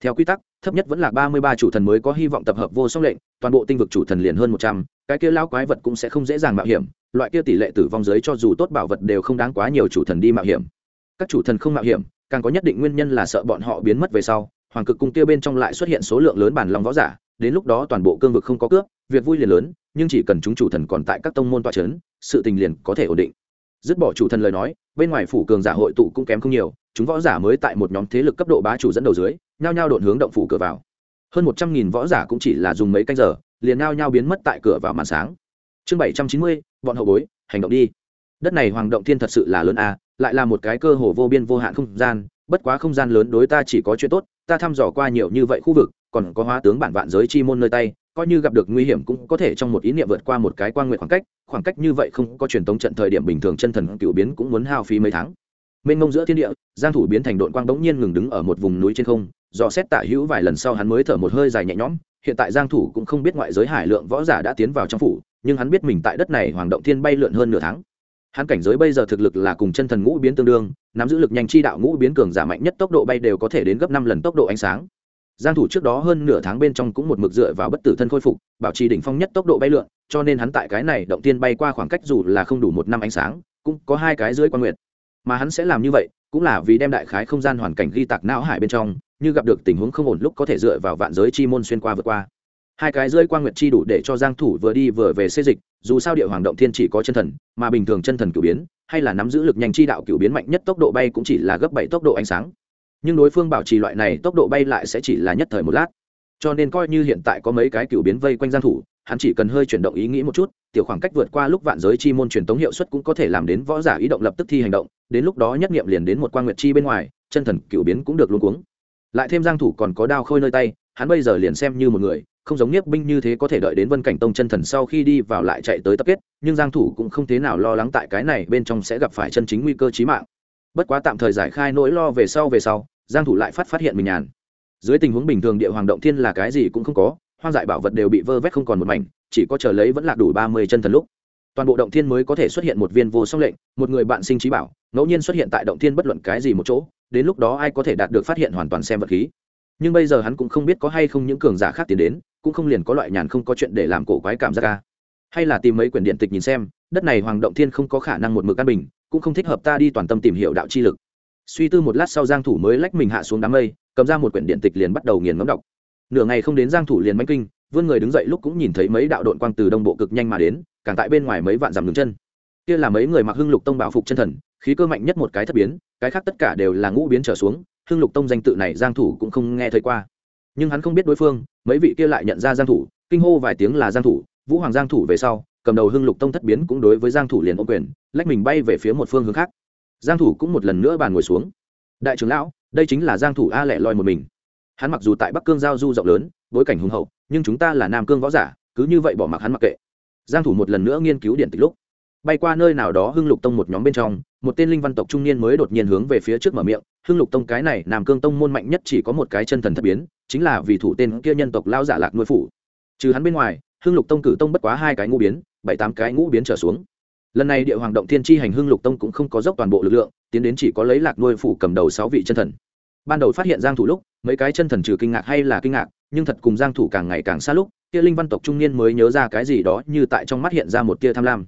Theo quy tắc, thấp nhất vẫn là ba mươi ba chủ thần mới có hy vọng tập hợp vô song lệnh, toàn bộ tinh vực chủ thần liền hơn một trăm, cái kia lao quái vật cũng sẽ không dễ dàng mạo hiểm, loại kia tỷ lệ tử vong giới cho dù tốt bảo vật đều không đáng quá nhiều chủ thần đi mạo hiểm. Các chủ thần không mạo hiểm, càng có nhất định nguyên nhân là sợ bọn họ biến mất về sau, hoàng cực cung kia bên trong lại xuất hiện số lượng lớn bản lòng võ giả, đến lúc đó toàn bộ cương vực không có cướp, việc vui liền lớn, nhưng chỉ cần chúng chủ thần còn tại các tông môn toa c h ấ n sự tình liền có thể ổn định dứt bỏ chủ thần lời nói, bên ngoài phủ cường giả hội tụ cũng kém không nhiều, chúng võ giả mới tại một nhóm thế lực cấp độ bá chủ dẫn đầu dưới, nhao nhao đột hướng động phủ cửa vào. Hơn một trăm nghìn võ giả cũng chỉ là dùng mấy canh giờ, liền nhao nhao biến mất tại cửa vào màn sáng. Chương bảy trăm chín mươi, bọn hậu bối, hành động đi. Đất này hoàng động thiên thật sự là lớn a, lại là một cái cơ hồ vô biên vô hạn không gian, bất quá không gian lớn đối ta chỉ có chuyện tốt, ta thăm dò qua nhiều như vậy khu vực, còn có hóa tướng bản vạn giới chi môn nơi tay coi như gặp được nguy hiểm cũng có thể trong một ý niệm vượt qua một cái quan nguyện khoảng cách khoảng cách như vậy không có truyền tống trận thời điểm bình thường chân thần cựu biến cũng muốn hao phí mấy tháng. Mênh mông giữa thiên địa, giang thủ biến thành đội quang đống nhiên ngừng đứng ở một vùng núi trên không do xét tả hữu vài lần sau hắn mới thở một hơi dài nhẹ nhõm, hiện tại giang thủ cũng không biết ngoại giới hải lượng võ giả đã tiến vào trong phủ, nhưng hắn biết mình tại đất này hoàng động thiên bay lượn hơn nửa tháng. Hắn cảnh giới bây giờ thực lực là cùng chân thần ngũ biến tương đương, nắm giữ lực nhanh chi đạo ngũ biến cường giả mạnh nhất tốc độ bay đều có thể đến gấp năm lần tốc độ ánh sáng giang thủ trước đó hơn nửa tháng bên trong cũng một mực dựa vào bất tử thân khôi phục, bảo trì đỉnh phong nhất tốc độ bay lượn, cho nên hắn tại cái này động tiên bay qua khoảng cách dù là không đủ một năm ánh sáng, cũng có hai cái dưới quan nguyện mà hắn sẽ làm như vậy, cũng là vì đem đại khái không gian hoàn cảnh ghi tạc não hải bên trong, như gặp được tình huống không ổn lúc có thể dựa vào vạn giới chi môn xuyên qua vượt qua. Hai cái rơi quan nguyện chi đủ để cho giang thủ vừa đi vừa về xê dịch, dù sao địa hoàng động thiên chỉ có chân thần, mà bình thường chân thần cửu biến, hay là nắm giữ lực nhanh chi đạo cửu biến mạnh nhất tốc độ bay cũng chỉ là gấp bảy tốc độ ánh sáng nhưng đối phương bảo trì loại này tốc độ bay lại sẽ chỉ là nhất thời một lát. Cho nên coi như hiện tại có mấy cái cựu biến vây quanh giang thủ, hắn chỉ cần hơi chuyển động ý nghĩ một chút, tiểu khoảng cách vượt qua lúc vạn giới chi môn truyền tống hiệu suất cũng có thể làm đến võ giả ý động lập tức thi hành động, đến lúc đó nhất nghiệm liền đến một quan nguyệt chi bên ngoài, chân thần cựu biến cũng được luôn cuống. Lại thêm giang thủ còn có đao khôi nơi tay, hắn bây giờ liền xem như một người, không giống nhiếp binh như thế có thể đợi đến vân cảnh tông chân thần sau khi đi vào lại chạy tới tập kết, nhưng giang thủ cũng không thế nào lo lắng tại cái này bên trong sẽ gặp phải chân chính nguy cơ chí mạng. Bất quá tạm thời giải khai nỗi lo về sau về sau giang thủ lại phát phát hiện mình nhàn. Dưới tình huống bình thường địa hoàng động thiên là cái gì cũng không có, hoang dại bảo vật đều bị vơ vét không còn một mảnh, chỉ có chờ lấy vẫn là đủ 30 chân thần lúc. Toàn bộ động thiên mới có thể xuất hiện một viên vô song lệnh, một người bạn sinh trí bảo, ngẫu nhiên xuất hiện tại động thiên bất luận cái gì một chỗ, đến lúc đó ai có thể đạt được phát hiện hoàn toàn xem vật khí. Nhưng bây giờ hắn cũng không biết có hay không những cường giả khác tiến đến, cũng không liền có loại nhàn không có chuyện để làm cổ quái cảm giác ca hay là tìm mấy quyển điện tịch nhìn xem, đất này hoàng động thiên không có khả năng một mực căn bình, cũng không thích hợp ta đi toàn tâm tìm hiểu đạo chi lực suy tư một lát sau giang thủ mới lách mình hạ xuống đám mây, cầm ra một quyển điện tịch liền bắt đầu nghiền ngẫm đọc. Nửa ngày không đến giang thủ liền manh kinh, vươn người đứng dậy lúc cũng nhìn thấy mấy đạo đội quang từ đông bộ cực nhanh mà đến, càng tại bên ngoài mấy vạn dặm đứng chân. Kia là mấy người mặc hưng lục tông bảo phục chân thần, khí cơ mạnh nhất một cái thất biến, cái khác tất cả đều là ngũ biến trở xuống, hưng lục tông danh tự này giang thủ cũng không nghe thấy qua. Nhưng hắn không biết đối phương, mấy vị kia lại nhận ra giang thủ, kinh hô vài tiếng là giang thủ, vũ hoàng giang thủ về sau, cầm đầu hưng lục tông thất biến cũng đối với giang thủ liền ôm quyền, lách mình bay về phía một phương hướng khác giang thủ cũng một lần nữa bàn ngồi xuống. Đại trưởng lão, đây chính là giang thủ a lẻ loi một mình. Hắn mặc dù tại bắc cương giao du rộng lớn, bối cảnh hùng hậu, nhưng chúng ta là nam cương võ giả, cứ như vậy bỏ mặc hắn mặc kệ. Giang thủ một lần nữa nghiên cứu điện tịch lúc, bay qua nơi nào đó hưng lục tông một nhóm bên trong, một tên linh văn tộc trung niên mới đột nhiên hướng về phía trước mở miệng, hưng lục tông cái này, nam cương tông môn mạnh nhất chỉ có một cái chân thần thất biến, chính là vì thủ tên kia nhân tộc lao giả lạc nuôi phủ. Trừ hắn bên ngoài, hưng lục tông cử tông bất quá hai cái ngũ biến, bảy tám cái ngũ biến trở xuống lần này địa hoàng động thiên tri hành hưng lục tông cũng không có dốc toàn bộ lực lượng, tiến đến chỉ có lấy lạc nuôi phủ cầm đầu sáu vị chân thần. Ban đầu phát hiện giang thủ lúc, mấy cái chân thần trừ kinh ngạc hay là kinh ngạc, nhưng thật cùng giang thủ càng ngày càng xa lúc, kia linh văn tộc trung niên mới nhớ ra cái gì đó như tại trong mắt hiện ra một tia tham lam.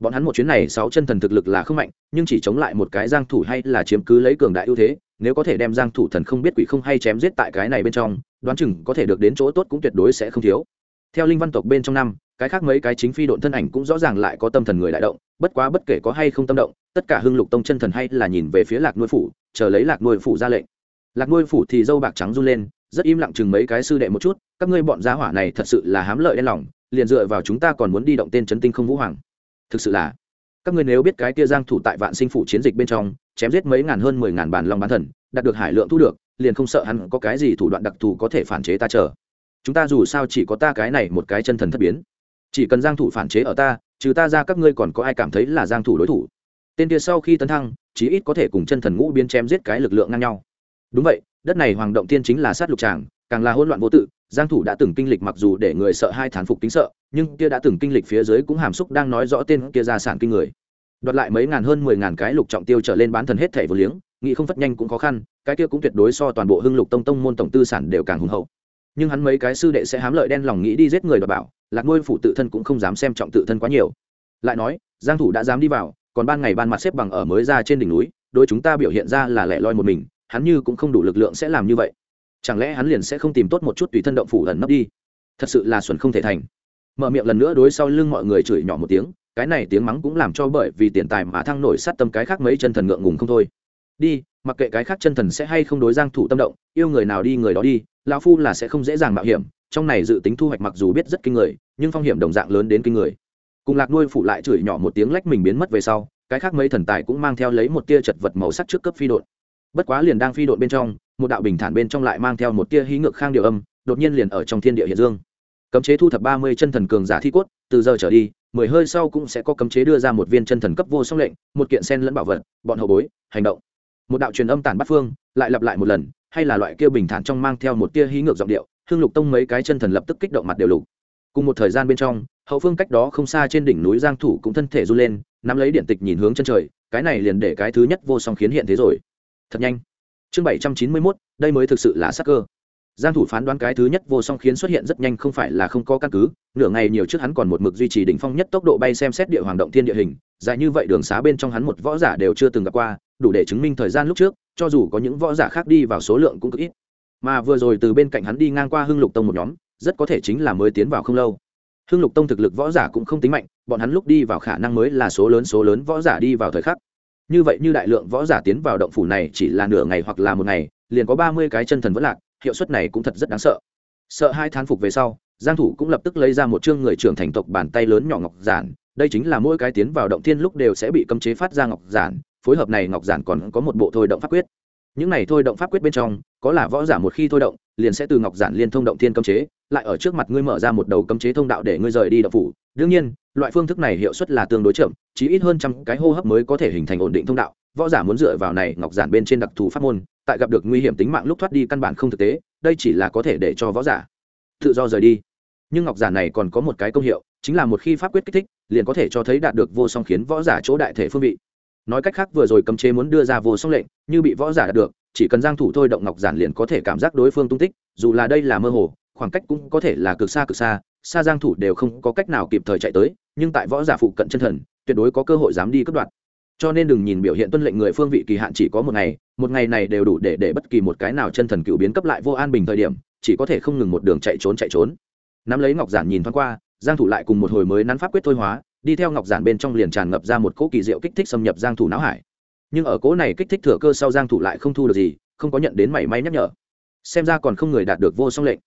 Bọn hắn một chuyến này sáu chân thần thực lực là không mạnh, nhưng chỉ chống lại một cái giang thủ hay là chiếm cứ lấy cường đại ưu thế, nếu có thể đem giang thủ thần không biết quỷ không hay chém giết tại cái này bên trong, đoán chừng có thể được đến chỗ tốt cũng tuyệt đối sẽ không thiếu. Theo linh văn tộc bên trong năm cái khác mấy cái chính phi độn thân ảnh cũng rõ ràng lại có tâm thần người đại động, bất quá bất kể có hay không tâm động, tất cả hưng lục tông chân thần hay là nhìn về phía lạc nuôi phủ, chờ lấy lạc nuôi phủ ra lệnh. Lạc nuôi phủ thì dâu bạc trắng run lên, rất im lặng chừng mấy cái sư đệ một chút, các ngươi bọn gia hỏa này thật sự là hám lợi đen lòng, liền dựa vào chúng ta còn muốn đi động tên chấn tinh không vũ hoàng. Thực sự là, các ngươi nếu biết cái kia giang thủ tại vạn sinh phủ chiến dịch bên trong, chém giết mấy ngàn hơn mười ngàn bản long bán thần, đạt được hải lượng thu được, liền không sợ hắn có cái gì thủ đoạn đặc thù có thể phản chế ta chờ. Chúng ta dù sao chỉ có ta cái này một cái chân thần thất biến chỉ cần giang thủ phản chế ở ta, trừ ta ra các ngươi còn có ai cảm thấy là giang thủ đối thủ? Tên kia sau khi tấn thăng, chí ít có thể cùng chân thần ngũ biến chém giết cái lực lượng ngang nhau. Đúng vậy, đất này hoàng động tiên chính là sát lục tràng, càng là hỗn loạn vô tự, giang thủ đã từng kinh lịch mặc dù để người sợ hai thán phục kính sợ, nhưng kia đã từng kinh lịch phía dưới cũng hàm xúc đang nói rõ tên kia gia sản kinh người. Đoạt lại mấy ngàn hơn mười ngàn cái lục trọng tiêu trở lên bán thần hết thể vô liếng, nghĩ không phát nhanh cũng khó khăn, cái kia cũng tuyệt đối so toàn bộ hưng lục tông tông môn tổng tư sản đều càng hùng hậu. Nhưng hắn mấy cái sư đệ sẽ hám lợi đen lòng nghĩ đi giết người đoạt bảo lạc nuôi phụ tự thân cũng không dám xem trọng tự thân quá nhiều. Lại nói, giang thủ đã dám đi vào, còn ban ngày ban mặt xếp bằng ở mới ra trên đỉnh núi, đối chúng ta biểu hiện ra là lẻ loi một mình, hắn như cũng không đủ lực lượng sẽ làm như vậy. Chẳng lẽ hắn liền sẽ không tìm tốt một chút tùy thân động phủ ẩn nấp đi? Thật sự là xuẩn không thể thành. Mở miệng lần nữa đối sau lưng mọi người chửi nhỏ một tiếng, cái này tiếng mắng cũng làm cho bởi vì tiền tài mà thăng nổi sát tâm cái khác mấy chân thần ngượng ngùng không thôi. Đi, mặc kệ cái khác chân thần sẽ hay không đối giang thủ tâm động, yêu người nào đi người đó đi, lão phu là sẽ không dễ dàng mạo hiểm trong này dự tính thu hoạch mặc dù biết rất kinh người, nhưng phong hiểm đồng dạng lớn đến kinh người. Cùng lạc nuôi phụ lại chửi nhỏ một tiếng lách mình biến mất về sau, cái khác mấy thần tài cũng mang theo lấy một tia chật vật màu sắc trước cấp phi đội bất quá liền đang phi đội bên trong, một đạo bình thản bên trong lại mang theo một tia hí ngược khang điều âm, đột nhiên liền ở trong thiên địa hiện dương. Cấm chế thu thập ba mươi chân thần cường giả thi cốt, từ giờ trở đi, mười hơi sau cũng sẽ có cấm chế đưa ra một viên chân thần cấp vô song lệnh, một kiện sen lẫn bảo vật, bọn hậu bối, hành động. Một đạo truyền âm tản bắt phương, lại lặp lại một lần, hay là loại kia bình thản trong mang theo một tia hí ngược giọng điệu hương lục tông mấy cái chân thần lập tức kích động mặt đều lục. Cùng một thời gian bên trong hậu phương cách đó không xa trên đỉnh núi giang thủ cũng thân thể run lên nắm lấy điện tịch nhìn hướng chân trời cái này liền để cái thứ nhất vô song khiến hiện thế rồi. Thật nhanh. Chương 791, đây mới thực sự là sắc cơ. Giang thủ phán đoán cái thứ nhất vô song khiến xuất hiện rất nhanh không phải là không có căn cứ nửa ngày nhiều trước hắn còn một mực duy trì đỉnh phong nhất tốc độ bay xem xét địa hoàng động thiên địa hình dài như vậy đường xá bên trong hắn một võ giả đều chưa từng gặp qua đủ để chứng minh thời gian lúc trước cho dù có những võ giả khác đi vào số lượng cũng cực ít mà vừa rồi từ bên cạnh hắn đi ngang qua hưng lục tông một nhóm, rất có thể chính là mới tiến vào không lâu. Hưng lục tông thực lực võ giả cũng không tính mạnh, bọn hắn lúc đi vào khả năng mới là số lớn số lớn võ giả đi vào thời khắc. Như vậy như đại lượng võ giả tiến vào động phủ này chỉ là nửa ngày hoặc là một ngày, liền có ba mươi cái chân thần vẫn lạc, hiệu suất này cũng thật rất đáng sợ. Sợ hai thán phục về sau, giang thủ cũng lập tức lấy ra một chương người trưởng thành tộc bàn tay lớn nhỏ ngọc giản, đây chính là mỗi cái tiến vào động thiên lúc đều sẽ bị cấm chế phát ra ngọc giản, phối hợp này ngọc giản còn có một bộ thôi động pháp quyết. Những này thôi động pháp quyết bên trong có là võ giả một khi thôi động, liền sẽ từ ngọc giản liên thông động thiên cấm chế, lại ở trước mặt ngươi mở ra một đầu cấm chế thông đạo để ngươi rời đi đập phủ. Đương nhiên, loại phương thức này hiệu suất là tương đối chậm chỉ ít hơn trăm cái hô hấp mới có thể hình thành ổn định thông đạo. Võ giả muốn dựa vào này ngọc giản bên trên đặc thù pháp môn, tại gặp được nguy hiểm tính mạng lúc thoát đi căn bản không thực tế, đây chỉ là có thể để cho võ giả tự do rời đi. Nhưng ngọc giản này còn có một cái công hiệu, chính là một khi pháp quyết kích thích, liền có thể cho thấy đạt được vô song khiến võ giả chỗ đại thể phương vị. Nói cách khác, vừa rồi cấm chế muốn đưa ra vô song lệnh, như bị võ giả đạt được chỉ cần giang thủ thôi động ngọc giản liền có thể cảm giác đối phương tung tích, dù là đây là mơ hồ, khoảng cách cũng có thể là cực xa cực xa xa giang thủ đều không có cách nào kịp thời chạy tới, nhưng tại võ giả phụ cận chân thần, tuyệt đối có cơ hội dám đi cướp đoạt. Cho nên đừng nhìn biểu hiện tuân lệnh người phương vị kỳ hạn chỉ có một ngày một ngày này đều đủ để để bất kỳ một cái nào chân thần cựu biến cấp lại vô an bình thời điểm, chỉ có thể không ngừng một đường chạy trốn chạy trốn. Nắm lấy ngọc giản nhìn thoáng qua, giang thủ lại cùng một hồi mới nắn pháp quyết thôi hóa, đi theo ngọc giản bên trong liền tràn ngập ra một cỗ kỳ diệu kích thích xâm nhập giang thủ não hải nhưng ở cỗ này kích thích thừa cơ sau giang thủ lại không thu được gì, không có nhận đến mảy may nhắc nhở. Xem ra còn không người đạt được vô song lệnh.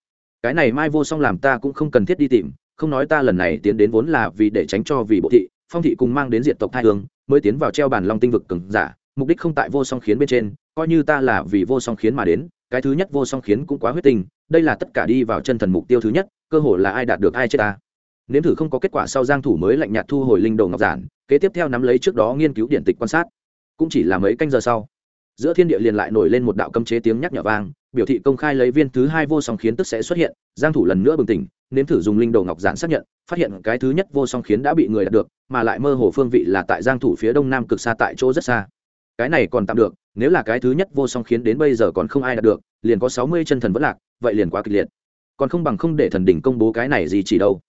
Cái này mai vô song làm ta cũng không cần thiết đi tìm, không nói ta lần này tiến đến vốn là vì để tránh cho vì bộ thị, phong thị cùng mang đến diện tộc thai hương, mới tiến vào treo bàn long tinh vực cứng giả, mục đích không tại vô song khiến bên trên, coi như ta là vì vô song khiến mà đến, cái thứ nhất vô song khiến cũng quá huyết tình, đây là tất cả đi vào chân thần mục tiêu thứ nhất, cơ hội là ai đạt được ai chết ta. Nếm thử không có kết quả sau giang thủ mới lạnh nhạt thu hồi linh đồ ngọc giản, kế tiếp theo nắm lấy trước đó nghiên cứu điện tịch quan sát cũng chỉ là mấy canh giờ sau. Giữa thiên địa liền lại nổi lên một đạo cấm chế tiếng nhắc nhở vang, biểu thị công khai lấy viên thứ hai vô song khiến tức sẽ xuất hiện, giang thủ lần nữa bừng tỉnh, nếm thử dùng linh đồ ngọc giản xác nhận, phát hiện cái thứ nhất vô song khiến đã bị người đạt được, mà lại mơ hồ phương vị là tại giang thủ phía đông nam cực xa tại chỗ rất xa. Cái này còn tạm được, nếu là cái thứ nhất vô song khiến đến bây giờ còn không ai đạt được, liền có 60 chân thần vẫn lạc, vậy liền quá kịch liệt. Còn không bằng không để thần đỉnh công bố cái này gì chỉ đâu.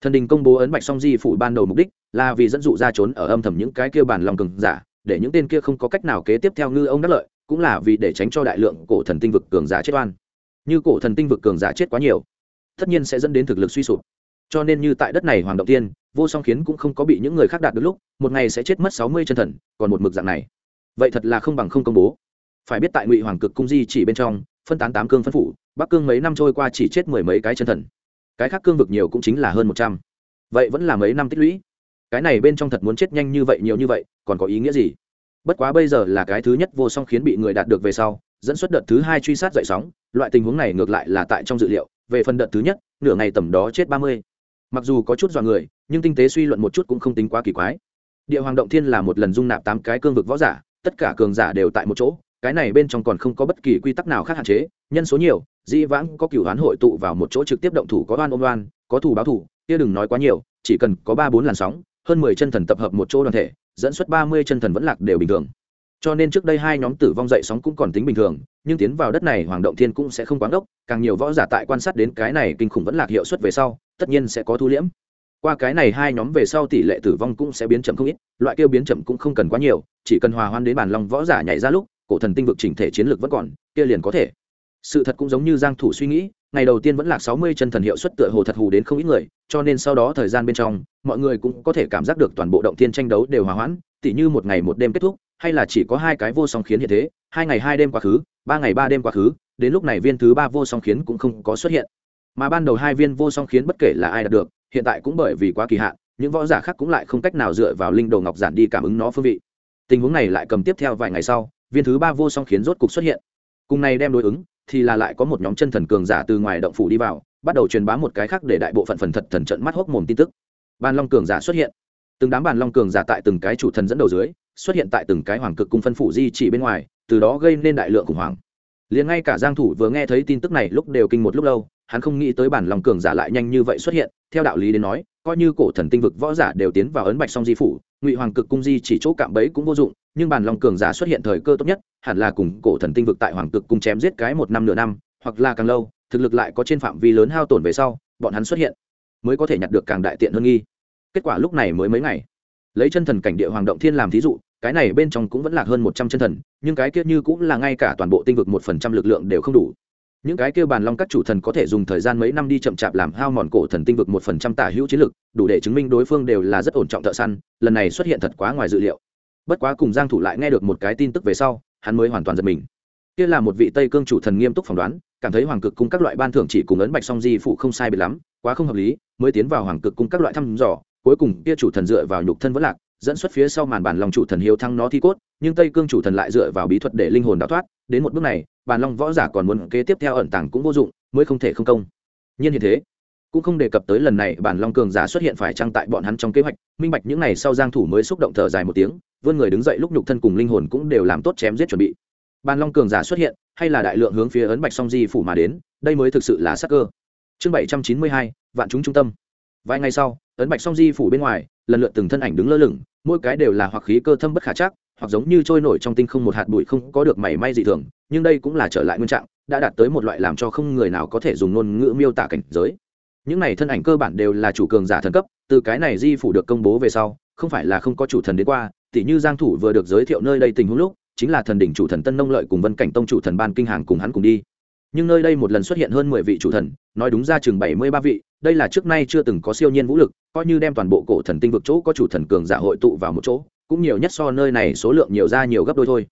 Thần đình công bố ấn bạch song di phủ ban đầu mục đích là vì dẫn dụ ra trốn ở âm thầm những cái kia bản lòng cường giả để những tên kia không có cách nào kế tiếp theo ngư ông đắc lợi, cũng là vì để tránh cho đại lượng cổ thần tinh vực cường giả chết oan. Như cổ thần tinh vực cường giả chết quá nhiều, tất nhiên sẽ dẫn đến thực lực suy sụp. Cho nên như tại đất này hoàng động tiên, vô song khiến cũng không có bị những người khác đạt được lúc, một ngày sẽ chết mất sáu mươi chân thần, còn một mực dạng này. Vậy thật là không bằng không công bố. Phải biết tại ngụy hoàng cực cung di chỉ bên trong, phân tán tám cương phân phủ, bắc cương mấy năm trôi qua chỉ chết mười mấy cái chân thần. Cái khác cương vực nhiều cũng chính là hơn một trăm. Vậy vẫn là mấy năm tích lũy. Cái này bên trong thật muốn chết nhanh như vậy, nhiều như vậy còn có ý nghĩa gì? Bất quá bây giờ là cái thứ nhất vô song khiến bị người đạt được về sau, dẫn xuất đợt thứ hai truy sát dậy sóng, loại tình huống này ngược lại là tại trong dự liệu, về phần đợt thứ nhất, nửa ngày tầm đó chết ba mươi. Mặc dù có chút dọa người, nhưng tinh tế suy luận một chút cũng không tính quá kỳ quái. Địa hoàng động thiên là một lần dung nạp tám cái cương vực võ giả, tất cả cường giả đều tại một chỗ, cái này bên trong còn không có bất kỳ quy tắc nào khác hạn chế, nhân số nhiều, dĩ vãng có cửu hoán hội tụ vào một chỗ trực tiếp động thủ có oan ôm oan, có thủ báo thủ, kia đừng nói quá nhiều, chỉ cần có ba bốn làn sóng, hơn mười chân thần tập hợp một chỗ đoàn thể dẫn xuất ba mươi chân thần vẫn lạc đều bình thường. Cho nên trước đây hai nhóm tử vong dậy sóng cũng còn tính bình thường, nhưng tiến vào đất này hoàng động thiên cũng sẽ không quán ốc càng nhiều võ giả tại quan sát đến cái này kinh khủng vẫn lạc hiệu suất về sau, tất nhiên sẽ có thu liễm. Qua cái này hai nhóm về sau tỷ lệ tử vong cũng sẽ biến chậm không ít, loại kêu biến chậm cũng không cần quá nhiều, chỉ cần hòa hoan đến bàn lòng võ giả nhảy ra lúc, cổ thần tinh vực chỉnh thể chiến lược vẫn còn, kia liền có thể sự thật cũng giống như giang thủ suy nghĩ, ngày đầu tiên vẫn là 60 chân thần hiệu suất tựa hồ thật hù đến không ít người, cho nên sau đó thời gian bên trong, mọi người cũng có thể cảm giác được toàn bộ động thiên tranh đấu đều hòa hoãn, tỉ như một ngày một đêm kết thúc, hay là chỉ có hai cái vô song khiến hiện thế, hai ngày hai đêm quá khứ, ba ngày ba đêm quá khứ, đến lúc này viên thứ ba vô song khiến cũng không có xuất hiện. Mà ban đầu hai viên vô song khiến bất kể là ai đạt được, hiện tại cũng bởi vì quá kỳ hạn, những võ giả khác cũng lại không cách nào dựa vào linh đồ ngọc giản đi cảm ứng nó phương vị. Tình huống này lại cầm tiếp theo vài ngày sau, viên thứ ba vô song khiến rốt cục xuất hiện. Cùng này đem đối ứng thì là lại có một nhóm chân thần cường giả từ ngoài động phủ đi vào, bắt đầu truyền bá một cái khác để đại bộ phận phần thật thần trận mắt hốc mồm tin tức. Bàn long cường giả xuất hiện. Từng đám bàn long cường giả tại từng cái chủ thần dẫn đầu dưới, xuất hiện tại từng cái hoàng cực cung phân phủ di chỉ bên ngoài, từ đó gây nên đại lượng khủng hoảng. Liền ngay cả giang thủ vừa nghe thấy tin tức này lúc đều kinh một lúc lâu, hắn không nghĩ tới bản lòng cường giả lại nhanh như vậy xuất hiện, theo đạo lý đến nói, coi như cổ thần tinh vực võ giả đều tiến vào ấn bạch song di phủ ngụy hoàng cực cung di chỉ chỗ cạm bẫy cũng vô dụng, nhưng bản lòng cường giả xuất hiện thời cơ tốt nhất, hẳn là cùng cổ thần tinh vực tại hoàng cực cung chém giết cái một năm nửa năm, hoặc là càng lâu, thực lực lại có trên phạm vi lớn hao tổn về sau, bọn hắn xuất hiện, mới có thể nhặt được càng đại tiện hơn nghi. Kết quả lúc này mới mấy ngày, lấy chân thần cảnh địa hoàng động thiên làm thí dụ, cái này bên trong cũng vẫn lạc hơn một trăm chân thần, nhưng cái kia như cũng là ngay cả toàn bộ tinh vực một phần trăm lực lượng đều không đủ những cái kêu bàn long các chủ thần có thể dùng thời gian mấy năm đi chậm chạp làm hao mòn cổ thần tinh vực một phần trăm tả hữu chiến lực, đủ để chứng minh đối phương đều là rất ổn trọng thợ săn, lần này xuất hiện thật quá ngoài dự liệu. Bất quá cùng giang thủ lại nghe được một cái tin tức về sau, hắn mới hoàn toàn giật mình. Kia là một vị tây cương chủ thần nghiêm túc phỏng đoán, cảm thấy hoàng cực cung các loại ban thưởng chỉ cùng ấn bạch song di phụ không sai biệt lắm, quá không hợp lý, mới tiến vào hoàng cực cung các loại thăm dò, cuối cùng kia chủ thần dựa vào nhục thân vẫn lạc, dẫn xuất phía sau màn bản lòng chủ thần hiếu thăng nó thi cốt nhưng tây cương chủ thần lại dựa vào bí thuật để linh hồn đào thoát đến một bước này bản long võ giả còn muốn kế tiếp theo ẩn tàng cũng vô dụng mới không thể không công. Nhiên hiện thế cũng không đề cập tới lần này bản long cường giả xuất hiện phải trăng tại bọn hắn trong kế hoạch minh bạch những này sau giang thủ mới xúc động thở dài một tiếng vươn người đứng dậy lúc nhục thân cùng linh hồn cũng đều làm tốt chém giết chuẩn bị. Bản long cường giả xuất hiện hay là đại lượng hướng phía ấn bạch song di phủ mà đến đây mới thực sự là sắc cơ. Chương 792, vạn chúng trung tâm. Vài ngày sau ấn bạch song di phủ bên ngoài lần lượt từng thân ảnh đứng lơ lửng mỗi cái đều là hoặc khí cơ thâm bất khả chắc hoặc giống như trôi nổi trong tinh không một hạt bụi không có được mảy may gì thường, nhưng đây cũng là trở lại nguyên trạng, đã đạt tới một loại làm cho không người nào có thể dùng ngôn ngữ miêu tả cảnh giới. Những này thân ảnh cơ bản đều là chủ cường giả thần cấp, từ cái này di phủ được công bố về sau, không phải là không có chủ thần đến qua tỷ như giang thủ vừa được giới thiệu nơi đây tình huống lúc, chính là thần đỉnh chủ thần tân nông lợi cùng vân cảnh tông chủ thần ban kinh hàng cùng hắn cùng đi. Nhưng nơi đây một lần xuất hiện hơn mười vị chủ thần, nói đúng ra chừng bảy mươi ba vị, đây là trước nay chưa từng có siêu nhiên vũ lực, coi như đem toàn bộ cổ thần tinh vực chỗ có chủ thần cường giả hội tụ vào một chỗ cũng nhiều nhất so nơi này số lượng nhiều ra nhiều gấp đôi thôi.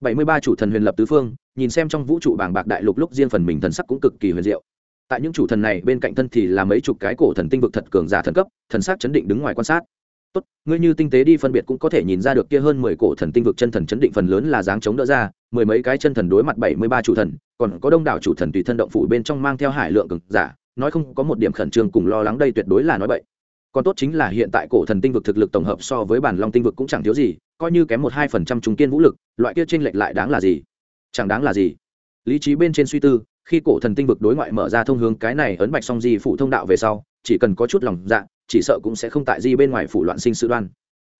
Bảy mươi ba chủ thần huyền lập tứ phương, nhìn xem trong vũ trụ bàng bạc đại lục lúc riêng phần mình thần sắc cũng cực kỳ huyền diệu. Tại những chủ thần này bên cạnh thân thì là mấy chục cái cổ thần tinh vực thật cường giả thần cấp, thần sắc chấn định đứng ngoài quan sát. Tốt, ngươi như tinh tế đi phân biệt cũng có thể nhìn ra được kia hơn mười cổ thần tinh vực chân thần chấn định phần lớn là dáng chống đỡ ra, mười mấy cái chân thần đối mặt bảy mươi ba chủ thần, còn có đông đảo chủ thần tùy thân động phủ bên trong mang theo hải lượng cường giả, nói không có một điểm khẩn trương cùng lo lắng đây tuyệt đối là nói bậy còn tốt chính là hiện tại cổ thần tinh vực thực lực tổng hợp so với bản long tinh vực cũng chẳng thiếu gì, coi như kém một hai phần trăm trung kiên vũ lực, loại kia t r ê n lệch lại đáng là gì? Chẳng đáng là gì. Lý trí bên trên suy tư, khi cổ thần tinh vực đối ngoại mở ra thông hướng cái này ấn bạch song di phụ thông đạo về sau, chỉ cần có chút lòng dạ chỉ sợ cũng sẽ không tại di bên ngoài phủ loạn sinh sự đoan.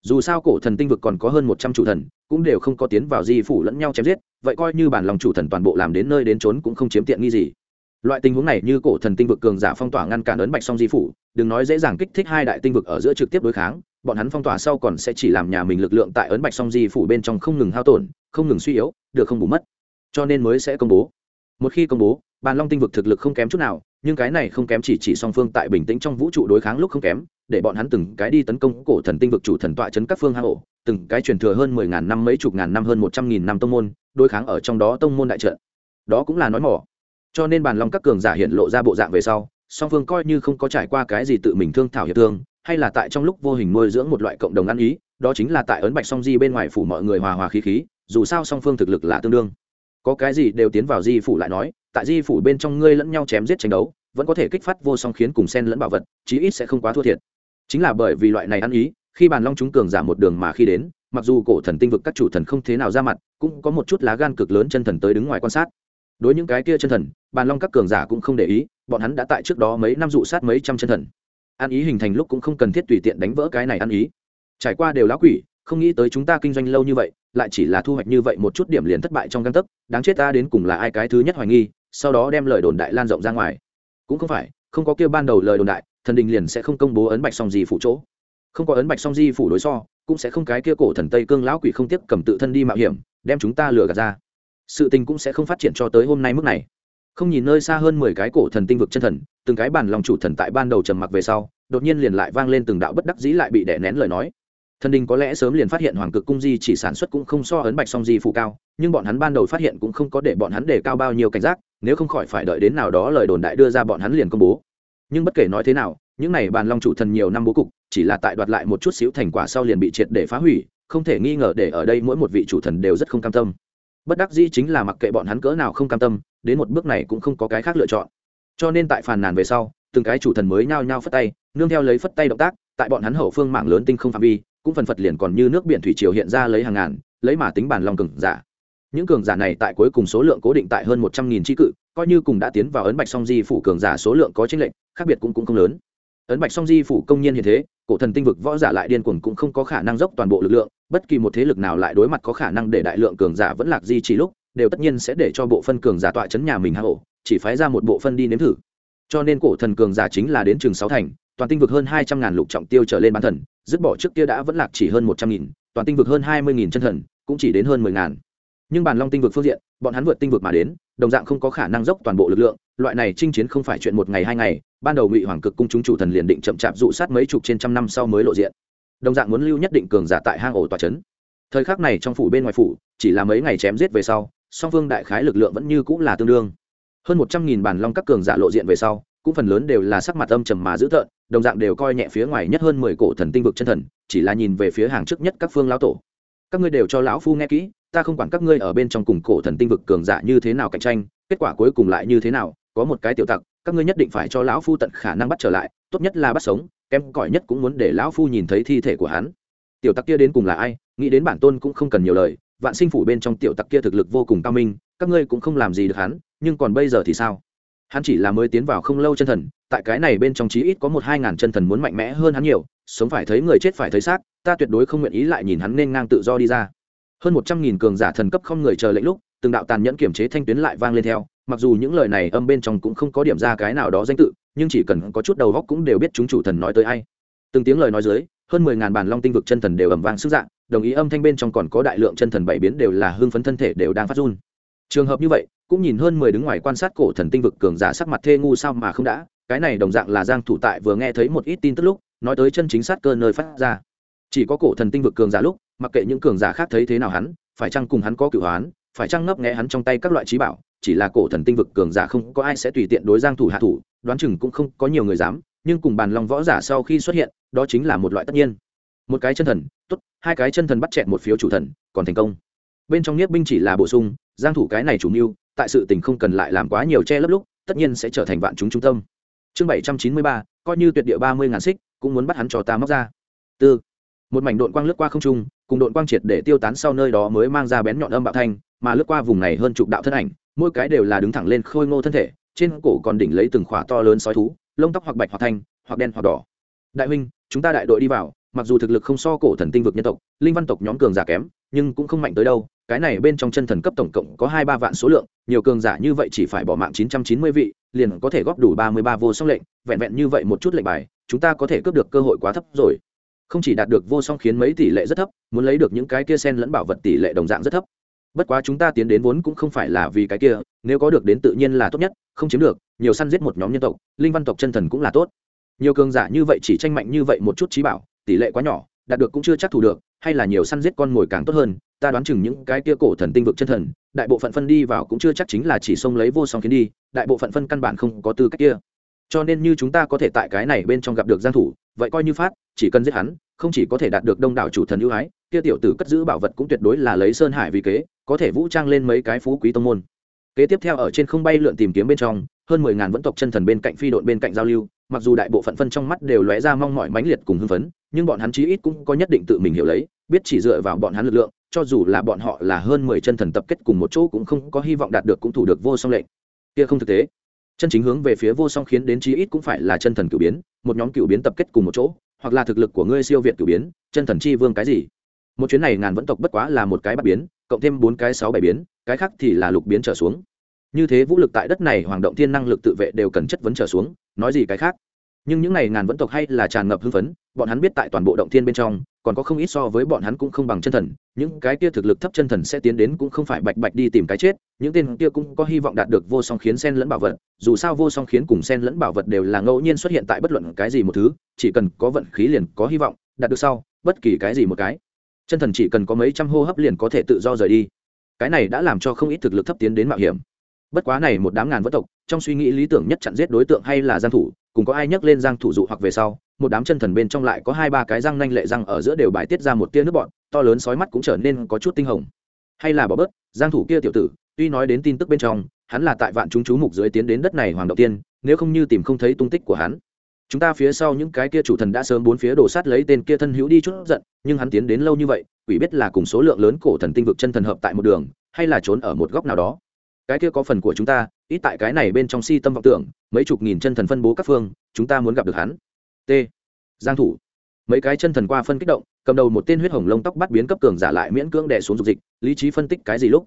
Dù sao cổ thần tinh vực còn có hơn một trăm chủ thần, cũng đều không có tiến vào di phủ lẫn nhau chém giết, vậy coi như bản lòng chủ thần toàn bộ làm đến nơi đến trốn cũng không chiếm tiện nghi gì loại tình huống này như cổ thần tinh vực cường giả phong tỏa ngăn cản ấn bạch song di phủ, đừng nói dễ dàng kích thích hai đại tinh vực ở giữa trực tiếp đối kháng, bọn hắn phong tỏa sau còn sẽ chỉ làm nhà mình lực lượng tại ấn bạch song di phủ bên trong không ngừng hao tổn, không ngừng suy yếu, được không bù mất. Cho nên mới sẽ công bố. Một khi công bố, bàn long tinh vực thực lực không kém chút nào, nhưng cái này không kém chỉ chỉ song phương tại bình tĩnh trong vũ trụ đối kháng lúc không kém, để bọn hắn từng cái đi tấn công cổ thần tinh vực chủ thần tọa chấn các phương hang ổ, từng cái truyền thừa hơn mười ngàn năm mấy chục ngàn năm hơn một trăm nghìn năm tông môn, đối kháng ở trong đó tông môn đại trận. Đó cũng là nói mỏ cho nên bàn long các cường giả hiện lộ ra bộ dạng về sau, song phương coi như không có trải qua cái gì tự mình thương thảo hiệp thương, hay là tại trong lúc vô hình nuôi dưỡng một loại cộng đồng ăn ý, đó chính là tại ấn bạch song di bên ngoài phủ mọi người hòa hòa khí khí, dù sao song phương thực lực là tương đương. Có cái gì đều tiến vào di phủ lại nói, tại di phủ bên trong ngươi lẫn nhau chém giết tranh đấu, vẫn có thể kích phát vô song khiến cùng sen lẫn bảo vật, chí ít sẽ không quá thua thiệt. Chính là bởi vì loại này ăn ý, khi bàn long chúng cường giả một đường mà khi đến, mặc dù cổ thần tinh vực các chủ thần không thế nào ra mặt, cũng có một chút lá gan cực lớn chân thần tới đứng ngoài quan sát đối những cái kia chân thần, bàn long các cường giả cũng không để ý, bọn hắn đã tại trước đó mấy năm dụ sát mấy trăm chân thần. Ăn ý hình thành lúc cũng không cần thiết tùy tiện đánh vỡ cái này ăn ý. Trải qua đều lão quỷ, không nghĩ tới chúng ta kinh doanh lâu như vậy, lại chỉ là thu hoạch như vậy một chút điểm liền thất bại trong găng tấc, đáng chết ta đến cùng là ai cái thứ nhất hoài nghi, sau đó đem lời đồn đại lan rộng ra ngoài. Cũng không phải, không có kia ban đầu lời đồn đại, thần đình liền sẽ không công bố ấn bạch song di phủ chỗ. Không có ấn bạch song di phủ đối so, cũng sẽ không cái kia cổ thần tây cương lão quỷ không tiếp cầm tự thân đi mạo hiểm, đem chúng ta lừa gạt ra sự tình cũng sẽ không phát triển cho tới hôm nay mức này. Không nhìn nơi xa hơn mười cái cổ thần tinh vực chân thần, từng cái bản lòng chủ thần tại ban đầu trầm mặc về sau, đột nhiên liền lại vang lên từng đạo bất đắc dĩ lại bị đè nén lời nói. Thần đình có lẽ sớm liền phát hiện hoàng cực cung di chỉ sản xuất cũng không so ấn bạch song di phụ cao, nhưng bọn hắn ban đầu phát hiện cũng không có để bọn hắn đề cao bao nhiêu cảnh giác, nếu không khỏi phải đợi đến nào đó lời đồn đại đưa ra bọn hắn liền công bố. Nhưng bất kể nói thế nào, những này bàn long chủ thần nhiều năm bố cục, chỉ là tại đoạt lại một chút xíu thành quả sau liền bị triệt để phá hủy, không thể nghi ngờ để ở đây mỗi một vị chủ thần đều rất không cam tâm bất đắc dĩ chính là mặc kệ bọn hắn cỡ nào không cam tâm, đến một bước này cũng không có cái khác lựa chọn. Cho nên tại phàn nàn về sau, từng cái chủ thần mới nhao nhao phất tay, nương theo lấy phất tay động tác, tại bọn hắn hậu phương mạng lớn tinh không phạm vi, cũng phần phật liền còn như nước biển thủy triều hiện ra lấy hàng ngàn, lấy mà tính bản lòng cường giả. Những cường giả này tại cuối cùng số lượng cố định tại hơn một trăm nghìn tri cự, coi như cùng đã tiến vào ấn bạch song di phủ cường giả số lượng có tranh lệch, khác biệt cũng cũng không lớn. Ấn bạch song di phủ công nhiên như thế, cổ thần tinh vực võ giả lại điên cuồng cũng không có khả năng dốc toàn bộ lực lượng bất kỳ một thế lực nào lại đối mặt có khả năng để đại lượng cường giả vẫn lạc di chỉ lúc, đều tất nhiên sẽ để cho bộ phân cường giả tọa chấn nhà mình hạ hổ chỉ phái ra một bộ phân đi nếm thử. Cho nên cổ thần cường giả chính là đến trường sáu thành, toàn tinh vực hơn hai trăm ngàn lục trọng tiêu trở lên bán thần, dứt bỏ trước kia đã vẫn lạc chỉ hơn một trăm nghìn, toàn tinh vực hơn hai mươi nghìn chân thần, cũng chỉ đến hơn mười ngàn. Nhưng bàn long tinh vực phương diện, bọn hắn vượt tinh vực mà đến, đồng dạng không có khả năng dốc toàn bộ lực lượng, loại này chinh chiến không phải chuyện một ngày hai ngày, ban đầu ngụy hoàng cực cung chúng chủ thần liền định chậm chạp dụ sát mấy chục trên trăm năm sau mới lộ diện đồng dạng muốn lưu nhất định cường giả tại hang ổ tòa trấn. Thời khắc này trong phủ bên ngoài phủ, chỉ là mấy ngày chém giết về sau, song phương đại khái lực lượng vẫn như cũng là tương đương. Hơn một trăm nghìn bản long các cường giả lộ diện về sau, cũng phần lớn đều là sắc mặt âm trầm mà dữ tợn, đồng dạng đều coi nhẹ phía ngoài nhất hơn mười cổ thần tinh vực chân thần, chỉ là nhìn về phía hàng trước nhất các phương lão tổ. Các ngươi đều cho lão phu nghe kỹ, ta không quản các ngươi ở bên trong cùng cổ thần tinh vực cường giả như thế nào cạnh tranh, kết quả cuối cùng lại như thế nào, có một cái tiểu tặc, các ngươi nhất định phải cho lão phu tận khả năng bắt trở lại, tốt nhất là bắt sống kém cỏi nhất cũng muốn để lão phu nhìn thấy thi thể của hắn. Tiểu tặc kia đến cùng là ai, nghĩ đến bản tôn cũng không cần nhiều lời, vạn sinh phủ bên trong tiểu tặc kia thực lực vô cùng cao minh, các ngươi cũng không làm gì được hắn, nhưng còn bây giờ thì sao? Hắn chỉ là mới tiến vào không lâu chân thần, tại cái này bên trong chí ít có một hai ngàn chân thần muốn mạnh mẽ hơn hắn nhiều, sống phải thấy người chết phải thấy xác, ta tuyệt đối không nguyện ý lại nhìn hắn nên ngang tự do đi ra. Hơn một trăm nghìn cường giả thần cấp không người chờ lệnh lúc, từng đạo tàn nhẫn kiểm chế thanh tuyến lại vang lên theo mặc dù những lời này âm bên trong cũng không có điểm ra cái nào đó danh tự, nhưng chỉ cần có chút đầu góc cũng đều biết chúng chủ thần nói tới ai. Từng tiếng lời nói dưới, hơn mười ngàn bản long tinh vực chân thần đều ầm vang sức dạng, đồng ý âm thanh bên trong còn có đại lượng chân thần bảy biến đều là hưng phấn thân thể đều đang phát run. Trường hợp như vậy, cũng nhìn hơn mười đứng ngoài quan sát cổ thần tinh vực cường giả sắc mặt thê ngu sao mà không đã, cái này đồng dạng là giang thủ tại vừa nghe thấy một ít tin tức lúc, nói tới chân chính sát cơ nơi phát ra. Chỉ có cổ thần tinh vực cường giả lúc, mặc kệ những cường giả khác thấy thế nào hắn, phải chăng cùng hắn có cửu hoán, phải chăng ngấp nghé hắn trong tay các loại trí bảo chỉ là cổ thần tinh vực cường giả không có ai sẽ tùy tiện đối giang thủ hạ thủ đoán chừng cũng không có nhiều người dám nhưng cùng bàn long võ giả sau khi xuất hiện đó chính là một loại tất nhiên. Một cái chân thần tốt hai cái chân thần bắt chẹn một phiếu chủ thần còn thành công. Bên trong niết binh chỉ là bổ sung giang thủ cái này chủ mưu tại sự tình không cần lại làm quá nhiều che lấp lúc tất nhiên sẽ trở thành vạn chúng trung tâm. Chương 793, coi như tuyệt địa ba mươi ngàn xích cũng muốn bắt hắn cho ta móc ra. Tư. Một mảnh độn quang lướt qua không trung cùng độn quang triệt để tiêu tán sau nơi đó mới mang ra bén nhọn âm bạo thanh mà lướt qua vùng này hơn chục đạo thân ảnh, mỗi cái đều là đứng thẳng lên khôi ngô thân thể, trên cổ còn đỉnh lấy từng khỏa to lớn sói thú, lông tóc hoặc bạch hoặc thanh, hoặc đen hoặc đỏ. Đại huynh, chúng ta đại đội đi vào, mặc dù thực lực không so cổ thần tinh vực nhân tộc, linh văn tộc nhóm cường giả kém, nhưng cũng không mạnh tới đâu, cái này bên trong chân thần cấp tổng cộng có hai ba vạn số lượng, nhiều cường giả như vậy chỉ phải bỏ mạng chín trăm chín mươi vị, liền có thể góp đủ ba mươi ba vô song lệnh, vẹn vẹn như vậy một chút lệnh bài, chúng ta có thể cướp được cơ hội quá thấp rồi. Không chỉ đạt được vô song khiến mấy tỷ lệ rất thấp, muốn lấy được những cái kia sen lẫn bảo vật tỷ lệ đồng dạng rất thấp bất quá chúng ta tiến đến vốn cũng không phải là vì cái kia, nếu có được đến tự nhiên là tốt nhất, không chiếm được, nhiều săn giết một nhóm nhân tộc, linh văn tộc chân thần cũng là tốt. Nhiều cường giả như vậy chỉ tranh mạnh như vậy một chút trí bảo, tỷ lệ quá nhỏ, đạt được cũng chưa chắc thủ được, hay là nhiều săn giết con mồi càng tốt hơn, ta đoán chừng những cái kia cổ thần tinh vực chân thần, đại bộ phận phân đi vào cũng chưa chắc chính là chỉ xông lấy vô song khiến đi, đại bộ phận phân căn bản không có tư cách kia. Cho nên như chúng ta có thể tại cái này bên trong gặp được giang thủ, vậy coi như phát, chỉ cần giết hắn, không chỉ có thể đạt được đông đảo chủ thần ưu ái, kia tiểu tử cất giữ bảo vật cũng tuyệt đối là lấy sơn hải vì kế có thể vũ trang lên mấy cái phú quý tông môn. Kế tiếp theo ở trên không bay lượn tìm kiếm bên trong, hơn mười ngàn vẫn tộc chân thần bên cạnh phi đội bên cạnh giao lưu, mặc dù đại bộ phận phân trong mắt đều lóe ra mong mỏi mãnh liệt cùng hưng phấn, nhưng bọn hắn chí ít cũng có nhất định tự mình hiểu lấy, biết chỉ dựa vào bọn hắn lực lượng, cho dù là bọn họ là hơn mười chân thần tập kết cùng một chỗ cũng không có hy vọng đạt được cũng thủ được vô song lệnh. Kia không thực tế. Chân chính hướng về phía vô song khiến đến chí ít cũng phải là chân thần cửu biến, một nhóm cửu biến tập kết cùng một chỗ, hoặc là thực lực của ngươi siêu việt cửu biến, chân thần chi vương cái gì? Một chuyến này ngàn vẫn tộc bất quá là một cái bắt biến cộng thêm bốn cái sáu bảy biến, cái khác thì là lục biến trở xuống. Như thế vũ lực tại đất này hoàng động thiên năng lực tự vệ đều cần chất vấn trở xuống, nói gì cái khác? Nhưng những này ngàn vẫn tộc hay là tràn ngập hưng phấn, bọn hắn biết tại toàn bộ động thiên bên trong, còn có không ít so với bọn hắn cũng không bằng chân thần, những cái kia thực lực thấp chân thần sẽ tiến đến cũng không phải bạch bạch đi tìm cái chết, những tên kia cũng có hy vọng đạt được vô song khiến sen lẫn bảo vật, dù sao vô song khiến cùng sen lẫn bảo vật đều là ngẫu nhiên xuất hiện tại bất luận cái gì một thứ, chỉ cần có vận khí liền có hy vọng, đạt được sau, bất kỳ cái gì một cái chân thần chỉ cần có mấy trăm hô hấp liền có thể tự do rời đi. Cái này đã làm cho không ít thực lực thấp tiến đến mạo hiểm. Bất quá này một đám ngàn vất tộc, trong suy nghĩ lý tưởng nhất chặn giết đối tượng hay là giang thủ, cùng có ai nhắc lên giang thủ dụ hoặc về sau, một đám chân thần bên trong lại có hai ba cái răng nanh lệ răng ở giữa đều bài tiết ra một tia nước bọn, to lớn sói mắt cũng trở nên có chút tinh hồng. Hay là bỏ bớt, giang thủ kia tiểu tử, tuy nói đến tin tức bên trong, hắn là tại vạn chúng chú mục dưới tiến đến đất này hoàng đầu tiên, nếu không như tìm không thấy tung tích của hắn chúng ta phía sau những cái kia chủ thần đã sớm bốn phía đổ sát lấy tên kia thân hữu đi chút giận, nhưng hắn tiến đến lâu như vậy, quỷ biết là cùng số lượng lớn cổ thần tinh vực chân thần hợp tại một đường, hay là trốn ở một góc nào đó. Cái kia có phần của chúng ta, ít tại cái này bên trong si tâm vọng tưởng, mấy chục nghìn chân thần phân bố các phương, chúng ta muốn gặp được hắn. T. Giang thủ. Mấy cái chân thần qua phân kích động, cầm đầu một tên huyết hồng lông tóc bắt biến cấp cường giả lại miễn cưỡng đè xuống dục dịch, lý trí phân tích cái gì lúc?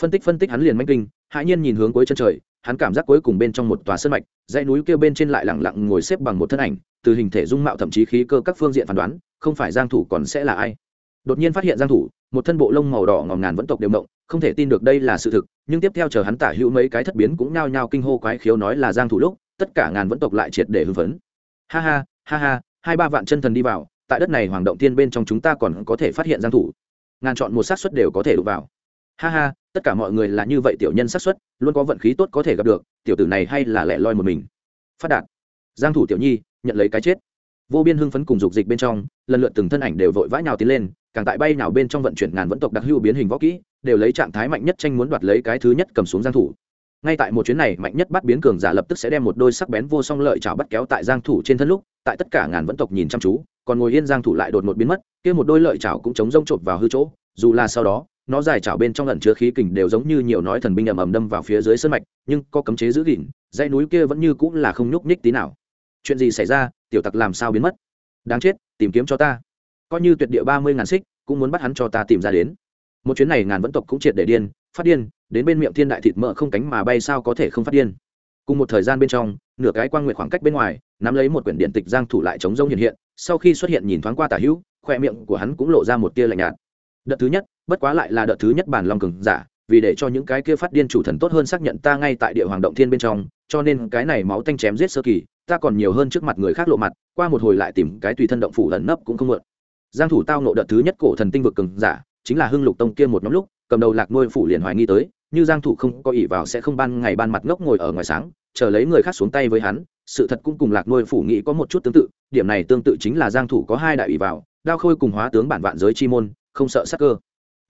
Phân tích phân tích hắn liền manh kinh hãi nhiên nhìn hướng cuối chân trời, hắn cảm giác cuối cùng bên trong một tòa sơn mạch, dãy núi kia bên trên lại lặng lặng ngồi xếp bằng một thân ảnh, từ hình thể dung mạo thậm chí khí cơ các phương diện phán đoán, không phải giang thủ còn sẽ là ai. Đột nhiên phát hiện giang thủ, một thân bộ lông màu đỏ ngòm ngàn vẫn tộc đều động không thể tin được đây là sự thực, nhưng tiếp theo chờ hắn tả hữu mấy cái thất biến cũng nhao nhao kinh hô quái khiếu nói là giang thủ lúc, tất cả ngàn vẫn tộc lại triệt để hưng phấn. Ha ha ha ha, hai ba vạn chân thần đi vào, tại đất này hoàng động tiên bên trong chúng ta còn có thể phát hiện giang thủ. Ngàn chọn một xác suất đều có thể đụng vào ha ha, tất cả mọi người là như vậy tiểu nhân xác suất, luôn có vận khí tốt có thể gặp được, tiểu tử này hay là lẻ loi một mình. Phát đạt. Giang thủ tiểu nhi, nhận lấy cái chết. Vô biên hưng phấn cùng dục dịch bên trong, lần lượt từng thân ảnh đều vội vã nhào tiến lên, càng tại bay nào bên trong vận chuyển ngàn vẫn tộc đặc hữu biến hình võ kỹ, đều lấy trạng thái mạnh nhất tranh muốn đoạt lấy cái thứ nhất cầm xuống giang thủ. Ngay tại một chuyến này, mạnh nhất bắt biến cường giả lập tức sẽ đem một đôi sắc bén vô song lợi chảo bắt kéo tại giang thủ trên thân lúc, tại tất cả ngàn vẫn tộc nhìn chăm chú, còn ngồi yên giang thủ lại đột một biến mất, kia một đôi lợi chảo cũng chống rông trộn vào hư chỗ, dù là sau đó nó dài chảo bên trong ẩn chứa khí kình đều giống như nhiều nói thần binh ầm ầm đâm vào phía dưới sơn mạch, nhưng có cấm chế giữ gìn, dãy núi kia vẫn như cũng là không nhúc nhích tí nào. Chuyện gì xảy ra? Tiểu tặc làm sao biến mất? Đáng chết, tìm kiếm cho ta. Coi như tuyệt địa ba mươi ngàn xích, cũng muốn bắt hắn cho ta tìm ra đến. Một chuyến này ngàn vẫn tộc cũng triệt để điên, phát điên, đến bên miệng thiên đại thịt mỡ không cánh mà bay sao có thể không phát điên. Cùng một thời gian bên trong, nửa cái quang nguyện khoảng cách bên ngoài, nắm lấy một quyển điện tịch giang thủ lại chống rông hiện hiện, sau khi xuất hiện nhìn thoáng qua tả hữu, khoe miệng của hắn cũng lộ ra một tia lạnh nhạt đợt thứ nhất, bất quá lại là đợt thứ nhất bản long cường giả, vì để cho những cái kia phát điên chủ thần tốt hơn xác nhận ta ngay tại địa hoàng động thiên bên trong, cho nên cái này máu tanh chém giết sơ kỳ, ta còn nhiều hơn trước mặt người khác lộ mặt, qua một hồi lại tìm cái tùy thân động phủ ẩn nấp cũng không mượn. Giang thủ tao nộ đợt thứ nhất cổ thần tinh vực cường giả, chính là hưng lục tông kia một nhóm lúc, cầm đầu lạc nuôi phủ liền hoài nghi tới, như giang thủ không có ỷ vào sẽ không ban ngày ban mặt ngốc ngồi ở ngoài sáng, chờ lấy người khác xuống tay với hắn, sự thật cũng cùng lạc nuôi phủ nghĩ có một chút tương tự, điểm này tương tự chính là giang thủ có hai đại ỷ vào, đao khôi cùng hóa tướng bản vạn giới chi môn không sợ sát cơ.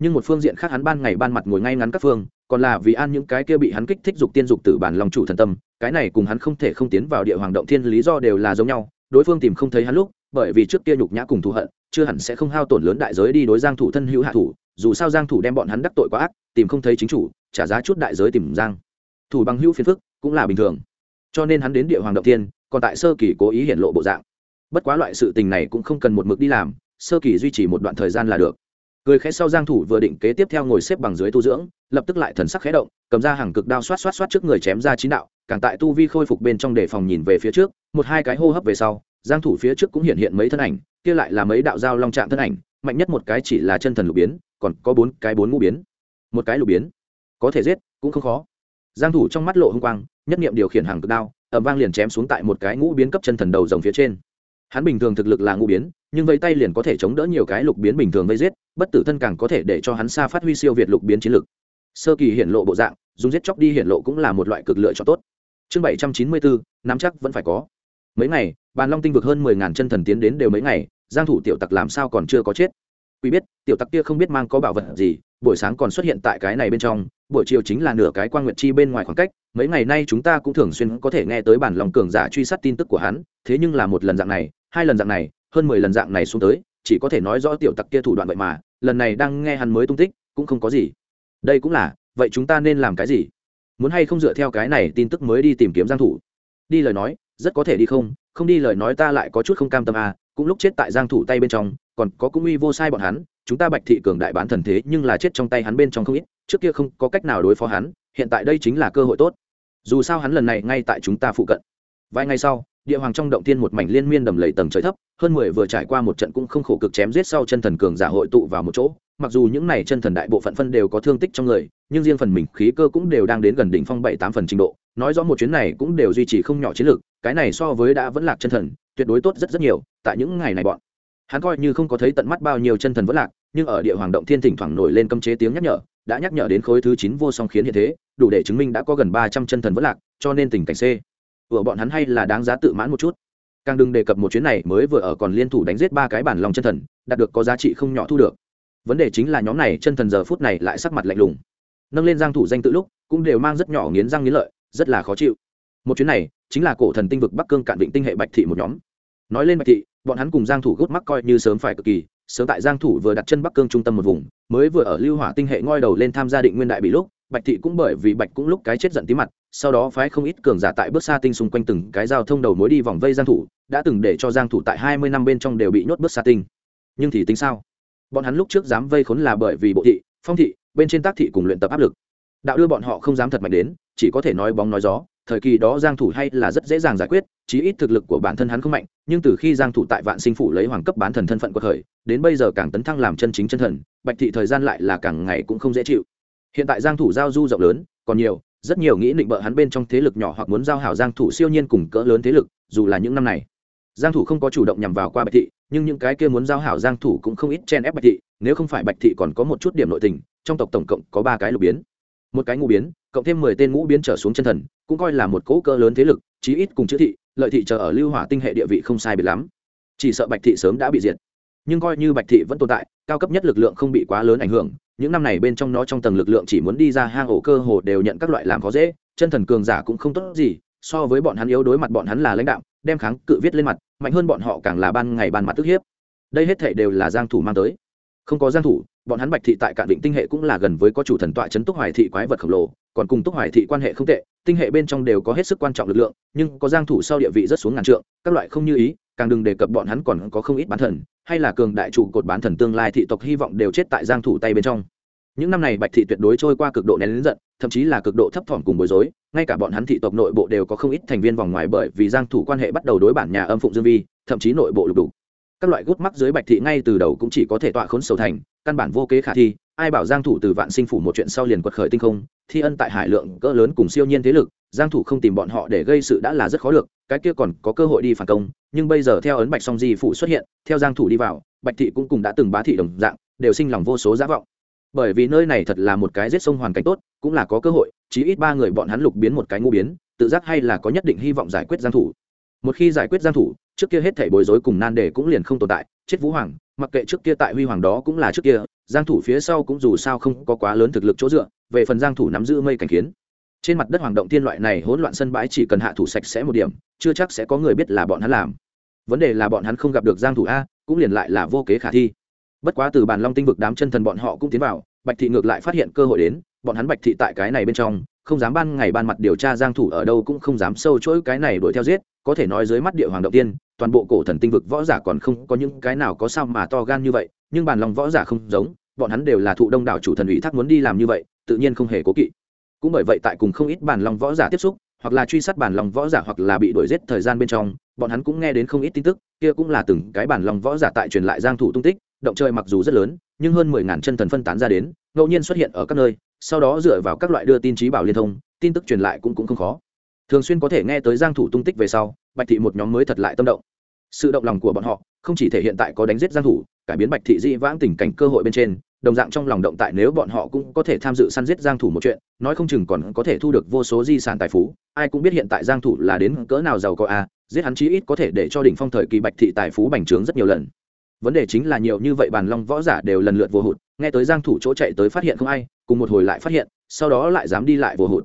Nhưng một phương diện khác hắn ban ngày ban mặt ngồi ngay ngắn các phương, còn là vì an những cái kia bị hắn kích thích dục tiên dục tử bản lòng chủ thần tâm, cái này cùng hắn không thể không tiến vào địa hoàng động thiên lý do đều là giống nhau, đối phương tìm không thấy hắn lúc, bởi vì trước kia nhục nhã cùng thù hận, chưa hẳn sẽ không hao tổn lớn đại giới đi đối giang thủ thân hữu hạ thủ, dù sao giang thủ đem bọn hắn đắc tội quá ác, tìm không thấy chính chủ, trả giá chút đại giới tìm giang. Thủ bằng hữu phiền phức, cũng là bình thường. Cho nên hắn đến địa hoàng động thiên, còn tại sơ kỳ cố ý hiển lộ bộ dạng. Bất quá loại sự tình này cũng không cần một mực đi làm, sơ kỳ duy trì một đoạn thời gian là được cười khẽ sau giang thủ vừa định kế tiếp theo ngồi xếp bằng dưới tu dưỡng, lập tức lại thần sắc khẽ động, cầm ra hàng cực đao xoát xoát xoát trước người chém ra chín đạo, càng tại tu vi khôi phục bên trong để phòng nhìn về phía trước, một hai cái hô hấp về sau, giang thủ phía trước cũng hiện hiện mấy thân ảnh, kia lại là mấy đạo giao long trạng thân ảnh, mạnh nhất một cái chỉ là chân thần lục biến, còn có bốn cái bốn ngũ biến. Một cái lục biến, có thể giết, cũng không khó. Giang thủ trong mắt lộ hung quang, nhất niệm điều khiển hàng cực đao, ầm vang liền chém xuống tại một cái ngũ biến cấp chân thần đầu rồng phía trên hắn bình thường thực lực là ngũ biến, nhưng vây tay liền có thể chống đỡ nhiều cái lục biến bình thường vây giết, bất tử thân càng có thể để cho hắn xa phát huy siêu việt lục biến chiến lực. Sơ kỳ hiện lộ bộ dạng, dùng giết chóc đi hiện lộ cũng là một loại cực lựa chọn tốt. Chương bảy trăm chín mươi bốn nắm chắc vẫn phải có. Mấy ngày, bàn long tinh vực hơn mười ngàn chân thần tiến đến đều mấy ngày, giang thủ tiểu tặc làm sao còn chưa có chết? Quý biết, tiểu tặc kia không biết mang có bảo vật gì, buổi sáng còn xuất hiện tại cái này bên trong, buổi chiều chính là nửa cái quan nguyệt chi bên ngoài khoảng cách, mấy ngày nay chúng ta cũng thường xuyên có thể nghe tới bản lòng cường giả truy sát tin tức của hắn, thế nhưng là một lần dạng này hai lần dạng này, hơn mười lần dạng này xuống tới, chỉ có thể nói rõ tiểu tặc kia thủ đoạn vậy mà, lần này đang nghe hắn mới tung tích, cũng không có gì. Đây cũng là, vậy chúng ta nên làm cái gì? Muốn hay không dựa theo cái này tin tức mới đi tìm kiếm giang thủ? Đi lời nói, rất có thể đi không không đi lời nói ta lại có chút không cam tâm à cũng lúc chết tại giang thủ tay bên trong, còn có cũng uy vô sai bọn hắn, chúng ta bạch thị cường đại bán thần thế nhưng là chết trong tay hắn bên trong không ít, trước kia không có cách nào đối phó hắn, hiện tại đây chính là cơ hội tốt. Dù sao hắn lần này ngay tại chúng ta phụ cận. Vài ngày sau địa hoàng trong động tiên một mảnh liên miên đầm lầy tầng trời thấp, hơn mười vừa trải qua một trận cũng không khổ cực chém giết sau chân thần cường giả hội tụ vào một chỗ. Mặc dù những này chân thần đại bộ phận phân đều có thương tích trong người, nhưng riêng phần mình khí cơ cũng đều đang đến gần đỉnh phong bảy tám phần trình độ. Nói rõ một chuyến này cũng đều duy trì không nhỏ chiến lược, cái này so với đã vẫn lạc chân thần, tuyệt đối tốt rất rất nhiều, tại những ngày này bọn. Hắn coi như không có thấy tận mắt bao nhiêu chân thần vẫn lạc, nhưng ở địa hoàng động thiên thỉnh thoảng nổi lên cấm chế tiếng nhắc nhở, đã nhắc nhở đến khối thứ chín vô song khiến hiện thế, đủ để chứng minh đã có gần ba trăm chân thần vẫn lạc, cho nên tình cảnh c vừa bọn hắn hay là đáng giá tự mãn một chút. Càng đừng đề cập một chuyến này, mới vừa ở còn liên thủ đánh giết ba cái bản lòng chân thần, đạt được có giá trị không nhỏ thu được. Vấn đề chính là nhóm này chân thần giờ phút này lại sắc mặt lạnh lùng. Nâng lên giang thủ danh tự lúc, cũng đều mang rất nhỏ nghiến răng nghiến lợi, rất là khó chịu. Một chuyến này, chính là cổ thần tinh vực bắc cương cạn định tinh hệ bạch thị một nhóm. Nói lên bạch thị, bọn hắn cùng giang thủ gút mắc coi như sớm phải cực kỳ, sớm tại giang thủ vừa đặt chân bắc cương trung tâm một vùng, mới vừa ở lưu hỏa tinh hệ ngoi đầu lên tham gia định nguyên đại bị lúc bạch thị cũng bởi vì bạch cũng lúc cái chết giận tí mặt, sau đó phái không ít cường giả tại bước xa tinh xung quanh từng cái giao thông đầu mối đi vòng vây giang thủ, đã từng để cho giang thủ tại 20 năm bên trong đều bị nhốt bước xa tinh. Nhưng thì tính sao? Bọn hắn lúc trước dám vây khốn là bởi vì bộ thị, phong thị, bên trên tác thị cùng luyện tập áp lực. Đạo đưa bọn họ không dám thật mạnh đến, chỉ có thể nói bóng nói gió, thời kỳ đó giang thủ hay là rất dễ dàng giải quyết, chí ít thực lực của bản thân hắn không mạnh, nhưng từ khi giang thủ tại vạn sinh phủ lấy hoàng cấp bán thần thân phận của thời, đến bây giờ càng tấn thăng làm chân chính chân thần, bạch thị thời gian lại là càng ngày cũng không dễ chịu hiện tại giang thủ giao du rộng lớn, còn nhiều, rất nhiều nghĩ định bợ hắn bên trong thế lực nhỏ hoặc muốn giao hảo giang thủ siêu nhiên cùng cỡ lớn thế lực, dù là những năm này. Giang thủ không có chủ động nhằm vào qua bạch thị, nhưng những cái kia muốn giao hảo giang thủ cũng không ít chen ép bạch thị, nếu không phải bạch thị còn có một chút điểm nội tình, trong tộc tổng cộng có ba cái lục biến. Một cái ngũ biến, cộng thêm mười tên ngũ biến trở xuống chân thần, cũng coi là một cỗ cơ lớn thế lực, chí ít cùng chữ thị, lợi thị chờ ở lưu hỏa tinh hệ địa vị không sai biệt lắm. Chỉ sợ bạch thị sớm đã bị diệt. Nhưng coi như bạch thị vẫn tồn tại, cao cấp nhất lực lượng không bị quá lớn ảnh hưởng những năm này bên trong nó trong tầng lực lượng chỉ muốn đi ra hang ổ cơ hồ đều nhận các loại làm khó dễ, chân thần cường giả cũng không tốt gì, so với bọn hắn yếu đối mặt bọn hắn là lãnh đạo, đem kháng cự viết lên mặt, mạnh hơn bọn họ càng là ban ngày ban mặt tức hiếp. Đây hết thể đều là giang thủ mang tới. Không có giang thủ, bọn hắn bạch thị tại cạn định tinh hệ cũng là gần với có chủ thần tọa chấn túc hoài thị quái vật khổng lồ, còn cùng túc hoài thị quan hệ không tệ, tinh hệ bên trong đều có hết sức quan trọng lực lượng, nhưng có giang thủ sau địa vị rất xuống ngàn trượng, các loại không như ý càng đừng đề cập bọn hắn còn có không ít bán thần, hay là cường đại trụ cột bán thần tương lai thị tộc hy vọng đều chết tại giang thủ tay bên trong. Những năm này bạch thị tuyệt đối trôi qua cực độ nén lớn giận, thậm chí là cực độ thấp thỏm cùng bối rối, ngay cả bọn hắn thị tộc nội bộ đều có không ít thành viên vòng ngoài bởi vì giang thủ quan hệ bắt đầu đối bản nhà âm phụng dương vi, thậm chí nội bộ lục đủ các loại gút mắc dưới bạch thị ngay từ đầu cũng chỉ có thể tọa khốn sầu thành, căn bản vô kế khả thi ai bảo giang thủ từ vạn sinh phủ một chuyện sau liền quật khởi tinh không, thi ân tại hải lượng cỡ lớn cùng siêu nhiên thế lực, giang thủ không tìm bọn họ để gây sự đã là rất khó được, cái kia còn có cơ hội đi phản công, nhưng bây giờ theo ấn bạch song di phủ xuất hiện, theo giang thủ đi vào, bạch thị cũng cùng đã từng bá thị đồng dạng, đều sinh lòng vô số giả vọng. Bởi vì nơi này thật là một cái giết sông hoàn cảnh tốt, cũng là có cơ hội, chí ít ba người bọn hắn lục biến một cái ngu biến, tự giác hay là có nhất định hy vọng giải quyết giang thủ. Một khi giải quyết giang thủ, trước kia hết thảy bối rối cùng nan đề cũng liền không tồn tại, chết vũ hoàng mặc kệ trước kia tại huy hoàng đó cũng là trước kia, giang thủ phía sau cũng dù sao không có quá lớn thực lực chỗ dựa, về phần giang thủ nắm giữ mây cảnh kiến. Trên mặt đất hoàng động thiên loại này hỗn loạn sân bãi chỉ cần hạ thủ sạch sẽ một điểm, chưa chắc sẽ có người biết là bọn hắn làm. Vấn đề là bọn hắn không gặp được giang thủ a, cũng liền lại là vô kế khả thi. Bất quá từ bàn long tinh vực đám chân thần bọn họ cũng tiến vào, bạch thị ngược lại phát hiện cơ hội đến, bọn hắn bạch thị tại cái này bên trong, không dám ban ngày ban mặt điều tra giang thủ ở đâu cũng không dám sâu chuỗi cái này đuổi theo giết, có thể nói dưới mắt địa hoàng động tiên toàn bộ cổ thần tinh vực võ giả còn không có những cái nào có sao mà to gan như vậy, nhưng bàn lòng võ giả không giống, bọn hắn đều là thụ đông đảo chủ thần ủy thác muốn đi làm như vậy, tự nhiên không hề cố kỵ. Cũng bởi vậy tại cùng không ít bàn lòng võ giả tiếp xúc, hoặc là truy sát bản lòng võ giả hoặc là bị đuổi giết thời gian bên trong, bọn hắn cũng nghe đến không ít tin tức, kia cũng là từng cái bản lòng võ giả tại truyền lại giang thủ tung tích, động trời mặc dù rất lớn, nhưng hơn mười ngàn chân thần phân tán ra đến, ngẫu nhiên xuất hiện ở các nơi, sau đó dựa vào các loại đưa tin trí bảo liên thông, tin tức truyền lại cũng cũng không khó thường xuyên có thể nghe tới giang thủ tung tích về sau, bạch thị một nhóm mới thật lại tâm động. Sự động lòng của bọn họ không chỉ thể hiện tại có đánh giết giang thủ, cải biến bạch thị di vãng tình cảnh cơ hội bên trên, đồng dạng trong lòng động tại nếu bọn họ cũng có thể tham dự săn giết giang thủ một chuyện, nói không chừng còn có thể thu được vô số di sản tài phú. Ai cũng biết hiện tại giang thủ là đến cỡ nào giàu có a, giết hắn chí ít có thể để cho đỉnh phong thời kỳ bạch thị tài phú bành trướng rất nhiều lần. Vấn đề chính là nhiều như vậy bàn long võ giả đều lần lượt vô hụt, nghe tới giang thủ chỗ chạy tới phát hiện không ai, cùng một hồi lại phát hiện, sau đó lại dám đi lại vô hụt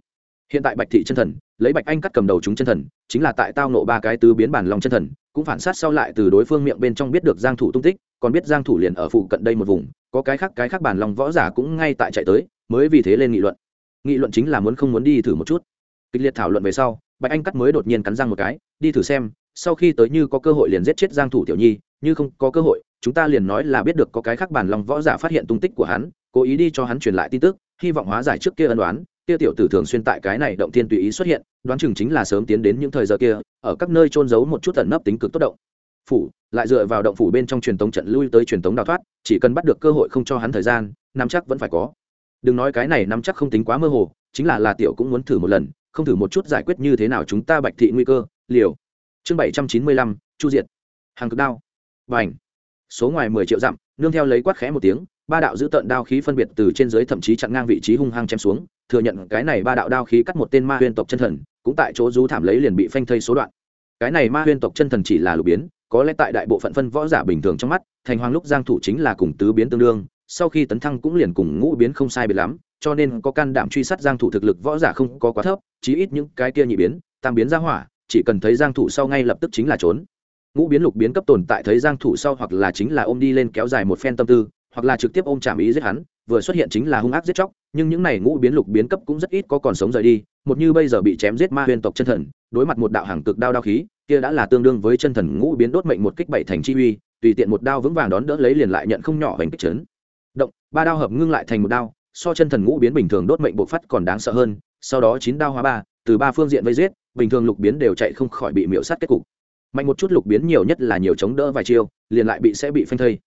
hiện tại bạch thị chân thần, lấy bạch anh cắt cầm đầu chúng chân thần, chính là tại tao nộ ba cái tứ biến bản lòng chân thần, cũng phản sát sau lại từ đối phương miệng bên trong biết được giang thủ tung tích, còn biết giang thủ liền ở phụ cận đây một vùng, có cái khác cái khác bản lòng võ giả cũng ngay tại chạy tới, mới vì thế lên nghị luận. Nghị luận chính là muốn không muốn đi thử một chút. Kịch liệt thảo luận về sau, bạch anh cắt mới đột nhiên cắn răng một cái, đi thử xem, sau khi tới như có cơ hội liền giết chết giang thủ tiểu nhi, như không có cơ hội, chúng ta liền nói là biết được có cái khác bản lòng võ giả phát hiện tung tích của hắn, cố ý đi cho hắn truyền lại tin tức, hy vọng hóa giải trước kia ân đoán kia tiểu tử thường xuyên tại cái này động thiên tùy ý xuất hiện, đoán chừng chính là sớm tiến đến những thời giờ kia, ở các nơi trôn giấu một chút tận nấp tính cực tốt động. Phủ, lại dựa vào động phủ bên trong truyền tống trận lui tới truyền tống đào thoát, chỉ cần bắt được cơ hội không cho hắn thời gian, nắm chắc vẫn phải có. Đừng nói cái này nắm chắc không tính quá mơ hồ, chính là là tiểu cũng muốn thử một lần, không thử một chút giải quyết như thế nào chúng ta bạch thị nguy cơ, liều. Chương bảy trăm chín mươi lăm, chu diệt. Hàng cực đao. Và ảnh số ngoài mười triệu dặm, nương theo lấy quát khẽ một tiếng ba đạo giữ tận đao khí phân biệt từ trên dưới thậm chí chặn ngang vị trí hung hăng chém xuống, thừa nhận cái này ba đạo đao khí cắt một tên ma huyên tộc chân thần, cũng tại chỗ rú thảm lấy liền bị phanh thây số đoạn. Cái này ma huyên tộc chân thần chỉ là lục biến, có lẽ tại đại bộ phận phân võ giả bình thường trong mắt, thành hoàng lúc giang thủ chính là cùng tứ biến tương đương, sau khi tấn thăng cũng liền cùng ngũ biến không sai biệt lắm, cho nên có can đảm truy sát giang thủ thực lực võ giả không có quá thấp, chí ít những cái kia nhị biến, tam biến ra hỏa, chỉ cần thấy giang thủ sau ngay lập tức chính là trốn. Ngũ biến lục biến cấp tồn tại thấy giang thủ sau hoặc là chính là ôm đi lên kéo dài một phen tâm tư hoặc là trực tiếp ôm chạm ý giết hắn, vừa xuất hiện chính là hung ác giết chóc, nhưng những này ngũ biến lục biến cấp cũng rất ít có còn sống rời đi, một như bây giờ bị chém giết ma huyền tộc chân thần, đối mặt một đạo hàng cực đao đao khí, kia đã là tương đương với chân thần ngũ biến đốt mệnh một kích bảy thành chi uy, tùy tiện một đao vững vàng đón đỡ lấy liền lại nhận không nhỏ hành kích chấn. Động, ba đao hợp ngưng lại thành một đao, so chân thần ngũ biến bình thường đốt mệnh bộc phát còn đáng sợ hơn, sau đó chín đao hóa ba, từ ba phương diện vây giết, bình thường lục biến đều chạy không khỏi bị miễu sát kết cục. Mạnh một chút lục biến nhiều nhất là nhiều chống đỡ vài chiêu, liền lại bị sẽ bị phanh thây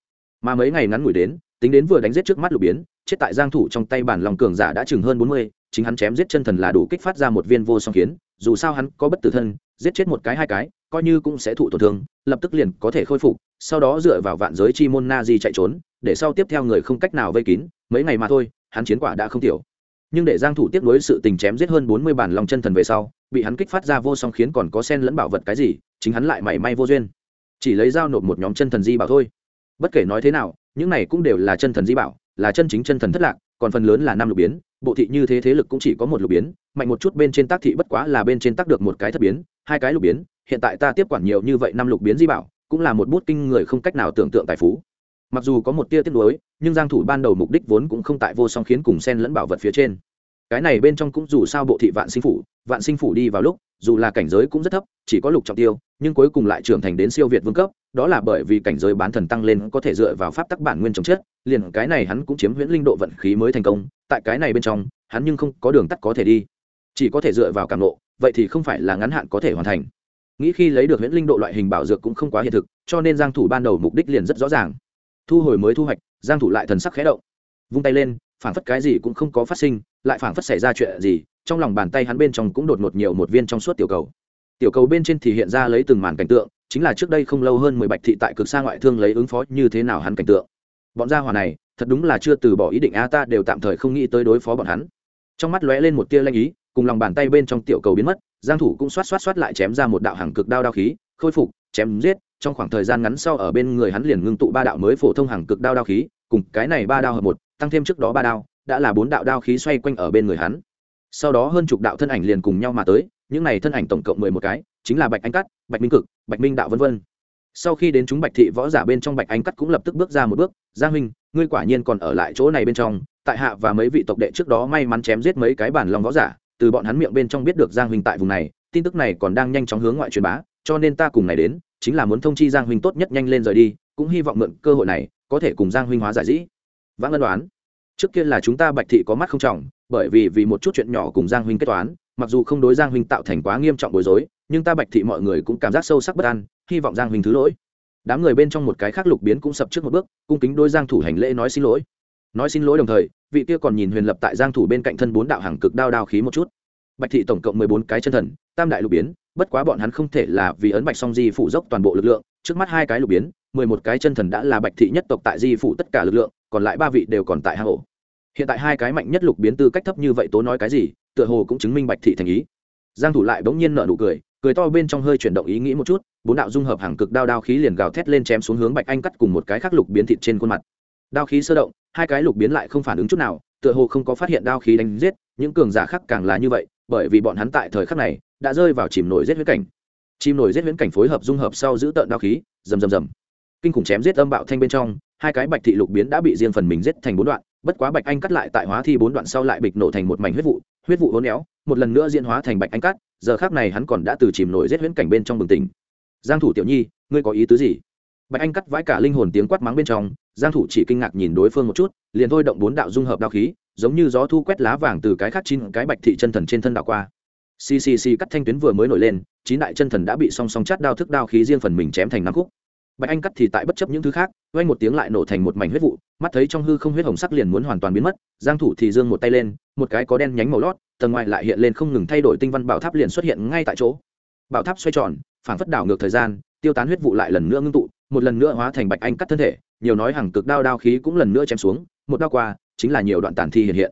mà mấy ngày ngắn ngủi đến tính đến vừa đánh giết trước mắt lục biến chết tại giang thủ trong tay bản lòng cường giả đã chừng hơn 40, chính hắn chém giết chân thần là đủ kích phát ra một viên vô song kiến dù sao hắn có bất tử thân giết chết một cái hai cái coi như cũng sẽ thụ tổn thương lập tức liền có thể khôi phục sau đó dựa vào vạn giới chi môn na di chạy trốn để sau tiếp theo người không cách nào vây kín mấy ngày mà thôi hắn chiến quả đã không tiểu. Nhưng để giang thủ tiếp nối sự tình chém giết hơn 40 bản lòng chân thần về sau bị hắn kích phát ra vô song khiến còn có sen lẫn bảo vật cái gì chính hắn lại mảy may vô duyên. Chỉ lấy dao nộp một nhóm chân thần di bảo thôi bất kể nói thế nào, những này cũng đều là chân thần di bảo, là chân chính chân thần thất lạc, còn phần lớn là năm lục biến, bộ thị như thế thế lực cũng chỉ có một lục biến, mạnh một chút bên trên tác thị bất quá là bên trên tác được một cái thất biến, hai cái lục biến, hiện tại ta tiếp quản nhiều như vậy năm lục biến di bảo, cũng là một bút kinh người không cách nào tưởng tượng tài phú. Mặc dù có một tia tiếc nuối, nhưng giang thủ ban đầu mục đích vốn cũng không tại vô song khiến cùng sen lẫn bảo vật phía trên. Cái này bên trong cũng dù sao bộ thị vạn sinh phủ vạn sinh phủ đi vào lúc, dù là cảnh giới cũng rất thấp, chỉ có lục trọng tiêu, nhưng cuối cùng lại trưởng thành đến siêu việt vương cấp, đó là bởi vì cảnh giới bán thần tăng lên có thể dựa vào pháp tắc bản nguyên chống chết, liền cái này hắn cũng chiếm huyễn linh độ vận khí mới thành công, tại cái này bên trong, hắn nhưng không có đường tắt có thể đi. Chỉ có thể dựa vào cảm nộ vậy thì không phải là ngắn hạn có thể hoàn thành. Nghĩ khi lấy được huyễn linh độ loại hình bảo dược cũng không quá hiện thực, cho nên giang thủ ban đầu mục đích liền rất rõ ràng. Thu hồi mới thu hoạch, giang thủ lại thần sắc khẽ động. Vung tay lên, phảng phất cái gì cũng không có phát sinh, lại phảng phất xảy ra chuyện gì trong lòng bàn tay hắn bên trong cũng đột ngột nhiều một viên trong suốt tiểu cầu. Tiểu cầu bên trên thì hiện ra lấy từng màn cảnh tượng, chính là trước đây không lâu hơn mười bạch thị tại cực xa ngoại thương lấy ứng phó như thế nào hắn cảnh tượng. Bọn gia hỏa này, thật đúng là chưa từ bỏ ý định a ta đều tạm thời không nghĩ tới đối phó bọn hắn. Trong mắt lóe lên một tia lanh ý, cùng lòng bàn tay bên trong tiểu cầu biến mất, giang thủ cũng xoát xoát xoát lại chém ra một đạo hàng cực đao đao khí, khôi phục, chém giết, trong khoảng thời gian ngắn sau ở bên người hắn liền ngưng tụ ba đạo mới phổ thông hàng cực đao đao khí, cùng cái này ba đao hợp một, tăng thêm trước đó ba đao, đã là bốn đạo đao khí xoay quanh ở bên người hắn sau đó hơn chục đạo thân ảnh liền cùng nhau mà tới, những này thân ảnh tổng cộng mười một cái, chính là bạch anh cắt, bạch minh cực, bạch minh đạo vân vân. Sau khi đến chúng bạch thị võ giả bên trong, bạch anh cắt cũng lập tức bước ra một bước, giang huynh, ngươi quả nhiên còn ở lại chỗ này bên trong, tại hạ và mấy vị tộc đệ trước đó may mắn chém giết mấy cái bản lòng võ giả, từ bọn hắn miệng bên trong biết được giang huynh tại vùng này, tin tức này còn đang nhanh chóng hướng ngoại truyền bá, cho nên ta cùng này đến, chính là muốn thông chi giang huynh tốt nhất nhanh lên rời đi, cũng hy vọng mượn cơ hội này, có thể cùng giang huynh hóa giải dĩ. Vãng ân đoán, trước kia là chúng ta bạch thị có mắt không trọng bởi vì vì một chút chuyện nhỏ cùng giang huynh kết toán, mặc dù không đối giang huynh tạo thành quá nghiêm trọng bối rối, nhưng ta bạch thị mọi người cũng cảm giác sâu sắc bất an, hy vọng giang huynh thứ lỗi. Đám người bên trong một cái khác lục biến cũng sập trước một bước, cung kính đôi giang thủ hành lễ nói xin lỗi. Nói xin lỗi đồng thời, vị kia còn nhìn huyền lập tại giang thủ bên cạnh thân bốn đạo hàng cực đao đao khí một chút. Bạch thị tổng cộng 14 cái chân thần, tam đại lục biến, bất quá bọn hắn không thể là vì ấn bạch song di phụ dốc toàn bộ lực lượng, trước mắt hai cái lục biến 11 cái chân thần đã là bạch thị nhất tộc tại di phụ tất cả lực lượng, còn lại ba vị đều còn tại hang ổ hiện tại hai cái mạnh nhất lục biến tư cách thấp như vậy tố nói cái gì, tựa hồ cũng chứng minh bạch thị thành ý. Giang thủ lại bỗng nhiên nở nụ cười cười to bên trong hơi chuyển động ý nghĩ một chút, bốn đạo dung hợp hàng cực đao đao khí liền gào thét lên chém xuống hướng bạch anh cắt cùng một cái khác lục biến thịt trên khuôn mặt. Đao khí sơ động, hai cái lục biến lại không phản ứng chút nào, tựa hồ không có phát hiện đao khí đánh giết, những cường giả khác càng là như vậy, bởi vì bọn hắn tại thời khắc này đã rơi vào chìm nổi giết huyết cảnh. Chìm nổi giết huyễn cảnh phối hợp dung hợp sau giữ tận đao khí, rầm rầm rầm. Kinh khủng chém giết âm bạo thanh bên trong, hai cái bạch thị lục biến đã bị riêng phần mình giết thành bốn đoạn bất quá bạch anh cắt lại tại hóa thi bốn đoạn sau lại bịch nổ thành một mảnh huyết vụ huyết vụ hố éo, một lần nữa diễn hóa thành bạch anh cắt giờ khác này hắn còn đã từ chìm nổi rét huyễn cảnh bên trong bừng tỉnh. Giang thủ tiểu nhi ngươi có ý tứ gì? Bạch anh cắt vãi cả linh hồn tiếng quát mắng bên trong giang thủ chỉ kinh ngạc nhìn đối phương một chút liền thôi động bốn đạo dung hợp đao khí giống như gió thu quét lá vàng từ cái khác chín cái bạch thị chân thần trên thân đảo qua. Ccc cắt thanh tuyến vừa mới nổi lên chín đại chân thần đã bị song song chát đao thức đao khí riêng phần mình chém thành năm khúc bạch anh cắt thì tại bất chấp những thứ khác oanh một tiếng lại nổ thành một mảnh huyết vụ, mắt thấy trong hư không huyết hồng sắc liền muốn hoàn toàn biến mất, giang thủ thì giương một tay lên, một cái có đen nhánh màu lót, tầng ngoài lại hiện lên không ngừng thay đổi tinh văn bảo tháp liền xuất hiện ngay tại chỗ. Bảo tháp xoay tròn, phảng phất đảo ngược thời gian, tiêu tán huyết vụ lại lần nữa ngưng tụ, một lần nữa hóa thành bạch anh cắt thân thể, nhiều nói hàng cực đao đao khí cũng lần nữa chém xuống, một đao qua, chính là nhiều đoạn tàn thi hiện hiện.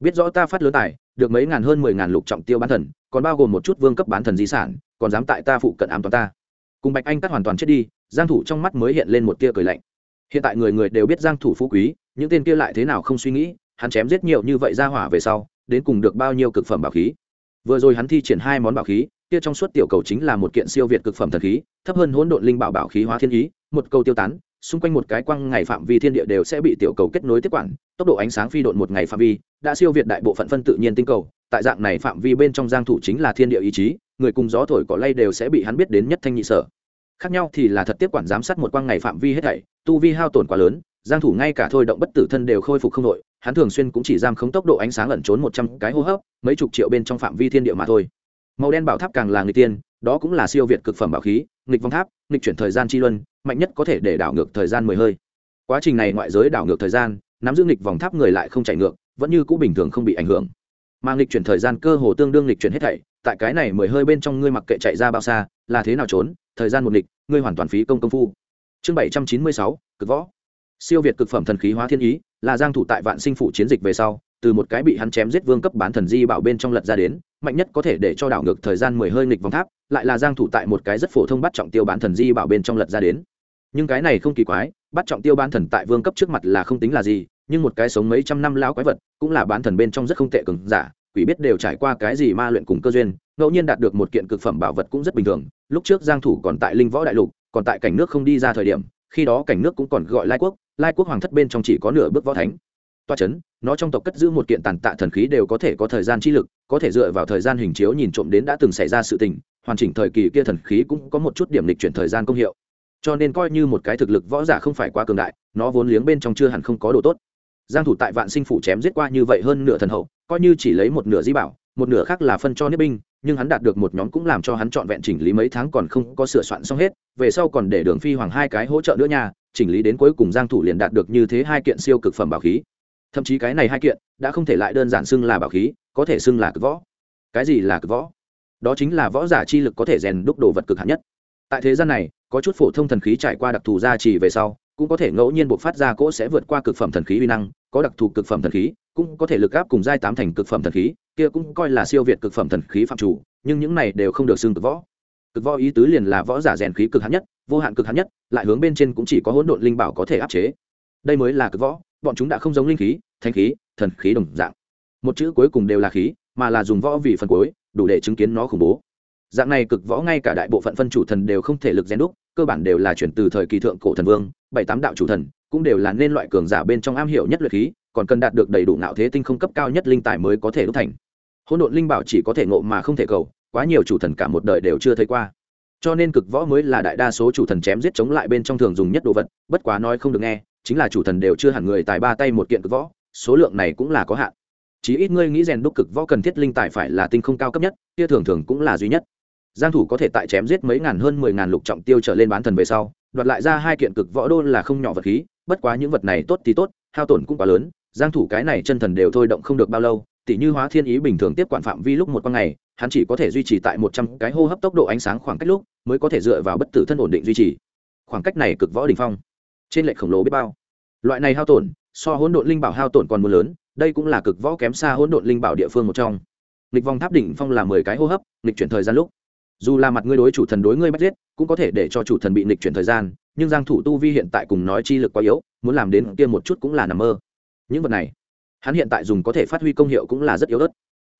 Biết rõ ta phát lớn tài, được mấy ngàn hơn mười ngàn lục trọng tiêu bán thần, còn bao gồm một chút vương cấp bán thần di sản, còn dám tại ta phụ cận ám toàn ta. Cùng bạch anh cắt hoàn toàn chết đi giang thủ trong mắt mới hiện lên một tia cười lạnh. Hiện tại người người đều biết giang thủ phú quý, những tên kia lại thế nào không suy nghĩ, hắn chém giết nhiều như vậy ra hỏa về sau, đến cùng được bao nhiêu cực phẩm bảo khí. Vừa rồi hắn thi triển hai món bảo khí, kia trong suốt tiểu cầu chính là một kiện siêu việt cực phẩm thần khí, thấp hơn hỗn độn linh bảo bảo khí hóa thiên ý, một cầu tiêu tán, xung quanh một cái quăng ngày phạm vi thiên địa đều sẽ bị tiểu cầu kết nối tiếp quản, tốc độ ánh sáng phi độn một ngày phạm vi, đã siêu việt đại bộ phận phân tự nhiên tinh cầu, tại dạng này phạm vi bên trong giang thủ chính là thiên địa ý chí, người cùng gió thổi cỏ lay đều sẽ bị hắn biết đến nhất thanh nhị sở khác nhau thì là thật tiếp quản giám sát một quang ngày phạm vi hết thảy, tu vi hao tổn quá lớn, giang thủ ngay cả thôi động bất tử thân đều khôi phục không nổi, hắn thường xuyên cũng chỉ giam khống tốc độ ánh sáng ẩn trốn 100 cái hô hấp, mấy chục triệu bên trong phạm vi thiên địa mà thôi. Màu đen bảo tháp càng là người tiên, đó cũng là siêu việt cực phẩm bảo khí, nghịch vong tháp, nghịch chuyển thời gian chi luân, mạnh nhất có thể để đảo ngược thời gian mười hơi. Quá trình này ngoại giới đảo ngược thời gian, nắm giữ nghịch vòng tháp người lại không chạy ngược, vẫn như cũ bình thường không bị ảnh hưởng. Mà nghịch chuyển thời gian cơ hồ tương đương nghịch chuyển hết thảy, tại cái này mười hơi bên trong ngươi mặc kệ chạy ra bao xa, là thế nào trốn thời gian một nghịch, ngươi hoàn toàn phí công công phu. Chương bảy trăm chín mươi sáu, cực võ. Siêu việt cực phẩm thần khí hóa thiên ý, là giang thủ tại vạn sinh phủ chiến dịch về sau, từ một cái bị hắn chém giết vương cấp bán thần di bảo bên trong lật ra đến, mạnh nhất có thể để cho đảo ngược thời gian mười hơi nghịch vòng tháp, lại là giang thủ tại một cái rất phổ thông bắt trọng tiêu bán thần di bảo bên trong lật ra đến. Nhưng cái này không kỳ quái, bắt trọng tiêu bán thần tại vương cấp trước mặt là không tính là gì, nhưng một cái sống mấy trăm năm lão quái vật, cũng là bán thần bên trong rất không tệ cường giả, quỷ biết đều trải qua cái gì ma luyện cùng cơ duyên ngẫu nhiên đạt được một kiện cực phẩm bảo vật cũng rất bình thường. Lúc trước giang thủ còn tại linh võ đại lục, còn tại cảnh nước không đi ra thời điểm, khi đó cảnh nước cũng còn gọi lai quốc lai quốc hoàng thất bên trong chỉ có nửa bước võ thánh. Toa chấn, nó trong tộc cất giữ một kiện tàn tạ thần khí đều có thể có thời gian chi lực, có thể dựa vào thời gian hình chiếu nhìn trộm đến đã từng xảy ra sự tình, hoàn chỉnh thời kỳ kia thần khí cũng có một chút điểm lịch chuyển thời gian công hiệu. Cho nên coi như một cái thực lực võ giả không phải quá cường đại, nó vốn liếng bên trong chưa hẳn không có đồ tốt. Giang thủ tại vạn sinh phủ chém giết qua như vậy hơn nửa thần hậu, coi như chỉ lấy một nửa di bảo, một nửa khác là phân cho niết binh nhưng hắn đạt được một nhóm cũng làm cho hắn trọn vẹn chỉnh lý mấy tháng còn không có sửa soạn xong hết, về sau còn để đường phi hoàng hai cái hỗ trợ nữa nha, chỉnh lý đến cuối cùng giang thủ liền đạt được như thế hai kiện siêu cực phẩm bảo khí. Thậm chí cái này hai kiện đã không thể lại đơn giản xưng là bảo khí, có thể xưng là cực võ. Cái gì là cực võ? Đó chính là võ giả chi lực có thể rèn đúc đồ vật cực hạn nhất. Tại thế gian này, có chút phổ thông thần khí trải qua đặc thù gia trì về sau, cũng có thể ngẫu nhiên buộc phát ra cỗ sẽ vượt qua cực phẩm thần khí uy năng, có đặc thù cực phẩm thần khí cũng có thể lực áp cùng giai tám thành cực phẩm thần khí, kia cũng coi là siêu việt cực phẩm thần khí phạm chủ, nhưng những này đều không được xưng cực võ. Cực võ ý tứ liền là võ giả rèn khí cực hạn nhất, vô hạn cực hạn nhất, lại hướng bên trên cũng chỉ có hỗn độn linh bảo có thể áp chế. Đây mới là cực võ, bọn chúng đã không giống linh khí, thanh khí, thần khí đồng dạng. Một chữ cuối cùng đều là khí, mà là dùng võ vì phần cuối, đủ để chứng kiến nó khủng bố. Dạng này cực võ ngay cả đại bộ phận phân chủ thần đều không thể lực rèn đúc, cơ bản đều là chuyển từ thời kỳ thượng cổ thần vương, bảy tám đạo chủ thần, cũng đều là nên loại cường giả bên trong am hiểu nhất luyện khí còn cần đạt được đầy đủ ngạo thế tinh không cấp cao nhất linh tài mới có thể đúc thành. Hỗn độn linh bảo chỉ có thể ngộ mà không thể cầu, quá nhiều chủ thần cả một đời đều chưa thấy qua. Cho nên cực võ mới là đại đa số chủ thần chém giết chống lại bên trong thường dùng nhất đồ vật, bất quá nói không được nghe, chính là chủ thần đều chưa hẳn người tài ba tay một kiện cực võ, số lượng này cũng là có hạn. Chí ít ngươi nghĩ rèn đúc cực võ cần thiết linh tài phải là tinh không cao cấp nhất, kia thường thường cũng là duy nhất. Giang thủ có thể tại chém giết mấy ngàn hơn mười ngàn lục trọng tiêu trở lên bán thần về sau, đoạt lại ra hai kiện cực võ đô là không nhỏ vật khí, bất quá những vật này tốt thì tốt, hao tổn cũng quá lớn giang thủ cái này chân thần đều thôi động không được bao lâu tỷ như hóa thiên ý bình thường tiếp quản phạm vi lúc một con ngày, hắn chỉ có thể duy trì tại 100 cái hô hấp tốc độ ánh sáng khoảng cách lúc, mới có thể dựa vào bất tử thân ổn định duy trì. Khoảng cách này cực võ đỉnh phong. Trên lệch khổng lồ biết bao. Loại này hao tổn, so hỗn độn linh bảo hao tổn còn muốn lớn, đây cũng là cực võ kém xa hỗn độn linh bảo địa phương một trong. Nghịch vòng tháp đỉnh phong là 10 cái hô hấp, nghịch chuyển thời gian lúc. Dù là mặt ngươi đối chủ thần đối ngươi bắt giết, cũng có thể để cho chủ thần bị nịch chuyển thời gian, nhưng giang thủ tu vi hiện tại cùng nói chi lực quá yếu, muốn làm đến kia một chút cũng là nằm mơ những vật này, hắn hiện tại dùng có thể phát huy công hiệu cũng là rất yếu ớt.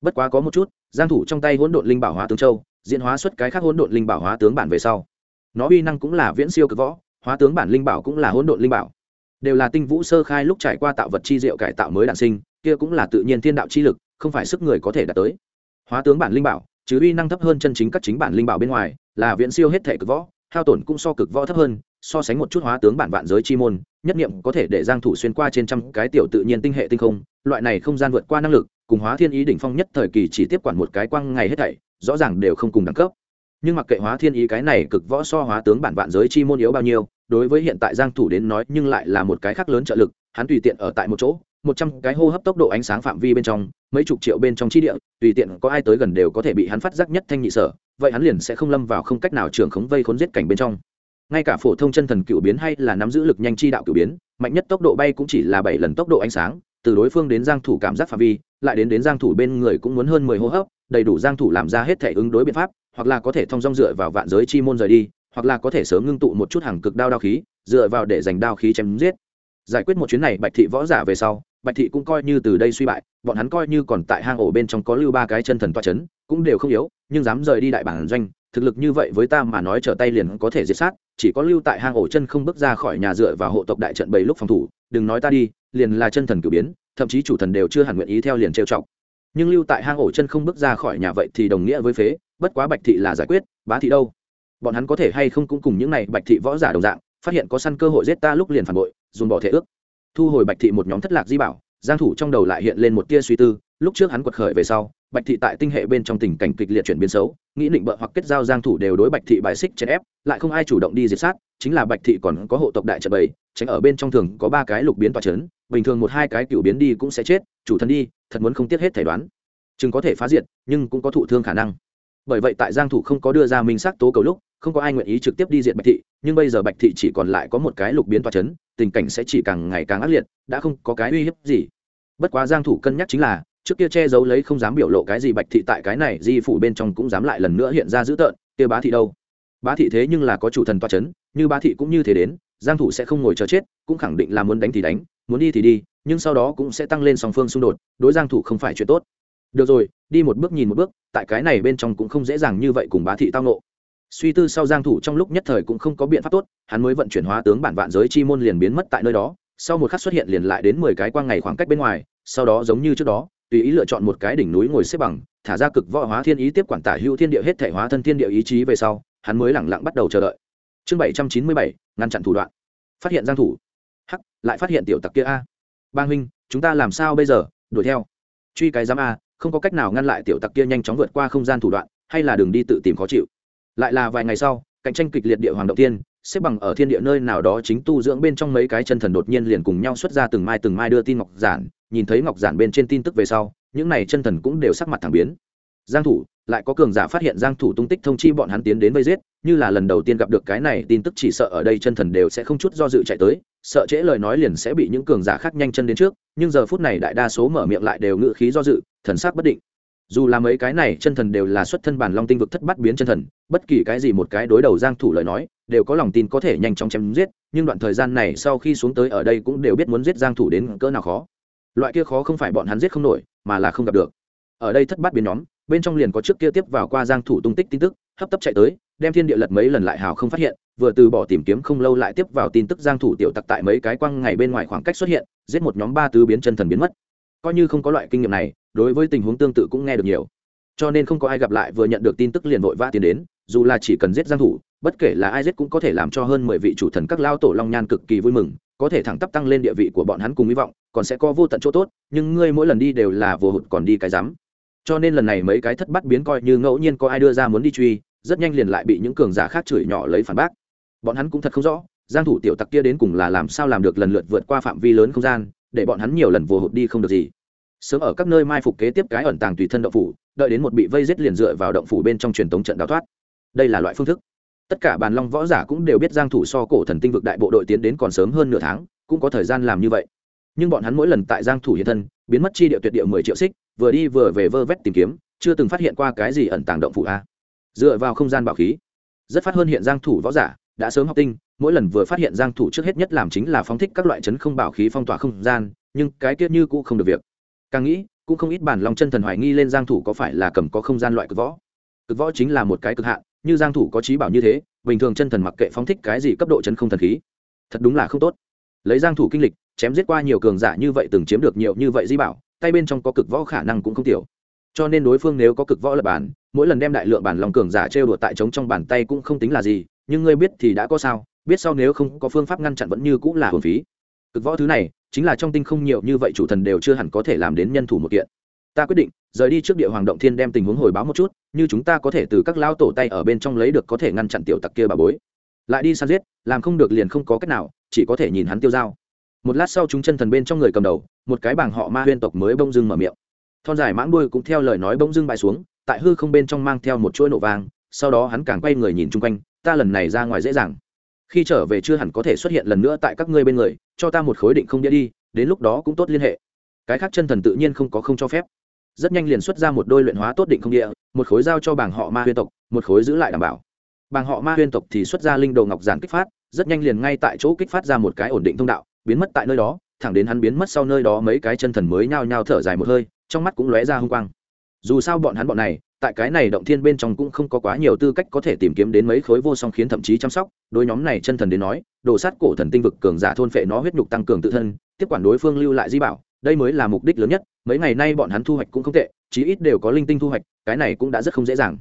Bất quá có một chút, giang thủ trong tay hỗn độn linh bảo hóa tướng châu, diễn hóa xuất cái khác hỗn độn linh bảo hóa tướng bản về sau. Nó uy năng cũng là viễn siêu cực võ, hóa tướng bản linh bảo cũng là hỗn độn linh bảo. Đều là tinh vũ sơ khai lúc trải qua tạo vật chi diệu cải tạo mới đản sinh, kia cũng là tự nhiên thiên đạo chi lực, không phải sức người có thể đạt tới. Hóa tướng bản linh bảo, chứ uy năng thấp hơn chân chính các chính bản linh bảo bên ngoài, là viễn siêu hết thể cực võ, hao tổn cũng so cực võ thấp hơn so sánh một chút hóa tướng bản vạn giới chi môn, nhất niệm có thể để giang thủ xuyên qua trên trăm cái tiểu tự nhiên tinh hệ tinh không, loại này không gian vượt qua năng lực, cùng hóa thiên ý đỉnh phong nhất thời kỳ chỉ tiếp quản một cái quang ngày hết thảy, rõ ràng đều không cùng đẳng cấp. Nhưng mặc kệ hóa thiên ý cái này cực võ so hóa tướng bản vạn giới chi môn yếu bao nhiêu, đối với hiện tại giang thủ đến nói, nhưng lại là một cái khác lớn trợ lực, hắn tùy tiện ở tại một chỗ, một trăm cái hô hấp tốc độ ánh sáng phạm vi bên trong, mấy chục triệu bên trong chi địa, tùy tiện có ai tới gần đều có thể bị hắn phát giác nhất thanh nhị sở, vậy hắn liền sẽ không lâm vào không cách nào trưởng khống vây khốn giết cảnh bên trong ngay cả phổ thông chân thần cựu biến hay là nắm giữ lực nhanh chi đạo cựu biến, mạnh nhất tốc độ bay cũng chỉ là bảy lần tốc độ ánh sáng, từ đối phương đến giang thủ cảm giác phạm vi, lại đến đến giang thủ bên người cũng muốn hơn mười hô hấp, đầy đủ giang thủ làm ra hết thể ứng đối biện pháp, hoặc là có thể thông dong dựa vào vạn giới chi môn rời đi, hoặc là có thể sớm ngưng tụ một chút hàng cực đao đao khí, dựa vào để giành đao khí chém giết. Giải quyết một chuyến này, bạch thị võ giả về sau, bạch thị cũng coi như từ đây suy bại, bọn hắn coi như còn tại hang ổ bên trong có lưu ba cái chân thần toa chấn, cũng đều không yếu, nhưng dám rời đi đại bản doanh, thực lực như vậy với ta mà nói trở tay liền có thể diệt sát chỉ có lưu tại hang ổ chân không bước ra khỏi nhà dựa và hộ tộc đại trận bảy lúc phòng thủ, đừng nói ta đi, liền là chân thần cử biến, thậm chí chủ thần đều chưa hẳn nguyện ý theo liền trêu chọc. Nhưng lưu tại hang ổ chân không bước ra khỏi nhà vậy thì đồng nghĩa với phế, bất quá bạch thị là giải quyết, bá thị đâu? Bọn hắn có thể hay không cũng cùng những này bạch thị võ giả đồng dạng, phát hiện có săn cơ hội giết ta lúc liền phản bội dùng bỏ thể ước. Thu hồi bạch thị một nhóm thất lạc di bảo, giang thủ trong đầu lại hiện lên một tia suy tư lúc trước hắn quật khởi về sau, bạch thị tại tinh hệ bên trong tình cảnh kịch liệt chuyển biến xấu, nghĩ định bợ hoặc kết giao giang thủ đều đối bạch thị bài xích chèn ép, lại không ai chủ động đi diệt sát, chính là bạch thị còn có hộ tộc đại trận bầy, tránh ở bên trong thường có ba cái lục biến tỏa chấn, bình thường một hai cái cửu biến đi cũng sẽ chết, chủ thân đi, thật muốn không tiếc hết thể đoán. Chừng có thể phá diệt, nhưng cũng có thụ thương khả năng. Bởi vậy tại giang thủ không có đưa ra minh xác tố cầu lúc, không có ai nguyện ý trực tiếp đi diệt bạch thị, nhưng bây giờ bạch thị chỉ còn lại có một cái lục biến tỏa chấn, tình cảnh sẽ chỉ càng ngày càng ác liệt, đã không có cái uy hiếp gì. Bất quá giang thủ cân nhắc chính là trước kia che giấu lấy không dám biểu lộ cái gì bạch thị tại cái này, di phủ bên trong cũng dám lại lần nữa hiện ra dữ tợn, kia bá thị đâu? Bá thị thế nhưng là có chủ thần toa chấn, như bá thị cũng như thế đến, giang thủ sẽ không ngồi chờ chết, cũng khẳng định là muốn đánh thì đánh, muốn đi thì đi, nhưng sau đó cũng sẽ tăng lên song phương xung đột, đối giang thủ không phải chuyện tốt. Được rồi, đi một bước nhìn một bước, tại cái này bên trong cũng không dễ dàng như vậy cùng bá thị tao nộ suy tư sau giang thủ trong lúc nhất thời cũng không có biện pháp tốt, hắn mới vận chuyển hóa tướng bản vạn giới chi môn liền biến mất tại nơi đó, sau một khắc xuất hiện liền lại đến 10 cái quang ngày khoảng cách bên ngoài, sau đó giống như trước đó tùy ý lựa chọn một cái đỉnh núi ngồi xếp bằng thả ra cực võ hóa thiên ý tiếp quản tả hữu thiên địa hết thể hóa thân thiên địa ý chí về sau hắn mới lẳng lặng bắt đầu chờ đợi. Chương 797, ngăn chặn thủ đoạn. Phát hiện giang thủ. Hắc lại phát hiện tiểu tặc kia a. Bang huynh chúng ta làm sao bây giờ? Đuổi theo. Truy cái giám a không có cách nào ngăn lại tiểu tặc kia nhanh chóng vượt qua không gian thủ đoạn hay là đường đi tự tìm khó chịu. Lại là vài ngày sau cạnh tranh kịch liệt địa hoàng động tiên xếp bằng ở thiên địa nơi nào đó chính tu dưỡng bên trong mấy cái chân thần đột nhiên liền cùng nhau xuất ra từng mai từng mai đưa tin ngọc giản, nhìn thấy ngọc giản bên trên tin tức về sau, những này chân thần cũng đều sắc mặt thẳng biến. Giang thủ, lại có cường giả phát hiện giang thủ tung tích thông chi bọn hắn tiến đến vây giết, như là lần đầu tiên gặp được cái này, tin tức chỉ sợ ở đây chân thần đều sẽ không chút do dự chạy tới, sợ trễ lời nói liền sẽ bị những cường giả khác nhanh chân đến trước, nhưng giờ phút này đại đa số mở miệng lại đều ngự khí do dự, thần sắc bất định dù là mấy cái này chân thần đều là xuất thân bản long tinh vực thất bát biến chân thần, bất kỳ cái gì một cái đối đầu giang thủ lời nói, đều có lòng tin có thể nhanh chóng chém giết, nhưng đoạn thời gian này sau khi xuống tới ở đây cũng đều biết muốn giết giang thủ đến cỡ nào khó. Loại kia khó không phải bọn hắn giết không nổi, mà là không gặp được. Ở đây thất bát biến nhóm, bên trong liền có trước kia tiếp vào qua giang thủ tung tích tin tức, hấp tấp chạy tới, đem thiên địa lật mấy lần lại hào không phát hiện, vừa từ bỏ tìm kiếm không lâu lại tiếp vào tin tức giang thủ tiểu tặc tại mấy cái quang ngày bên ngoài khoảng cách xuất hiện, giết một nhóm ba tứ biến chân thần biến mất. Coi như không có loại kinh nghiệm này đối với tình huống tương tự cũng nghe được nhiều. Cho nên không có ai gặp lại vừa nhận được tin tức liền vội vã tiến đến, dù là chỉ cần giết giang thủ, bất kể là ai giết cũng có thể làm cho hơn 10 vị chủ thần các lao tổ long nhan cực kỳ vui mừng, có thể thẳng tắp tăng lên địa vị của bọn hắn cùng hy vọng, còn sẽ có vô tận chỗ tốt, nhưng ngươi mỗi lần đi đều là vô hụt còn đi cái dám cho nên lần này mấy cái thất bắt biến coi như ngẫu nhiên có ai đưa ra muốn đi truy, rất nhanh liền lại bị những cường giả khác chửi nhỏ lấy phản bác. Bọn hắn cũng thật không rõ, giang thủ tiểu tặc kia đến cùng là làm sao làm được lần lượt vượt qua phạm vi lớn không gian, để bọn hắn nhiều lần vô hụt đi không được gì sớm ở các nơi mai phục kế tiếp cái ẩn tàng tùy thân động phủ, đợi đến một bị vây giết liền dựa vào động phủ bên trong truyền tống trận đào thoát. Đây là loại phương thức. Tất cả bàn long võ giả cũng đều biết giang thủ so cổ thần tinh vực đại bộ đội tiến đến còn sớm hơn nửa tháng, cũng có thời gian làm như vậy. Nhưng bọn hắn mỗi lần tại giang thủ hiện thân, biến mất chi địa tuyệt địa 10 triệu xích, vừa đi vừa về vơ vét tìm kiếm, chưa từng phát hiện qua cái gì ẩn tàng động phủ a. Dựa vào không gian bảo khí, rất phát hơn hiện giang thủ võ giả đã sớm học tinh, mỗi lần vừa phát hiện giang thủ trước hết nhất làm chính là phóng thích các loại chấn không bảo khí phong tỏa không gian, nhưng cái tiếc như cũ không được việc càng nghĩ, cũng không ít bản lòng chân thần hoài nghi lên giang thủ có phải là cầm có không gian loại cực võ. Cực võ chính là một cái cực hạn, như giang thủ có trí bảo như thế, bình thường chân thần mặc kệ phóng thích cái gì cấp độ chân không thần khí, thật đúng là không tốt. Lấy giang thủ kinh lịch, chém giết qua nhiều cường giả như vậy từng chiếm được nhiều như vậy di bảo, tay bên trong có cực võ khả năng cũng không tiểu. Cho nên đối phương nếu có cực võ lập bản, mỗi lần đem đại lượng bản lòng cường giả trêu đùa tại trống trong bàn tay cũng không tính là gì, nhưng ngươi biết thì đã có sao, biết sau nếu không có phương pháp ngăn chặn vẫn như cũng là hồn phí. Cực võ thứ này chính là trong tinh không nhiều như vậy chủ thần đều chưa hẳn có thể làm đến nhân thủ một kiện. Ta quyết định, rời đi trước địa hoàng động thiên đem tình huống hồi báo một chút, như chúng ta có thể từ các lao tổ tay ở bên trong lấy được có thể ngăn chặn tiểu tặc kia bà bối. Lại đi săn giết, làm không được liền không có cách nào, chỉ có thể nhìn hắn tiêu dao. Một lát sau chúng chân thần bên trong người cầm đầu, một cái bảng họ ma huyên tộc mới bông dưng mở miệng. Thon dài mãng đuôi cũng theo lời nói bông dưng bay xuống, tại hư không bên trong mang theo một chuỗi nổ vàng sau đó hắn càng quay người nhìn chung quanh, ta lần này ra ngoài dễ dàng khi trở về chưa hẳn có thể xuất hiện lần nữa tại các ngươi bên người, cho ta một khối định không đĩa đi, đến lúc đó cũng tốt liên hệ. Cái khác chân thần tự nhiên không có không cho phép. Rất nhanh liền xuất ra một đôi luyện hóa tốt định không địa một khối giao cho bảng họ ma huyên tộc, một khối giữ lại đảm bảo. Bảng họ ma huyên tộc thì xuất ra linh đồ ngọc giản kích phát, rất nhanh liền ngay tại chỗ kích phát ra một cái ổn định thông đạo, biến mất tại nơi đó, thẳng đến hắn biến mất sau nơi đó mấy cái chân thần mới nhao nhao thở dài một hơi, trong mắt cũng lóe ra h n g quang. Dù sao bọn hắn bọn này tại cái này động thiên bên trong cũng không có quá nhiều tư cách có thể tìm kiếm đến mấy khối vô song khiến thậm chí chăm sóc. Đối nhóm này chân thần đến nói, đồ sát cổ thần tinh vực cường giả thôn phệ nó huyết nhục tăng cường tự thân, tiếp quản đối phương lưu lại di bảo, đây mới là mục đích lớn nhất. Mấy ngày nay bọn hắn thu hoạch cũng không tệ, chí ít đều có linh tinh thu hoạch, cái này cũng đã rất không dễ dàng.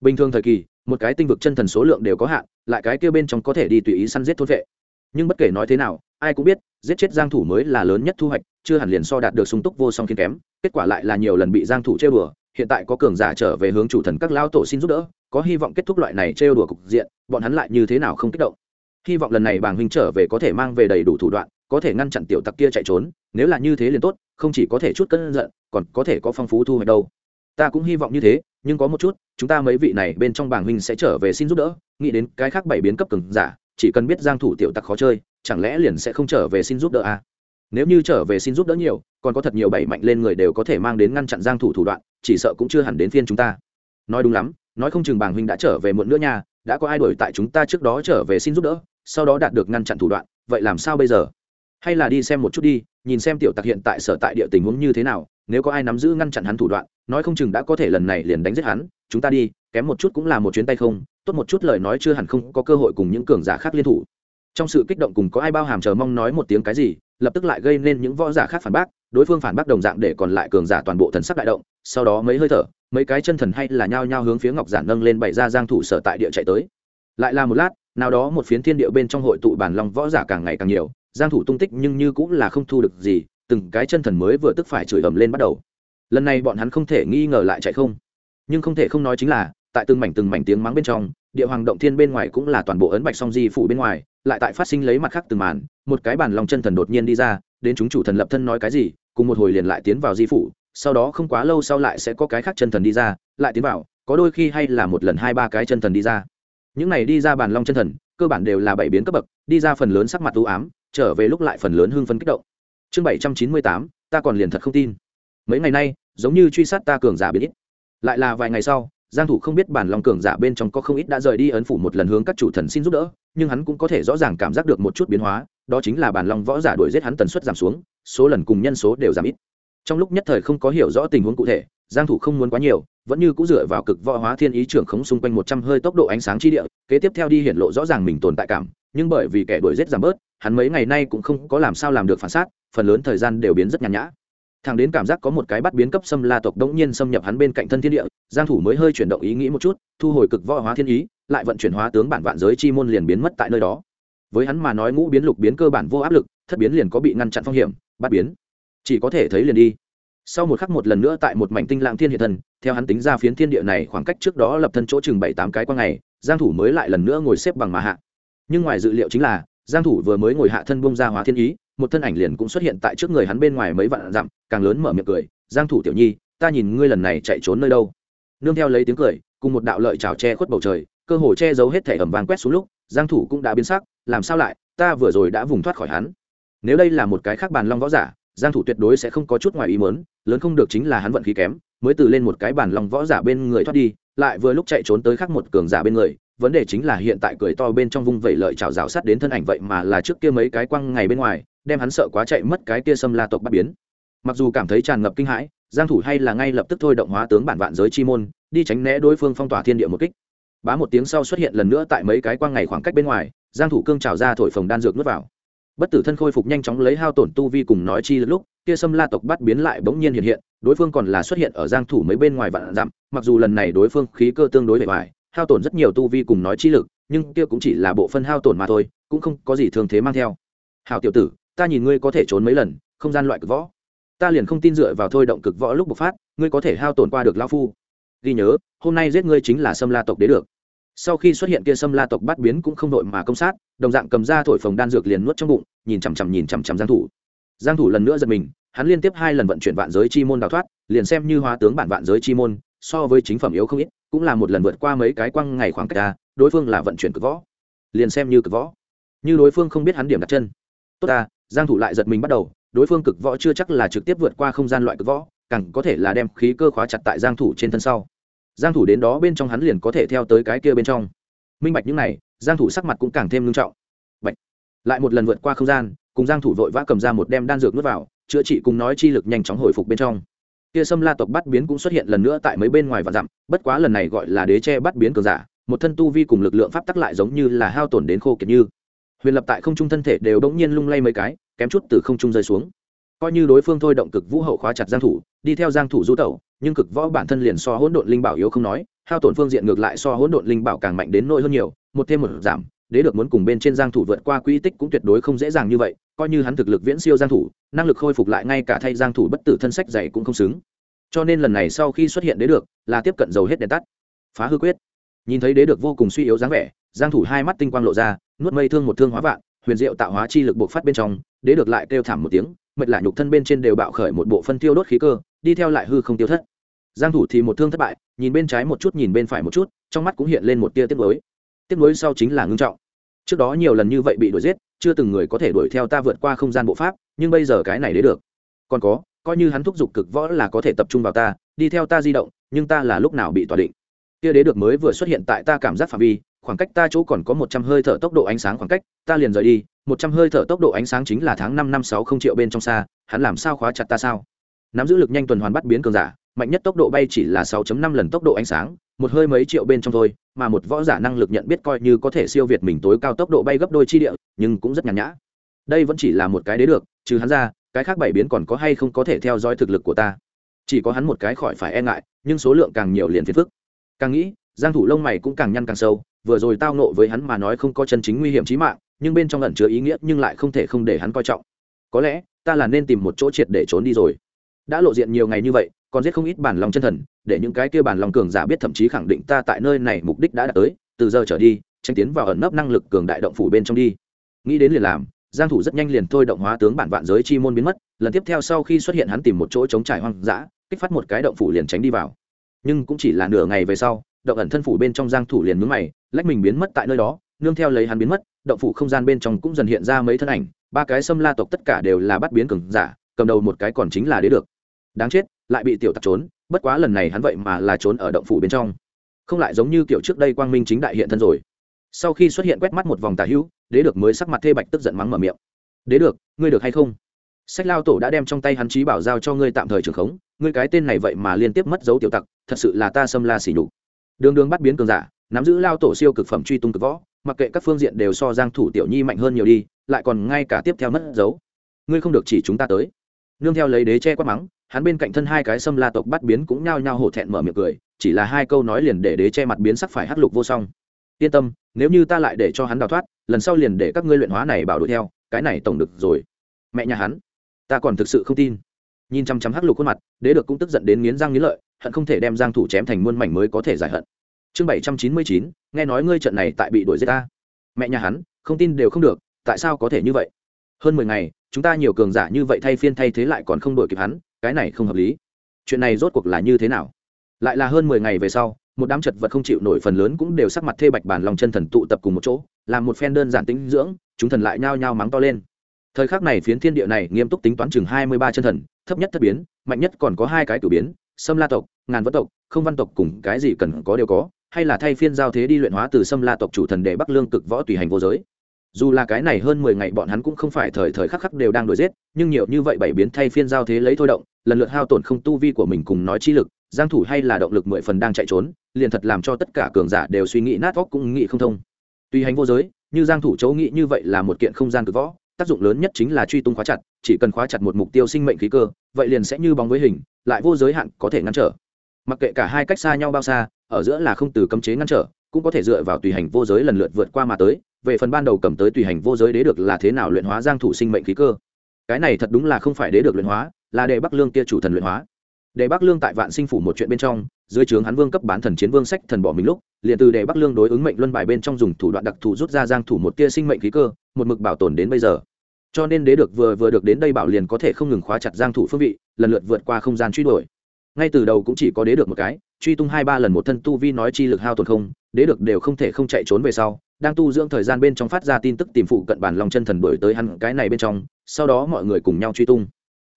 Bình thường thời kỳ, một cái tinh vực chân thần số lượng đều có hạn, lại cái kia bên trong có thể đi tùy ý săn giết thôn vệ nhưng bất kể nói thế nào, ai cũng biết, giết chết giang thủ mới là lớn nhất thu hoạch, chưa hẳn liền so đạt được sung túc vô song khiến kém, kết quả lại là nhiều lần bị giang thủ chơi bừa hiện tại có cường giả trở về hướng chủ thần các lao tổ xin giúp đỡ, có hy vọng kết thúc loại này trêu đùa cục diện, bọn hắn lại như thế nào không kích động hy vọng lần này bàng huynh trở về có thể mang về đầy đủ thủ đoạn, có thể ngăn chặn tiểu tặc kia chạy trốn, nếu là như thế liền tốt, không chỉ có thể chút cân giận, còn có thể có phong phú thu hoạch đâu ta cũng hy vọng như thế, nhưng có một chút, chúng ta mấy vị này bên trong bảng huynh sẽ trở về xin giúp đỡ, nghĩ đến cái khác bảy biến cấp cường giả, chỉ cần biết giang thủ tiểu tặc khó chơi, chẳng lẽ liền sẽ không trở về xin giúp đỡ à? Nếu như trở về xin giúp đỡ nhiều, còn có thật nhiều bảy mạnh lên người đều có thể mang đến ngăn chặn giang thủ thủ đoạn, chỉ sợ cũng chưa hẳn đến phiên chúng ta. Nói đúng lắm, nói không chừng Bàng huynh đã trở về muộn nữa nha, đã có ai đuổi tại chúng ta trước đó trở về xin giúp đỡ, sau đó đạt được ngăn chặn thủ đoạn, vậy làm sao bây giờ? Hay là đi xem một chút đi, nhìn xem tiểu tặc hiện tại sở tại địa tình huống như thế nào, nếu có ai nắm giữ ngăn chặn hắn thủ đoạn, nói không chừng đã có thể lần này liền đánh giết hắn, chúng ta đi, kém một chút cũng là một chuyến tay không, tốt một chút lời nói chưa hẳn không có cơ hội cùng những cường giả khác liên thủ trong sự kích động cùng có ai bao hàm chờ mong nói một tiếng cái gì, lập tức lại gây nên những võ giả khác phản bác, đối phương phản bác đồng dạng để còn lại cường giả toàn bộ thần sắc đại động, sau đó mấy hơi thở, mấy cái chân thần hay là nhao nhao hướng phía ngọc giản nâng lên bày ra giang thủ sở tại địa chạy tới. Lại là một lát, nào đó một phiến thiên địa bên trong hội tụ bản long võ giả càng ngày càng nhiều, giang thủ tung tích nhưng như cũng là không thu được gì, từng cái chân thần mới vừa tức phải chửi ầm lên bắt đầu. Lần này bọn hắn không thể nghi ngờ lại chạy không. Nhưng không thể không nói chính là, tại từng mảnh từng mảnh tiếng mắng bên trong, địa hoàng động thiên bên ngoài cũng là toàn bộ ấn bạch song di phủ bên ngoài lại tại phát sinh lấy mặt khác từng màn, một cái bàn long chân thần đột nhiên đi ra, đến chúng chủ thần lập thân nói cái gì, cùng một hồi liền lại tiến vào di phủ, sau đó không quá lâu sau lại sẽ có cái khác chân thần đi ra, lại tiến vào, có đôi khi hay là một lần hai ba cái chân thần đi ra. Những này đi ra bàn long chân thần, cơ bản đều là bảy biến cấp bậc, đi ra phần lớn sắc mặt u ám, trở về lúc lại phần lớn hưng phấn kích động. Chương bảy trăm chín mươi tám, ta còn liền thật không tin. Mấy ngày nay, giống như truy sát ta cường giả biến ít. Lại là vài ngày sau giang thủ không biết bản long cường giả bên trong có không ít đã rời đi ấn phủ một lần hướng các chủ thần xin giúp đỡ, nhưng hắn cũng có thể rõ ràng cảm giác được một chút biến hóa, đó chính là bản long võ giả đuổi giết hắn tần suất giảm xuống, số lần cùng nhân số đều giảm ít. Trong lúc nhất thời không có hiểu rõ tình huống cụ thể, giang thủ không muốn quá nhiều, vẫn như cũ dựa vào cực võ hóa thiên ý trưởng khống xung quanh 100 hơi tốc độ ánh sáng chi địa, kế tiếp theo đi hiển lộ rõ ràng mình tồn tại cảm, nhưng bởi vì kẻ đuổi giết giảm bớt, hắn mấy ngày nay cũng không có làm sao làm được phản sát phần lớn thời gian đều biến rất nhàn nhã thằng đến cảm giác có một cái bắt biến cấp xâm la tộc đống nhiên xâm nhập hắn bên cạnh thân thiên địa, giang thủ mới hơi chuyển động ý nghĩ một chút, thu hồi cực võ hóa thiên ý, lại vận chuyển hóa tướng bản vạn giới chi môn liền biến mất tại nơi đó. Với hắn mà nói ngũ biến lục biến cơ bản vô áp lực, thất biến liền có bị ngăn chặn phong hiểm, bắt biến. Chỉ có thể thấy liền đi. Sau một khắc một lần nữa tại một mảnh tinh lãng thiên hiện thần, theo hắn tính ra phiến thiên địa này khoảng cách trước đó lập thân chỗ chừng bảy tám cái qua ngày, giang thủ mới lại lần nữa ngồi xếp bằng mà hạ. Nhưng ngoài dự liệu chính là, giang thủ vừa mới ngồi hạ thân bung ra hóa thiên ý một thân ảnh liền cũng xuất hiện tại trước người hắn bên ngoài mấy vạn dặm, càng lớn mở miệng cười, giang thủ tiểu nhi, ta nhìn ngươi lần này chạy trốn nơi đâu? Nương theo lấy tiếng cười, cùng một đạo lợi chảo che khuất bầu trời, cơ hồ che giấu hết thể ẩm vàng quét xuống lúc, giang thủ cũng đã biến sắc, làm sao lại? Ta vừa rồi đã vùng thoát khỏi hắn. Nếu đây là một cái khác bàn long võ giả, giang thủ tuyệt đối sẽ không có chút ngoài ý muốn, lớn không được chính là hắn vận khí kém, mới từ lên một cái bàn long võ giả bên người thoát đi, lại vừa lúc chạy trốn tới khác một cường giả bên người vấn đề chính là hiện tại cười to bên trong vung vẩy lợi chảo rào sát đến thân ảnh vậy mà là trước kia mấy cái quăng ngày bên ngoài, đem hắn sợ quá chạy mất cái kia xâm la tộc bắt biến mặc dù cảm thấy tràn ngập kinh hãi, giang thủ hay là ngay lập tức thôi động hóa tướng bản vạn giới chi môn, đi tránh né đối phương phong tỏa thiên địa một kích bá một tiếng sau xuất hiện lần nữa tại mấy cái quang ngày khoảng cách bên ngoài, giang thủ cương trào ra thổi phồng đan dược nuốt vào bất tử thân khôi phục nhanh chóng lấy hao tổn tu vi cùng nói chi lúc, kia xâm la tộc bắt biến lại bỗng nhiên hiện hiện, đối phương còn là xuất hiện ở giang thủ mấy bên ngoài vạn dặm, mặc dù lần này đối phương khí cơ tương đối bề vải hao tổn rất nhiều tu vi cùng nói chi lực, nhưng kia cũng chỉ là bộ phân hao tổn mà thôi, cũng không có gì thường thế mang theo. Hảo tiểu tử, ta nhìn ngươi có thể trốn mấy lần, không gian loại cực võ. Ta liền không tin dựa vào thôi động cực võ lúc bộc phát, ngươi có thể hao tổn qua được lão phu. Ghi nhớ, hôm nay giết ngươi chính là xâm la tộc đế được. Sau khi xuất hiện kia xâm la tộc bắt biến cũng không đội mà công sát, đồng dạng cầm ra thổi phồng đan dược liền nuốt trong bụng, nhìn chằm chằm nhìn chằm chằm giang thủ. Giang thủ lần nữa giật mình, hắn liên tiếp hai lần vận chuyển vạn giới chi môn đào thoát, liền xem như hóa tướng bản vạn giới chi môn, so với chính phẩm yếu không ít cũng là một lần vượt qua mấy cái quăng ngày khoảng cách ra đối phương là vận chuyển cực võ. Liền xem như cực võ. Như đối phương không biết hắn điểm đặt chân. Tốt ta, giang thủ lại giật mình bắt đầu, đối phương cực võ chưa chắc là trực tiếp vượt qua không gian loại cực võ, càng có thể là đem khí cơ khóa chặt tại giang thủ trên thân sau. Giang thủ đến đó bên trong hắn liền có thể theo tới cái kia bên trong. Minh bạch những này, giang thủ sắc mặt cũng càng thêm nghiêm trọng. Bạch. Lại một lần vượt qua không gian, cùng giang thủ vội vã cầm ra một đem đan dược nuốt vào, chữa trị cùng nói chi lực nhanh chóng hồi phục bên trong kia sâm la tộc bắt biến cũng xuất hiện lần nữa tại mấy bên ngoài và dặm, bất quá lần này gọi là đế tre bắt biến cường giả, một thân tu vi cùng lực lượng pháp tắc lại giống như là hao tổn đến khô kiệt như. Huyền lập tại không trung thân thể đều đống nhiên lung lay mấy cái, kém chút từ không trung rơi xuống. Coi như đối phương thôi động cực vũ hậu khóa chặt giang thủ, đi theo giang thủ du tẩu, nhưng cực võ bản thân liền so hỗn độn linh bảo yếu không nói, hao tổn phương diện ngược lại so hỗn độn linh bảo càng mạnh đến nỗi hơn nhiều, một thêm một giảm, đế được muốn cùng bên trên giang thủ vượt qua quỹ tích cũng tuyệt đối không dễ dàng như vậy coi như hắn thực lực viễn siêu giang thủ, năng lực khôi phục lại ngay cả thay giang thủ bất tử thân sách dày cũng không xứng. Cho nên lần này sau khi xuất hiện đế được, là tiếp cận dầu hết đèn tắt. Phá hư quyết. Nhìn thấy đế được vô cùng suy yếu dáng vẻ, giang thủ hai mắt tinh quang lộ ra, nuốt mây thương một thương hóa vạn, huyền diệu tạo hóa chi lực bộc phát bên trong, đế được lại kêu thảm một tiếng, mệt lạ nhục thân bên trên đều bạo khởi một bộ phân tiêu đốt khí cơ, đi theo lại hư không tiêu thất. Giang thủ thì một thương thất bại, nhìn bên trái một chút nhìn bên phải một chút, trong mắt cũng hiện lên một tia tiếc nuối. Tiếc nuối sau chính là ngưng trọng. Trước đó nhiều lần như vậy bị đuổi giết chưa từng người có thể đuổi theo ta vượt qua không gian bộ pháp, nhưng bây giờ cái này lấy được. Còn có, coi như hắn thúc giục cực võ là có thể tập trung vào ta, đi theo ta di động, nhưng ta là lúc nào bị tỏa định. Kia đế được mới vừa xuất hiện tại ta cảm giác phạm vi, khoảng cách ta chỗ còn có một trăm hơi thở tốc độ ánh sáng khoảng cách, ta liền rời đi, một trăm hơi thở tốc độ ánh sáng chính là tháng năm năm sáu không triệu bên trong xa, hắn làm sao khóa chặt ta sao? Nắm giữ lực nhanh tuần hoàn bắt biến cường giả, mạnh nhất tốc độ bay chỉ là 6 năm lần tốc độ ánh sáng, một hơi mấy triệu bên trong thôi mà một võ giả năng lực nhận biết coi như có thể siêu việt mình tối cao tốc độ bay gấp đôi chi địa, nhưng cũng rất nhàn nhã. Đây vẫn chỉ là một cái đế được, trừ hắn ra, cái khác bảy biến còn có hay không có thể theo dõi thực lực của ta. Chỉ có hắn một cái khỏi phải e ngại, nhưng số lượng càng nhiều liền phiền phức. Càng nghĩ, giang thủ lông mày cũng càng nhăn càng sâu, vừa rồi tao nộ với hắn mà nói không có chân chính nguy hiểm chí mạng, nhưng bên trong ẩn chứa ý nghĩa nhưng lại không thể không để hắn coi trọng. Có lẽ, ta là nên tìm một chỗ triệt để trốn đi rồi. Đã lộ diện nhiều ngày như vậy còn giết không ít bản lòng chân thần, để những cái kia bản lòng cường giả biết thậm chí khẳng định ta tại nơi này mục đích đã đạt tới, từ giờ trở đi, tranh tiến vào ẩn nấp năng lực cường đại động phủ bên trong đi. Nghĩ đến liền làm, giang thủ rất nhanh liền thôi động hóa tướng bản vạn giới chi môn biến mất, lần tiếp theo sau khi xuất hiện hắn tìm một chỗ chống trải hoang dã, kích phát một cái động phủ liền tránh đi vào. Nhưng cũng chỉ là nửa ngày về sau, động ẩn thân phủ bên trong giang thủ liền nhướng mày, lách mình biến mất tại nơi đó, nương theo lấy hắn biến mất, động phủ không gian bên trong cũng dần hiện ra mấy thân ảnh, ba cái xâm la tộc tất cả đều là bắt biến cường giả, cầm đầu một cái còn chính là đế được. Đáng chết lại bị tiểu tặc trốn, bất quá lần này hắn vậy mà là trốn ở động phủ bên trong. Không lại giống như kiểu trước đây quang minh chính đại hiện thân rồi. Sau khi xuất hiện quét mắt một vòng tà hữu, đế được mới sắc mặt thê bạch tức giận mắng mở miệng. Đế được, ngươi được hay không? Sách lao tổ đã đem trong tay hắn trí bảo giao cho ngươi tạm thời trường khống, ngươi cái tên này vậy mà liên tiếp mất dấu tiểu tặc, thật sự là ta xâm la xỉ nhục. Đường đường bắt biến cường giả, nắm giữ lao tổ siêu cực phẩm truy tung cực võ, mặc kệ các phương diện đều so giang thủ tiểu nhi mạnh hơn nhiều đi, lại còn ngay cả tiếp theo mất dấu. Ngươi không được chỉ chúng ta tới nương theo lấy đế che quát mắng, hắn bên cạnh thân hai cái xâm la tộc bắt biến cũng nhao nhao hổ thẹn mở miệng cười, chỉ là hai câu nói liền để đế che mặt biến sắc phải hắc lục vô song. Yên tâm, nếu như ta lại để cho hắn đào thoát, lần sau liền để các ngươi luyện hóa này bảo đuổi theo, cái này tổng được rồi. Mẹ nhà hắn, ta còn thực sự không tin. Nhìn chăm chăm hắc lục khuôn mặt, đế được cũng tức giận đến nghiến răng nghiến lợi, hận không thể đem giang thủ chém thành muôn mảnh mới có thể giải hận. Chương bảy trăm chín mươi chín, nghe nói ngươi trận này tại bị đuổi giết ta. Mẹ nhà hắn, không tin đều không được, tại sao có thể như vậy? Hơn mười ngày chúng ta nhiều cường giả như vậy thay phiên thay thế lại còn không đuổi kịp hắn, cái này không hợp lý. Chuyện này rốt cuộc là như thế nào? Lại là hơn mười ngày về sau, một đám chật vật không chịu nổi phần lớn cũng đều sắc mặt thê bạch bản lòng chân thần tụ tập cùng một chỗ, làm một phen đơn giản tính dưỡng, chúng thần lại nhao nhao mắng to lên. Thời khắc này phiến thiên địa này nghiêm túc tính toán chừng hai mươi ba chân thần, thấp nhất thất biến, mạnh nhất còn có hai cái cử biến, sâm la tộc, ngàn vân tộc, không văn tộc cùng cái gì cần có đều có, hay là thay phiên giao thế đi luyện hóa từ sâm la tộc chủ thần để bắc lương cực võ tùy hành vô giới dù là cái này hơn mười ngày bọn hắn cũng không phải thời thời khắc khắc đều đang đuổi giết, nhưng nhiều như vậy bảy biến thay phiên giao thế lấy thôi động, lần lượt hao tổn không tu vi của mình cùng nói chi lực, giang thủ hay là động lực mười phần đang chạy trốn, liền thật làm cho tất cả cường giả đều suy nghĩ nát óc cũng nghĩ không thông. Tùy hành vô giới như giang thủ chỗ nghĩ như vậy là một kiện không gian cực võ, tác dụng lớn nhất chính là truy tung khóa chặt, chỉ cần khóa chặt một mục tiêu sinh mệnh khí cơ, vậy liền sẽ như bóng với hình, lại vô giới hạn có thể ngăn trở. Mặc kệ cả hai cách xa nhau bao xa, ở giữa là không từ cấm chế ngăn trở, cũng có thể dựa vào tùy hành vô giới lần lượt vượt qua mà tới về phần ban đầu cầm tới tùy hành vô giới đế được là thế nào luyện hóa giang thủ sinh mệnh khí cơ. Cái này thật đúng là không phải đế được luyện hóa, là đệ bắc lương kia chủ thần luyện hóa. Đệ bắc lương tại vạn sinh phủ một chuyện bên trong, dưới trướng hắn vương cấp bán thần chiến vương sách thần bỏ mình lúc, liền từ đệ bắc lương đối ứng mệnh luân bài bên trong dùng thủ đoạn đặc thù rút ra giang thủ một tia sinh mệnh khí cơ, một mực bảo tồn đến bây giờ. Cho nên đế được vừa vừa được đến đây bảo liền có thể không ngừng khóa chặt giang thủ phương vị, lần lượt vượt qua không gian truy đuổi. Ngay từ đầu cũng chỉ có đế được một cái, truy tung hai ba lần một thân tu vi nói chi lực hao tổn không, đế được đều không thể không chạy trốn về sau đang tu dưỡng thời gian bên trong phát ra tin tức tìm phụ cận bản lòng chân thần đuổi tới hắn cái này bên trong, sau đó mọi người cùng nhau truy tung.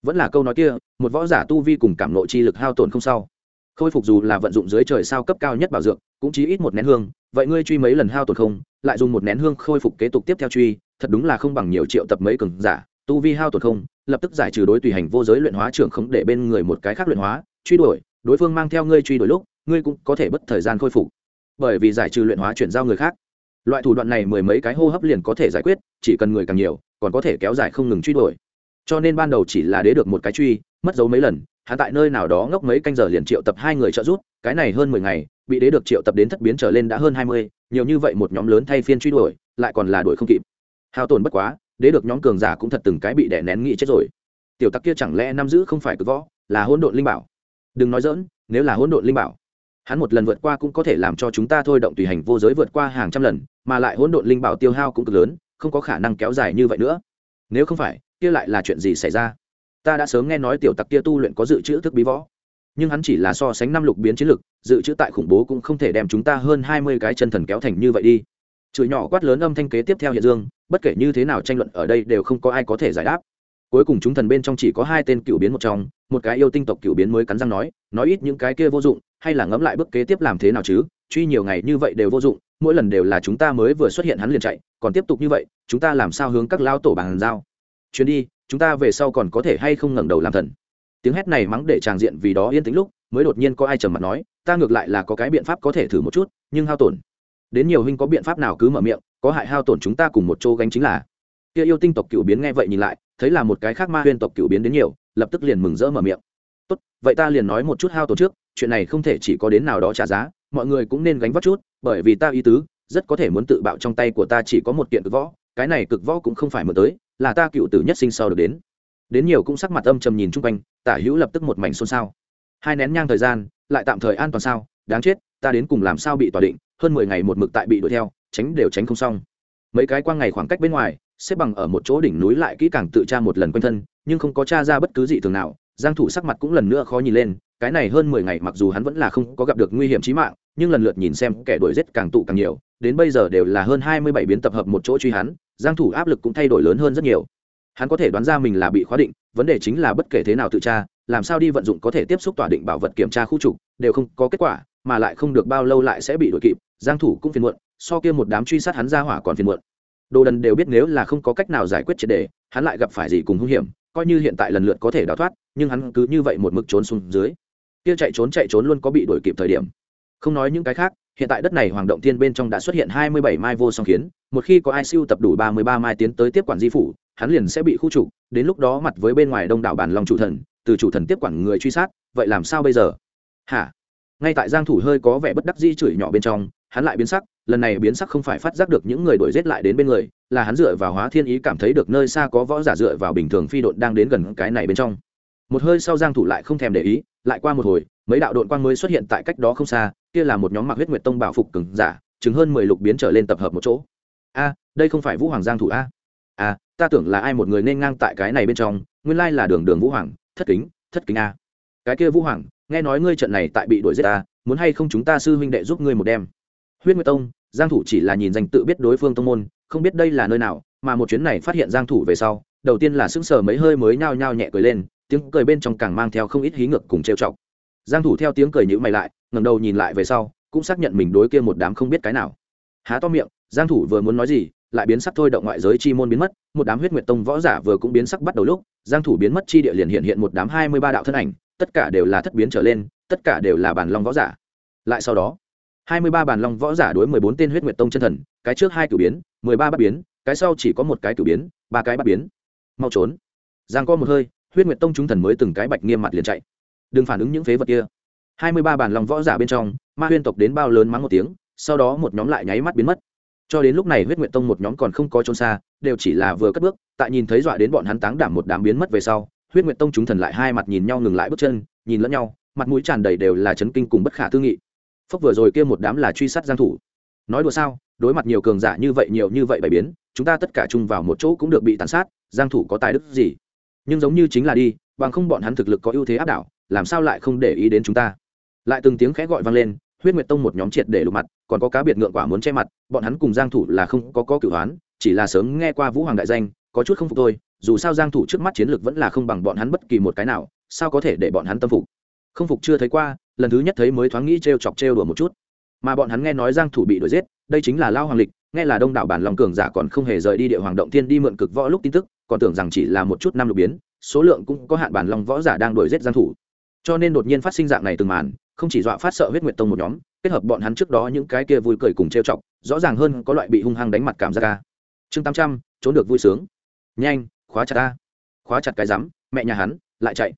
Vẫn là câu nói kia, một võ giả tu vi cùng cảm nộ chi lực hao tổn không sao. Khôi phục dù là vận dụng dưới trời sao cấp cao nhất bảo dược, cũng chỉ ít một nén hương, vậy ngươi truy mấy lần hao tổn không, lại dùng một nén hương khôi phục kế tục tiếp theo truy, thật đúng là không bằng nhiều triệu tập mấy cường giả, tu vi hao tổn không, lập tức giải trừ đối tùy hành vô giới luyện hóa trưởng không để bên người một cái khác luyện hóa, truy đuổi, đối phương mang theo ngươi truy đuổi lúc, ngươi cũng có thể bất thời gian khôi phục. Bởi vì giải trừ luyện hóa chuyển giao người khác loại thủ đoạn này mười mấy cái hô hấp liền có thể giải quyết, chỉ cần người càng nhiều, còn có thể kéo dài không ngừng truy đuổi. Cho nên ban đầu chỉ là đế được một cái truy, mất dấu mấy lần, hắn tại nơi nào đó ngốc mấy canh giờ liền triệu tập hai người trợ giúp, cái này hơn mười ngày, bị đế được triệu tập đến thất biến trở lên đã hơn hai mươi, nhiều như vậy một nhóm lớn thay phiên truy đuổi, lại còn là đuổi không kịp. Hao tổn bất quá, đế được nhóm cường giả cũng thật từng cái bị đè nén nghĩ chết rồi. Tiểu tắc kia chẳng lẽ năm giữ không phải cực võ, là hỗn độn linh bảo? Đừng nói dỡn nếu là hỗn độn linh bảo hắn một lần vượt qua cũng có thể làm cho chúng ta thôi động tùy hành vô giới vượt qua hàng trăm lần, mà lại hỗn độn linh bảo tiêu hao cũng cực lớn, không có khả năng kéo dài như vậy nữa. Nếu không phải, kia lại là chuyện gì xảy ra? Ta đã sớm nghe nói tiểu tặc kia tu luyện có dự trữ thức bí võ, nhưng hắn chỉ là so sánh năm lục biến chiến lực, dự trữ tại khủng bố cũng không thể đem chúng ta hơn hai mươi cái chân thần kéo thành như vậy đi. Chửi nhỏ quát lớn âm thanh kế tiếp theo hiện dương, bất kể như thế nào tranh luận ở đây đều không có ai có thể giải đáp. Cuối cùng chúng thần bên trong chỉ có hai tên cựu biến một trong một cái yêu tinh tộc cựu biến mới cắn răng nói nói ít những cái kia vô dụng, hay là ngẫm lại bước kế tiếp làm thế nào chứ, truy nhiều ngày như vậy đều vô dụng, mỗi lần đều là chúng ta mới vừa xuất hiện hắn liền chạy, còn tiếp tục như vậy, chúng ta làm sao hướng các lao tổ bàn giao? Chuyến đi, chúng ta về sau còn có thể hay không ngẩng đầu làm thần? Tiếng hét này mắng để tràng diện vì đó yên tĩnh lúc, mới đột nhiên có ai trầm mặt nói, ta ngược lại là có cái biện pháp có thể thử một chút, nhưng hao tổn. Đến nhiều huynh có biện pháp nào cứ mở miệng, có hại hao tổn chúng ta cùng một chỗ gánh chính là. Kia yêu tinh tộc cựu biến nghe vậy nhìn lại, thấy là một cái khác ma huyên tộc cựu biến đến nhiều lập tức liền mừng rỡ mở miệng. Tốt, vậy ta liền nói một chút hao tổn trước, chuyện này không thể chỉ có đến nào đó trả giá, mọi người cũng nên gánh vác chút, bởi vì ta ý tứ, rất có thể muốn tự bạo trong tay của ta chỉ có một kiện cực võ, cái này cực võ cũng không phải mở tới, là ta cựu tử nhất sinh sau được đến. Đến nhiều cũng sắc mặt âm trầm nhìn chung quanh, tả hữu lập tức một mảnh xôn xao. Hai nén nhang thời gian, lại tạm thời an toàn sao? Đáng chết, ta đến cùng làm sao bị tỏa định, hơn mười ngày một mực tại bị đuổi theo, tránh đều tránh không xong. Mấy cái quang ngày khoảng cách bên ngoài xếp bằng ở một chỗ đỉnh núi lại kỹ càng tự tra một lần quanh thân, nhưng không có tra ra bất cứ gì thường nào. Giang thủ sắc mặt cũng lần nữa khó nhìn lên, cái này hơn mười ngày mặc dù hắn vẫn là không có gặp được nguy hiểm chí mạng, nhưng lần lượt nhìn xem kẻ đuổi giết càng tụ càng nhiều, đến bây giờ đều là hơn hai mươi bảy biến tập hợp một chỗ truy hắn, giang thủ áp lực cũng thay đổi lớn hơn rất nhiều. Hắn có thể đoán ra mình là bị khóa định, vấn đề chính là bất kể thế nào tự tra, làm sao đi vận dụng có thể tiếp xúc tỏa định bảo vật kiểm tra khu trục, đều không có kết quả, mà lại không được bao lâu lại sẽ bị đuổi kịp. Giang thủ cũng phiền muộn, so kia một đám truy sát hắn ra hỏa còn phiền muộn đồ đần đều biết nếu là không có cách nào giải quyết triệt đề, hắn lại gặp phải gì cùng hung hiểm, coi như hiện tại lần lượt có thể đào thoát, nhưng hắn cứ như vậy một mực trốn xuống dưới. Kia chạy trốn chạy trốn luôn có bị đuổi kịp thời điểm. Không nói những cái khác, hiện tại đất này hoàng động thiên bên trong đã xuất hiện hai mươi bảy mai vô song khiến một khi có ai siêu tập đủ ba mươi ba mai tiến tới tiếp quản di phủ, hắn liền sẽ bị khu trục, đến lúc đó mặt với bên ngoài đông đảo bản lòng chủ thần, từ chủ thần tiếp quản người truy sát, vậy làm sao bây giờ? Hả? Ngay tại giang thủ hơi có vẻ bất đắc dĩ chửi nhỏ bên trong, hắn lại biến sắc lần này biến sắc không phải phát giác được những người đuổi giết lại đến bên người, là hắn dựa vào hóa thiên ý cảm thấy được nơi xa có võ giả dựa vào bình thường phi độn đang đến gần cái này bên trong. Một hơi sau giang thủ lại không thèm để ý, lại qua một hồi, mấy đạo độn quang mới xuất hiện tại cách đó không xa, kia là một nhóm mặc huyết nguyệt tông bảo phục cường giả chứng hơn mười lục biến trở lên tập hợp một chỗ. A, đây không phải vũ hoàng giang thủ a? A, ta tưởng là ai một người nên ngang tại cái này bên trong, nguyên lai là đường đường vũ hoàng, thất kính thất kính a. Cái kia vũ hoàng, nghe nói ngươi trận này tại bị đuổi giết ta, muốn hay không chúng ta sư huynh đệ giúp ngươi một đêm huyết nguyệt tông giang thủ chỉ là nhìn danh tự biết đối phương tông môn, không biết đây là nơi nào, mà một chuyến này phát hiện giang thủ về sau, đầu tiên là sững sờ mấy hơi mới nhao nhao nhẹ cười lên, tiếng cười bên trong càng mang theo không ít hí ngược cùng trêu chọc. Giang thủ theo tiếng cười nhữ mày lại, ngẩng đầu nhìn lại về sau, cũng xác nhận mình đối kia một đám không biết cái nào. Há to miệng, giang thủ vừa muốn nói gì, lại biến sắc thôi động ngoại giới chi môn biến mất, một đám huyết nguyệt tông võ giả vừa cũng biến sắc bắt đầu lúc, giang thủ biến mất chi địa liền hiện hiện một đám 23 đạo thân ảnh, tất cả đều là thất biến trở lên, tất cả đều là bản long võ giả. Lại sau đó 23 bàn long võ giả đối 14 tên huyết nguyệt tông chân thần, cái trước hai cửu biến 13 bắt biến, cái sau chỉ có một cái cửu biến, ba cái bắt biến. Mau trốn. Giang co một hơi, huyết nguyệt tông chúng thần mới từng cái bạch nghiêm mặt liền chạy. Đừng phản ứng những phế vật kia. 23 bàn long võ giả bên trong, ma huyên tộc đến bao lớn mắng một tiếng, sau đó một nhóm lại nháy mắt biến mất. Cho đến lúc này huyết nguyệt tông một nhóm còn không có trốn xa, đều chỉ là vừa cất bước, tại nhìn thấy dọa đến bọn hắn táng đảm một đám biến mất về sau, huyết nguyệt tông chúng thần lại hai mặt nhìn nhau ngừng lại bước chân, nhìn lẫn nhau, mặt mũi tràn đầy đều là chấn kinh cùng bất khả tư nghị phốc vừa rồi kia một đám là truy sát giang thủ. Nói đùa sao, đối mặt nhiều cường giả như vậy nhiều như vậy bảy biến, chúng ta tất cả chung vào một chỗ cũng được bị tàn sát, giang thủ có tài đức gì? Nhưng giống như chính là đi, bằng không bọn hắn thực lực có ưu thế áp đảo, làm sao lại không để ý đến chúng ta? Lại từng tiếng khẽ gọi vang lên, huyết nguyệt tông một nhóm triệt để lục mặt, còn có cá biệt ngượng quả muốn che mặt, bọn hắn cùng giang thủ là không có có cửu hoán, chỉ là sớm nghe qua vũ hoàng đại danh, có chút không phục thôi, dù sao giang thủ trước mắt chiến lược vẫn là không bằng bọn hắn bất kỳ một cái nào, sao có thể để bọn hắn tâm phục? Không phục chưa thấy qua lần thứ nhất thấy mới thoáng nghĩ treo chọc treo đùa một chút. Mà bọn hắn nghe nói giang thủ bị đuổi giết, đây chính là lao hoàng lịch, nghe là đông đảo bản lòng cường giả còn không hề rời đi địa hoàng động thiên đi mượn cực võ lúc tin tức, còn tưởng rằng chỉ là một chút năm lục biến, số lượng cũng có hạn bản lòng võ giả đang đuổi giết giang thủ. Cho nên đột nhiên phát sinh dạng này từng màn, không chỉ dọa phát sợ huyết nguyệt tông một nhóm, kết hợp bọn hắn trước đó những cái kia vui cười cùng trêu chọc, rõ ràng hơn có loại bị hung hăng đánh mặt cảm giác ca chương tám trăm, trốn được vui sướng. Nhanh, khóa chặt ta khóa chặt cái rắm, mẹ nhà hắn, lại chạy.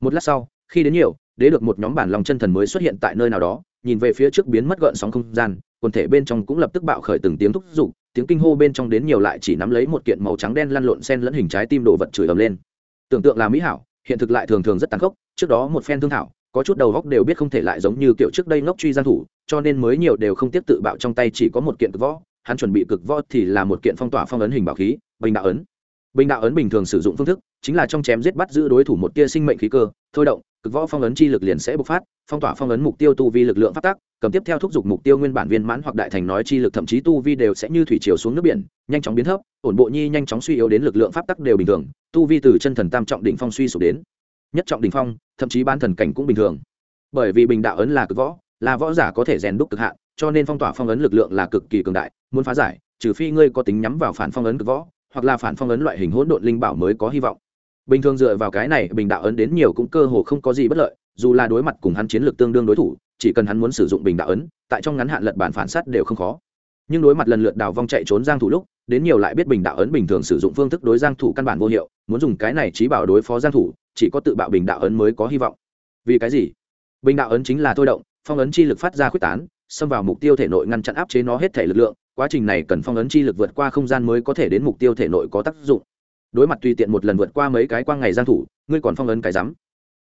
Một lát sau, khi đến nhiều đế được một nhóm bản lòng chân thần mới xuất hiện tại nơi nào đó, nhìn về phía trước biến mất gợn sóng không gian, quần thể bên trong cũng lập tức bạo khởi từng tiếng thúc giục, tiếng kinh hô bên trong đến nhiều lại chỉ nắm lấy một kiện màu trắng đen lăn lộn sen lẫn hình trái tim đồ vật chửi ầm lên. Tưởng tượng là mỹ hảo, hiện thực lại thường thường rất tàn khốc, trước đó một phen thương thảo, có chút đầu góc đều biết không thể lại giống như kiểu trước đây ngốc truy gian thủ, cho nên mới nhiều đều không tiếp tự bạo trong tay chỉ có một kiện cực võ, hắn chuẩn bị cực võ thì là một kiện phong tỏa phong ấn hình bảo khí, bình đạo ấn. Bình đạo ấn bình thường sử dụng phương thức chính là trong chém giết bắt giữ đối thủ một tia sinh mệnh khí cơ, thôi động, cực võ phong ấn chi lực liền sẽ bộc phát, phong tỏa phong ấn mục tiêu tu vi lực lượng phát tác cầm tiếp theo thúc giục mục tiêu nguyên bản viên mãn hoặc đại thành nói chi lực thậm chí tu vi đều sẽ như thủy chiều xuống nước biển, nhanh chóng biến thấp, ổn bộ nhi nhanh chóng suy yếu đến lực lượng pháp tắc đều bình thường, tu vi từ chân thần tam trọng đỉnh phong suy sụp đến. Nhất trọng đỉnh phong, thậm chí ban thần cảnh cũng bình thường. Bởi vì bình đạo ấn là cực võ, là võ giả có thể rèn đúc cực hạn, cho nên phong tỏa phong ấn lực lượng là cực kỳ cường đại, muốn phá giải, trừ phi ngươi có tính nhắm vào phản phong ấn cực võ, hoặc là phản phong ấn loại hình hỗn độn linh bảo mới có hy vọng bình thường dựa vào cái này bình đạo ấn đến nhiều cũng cơ hồ không có gì bất lợi, dù là đối mặt cùng hắn chiến lược tương đương đối thủ, chỉ cần hắn muốn sử dụng bình đạo ấn, tại trong ngắn hạn lật bản phản sát đều không khó. Nhưng đối mặt lần lượt đào vong chạy trốn giang thủ lúc, đến nhiều lại biết bình đạo ấn bình thường sử dụng phương thức đối giang thủ căn bản vô hiệu, muốn dùng cái này trí bảo đối phó giang thủ, chỉ có tự bạo bình đạo ấn mới có hy vọng. Vì cái gì? Bình đạo ấn chính là thôi động, phong ấn chi lực phát ra quyết tán, xâm vào mục tiêu thể nội ngăn chặn áp chế nó hết thể lực lượng, quá trình này cần phong ấn chi lực vượt qua không gian mới có thể đến mục tiêu thể nội có tác dụng đối mặt tùy tiện một lần vượt qua mấy cái quang ngày giang thủ, ngươi còn phong ấn cái rắm.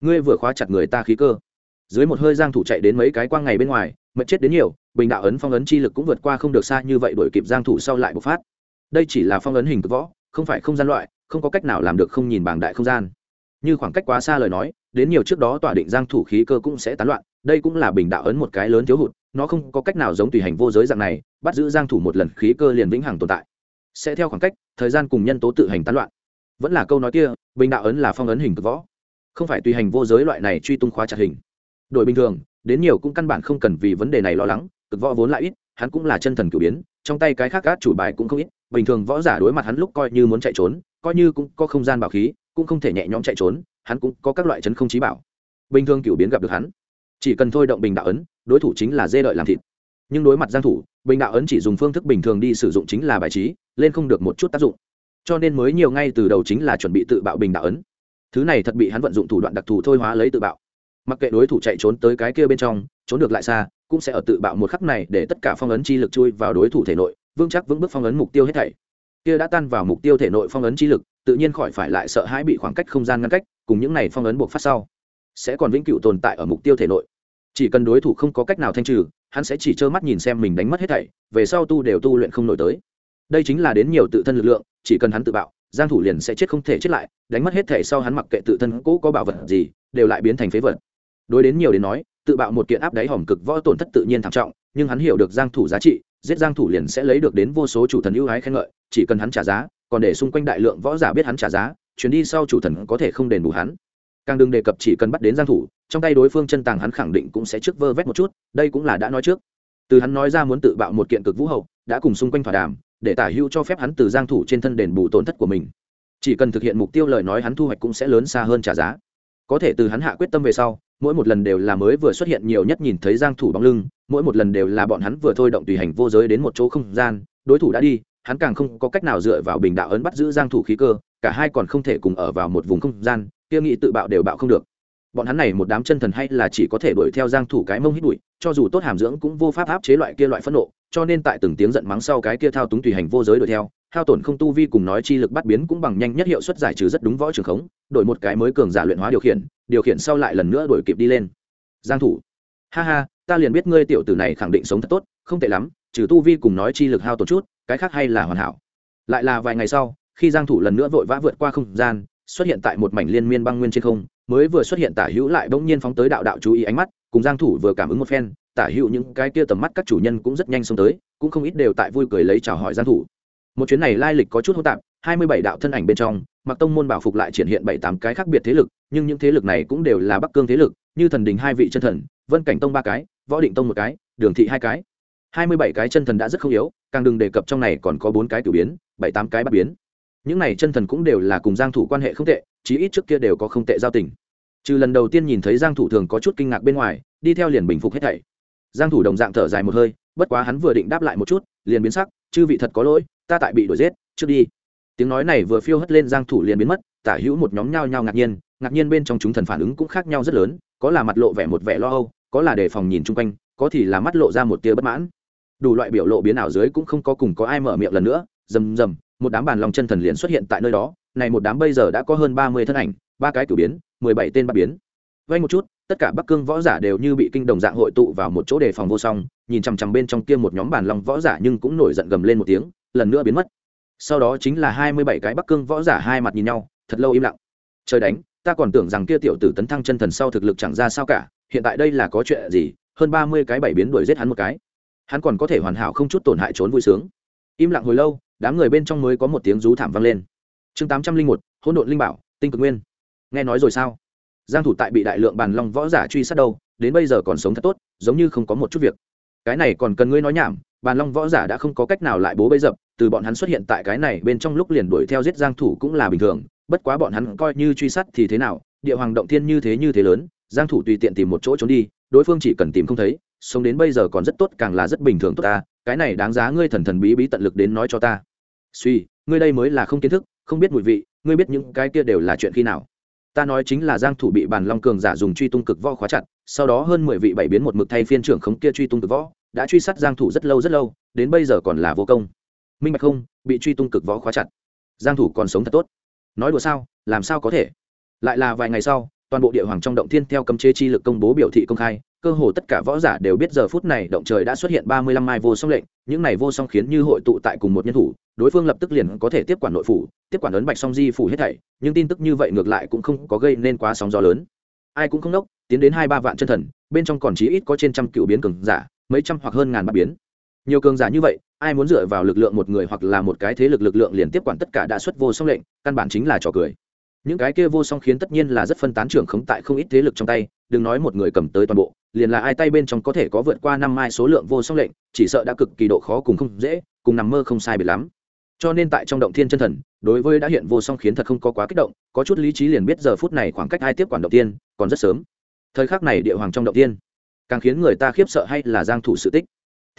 Ngươi vừa khóa chặt người ta khí cơ. Dưới một hơi giang thủ chạy đến mấy cái quang ngày bên ngoài, mệt chết đến nhiều, bình đạo ấn phong ấn chi lực cũng vượt qua không được xa như vậy đuổi kịp giang thủ sau lại bộc phát. Đây chỉ là phong ấn hình cực võ, không phải không gian loại, không có cách nào làm được không nhìn bảng đại không gian. Như khoảng cách quá xa lời nói, đến nhiều trước đó tỏa định giang thủ khí cơ cũng sẽ tán loạn, đây cũng là bình đạo ấn một cái lớn thiếu hụt, nó không có cách nào giống tùy hành vô giới dạng này, bắt giữ giang thủ một lần khí cơ liền vĩnh hằng tồn tại. Sẽ theo khoảng cách, thời gian cùng nhân tố tự hành tán loạn vẫn là câu nói kia, bình đạo ấn là phong ấn hình cực võ. Không phải tùy hành vô giới loại này truy tung khóa chặt hình. Đội bình thường, đến nhiều cũng căn bản không cần vì vấn đề này lo lắng, cực võ vốn lại ít, hắn cũng là chân thần cửu biến, trong tay cái khác cát chủ bài cũng không ít, bình thường võ giả đối mặt hắn lúc coi như muốn chạy trốn, coi như cũng có không gian bảo khí, cũng không thể nhẹ nhõm chạy trốn, hắn cũng có các loại chấn không trí bảo. Bình thường cửu biến gặp được hắn, chỉ cần thôi động bình đạo ấn, đối thủ chính là dê đợi làm thịt. Nhưng đối mặt giang thủ, bình đạo ấn chỉ dùng phương thức bình thường đi sử dụng chính là bài trí, lên không được một chút tác dụng cho nên mới nhiều ngay từ đầu chính là chuẩn bị tự bạo bình đạo ấn. Thứ này thật bị hắn vận dụng thủ đoạn đặc thù thôi hóa lấy tự bạo. Mặc kệ đối thủ chạy trốn tới cái kia bên trong, trốn được lại xa, cũng sẽ ở tự bạo một khắc này để tất cả phong ấn chi lực chui vào đối thủ thể nội, vững chắc vững bước phong ấn mục tiêu hết thảy. Kia đã tan vào mục tiêu thể nội phong ấn chi lực, tự nhiên khỏi phải lại sợ hãi bị khoảng cách không gian ngăn cách, cùng những này phong ấn buộc phát sau, sẽ còn vĩnh cửu tồn tại ở mục tiêu thể nội. Chỉ cần đối thủ không có cách nào thanh trừ, hắn sẽ chỉ trơ mắt nhìn xem mình đánh mất hết thảy, về sau tu đều tu luyện không nổi tới. Đây chính là đến nhiều tự thân lực lượng chỉ cần hắn tự bạo, giang thủ liền sẽ chết không thể chết lại, đánh mất hết thể sau hắn mặc kệ tự thân cố có bảo vật gì, đều lại biến thành phế vật. Đối đến nhiều đến nói, tự bạo một kiện áp đáy hòm cực võ tổn thất tự nhiên thảm trọng, nhưng hắn hiểu được giang thủ giá trị, giết giang thủ liền sẽ lấy được đến vô số chủ thần ưu ái khen ngợi, chỉ cần hắn trả giá, còn để xung quanh đại lượng võ giả biết hắn trả giá, chuyến đi sau chủ thần có thể không đền bù hắn. Càng đừng đề cập chỉ cần bắt đến giang thủ, trong tay đối phương chân tàng hắn khẳng định cũng sẽ trước vơ vét một chút, đây cũng là đã nói trước. Từ hắn nói ra muốn tự bạo một kiện cực vũ hậu, đã cùng xung quanh thỏa đàm để tả hữu cho phép hắn từ giang thủ trên thân đền bù tổn thất của mình. Chỉ cần thực hiện mục tiêu lời nói hắn thu hoạch cũng sẽ lớn xa hơn trả giá. Có thể từ hắn hạ quyết tâm về sau, mỗi một lần đều là mới vừa xuất hiện nhiều nhất nhìn thấy giang thủ bóng lưng, mỗi một lần đều là bọn hắn vừa thôi động tùy hành vô giới đến một chỗ không gian, đối thủ đã đi, hắn càng không có cách nào dựa vào bình đạo ấn bắt giữ giang thủ khí cơ, cả hai còn không thể cùng ở vào một vùng không gian, kia nghị tự bạo đều bạo không được. Bọn hắn này một đám chân thần hay là chỉ có thể đuổi theo giang thủ cái mông hít bụi, cho dù tốt hàm dưỡng cũng vô pháp áp chế loại kia loại phẫn nộ cho nên tại từng tiếng giận mắng sau cái kia thao túng tùy hành vô giới đuổi theo, hao tổn không tu vi cùng nói chi lực bắt biến cũng bằng nhanh nhất hiệu suất giải trừ rất đúng võ trường khống, đổi một cái mới cường giả luyện hóa điều khiển điều khiển sau lại lần nữa đổi kịp đi lên. Giang thủ. Ha ha, ta liền biết ngươi tiểu tử này khẳng định sống thật tốt, không tệ lắm, trừ tu vi cùng nói chi lực hao tổn chút, cái khác hay là hoàn hảo. Lại là vài ngày sau, khi giang thủ lần nữa vội vã vượt qua không gian, xuất hiện tại một mảnh liên miên băng nguyên trên không, mới vừa xuất hiện tả hữu lại bỗng nhiên phóng tới đạo đạo chú ý ánh mắt, cùng giang thủ vừa cảm ứng một phen tả hữu những cái kia tầm mắt các chủ nhân cũng rất nhanh xông tới, cũng không ít đều tại vui cười lấy chào hỏi giang thủ. Một chuyến này lai lịch có chút hỗn tạp 27 đạo thân ảnh bên trong, mặc tông môn bảo phục lại triển hiện bảy tám cái khác biệt thế lực, nhưng những thế lực này cũng đều là bắc cương thế lực, như thần đình hai vị chân thần, vân cảnh tông ba cái, võ định tông một cái, đường thị hai cái. 27 cái chân thần đã rất không yếu, càng đừng đề cập trong này còn có bốn cái cử biến, bảy tám cái bắt biến. Những này chân thần cũng đều là cùng giang thủ quan hệ không tệ, chí ít trước kia đều có không tệ giao tình. Trừ lần đầu tiên nhìn thấy giang thủ thường có chút kinh ngạc bên ngoài, đi theo liền bình phục hết thảy giang thủ đồng dạng thở dài một hơi, bất quá hắn vừa định đáp lại một chút, liền biến sắc, chư vị thật có lỗi, ta tại bị đuổi giết, trước đi. Tiếng nói này vừa phiêu hất lên giang thủ liền biến mất, tả hữu một nhóm nhao nhao ngạc nhiên ngạc nhiên bên trong chúng thần phản ứng cũng khác nhau rất lớn, có là mặt lộ vẻ một vẻ lo âu, có là đề phòng nhìn chung quanh, có thì là mắt lộ ra một tia bất mãn. Đủ loại biểu lộ biến ảo dưới cũng không có cùng có ai mở miệng lần nữa, rầm rầm, một đám bàn lòng chân thần liền xuất hiện tại nơi đó, này một đám bây giờ đã có hơn ba mươi thân ảnh, ba cái cử biến, mười bảy tên bắt biến vay một chút, tất cả bắc cương võ giả đều như bị kinh đồng dạng hội tụ vào một chỗ đề phòng vô song, nhìn chằm chằm bên trong kia một nhóm bàn lòng võ giả nhưng cũng nổi giận gầm lên một tiếng, lần nữa biến mất. Sau đó chính là hai mươi bảy cái bắc cương võ giả hai mặt nhìn nhau, thật lâu im lặng. Trời đánh, ta còn tưởng rằng kia tiểu tử tấn thăng chân thần sau thực lực chẳng ra sao cả, hiện tại đây là có chuyện gì, hơn ba mươi cái bảy biến đuổi giết hắn một cái. Hắn còn có thể hoàn hảo không chút tổn hại trốn vui sướng. Im lặng hồi lâu, đám người bên trong mới có một tiếng rú thảm vang lên. Chương tám trăm linh một, hỗn độn linh bảo, tinh cực nguyên. Nghe nói rồi sao? Giang thủ tại bị đại lượng bàn long võ giả truy sát đâu, đến bây giờ còn sống thật tốt, giống như không có một chút việc. Cái này còn cần ngươi nói nhảm, bàn long võ giả đã không có cách nào lại bố bấy dập, từ bọn hắn xuất hiện tại cái này bên trong lúc liền đuổi theo giết giang thủ cũng là bình thường, bất quá bọn hắn coi như truy sát thì thế nào, địa hoàng động thiên như thế như thế lớn, giang thủ tùy tiện tìm một chỗ trốn đi, đối phương chỉ cần tìm không thấy, sống đến bây giờ còn rất tốt, càng là rất bình thường tốt ta, cái này đáng giá ngươi thần thần bí bí tận lực đến nói cho ta. Suy, ngươi đây mới là không kiến thức, không biết mùi vị, ngươi biết những cái kia đều là chuyện khi nào ta nói chính là giang thủ bị bàn long cường giả dùng truy tung cực võ khóa chặt, sau đó hơn mười vị bảy biến một mực thay phiên trưởng khống kia truy tung cực võ, đã truy sát giang thủ rất lâu rất lâu, đến bây giờ còn là vô công. Minh bạch không, bị truy tung cực võ khóa chặt. Giang thủ còn sống thật tốt. Nói đùa sao, làm sao có thể? Lại là vài ngày sau, toàn bộ địa hoàng trong động thiên theo cấm chế chi lực công bố biểu thị công khai cơ hồ tất cả võ giả đều biết giờ phút này động trời đã xuất hiện ba mươi lăm mai vô song lệnh những này vô song khiến như hội tụ tại cùng một nhân thủ đối phương lập tức liền có thể tiếp quản nội phủ tiếp quản ấn bạch song di phủ hết thảy nhưng tin tức như vậy ngược lại cũng không có gây nên quá sóng gió lớn. Ai cũng không đốc, tiến đến hai ba vạn chân thần bên trong còn chí ít có trên trăm cựu biến cường giả mấy trăm hoặc hơn ngàn bát biến. Nhiều cường giả như vậy ai muốn dựa vào lực lượng một người hoặc là một cái thế lực lực lượng liền tiếp quản tất cả đã xuất vô song lệnh căn bản chính là trò cười. Những cái kia vô song khiến tất nhiên là rất phân tán trưởng khống tại không ít thế lực trong tay đừng nói một người cầm tới toàn bộ liền là ai tay bên trong có thể có vượt qua năm mai số lượng vô song lệnh, chỉ sợ đã cực kỳ độ khó cùng không dễ, cùng nằm mơ không sai biệt lắm. Cho nên tại trong động thiên chân thần, đối với đã hiện vô song khiến thật không có quá kích động, có chút lý trí liền biết giờ phút này khoảng cách ai tiếp quản động tiên còn rất sớm. Thời khắc này địa hoàng trong động tiên càng khiến người ta khiếp sợ hay là giang thủ sự tích.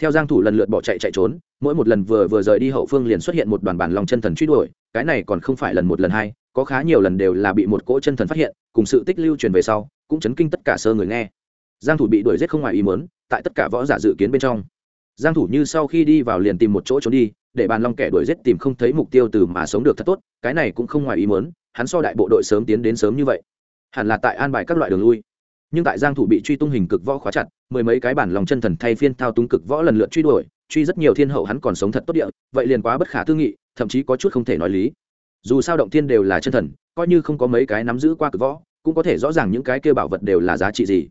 Theo giang thủ lần lượt bỏ chạy chạy trốn, mỗi một lần vừa vừa rời đi hậu phương liền xuất hiện một đoàn bản lòng chân thần truy đuổi, cái này còn không phải lần một lần hai, có khá nhiều lần đều là bị một cỗ chân thần phát hiện, cùng sự tích lưu truyền về sau, cũng chấn kinh tất cả sơ người nghe giang thủ bị đuổi giết không ngoài ý muốn, tại tất cả võ giả dự kiến bên trong. Giang thủ như sau khi đi vào liền tìm một chỗ trốn đi, để bàn long kẻ đuổi giết tìm không thấy mục tiêu từ mà sống được thật tốt, cái này cũng không ngoài ý muốn, hắn so đại bộ đội sớm tiến đến sớm như vậy. Hẳn là tại an bài các loại đường lui. Nhưng tại giang thủ bị truy tung hình cực võ khóa chặt, mười mấy cái bản lòng chân thần thay phiên thao túng cực võ lần lượt truy đuổi, truy rất nhiều thiên hậu hắn còn sống thật tốt địa, vậy liền quá bất khả tư nghị, thậm chí có chút không thể nói lý. Dù sao động thiên đều là chân thần, coi như không có mấy cái nắm giữ qua cực võ, cũng có thể rõ ràng những cái kia bảo vật đều là giá trị gì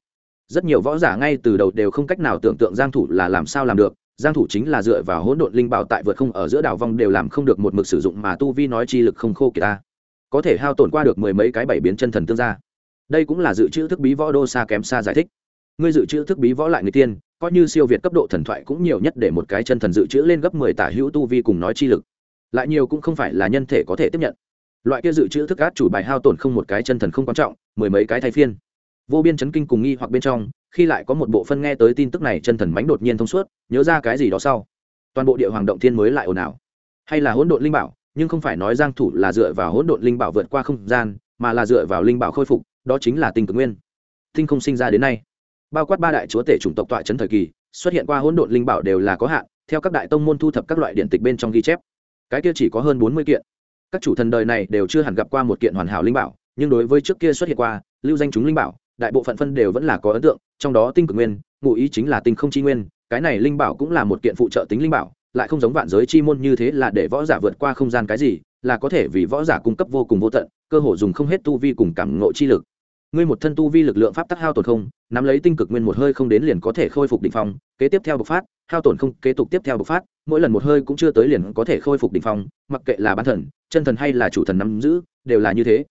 rất nhiều võ giả ngay từ đầu đều không cách nào tưởng tượng giang thủ là làm sao làm được. Giang thủ chính là dựa vào hỗn độn linh bảo tại vượt không ở giữa đảo vong đều làm không được một mực sử dụng mà tu vi nói chi lực không khô kỳ ta. Có thể hao tổn qua được mười mấy cái bảy biến chân thần tương gia. Đây cũng là dự trữ thức bí võ đô xa kém xa giải thích. Ngươi dự trữ thức bí võ lại người tiên, coi như siêu việt cấp độ thần thoại cũng nhiều nhất để một cái chân thần dự trữ lên gấp mười tả hữu tu vi cùng nói chi lực. Lại nhiều cũng không phải là nhân thể có thể tiếp nhận. Loại kia dự trữ thức át chủ bài hao tổn không một cái chân thần không quan trọng, mười mấy cái thay phiên vô biên chấn kinh cùng nghi hoặc bên trong, khi lại có một bộ phân nghe tới tin tức này chân thần mánh đột nhiên thông suốt, nhớ ra cái gì đó sau, toàn bộ địa hoàng động thiên mới lại ồn ào. Hay là hỗn độn linh bảo, nhưng không phải nói giang thủ là dựa vào hỗn độn linh bảo vượt qua không gian, mà là dựa vào linh bảo khôi phục, đó chính là tinh cực nguyên. Tinh không sinh ra đến nay, bao quát ba đại chúa tể chủng tộc tọa chấn thời kỳ, xuất hiện qua hỗn độn linh bảo đều là có hạn, theo các đại tông môn thu thập các loại điện tịch bên trong ghi chép. Cái kia chỉ có hơn bốn mươi kiện. Các chủ thần đời này đều chưa hẳn gặp qua một kiện hoàn hảo linh bảo, nhưng đối với trước kia xuất hiện qua, lưu danh chúng linh bảo đại bộ phận phân đều vẫn là có ấn tượng, trong đó tinh cực nguyên, ngụ ý chính là tinh không chi nguyên, cái này linh bảo cũng là một kiện phụ trợ tính linh bảo, lại không giống vạn giới chi môn như thế là để võ giả vượt qua không gian cái gì, là có thể vì võ giả cung cấp vô cùng vô tận, cơ hội dùng không hết tu vi cùng cảm ngộ chi lực. Ngươi một thân tu vi lực lượng pháp tắc hao tổn không, nắm lấy tinh cực nguyên một hơi không đến liền có thể khôi phục đỉnh phong, kế tiếp theo bộc phát, hao tổn không, kế tục tiếp theo bộc phát, mỗi lần một hơi cũng chưa tới liền có thể khôi phục đỉnh phong, mặc kệ là bán thần, chân thần hay là chủ thần nắm giữ, đều là như thế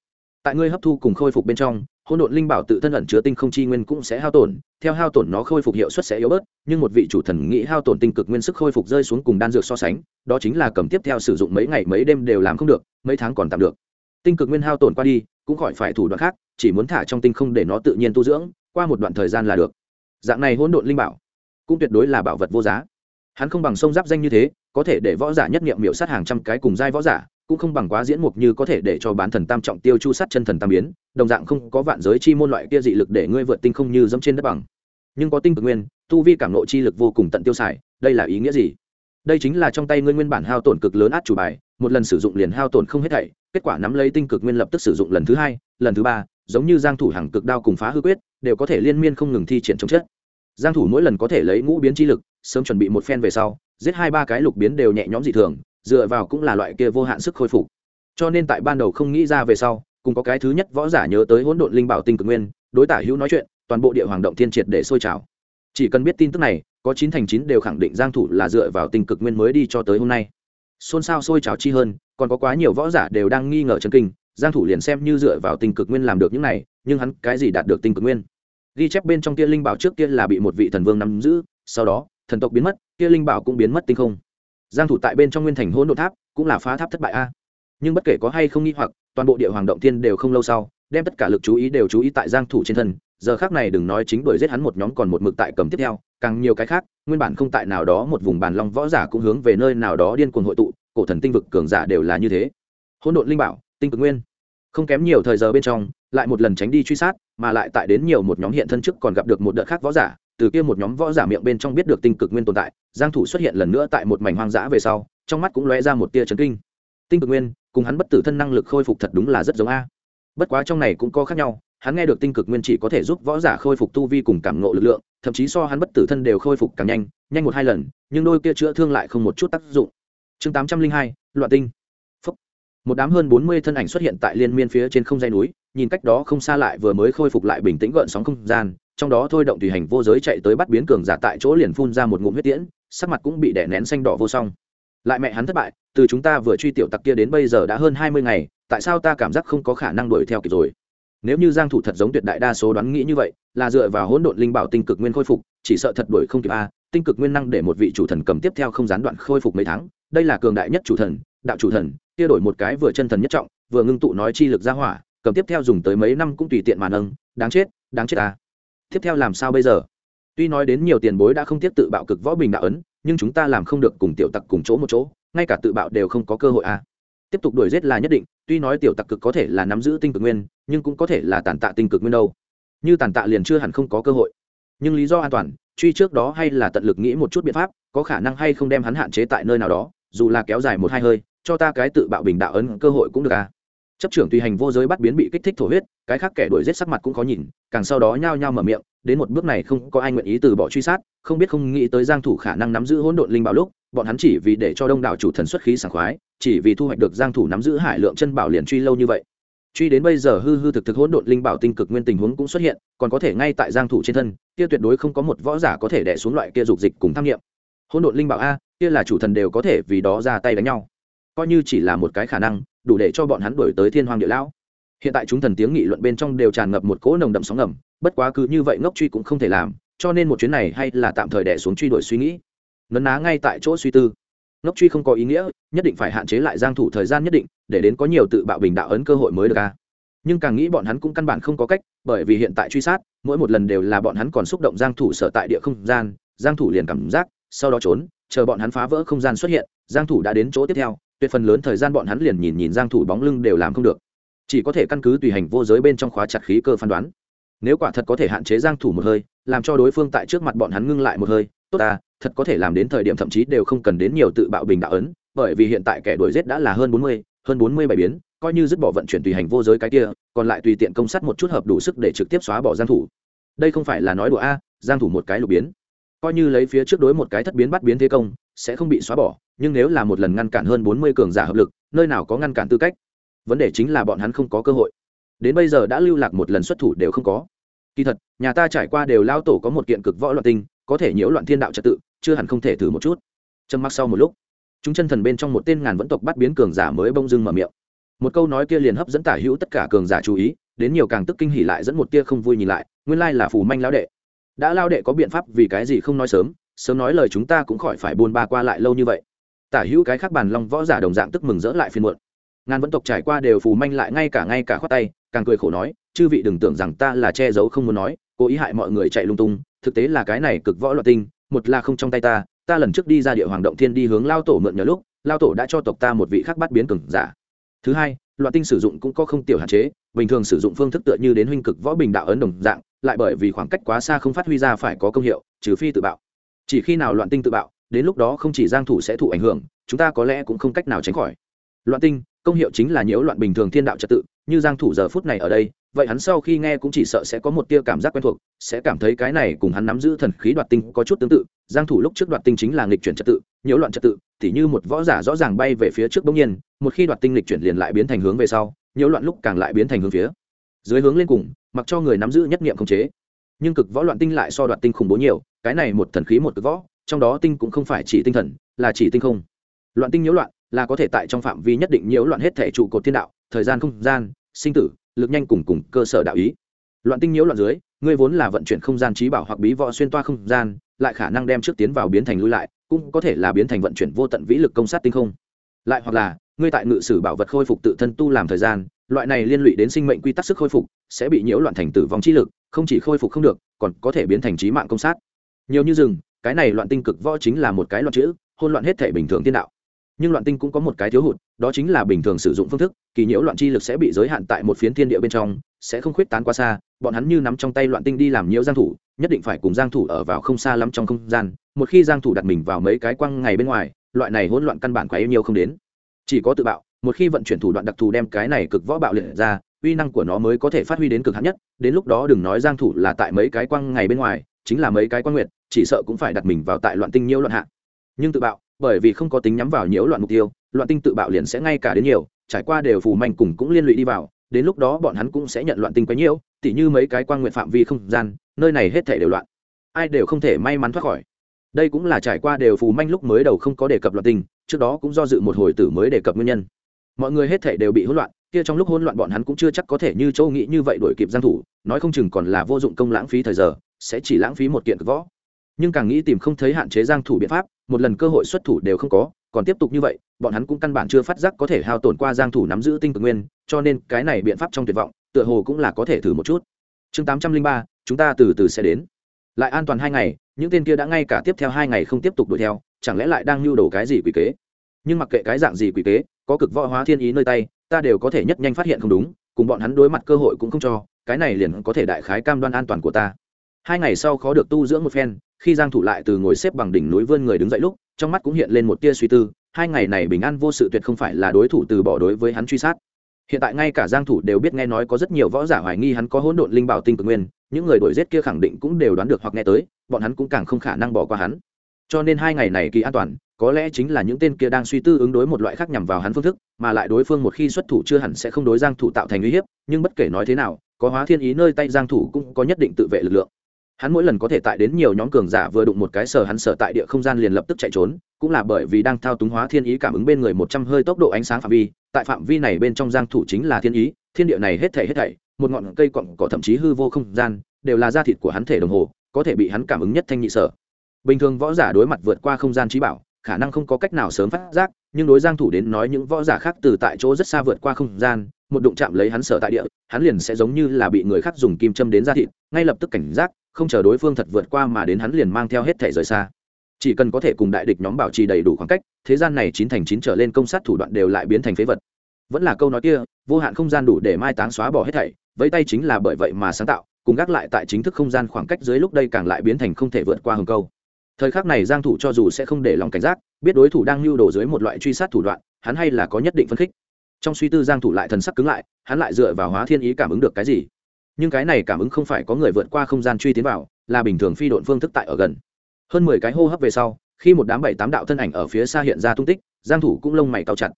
tại ngươi hấp thu cùng khôi phục bên trong, hỗn độn linh bảo tự thân ẩn chứa tinh không chi nguyên cũng sẽ hao tổn, theo hao tổn nó khôi phục hiệu suất sẽ yếu bớt, nhưng một vị chủ thần nghĩ hao tổn tinh cực nguyên sức khôi phục rơi xuống cùng đan dược so sánh, đó chính là cầm tiếp theo sử dụng mấy ngày mấy đêm đều làm không được, mấy tháng còn tạm được. Tinh cực nguyên hao tổn qua đi, cũng khỏi phải thủ đoạn khác, chỉ muốn thả trong tinh không để nó tự nhiên tu dưỡng, qua một đoạn thời gian là được. Dạng này hỗn độn linh bảo cũng tuyệt đối là bảo vật vô giá. Hắn không bằng sông giáp danh như thế, có thể để võ giả nhất nghiệm miểu sát hàng trăm cái cùng giai võ giả cũng không bằng quá diễn mục như có thể để cho bán thần tam trọng tiêu chu sát chân thần tam biến, đồng dạng không có vạn giới chi môn loại kia dị lực để ngươi vượt tinh không như dẫm trên đất bằng. Nhưng có tinh cực nguyên, tu vi cảm nộ chi lực vô cùng tận tiêu xài, đây là ý nghĩa gì? Đây chính là trong tay ngươi nguyên bản hao tổn cực lớn át chủ bài, một lần sử dụng liền hao tổn không hết thảy, kết quả nắm lấy tinh cực nguyên lập tức sử dụng lần thứ hai, lần thứ ba, giống như giang thủ hàng cực đao cùng phá hư quyết, đều có thể liên miên không ngừng thi triển chống chết giang thủ mỗi lần có thể lấy ngũ biến chi lực, sớm chuẩn bị một phen về sau, giết hai ba cái lục biến đều nhẹ nhõm dị thường dựa vào cũng là loại kia vô hạn sức khôi phục. Cho nên tại ban đầu không nghĩ ra về sau, cùng có cái thứ nhất võ giả nhớ tới hỗn độn linh bảo tinh cực nguyên, đối tả hữu nói chuyện, toàn bộ địa hoàng động thiên triệt để sôi trào. Chỉ cần biết tin tức này, có chín thành chín đều khẳng định giang thủ là dựa vào tinh cực nguyên mới đi cho tới hôm nay. Xôn xao sôi trào chi hơn, còn có quá nhiều võ giả đều đang nghi ngờ chân kinh, giang thủ liền xem như dựa vào tinh cực nguyên làm được những này, nhưng hắn cái gì đạt được tinh cực nguyên? Ghi chép bên trong kia linh bảo trước kia là bị một vị thần vương nắm giữ, sau đó, thần tộc biến mất, kia linh bảo cũng biến mất tinh không giang thủ tại bên trong nguyên thành hỗn độn tháp, cũng là phá tháp thất bại a. Nhưng bất kể có hay không nghi hoặc, toàn bộ địa hoàng động thiên đều không lâu sau, đem tất cả lực chú ý đều chú ý tại giang thủ trên thân. Giờ khác này đừng nói chính đuổi giết hắn một nhóm còn một mực tại cầm tiếp theo, càng nhiều cái khác, nguyên bản không tại nào đó một vùng bàn long võ giả cũng hướng về nơi nào đó điên cuồng hội tụ, cổ thần tinh vực cường giả đều là như thế. Hỗn độn linh bảo, tinh cực nguyên. Không kém nhiều thời giờ bên trong, lại một lần tránh đi truy sát, mà lại tại đến nhiều một nhóm hiện thân trước còn gặp được một đợt khác võ giả từ kia một nhóm võ giả miệng bên trong biết được tinh cực nguyên tồn tại, giang thủ xuất hiện lần nữa tại một mảnh hoang dã về sau, trong mắt cũng lóe ra một tia chấn kinh. Tinh cực nguyên, cùng hắn bất tử thân năng lực khôi phục thật đúng là rất giống a. Bất quá trong này cũng có khác nhau, hắn nghe được tinh cực nguyên chỉ có thể giúp võ giả khôi phục tu vi cùng cảm ngộ lực lượng, thậm chí so hắn bất tử thân đều khôi phục càng nhanh nhanh một hai lần, nhưng đôi kia chữa thương lại không một chút tác dụng. Chương tám trăm linh hai, loạn tinh. Phúc. một đám hơn bốn mươi thân ảnh xuất hiện tại liên miên phía trên không dây núi, nhìn cách đó không xa lại vừa mới khôi phục lại bình tĩnh gợn sóng không gian trong đó thôi động tùy hành vô giới chạy tới bắt biến cường giả tại chỗ liền phun ra một ngụm huyết tiễn, sắc mặt cũng bị đè nén xanh đỏ vô song. Lại mẹ hắn thất bại, từ chúng ta vừa truy tiểu tặc kia đến bây giờ đã hơn hai mươi ngày, tại sao ta cảm giác không có khả năng đuổi theo kịp rồi? Nếu như giang thủ thật giống tuyệt đại đa số đoán nghĩ như vậy, là dựa vào hỗn độn linh bảo tinh cực nguyên khôi phục, chỉ sợ thật đuổi không kịp a, tinh cực nguyên năng để một vị chủ thần cầm tiếp theo không gián đoạn khôi phục mấy tháng, đây là cường đại nhất chủ thần, đạo chủ thần, kia đổi một cái vừa chân thần nhất trọng, vừa ngưng tụ nói chi lực ra hỏa, cầm tiếp theo dùng tới mấy năm cũng tùy tiện mà nâng, đáng chết đáng chết a tiếp theo làm sao bây giờ? Tuy nói đến nhiều tiền bối đã không tiếp tự bạo cực võ bình đạo ấn, nhưng chúng ta làm không được cùng tiểu tặc cùng chỗ một chỗ, ngay cả tự bạo đều không có cơ hội à. Tiếp tục đuổi giết là nhất định, tuy nói tiểu tặc cực có thể là nắm giữ tinh cực nguyên, nhưng cũng có thể là tàn tạ tinh cực nguyên đâu. Như tàn tạ liền chưa hẳn không có cơ hội. Nhưng lý do an toàn, truy trước đó hay là tận lực nghĩ một chút biện pháp, có khả năng hay không đem hắn hạn chế tại nơi nào đó, dù là kéo dài một hai hơi, cho ta cái tự bạo bình đạo ấn cơ hội cũng được à chấp trưởng tùy hành vô giới bắt biến bị kích thích thổ huyết, cái khác kẻ đuổi giết sắc mặt cũng khó nhìn, càng sau đó nhao nhao mở miệng, đến một bước này không có ai nguyện ý từ bỏ truy sát, không biết không nghĩ tới giang thủ khả năng nắm giữ hỗn độn linh bảo lúc, bọn hắn chỉ vì để cho đông đảo chủ thần xuất khí sảng khoái, chỉ vì thu hoạch được giang thủ nắm giữ hải lượng chân bảo liền truy lâu như vậy. Truy đến bây giờ hư hư thực thực hỗn độn linh bảo tinh cực nguyên tình huống cũng xuất hiện, còn có thể ngay tại giang thủ trên thân, kia tuyệt đối không có một võ giả có thể đè xuống loại kia dục dịch cùng tham nghiệm. Hỗn độn linh bảo a, kia là chủ thần đều có thể vì đó ra tay đánh nhau. Coi như chỉ là một cái khả năng đủ để cho bọn hắn đuổi tới thiên hoàng địa lão. Hiện tại chúng thần tiếng nghị luận bên trong đều tràn ngập một cỗ nồng đậm sóng ngầm, bất quá cứ như vậy ngốc truy cũng không thể làm, cho nên một chuyến này hay là tạm thời đẻ xuống truy đuổi suy nghĩ. Nấn ná ngay tại chỗ suy tư. Ngốc truy không có ý nghĩa, nhất định phải hạn chế lại giang thủ thời gian nhất định, để đến có nhiều tự bạo bình đạo ấn cơ hội mới được a. Nhưng càng nghĩ bọn hắn cũng căn bản không có cách, bởi vì hiện tại truy sát, mỗi một lần đều là bọn hắn còn xúc động giang thủ sở tại địa không gian, giang thủ liền cảm giác, sau đó trốn, chờ bọn hắn phá vỡ không gian xuất hiện, giang thủ đã đến chỗ tiếp theo tuyệt phần lớn thời gian bọn hắn liền nhìn nhìn giang thủ bóng lưng đều làm không được. Chỉ có thể căn cứ tùy hành vô giới bên trong khóa chặt khí cơ phán đoán. Nếu quả thật có thể hạn chế giang thủ một hơi làm cho đối phương tại trước mặt bọn hắn ngưng lại một hơi tốt ta thật có thể làm đến thời điểm thậm chí đều không cần đến nhiều tự bạo bình đạo ấn bởi vì hiện tại kẻ đuổi giết đã là hơn 40, hơn 47 biến coi như dứt bỏ vận chuyển tùy hành vô giới cái kia còn lại tùy tiện công sát một chút hợp đủ sức để trực tiếp xóa bỏ giang thủ. Đây không phải là nói đùa a giang thủ một cái lục biến. Coi như lấy phía trước đối một cái thất biến bắt biến thế công sẽ không bị xóa bỏ nhưng nếu là một lần ngăn cản hơn 40 cường giả hợp lực, nơi nào có ngăn cản tư cách? Vấn đề chính là bọn hắn không có cơ hội. Đến bây giờ đã lưu lạc một lần xuất thủ đều không có. Kỳ thật, nhà ta trải qua đều lao tổ có một kiện cực võ loạn tinh, có thể nhiễu loạn thiên đạo trật tự, chưa hẳn không thể thử một chút. Trầm mặc sau một lúc, chúng chân thần bên trong một tên ngàn vẫn tộc bắt biến cường giả mới bông dưng mở miệng. Một câu nói kia liền hấp dẫn tả hữu tất cả cường giả chú ý, đến nhiều càng tức kinh hỉ lại dẫn một tia không vui nhìn lại, nguyên lai là phù manh lão đệ. Đã lao đệ có biện pháp vì cái gì không nói sớm sớm nói lời chúng ta cũng khỏi phải buôn ba qua lại lâu như vậy tả hữu cái khác bàn long võ giả đồng dạng tức mừng rỡ lại phiên muộn. Ngàn vẫn tộc trải qua đều phù manh lại ngay cả ngay cả khoát tay, càng cười khổ nói, chư vị đừng tưởng rằng ta là che giấu không muốn nói, cố ý hại mọi người chạy lung tung, thực tế là cái này cực võ loạn tinh, một là không trong tay ta ta lần trước đi ra địa hoàng động thiên đi hướng lao tổ mượn nhờ lúc, lao tổ đã cho tộc ta một vị khác bắt biến cường giả. Thứ hai, loạn tinh sử dụng cũng có không tiểu hạn chế, bình thường sử dụng phương thức tựa như đến huynh cực võ bình đạo ấn đồng dạng, lại bởi vì khoảng cách quá xa không phát huy ra phải có công hiệu, trừ phi tự bạo. Chỉ khi nào loạn tinh tự bạo đến lúc đó không chỉ giang thủ sẽ thụ ảnh hưởng, chúng ta có lẽ cũng không cách nào tránh khỏi. Loạn tinh, công hiệu chính là nhiễu loạn bình thường thiên đạo trật tự, như giang thủ giờ phút này ở đây, vậy hắn sau khi nghe cũng chỉ sợ sẽ có một tia cảm giác quen thuộc, sẽ cảm thấy cái này cùng hắn nắm giữ thần khí đoạt tinh có chút tương tự, giang thủ lúc trước đoạt tinh chính là nghịch chuyển trật tự, nhiễu loạn trật tự, tỉ như một võ giả rõ ràng bay về phía trước bỗng nhiên, một khi đoạt tinh nghịch chuyển liền lại biến thành hướng về sau, nhiễu loạn lúc càng lại biến thành hướng phía dưới hướng lên cùng, mặc cho người nắm giữ nhất niệm không chế. Nhưng cực võ loạn tinh lại so đoạt tinh khủng bố nhiều, cái này một thần khí một cực võ trong đó tinh cũng không phải chỉ tinh thần, là chỉ tinh không. Loạn tinh nhiễu loạn, là có thể tại trong phạm vi nhất định nhiễu loạn hết thể trụ cột thiên đạo, thời gian không gian, sinh tử, lực nhanh cùng cùng cơ sở đạo ý. Loạn tinh nhiễu loạn dưới, ngươi vốn là vận chuyển không gian trí bảo hoặc bí võ xuyên toa không gian, lại khả năng đem trước tiến vào biến thành lui lại, cũng có thể là biến thành vận chuyển vô tận vĩ lực công sát tinh không. Lại hoặc là, ngươi tại ngự sử bảo vật khôi phục tự thân tu làm thời gian, loại này liên lụy đến sinh mệnh quy tắc sức khôi phục, sẽ bị nhiễu loạn thành tử vong trí lực, không chỉ khôi phục không được, còn có thể biến thành trí mạng công sát. Nhiều như rừng cái này loạn tinh cực võ chính là một cái loạn chữ hôn loạn hết thể bình thường tiên đạo. Nhưng loạn tinh cũng có một cái thiếu hụt, đó chính là bình thường sử dụng phương thức, kỳ nhiễu loạn chi lực sẽ bị giới hạn tại một phiến thiên địa bên trong, sẽ không khuyết tán quá xa, bọn hắn như nắm trong tay loạn tinh đi làm nhiễu giang thủ, nhất định phải cùng giang thủ ở vào không xa lắm trong không gian, một khi giang thủ đặt mình vào mấy cái quăng ngày bên ngoài, loại này hỗn loạn căn bản quá yêu nhiều không đến. Chỉ có tự bạo, một khi vận chuyển thủ đoạn đặc thù đem cái này cực võ bạo liệt ra, uy năng của nó mới có thể phát huy đến cực hạn nhất, đến lúc đó đừng nói giang thủ là tại mấy cái quăng ngày bên ngoài chính là mấy cái quan nguyệt, chỉ sợ cũng phải đặt mình vào tại loạn tinh nhiễu loạn hạ. Nhưng tự bạo, bởi vì không có tính nhắm vào nhiễu loạn mục tiêu, loạn tinh tự bạo liền sẽ ngay cả đến nhiều, trải qua đều phù manh cùng cũng liên lụy đi vào, đến lúc đó bọn hắn cũng sẽ nhận loạn tinh quá nhiễu, tỉ như mấy cái quan nguyện phạm vi không gian, nơi này hết thể đều loạn. Ai đều không thể may mắn thoát khỏi. Đây cũng là trải qua đều phù manh lúc mới đầu không có đề cập loạn tinh, trước đó cũng do dự một hồi tử mới đề cập nguyên nhân. Mọi người hết thể đều bị hỗn loạn, kia trong lúc hỗn loạn bọn hắn cũng chưa chắc có thể như châu nghĩ như vậy đuổi kịp giang thủ, nói không chừng còn là vô dụng công lãng phí thời giờ sẽ chỉ lãng phí một kiện cực võ. Nhưng càng nghĩ tìm không thấy hạn chế giang thủ biện pháp một lần cơ hội xuất thủ đều không có còn tiếp tục như vậy bọn hắn cũng căn bản chưa phát giác có thể hao tổn qua giang thủ nắm giữ tinh cực nguyên cho nên cái này biện pháp trong tuyệt vọng tựa hồ cũng là có thể thử một chút. Chương 803, chúng ta từ từ sẽ đến. Lại an toàn hai ngày những tên kia đã ngay cả tiếp theo hai ngày không tiếp tục đuổi theo chẳng lẽ lại đang lưu đồ cái gì quỷ kế? Nhưng mặc kệ cái dạng gì quỷ kế có cực võ hóa thiên ý nơi tay ta đều có thể nhất nhanh phát hiện không đúng cùng bọn hắn đối mặt cơ hội cũng không cho cái này liền có thể đại khái cam đoan an toàn của ta hai ngày sau khó được tu dưỡng một phen, khi giang thủ lại từ ngồi xếp bằng đỉnh núi vươn người đứng dậy lúc, trong mắt cũng hiện lên một tia suy tư, hai ngày này bình an vô sự tuyệt không phải là đối thủ từ bỏ đối với hắn truy sát. Hiện tại ngay cả giang thủ đều biết nghe nói có rất nhiều võ giả hoài nghi hắn có hỗn độn linh bảo tinh cực nguyên, những người đuổi giết kia khẳng định cũng đều đoán được hoặc nghe tới, bọn hắn cũng càng không khả năng bỏ qua hắn. Cho nên hai ngày này kỳ an toàn, có lẽ chính là những tên kia đang suy tư ứng đối một loại khác nhằm vào hắn phương thức, mà lại đối phương một khi xuất thủ chưa hẳn sẽ không đối giang thủ tạo thành uy hiếp, nhưng bất kể nói thế nào, có hóa thiên ý nơi tay giang thủ cũng có nhất định tự vệ lực lượng hắn mỗi lần có thể tại đến nhiều nhóm cường giả vừa đụng một cái sở hắn sở tại địa không gian liền lập tức chạy trốn, cũng là bởi vì đang thao túng hóa thiên ý cảm ứng bên người một trăm hơi tốc độ ánh sáng phạm vi, tại phạm vi này bên trong giang thủ chính là thiên ý, thiên địa này hết thảy hết thảy, một ngọn cây cọng cỏ thậm chí hư vô không gian, đều là da thịt của hắn thể đồng hồ, có thể bị hắn cảm ứng nhất thanh nhị sở. Bình thường võ giả đối mặt vượt qua không gian trí bảo, khả năng không có cách nào sớm phát giác, nhưng đối giang thủ đến nói những võ giả khác từ tại chỗ rất xa vượt qua không gian, một đụng chạm lấy hắn sở tại địa, hắn liền sẽ giống như là bị người khác dùng kim châm đến da thịt, ngay lập tức cảnh giác không chờ đối phương thật vượt qua mà đến hắn liền mang theo hết thể rời xa. Chỉ cần có thể cùng đại địch nhóm bảo trì đầy đủ khoảng cách, thế gian này chín thành chín trở lên công sát thủ đoạn đều lại biến thành phế vật. Vẫn là câu nói kia, vô hạn không gian đủ để mai táng xóa bỏ hết thảy, vẫy tay chính là bởi vậy mà sáng tạo, cùng gác lại tại chính thức không gian khoảng cách dưới lúc đây càng lại biến thành không thể vượt qua hừng câu. Thời khắc này giang thủ cho dù sẽ không để lòng cảnh giác, biết đối thủ đang lưu đồ dưới một loại truy sát thủ đoạn, hắn hay là có nhất định phân khích. Trong suy tư giang thủ lại thần sắc cứng lại, hắn lại dựa vào hóa thiên ý cảm ứng được cái gì? Nhưng cái này cảm ứng không phải có người vượt qua không gian truy tiến vào, là bình thường phi độn phương thức tại ở gần. Hơn 10 cái hô hấp về sau, khi một đám bảy tám đạo thân ảnh ở phía xa hiện ra tung tích, giang thủ cũng lông mày cao chặt.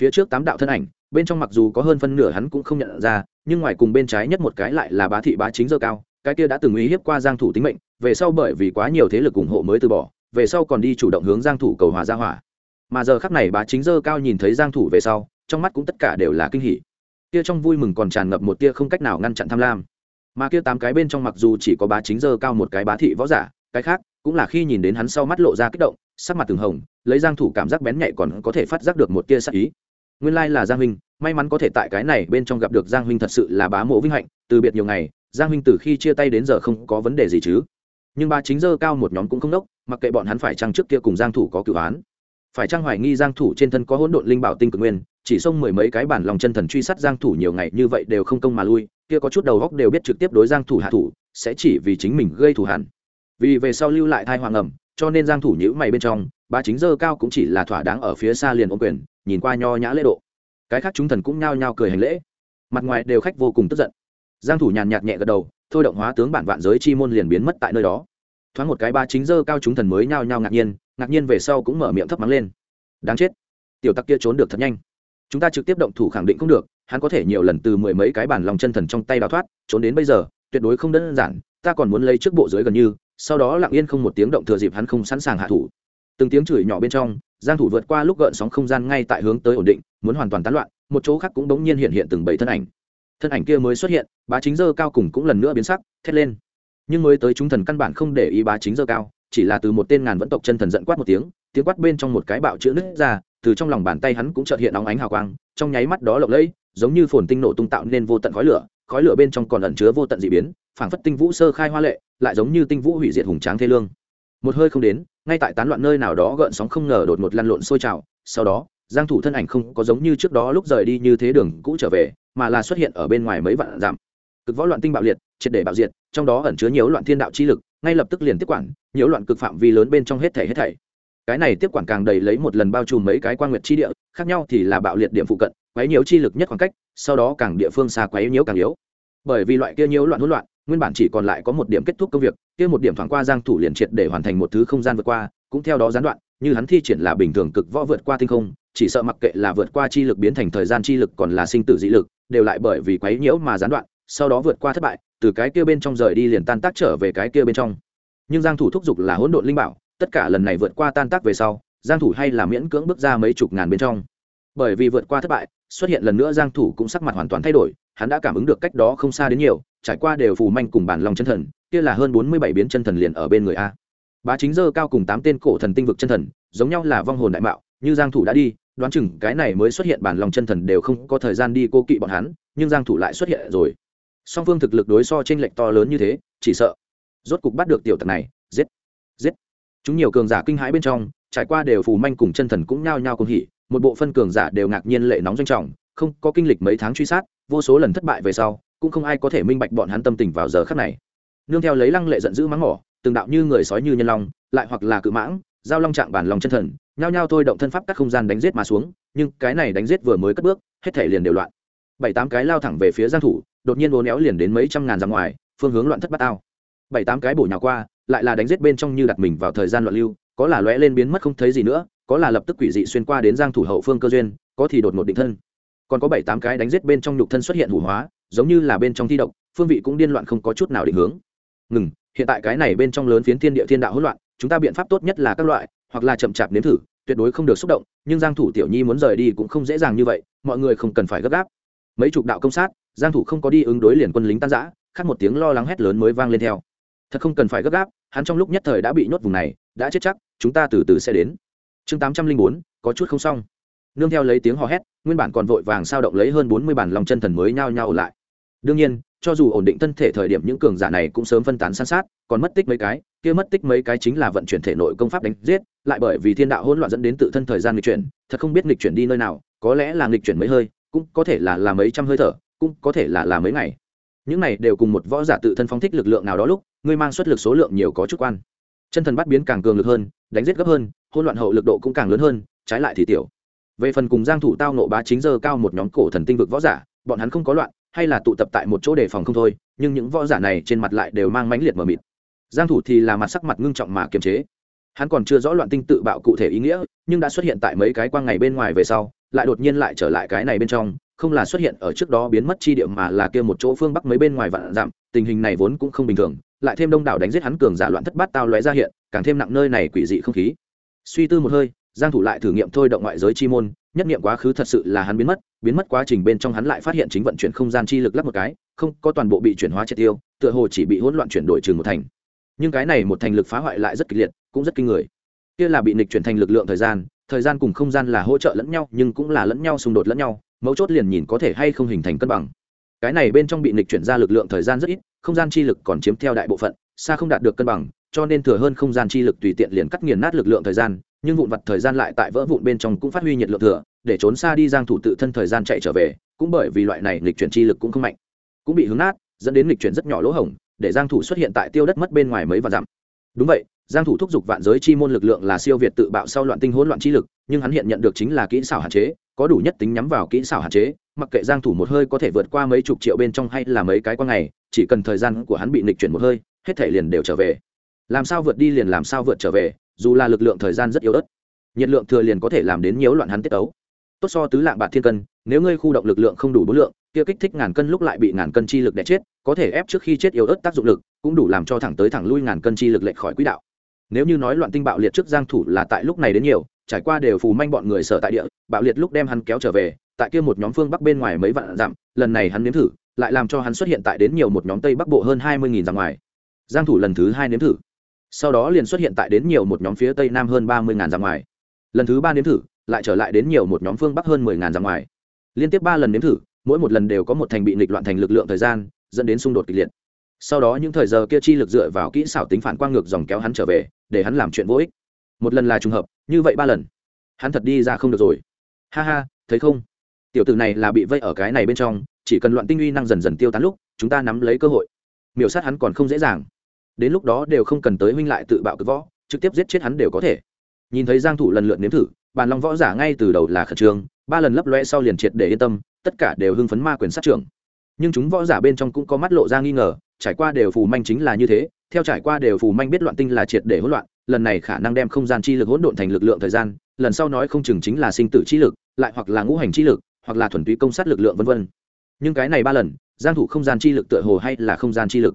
Phía trước tám đạo thân ảnh, bên trong mặc dù có hơn phân nửa hắn cũng không nhận ra, nhưng ngoài cùng bên trái nhất một cái lại là bá thị bá chính dơ cao, cái kia đã từng uy hiếp qua giang thủ tính mệnh, về sau bởi vì quá nhiều thế lực ủng hộ mới từ bỏ, về sau còn đi chủ động hướng giang thủ cầu hòa gia hỏa. Mà giờ khắc này bá chính dơ cao nhìn thấy giang thủ về sau, trong mắt cũng tất cả đều là kinh hỉ kia trong vui mừng còn tràn ngập một tia không cách nào ngăn chặn tham lam. Mà kia tám cái bên trong mặc dù chỉ có bá chính dơ cao một cái bá thị võ giả, cái khác cũng là khi nhìn đến hắn sau mắt lộ ra kích động, sắc mặt từng hồng, lấy giang thủ cảm giác bén nhạy còn có thể phát giác được một tia sắc ý. Nguyên lai là giang huynh, may mắn có thể tại cái này bên trong gặp được giang huynh thật sự là bá mộ vinh hạnh, từ biệt nhiều ngày, giang huynh từ khi chia tay đến giờ không có vấn đề gì chứ. Nhưng ba chính dơ cao một nhóm cũng không đốc mặc kệ bọn hắn phải chăng trước kia cùng giang thủ có cửu án. Phải chăng hoài nghi giang thủ trên thân có hỗn độn linh bảo tinh cực nguyên chỉ xông mười mấy cái bản lòng chân thần truy sát giang thủ nhiều ngày như vậy đều không công mà lui, kia có chút đầu góc đều biết trực tiếp đối giang thủ hạ thủ, sẽ chỉ vì chính mình gây thù hằn vì về sau lưu lại thai hoàng ẩm, cho nên giang thủ nhữ mày bên trong, ba chính dơ cao cũng chỉ là thỏa đáng ở phía xa liền ôm quyền, nhìn qua nho nhã lễ độ. Cái khác chúng thần cũng nhao nhao cười hành lễ. Mặt ngoài đều khách vô cùng tức giận. Giang thủ nhàn nhạt nhẹ gật đầu, thôi động hóa tướng bản vạn giới chi môn liền biến mất tại nơi đó. Thoáng một cái ba chính dơ cao chúng thần mới nhao nhao ngạc nhiên ngạc nhiên về sau cũng mở miệng thấp mắng lên. Đáng chết. Tiểu tặc kia trốn được thật nhanh chúng ta trực tiếp động thủ khẳng định không được, hắn có thể nhiều lần từ mười mấy cái bản lòng chân thần trong tay đào thoát, trốn đến bây giờ, tuyệt đối không đơn giản, ta còn muốn lấy trước bộ dưới gần như, sau đó lặng yên không một tiếng động thừa dịp hắn không sẵn sàng hạ thủ. Từng tiếng chửi nhỏ bên trong, giang thủ vượt qua lúc gợn sóng không gian ngay tại hướng tới ổn định, muốn hoàn toàn tán loạn, một chỗ khác cũng đống nhiên hiện hiện từng bảy thân ảnh. Thân ảnh kia mới xuất hiện, bá chính dơ cao cùng cũng lần nữa biến sắc, thét lên. Nhưng mới tới chúng thần căn bản không để ý bá chính dơ cao, chỉ là từ một tên ngàn vẫn tộc chân thần giận quát một tiếng tiếng quát bên trong một cái bạo chữ nứt ra từ trong lòng bàn tay hắn cũng chợt hiện óng ánh hào quang, trong nháy mắt đó lộng lẫy, giống như phồn tinh nổ tung tạo nên vô tận khói lửa khói lửa bên trong còn ẩn chứa vô tận dị biến, phảng phất tinh vũ sơ khai hoa lệ, lại giống như tinh vũ hủy diệt hùng tráng thế lương. Một hơi không đến, ngay tại tán loạn nơi nào đó gợn sóng không ngờ đột một lăn lộn sôi trào, sau đó, giang thủ thân ảnh không có giống như trước đó lúc rời đi như thế đường cũ trở về, mà là xuất hiện ở bên ngoài mấy vạn dặm. Cực võ loạn tinh bạo liệt, triệt để bạo diệt, trong đó ẩn chứa nhiều loạn thiên đạo chi lực, ngay lập tức liền tiếp quản, nhiều loạn cực phạm vi lớn bên trong hết thảy hết thảy cái này tiếp quản càng đầy lấy một lần bao trùm mấy cái quan nguyệt chi địa, khác nhau thì là bạo liệt điểm phụ cận, quấy nhiễu chi lực nhất khoảng cách, sau đó càng địa phương xa quấy nhiễu càng yếu. Bởi vì loại kia nhiễu loạn hỗn loạn, nguyên bản chỉ còn lại có một điểm kết thúc công việc, kia một điểm thoáng qua giang thủ liền triệt để hoàn thành một thứ không gian vượt qua, cũng theo đó gián đoạn, như hắn thi triển là bình thường cực võ vượt qua tinh không, chỉ sợ mặc kệ là vượt qua chi lực biến thành thời gian chi lực còn là sinh tử dị lực, đều lại bởi vì quấy nhiễu mà gián đoạn, sau đó vượt qua thất bại, từ cái kia bên trong rời đi liền tan tác trở về cái kia bên trong. Nhưng giang thủ thúc giục là hỗn độn linh bảo tất cả lần này vượt qua tan tác về sau, giang thủ hay là miễn cưỡng bước ra mấy chục ngàn bên trong. Bởi vì vượt qua thất bại, xuất hiện lần nữa giang thủ cũng sắc mặt hoàn toàn thay đổi, hắn đã cảm ứng được cách đó không xa đến nhiều, trải qua đều phù manh cùng bản lòng chân thần, kia là hơn 47 biến chân thần liền ở bên người a. Bá chính dơ cao cùng tám tên cổ thần tinh vực chân thần, giống nhau là vong hồn đại mạo, như giang thủ đã đi, đoán chừng cái này mới xuất hiện bản lòng chân thần đều không có thời gian đi cô kỵ bọn hắn, nhưng giang thủ lại xuất hiện rồi. Song phương thực lực đối so trên lệch to lớn như thế, chỉ sợ. Rốt cục bắt được tiểu tặc này, giết giết chúng nhiều cường giả kinh hãi bên trong, trải qua đều phù manh cùng chân thần cũng nhao nhao cùng hỉ, một bộ phân cường giả đều ngạc nhiên lệ nóng doanh trọng, không có kinh lịch mấy tháng truy sát, vô số lần thất bại về sau, cũng không ai có thể minh bạch bọn hắn tâm tình vào giờ khắc này. Nương theo lấy lăng lệ giận dữ mắng mỏ, từng đạo như người sói như nhân long, lại hoặc là cự mãng, giao long trạng bản lòng chân thần, nhao nhao thôi động thân pháp các không gian đánh giết mà xuống, nhưng cái này đánh giết vừa mới cất bước, hết thể liền đều loạn. Bảy tám cái lao thẳng về phía giang thủ, đột nhiên uốn éo liền đến mấy trăm ngàn ra ngoài, phương hướng loạn thất bát ao. Bảy tám cái bổ nhào qua lại là đánh giết bên trong như đặt mình vào thời gian loạn lưu, có là lóe lên biến mất không thấy gì nữa, có là lập tức quỷ dị xuyên qua đến giang thủ hậu phương cơ duyên, có thì đột ngột định thân. Còn có bảy tám cái đánh giết bên trong nhục thân xuất hiện hủ hóa, giống như là bên trong thi động phương vị cũng điên loạn không có chút nào định hướng. Ngừng, hiện tại cái này bên trong lớn phiến thiên địa thiên đạo hỗn loạn, chúng ta biện pháp tốt nhất là các loại, hoặc là chậm chạp nếm thử, tuyệt đối không được xúc động, nhưng giang thủ tiểu nhi muốn rời đi cũng không dễ dàng như vậy, mọi người không cần phải gấp gáp. Mấy chục đạo công sát, giang thủ không có đi ứng đối liền quân lính tan rã, khát một tiếng lo lắng hét lớn mới vang lên theo thật không cần phải gấp gáp hắn trong lúc nhất thời đã bị nhốt vùng này đã chết chắc chúng ta từ từ sẽ đến. Chương 804, có chút không xong. Nương theo lấy tiếng hò hét nguyên bản còn vội vàng sao động lấy hơn 40 bản lòng chân thần mới nhao nhao lại. Đương nhiên cho dù ổn định thân thể thời điểm những cường giả này cũng sớm phân tán san sát còn mất tích mấy cái kia mất tích mấy cái chính là vận chuyển thể nội công pháp đánh giết lại bởi vì thiên đạo hỗn loạn dẫn đến tự thân thời gian nghịch chuyển thật không biết nghịch chuyển đi nơi nào có lẽ là nghịch chuyển mấy hơi cũng có thể là là mấy trăm hơi thở cũng có thể là là mấy ngày những này đều cùng một võ giả tự thân phóng thích lực lượng nào đó lúc, ngươi mang xuất lực số lượng nhiều có chút quan. Chân thần bắt biến càng cường lực hơn, đánh giết gấp hơn, hỗn loạn hậu lực độ cũng càng lớn hơn, trái lại thì tiểu. Về phần cùng giang thủ tao nộ bá chính giờ cao một nhóm cổ thần tinh vực võ giả, bọn hắn không có loạn, hay là tụ tập tại một chỗ đề phòng không thôi, nhưng những võ giả này trên mặt lại đều mang mãnh liệt mờ mịt. Giang thủ thì là mặt sắc mặt ngưng trọng mà kiềm chế. Hắn còn chưa rõ loạn tinh tự bạo cụ thể ý nghĩa, nhưng đã xuất hiện tại mấy cái quang ngày bên ngoài về sau, lại đột nhiên lại trở lại cái này bên trong không là xuất hiện ở trước đó biến mất chi địa mà là kia một chỗ phương bắc mấy bên ngoài vạn dặm, tình hình này vốn cũng không bình thường, lại thêm đông đảo đánh giết hắn cường giả loạn thất bát tao lóe ra hiện, càng thêm nặng nơi này quỷ dị không khí. Suy tư một hơi, giang thủ lại thử nghiệm thôi động ngoại giới chi môn, nhất niệm quá khứ thật sự là hắn biến mất biến mất quá trình bên trong hắn lại phát hiện chính vận chuyển không gian chi lực lắp một cái, không có toàn bộ bị chuyển hóa triệt tiêu, tựa hồ chỉ bị hỗn loạn chuyển đổi trường một thành. Nhưng cái này một thành lực phá hoại lại rất kịch liệt, cũng rất kinh người. Kia là bị nịch chuyển thành lực lượng thời gian thời gian cùng không gian là hỗ trợ lẫn nhau, nhưng cũng là lẫn nhau xung đột lẫn nhau mấu chốt liền nhìn có thể hay không hình thành cân bằng. Cái này bên trong bị nịch chuyển ra lực lượng thời gian rất ít, không gian chi lực còn chiếm theo đại bộ phận, xa không đạt được cân bằng, cho nên thừa hơn không gian chi lực tùy tiện liền cắt nghiền nát lực lượng thời gian, nhưng vụn vặt thời gian lại tại vỡ vụn bên trong cũng phát huy nhiệt lượng thừa, để trốn xa đi giang thủ tự thân thời gian chạy trở về, cũng bởi vì loại này lịch chuyển chi lực cũng không mạnh. Cũng bị hướng nát, dẫn đến lịch chuyển rất nhỏ lỗ hổng, để giang thủ xuất hiện tại tiêu đất mất bên ngoài mấy và dặm. Đúng vậy, giang thủ thúc giục vạn giới chi môn lực lượng là siêu việt tự bạo sau loạn tinh hỗn loạn chi lực, nhưng hắn hiện nhận được chính là kỹ xảo hạn chế có đủ nhất tính nhắm vào kỹ xảo hạn chế, mặc kệ giang thủ một hơi có thể vượt qua mấy chục triệu bên trong hay là mấy cái qua ngày, chỉ cần thời gian của hắn bị nghịch chuyển một hơi, hết thể liền đều trở về. Làm sao vượt đi liền làm sao vượt trở về, dù là lực lượng thời gian rất yếu ớt, nhiệt lượng thừa liền có thể làm đến nhiễu loạn hắn tiết tấu. Tốt so tứ lạng bạc thiên cân, nếu ngươi khu động lực lượng không đủ bốn lượng, kia kích thích ngàn cân lúc lại bị ngàn cân chi lực đẻ chết, có thể ép trước khi chết yếu ớt tác dụng lực, cũng đủ làm cho thẳng tới thẳng lui ngàn cân chi lực lệch khỏi quỹ đạo. Nếu như nói loạn tinh bạo liệt trước giang thủ là tại lúc này đến nhiều trải qua đều phù manh bọn người sở tại địa, bạo liệt lúc đem hắn kéo trở về, tại kia một nhóm phương bắc bên ngoài mấy vạn dặm, lần này hắn nếm thử, lại làm cho hắn xuất hiện tại đến nhiều một nhóm tây bắc bộ hơn hai mươi nghìn dặm ngoài. Giang thủ lần thứ hai nếm thử. Sau đó liền xuất hiện tại đến nhiều một nhóm phía tây nam hơn ba mươi ngàn dặm ngoài. Lần thứ ba nếm thử, lại trở lại đến nhiều một nhóm phương bắc hơn mười ngàn dặm ngoài. Liên tiếp ba lần nếm thử, mỗi một lần đều có một thành bị nghịch loạn thành lực lượng thời gian, dẫn đến xung đột kịch liệt. Sau đó những thời giờ kia chi lực dựa vào kỹ xảo tính phản quang ngược dòng kéo hắn trở về, để hắn làm chuyện vô ích một lần là trùng hợp, như vậy ba lần. Hắn thật đi ra không được rồi. Ha ha, thấy không? Tiểu tử này là bị vây ở cái này bên trong, chỉ cần loạn tinh uy năng dần dần tiêu tán lúc, chúng ta nắm lấy cơ hội. Miểu sát hắn còn không dễ dàng. Đến lúc đó đều không cần tới huynh lại tự bạo cực võ, trực tiếp giết chết hắn đều có thể. Nhìn thấy giang thủ lần lượt nếm thử, bàn long võ giả ngay từ đầu là khẩn trương, ba lần lấp loe sau liền triệt để yên tâm, tất cả đều hưng phấn ma quyền sát trưởng. Nhưng chúng võ giả bên trong cũng có mắt lộ ra nghi ngờ, trải qua đều phù manh chính là như thế, theo trải qua đều phù manh biết loạn tinh là triệt để hỗn loạn lần này khả năng đem không gian chi lực hỗn độn thành lực lượng thời gian, lần sau nói không chừng chính là sinh tử chi lực, lại hoặc là ngũ hành chi lực, hoặc là thuần túy công sát lực lượng vân vân. Nhưng cái này ba lần, giang thủ không gian chi lực tựa hồ hay là không gian chi lực?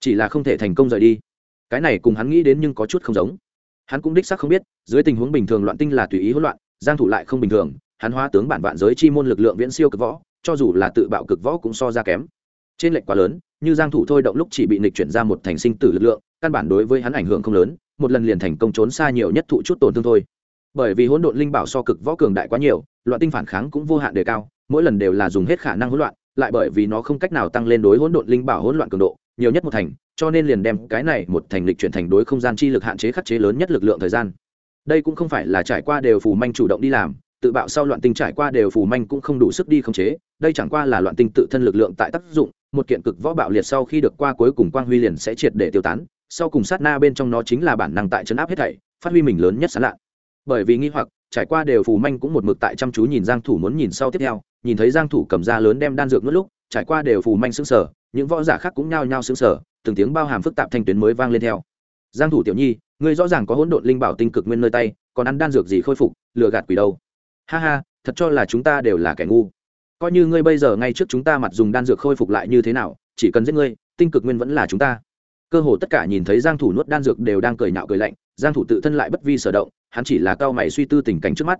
Chỉ là không thể thành công rời đi. Cái này cùng hắn nghĩ đến nhưng có chút không giống. Hắn cũng đích xác không biết, dưới tình huống bình thường loạn tinh là tùy ý hỗn loạn, giang thủ lại không bình thường, hắn hóa tướng bản vạn giới chi môn lực lượng viễn siêu cực võ, cho dù là tự bạo cực võ cũng so ra kém. Trên lệnh quá lớn, như giang thủ thôi động lúc chỉ bị nịch chuyển ra một thành sinh tử lực lượng, căn bản đối với hắn ảnh hưởng không lớn một lần liền thành công trốn xa nhiều nhất thụ chút tổn thương thôi. Bởi vì hỗn độn linh bảo so cực võ cường đại quá nhiều, loạn tinh phản kháng cũng vô hạn đề cao, mỗi lần đều là dùng hết khả năng hỗn loạn, lại bởi vì nó không cách nào tăng lên đối hỗn độn linh bảo hỗn loạn cường độ, nhiều nhất một thành, cho nên liền đem cái này một thành lịch chuyển thành đối không gian chi lực hạn chế khắc chế lớn nhất lực lượng thời gian. Đây cũng không phải là trải qua đều phù manh chủ động đi làm, tự bạo sau loạn tinh trải qua đều phù manh cũng không đủ sức đi khống chế, đây chẳng qua là loạn tinh tự thân lực lượng tại tác dụng, một kiện cực võ bạo liệt sau khi được qua cuối cùng quang huy liền sẽ triệt để tiêu tán sau cùng sát na bên trong nó chính là bản năng tại chấn áp hết thảy, phát huy mình lớn nhất sán lạ bởi vì nghi hoặc, trải qua đều phù manh cũng một mực tại chăm chú nhìn giang thủ muốn nhìn sau tiếp theo, nhìn thấy giang thủ cầm ra lớn đem đan dược nuốt lúc, trải qua đều phù manh sững sờ, những võ giả khác cũng nhao nhao sững sờ, từng tiếng bao hàm phức tạp thanh tuyến mới vang lên theo. Giang thủ tiểu nhi, ngươi rõ ràng có hỗn độn linh bảo tinh cực nguyên nơi tay, còn ăn đan dược gì khôi phục, lừa gạt quỷ đâu. Ha ha, thật cho là chúng ta đều là kẻ ngu. Coi như ngươi bây giờ ngay trước chúng ta mặt dùng đan dược khôi phục lại như thế nào, chỉ cần giết ngươi, tinh cực nguyên vẫn là chúng ta cơ hồ tất cả nhìn thấy giang thủ nuốt đan dược đều đang cười nhạo cười lạnh, giang thủ tự thân lại bất vi sở động, hắn chỉ là cao mày suy tư tình cảnh trước mắt.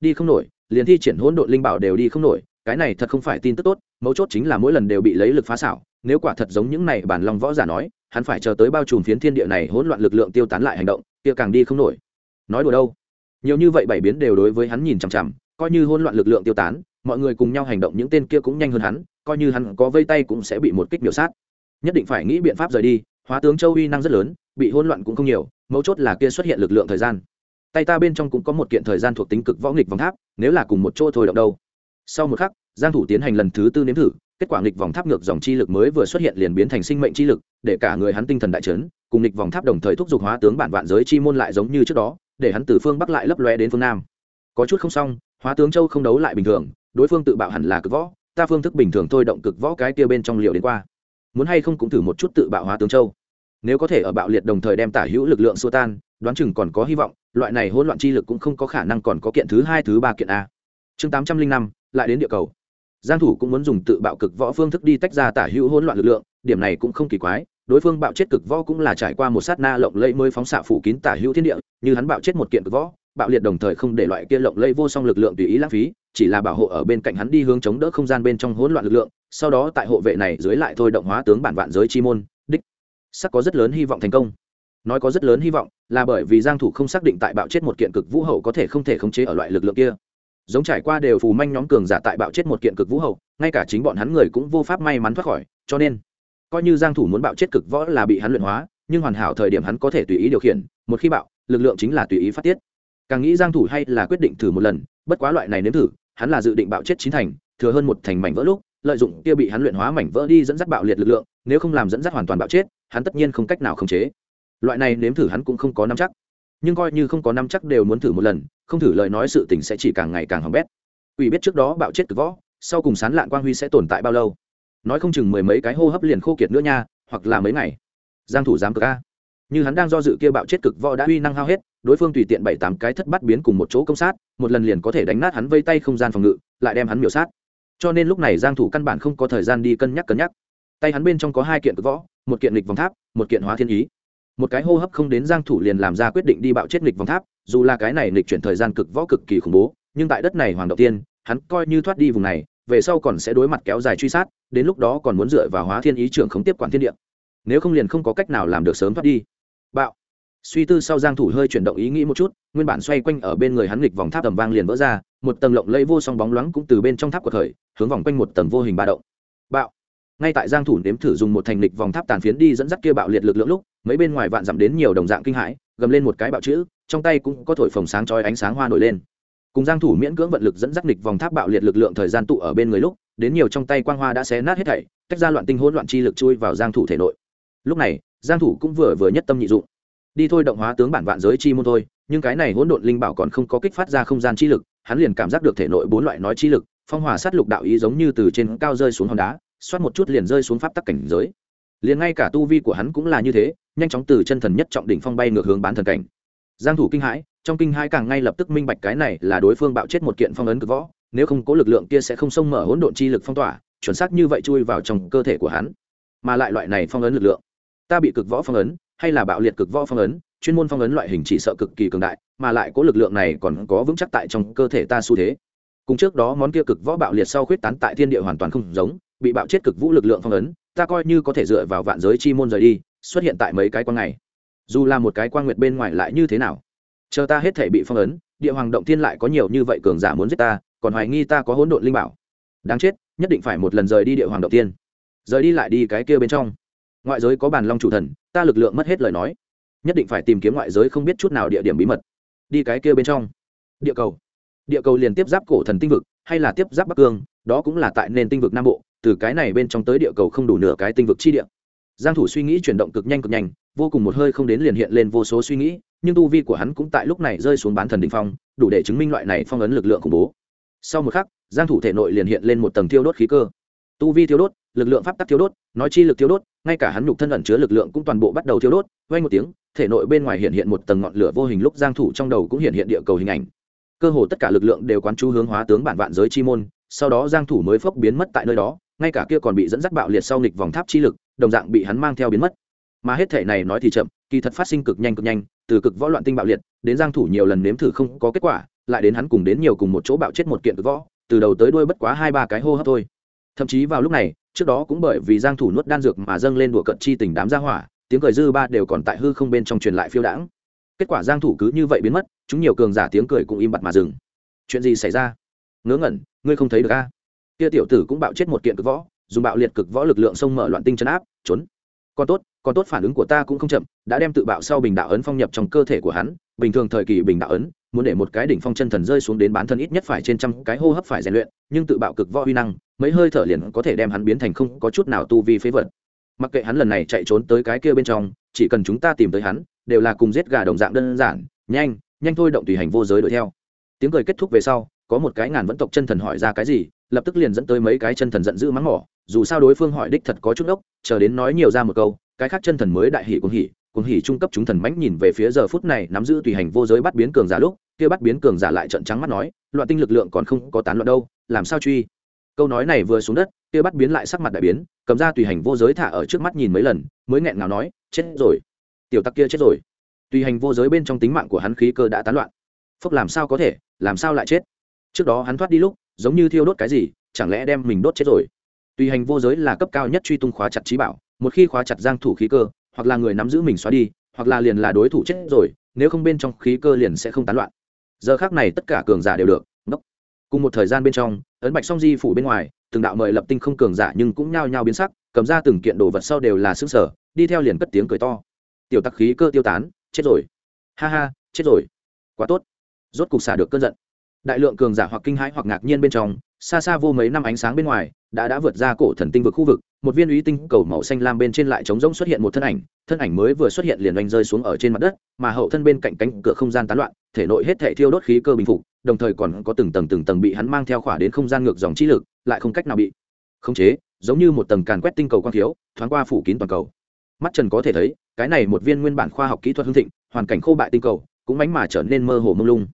Đi không nổi, liền thi triển hỗn độn linh bảo đều đi không nổi, cái này thật không phải tin tức tốt, mấu chốt chính là mỗi lần đều bị lấy lực phá xảo, nếu quả thật giống những này bản lòng võ giả nói, hắn phải chờ tới bao trùm phiến thiên địa này hỗn loạn lực lượng tiêu tán lại hành động, kia càng đi không nổi. Nói đùa đâu? Nhiều như vậy bảy biến đều đối với hắn nhìn chằm chằm, coi như hỗn loạn lực lượng tiêu tán, mọi người cùng nhau hành động những tên kia cũng nhanh hơn hắn, coi như hắn có vây tay cũng sẽ bị một kích biểu sát. Nhất định phải nghĩ biện pháp rời đi hóa tướng châu uy năng rất lớn, bị hỗn loạn cũng không nhiều, mấu chốt là kia xuất hiện lực lượng thời gian. Tay ta bên trong cũng có một kiện thời gian thuộc tính cực võ nghịch vòng tháp, nếu là cùng một chỗ thôi động đâu. Sau một khắc, giang thủ tiến hành lần thứ tư nếm thử, kết quả nghịch vòng tháp ngược dòng chi lực mới vừa xuất hiện liền biến thành sinh mệnh chi lực, để cả người hắn tinh thần đại chấn, cùng nghịch vòng tháp đồng thời thúc giục hóa tướng bản vạn giới chi môn lại giống như trước đó, để hắn từ phương bắc lại lấp lóe đến phương nam. Có chút không xong, hóa tướng châu không đấu lại bình thường, đối phương tự bạo hẳn là cực võ, ta phương thức bình thường thôi động cực võ cái kia bên trong liều đến qua muốn hay không cũng thử một chút tự bạo hóa tướng châu. Nếu có thể ở bạo liệt đồng thời đem tả hữu lực lượng xua tan, đoán chừng còn có hy vọng, loại này hỗn loạn chi lực cũng không có khả năng còn có kiện thứ hai, thứ ba kiện a. Chương tám trăm linh năm, lại đến địa cầu. Giang thủ cũng muốn dùng tự bạo cực võ phương thức đi tách ra tả hữu hỗn loạn lực lượng, điểm này cũng không kỳ quái, đối phương bạo chết cực võ cũng là trải qua một sát na lộng lẫy mới phóng xạ phủ kín tả hữu thiên địa, như hắn bạo chết một kiện cực võ, bạo liệt đồng thời không để loại kia lộng lẫy vô song lực lượng tùy ý lãng phí chỉ là bảo hộ ở bên cạnh hắn đi hướng chống đỡ không gian bên trong hỗn loạn lực lượng, sau đó tại hộ vệ này dưới lại thôi động hóa tướng bản vạn giới chi môn, đích. Sắc có rất lớn hy vọng thành công. Nói có rất lớn hy vọng là bởi vì giang thủ không xác định tại bạo chết một kiện cực vũ hậu có thể không thể khống chế ở loại lực lượng kia. Giống trải qua đều phù manh nhóm cường giả tại bạo chết một kiện cực vũ hậu, ngay cả chính bọn hắn người cũng vô pháp may mắn thoát khỏi, cho nên, coi như giang thủ muốn bạo chết cực võ là bị hắn luyện hóa, nhưng hoàn hảo thời điểm hắn có thể tùy ý điều khiển, một khi bạo, lực lượng chính là tùy ý phát tiết. Càng nghĩ giang thủ hay là quyết định thử một lần, bất quá loại này nếm thử hắn là dự định bạo chết chín thành, thừa hơn một thành mảnh vỡ lúc, lợi dụng kia bị hắn luyện hóa mảnh vỡ đi dẫn dắt bạo liệt lực lượng, nếu không làm dẫn dắt hoàn toàn bạo chết, hắn tất nhiên không cách nào khống chế. Loại này nếm thử hắn cũng không có nắm chắc. Nhưng coi như không có nắm chắc đều muốn thử một lần, không thử lời nói sự tình sẽ chỉ càng ngày càng hỏng bét. Ủy biết trước đó bạo chết cực võ, sau cùng sán lạn quang huy sẽ tồn tại bao lâu? Nói không chừng mười mấy cái hô hấp liền khô kiệt nữa nha, hoặc là mấy ngày. Giang thủ dám cực a. Như hắn đang do dự kia bạo chết cực võ đã uy năng hao hết đối phương tùy tiện bảy tám cái thất bát biến cùng một chỗ công sát, một lần liền có thể đánh nát hắn vây tay không gian phòng ngự, lại đem hắn miểu sát. Cho nên lúc này giang thủ căn bản không có thời gian đi cân nhắc cân nhắc. Tay hắn bên trong có hai kiện cực võ, một kiện lịch vòng tháp, một kiện hóa thiên ý. Một cái hô hấp không đến giang thủ liền làm ra quyết định đi bạo chết lịch vòng tháp, dù là cái này lịch chuyển thời gian cực võ cực kỳ khủng bố, nhưng tại đất này hoàng đầu tiên, hắn coi như thoát đi vùng này, về sau còn sẽ đối mặt kéo dài truy sát, đến lúc đó còn muốn dựa vào hóa thiên ý trưởng không tiếp quản thiên địa. Nếu không liền không có cách nào làm được sớm thoát đi. Bạo suy tư sau giang thủ hơi chuyển động ý nghĩ một chút, nguyên bản xoay quanh ở bên người hắn lịch vòng tháp tầm vang liền vỡ ra, một tầng lộng lẫy vô song bóng loáng cũng từ bên trong tháp của thời hướng vòng quanh một tầng vô hình ba động. Bạo. Ngay tại giang thủ nếm thử dùng một thành lịch vòng tháp tàn phiến đi dẫn dắt kia bạo liệt lực lượng lúc, mấy bên ngoài vạn dặm đến nhiều đồng dạng kinh hãi, gầm lên một cái bạo chữ, trong tay cũng có thổi phồng sáng chói ánh sáng hoa nổi lên. Cùng giang thủ miễn cưỡng vận lực dẫn dắt lịch vòng tháp bạo liệt lực lượng thời gian tụ ở bên người lúc, đến nhiều trong tay quang hoa đã xé nát hết thảy, tách ra loạn tinh hỗn loạn chi lực chui vào giang thủ thể nội. Lúc này, giang thủ cũng vừa vừa nhất tâm nhị dụng đi thôi động hóa tướng bản vạn giới chi môn thôi, nhưng cái này hỗn độn linh bảo còn không có kích phát ra không gian chi lực, hắn liền cảm giác được thể nội bốn loại nói chi lực, phong hòa sát lục đạo ý giống như từ trên cao rơi xuống hòn đá, xoát một chút liền rơi xuống pháp tắc cảnh giới. Liền ngay cả tu vi của hắn cũng là như thế, nhanh chóng từ chân thần nhất trọng đỉnh phong bay ngược hướng bán thần cảnh. Giang thủ kinh hãi, trong kinh hãi càng ngay lập tức minh bạch cái này là đối phương bạo chết một kiện phong ấn cực võ, nếu không có lực lượng kia sẽ không xông mở hỗn độn chi lực phong tỏa, chuẩn xác như vậy chui vào trong cơ thể của hắn. Mà lại loại này phong ấn lực lượng, ta bị cực võ phong ấn hay là bạo liệt cực võ phong ấn, chuyên môn phong ấn loại hình chỉ sợ cực kỳ cường đại, mà lại có lực lượng này còn có vững chắc tại trong cơ thể ta xu thế. Cùng trước đó món kia cực võ bạo liệt sau khuyết tán tại thiên địa hoàn toàn không giống, bị bạo chết cực vũ lực lượng phong ấn, ta coi như có thể dựa vào vạn giới chi môn rời đi, xuất hiện tại mấy cái quan này dù là một cái quan nguyệt bên ngoài lại như thế nào? Chờ ta hết thể bị phong ấn, địa hoàng động thiên lại có nhiều như vậy cường giả muốn giết ta, còn hoài nghi ta có hỗn độn linh bảo. Đáng chết, nhất định phải một lần rời đi địa hoàng động tiên rời đi lại đi cái kia bên trong ngoại giới có bàn long chủ thần, ta lực lượng mất hết lời nói. Nhất định phải tìm kiếm ngoại giới không biết chút nào địa điểm bí mật. Đi cái kia bên trong. Địa cầu. Địa cầu liền tiếp giáp cổ thần tinh vực, hay là tiếp giáp bắc cương, đó cũng là tại nền tinh vực nam bộ, từ cái này bên trong tới địa cầu không đủ nửa cái tinh vực chi địa. Giang thủ suy nghĩ chuyển động cực nhanh cực nhanh, vô cùng một hơi không đến liền hiện lên vô số suy nghĩ, nhưng tu vi của hắn cũng tại lúc này rơi xuống bán thần đỉnh phong, đủ để chứng minh loại này phong ấn lực lượng khủng bố. Sau một khắc, giang thủ thể nội liền hiện lên một tầng thiêu đốt khí cơ. Tu vi thiêu đốt, lực lượng pháp tắc thiêu đốt, nói chi lực thiêu đốt ngay cả hắn nhục thân ẩn chứa lực lượng cũng toàn bộ bắt đầu thiêu đốt, vang một tiếng, thể nội bên ngoài hiện hiện một tầng ngọn lửa vô hình, lúc giang thủ trong đầu cũng hiện hiện địa cầu hình ảnh. Cơ hồ tất cả lực lượng đều quán chú hướng hóa tướng bản vạn giới chi môn, sau đó giang thủ mới phốc biến mất tại nơi đó, ngay cả kia còn bị dẫn dắt bạo liệt sau nghịch vòng tháp chi lực, đồng dạng bị hắn mang theo biến mất. Mà hết thể này nói thì chậm, kỳ thật phát sinh cực nhanh cực nhanh, từ cực võ loạn tinh bạo liệt, đến giang thủ nhiều lần nếm thử không có kết quả, lại đến hắn cùng đến nhiều cùng một chỗ bạo chết một kiện cực võ, từ đầu tới đuôi bất quá hai ba cái hô hấp thôi. Thậm chí vào lúc này trước đó cũng bởi vì giang thủ nuốt đan dược mà dâng lên đùa cận chi tình đám gia hỏa, tiếng cười dư ba đều còn tại hư không bên trong truyền lại phiêu đãng. Kết quả giang thủ cứ như vậy biến mất, chúng nhiều cường giả tiếng cười cũng im bặt mà dừng. Chuyện gì xảy ra? Ngớ ngẩn, ngươi không thấy được a? À? kia tiểu tử cũng bạo chết một kiện cực võ, dùng bạo liệt cực võ lực lượng xông mở loạn tinh chấn áp, trốn. Còn tốt còn tốt phản ứng của ta cũng không chậm, đã đem tự bạo sau bình đạo ấn phong nhập trong cơ thể của hắn, bình thường thời kỳ bình đạo ấn muốn để một cái đỉnh phong chân thần rơi xuống đến bán thân ít nhất phải trên trăm cái hô hấp phải rèn luyện, nhưng tự bạo cực võ uy năng, mấy hơi thở liền có thể đem hắn biến thành không có chút nào tu vi phế vật. Mặc kệ hắn lần này chạy trốn tới cái kia bên trong, chỉ cần chúng ta tìm tới hắn, đều là cùng giết gà đồng dạng đơn giản, nhanh nhanh thôi động tùy hành vô giới đuổi theo. Tiếng cười kết thúc về sau, có một cái ngàn vẫn tộc chân thần hỏi ra cái gì, lập tức liền dẫn tới mấy cái chân thần giận dữ mắng mỏ, dù sao đối phương hỏi đích thật có chút ốc, chờ đến nói nhiều ra một câu, cái khác chân thần mới đại hỷ cũng hỉ cùng hỷ trung cấp chúng thần mãnh nhìn về phía giờ phút này nắm giữ tùy hành vô giới bắt biến cường giả lúc, kia bắt biến cường giả lại trận trắng mắt nói, loạn tinh lực lượng còn không có tán loạn đâu, làm sao truy? Câu nói này vừa xuống đất, kia bắt biến lại sắc mặt đại biến, cầm ra tùy hành vô giới thả ở trước mắt nhìn mấy lần, mới nghẹn ngào nói, chết rồi. Tiểu tắc kia chết rồi. Tùy hành vô giới bên trong tính mạng của hắn khí cơ đã tán loạn. Phúc làm sao có thể, làm sao lại chết? Trước đó hắn thoát đi lúc, giống như thiêu đốt cái gì, chẳng lẽ đem mình đốt chết rồi? Tùy hành vô giới là cấp cao nhất truy tung khóa chặt trí bảo, một khi khóa chặt giang thủ khí cơ hoặc là người nắm giữ mình xóa đi, hoặc là liền là đối thủ chết rồi, nếu không bên trong khí cơ liền sẽ không tán loạn. Giờ khác này tất cả cường giả đều được, ngốc. Cùng một thời gian bên trong, ấn bạch song di phủ bên ngoài, từng đạo mời lập tinh không cường giả nhưng cũng nhao nhao biến sắc, cầm ra từng kiện đồ vật sau đều là xương sở đi theo liền cất tiếng cười to. Tiểu tắc khí cơ tiêu tán, chết rồi. Ha ha, chết rồi. Quá tốt. Rốt cục xả được cơn giận. Đại lượng cường giả hoặc kinh hãi hoặc ngạc nhiên bên trong, xa xa vô mấy năm ánh sáng bên ngoài đã đã vượt ra cổ thần tinh vực khu vực, một viên uy tinh cầu màu xanh lam bên trên lại trống rỗng xuất hiện một thân ảnh thân ảnh mới vừa xuất hiện liền oanh rơi xuống ở trên mặt đất, mà hậu thân bên cạnh cánh cửa không gian tán loạn, thể nội hết thể thiêu đốt khí cơ bình phục, đồng thời còn có từng tầng từng tầng bị hắn mang theo khỏa đến không gian ngược dòng trí lực, lại không cách nào bị khống chế, giống như một tầng càn quét tinh cầu quang thiếu, thoáng qua phủ kín toàn cầu. Mắt trần có thể thấy, cái này một viên nguyên bản khoa học kỹ thuật hưng thịnh, hoàn cảnh khô bại tinh cầu, cũng mánh mà trở nên mơ hồ mông lung.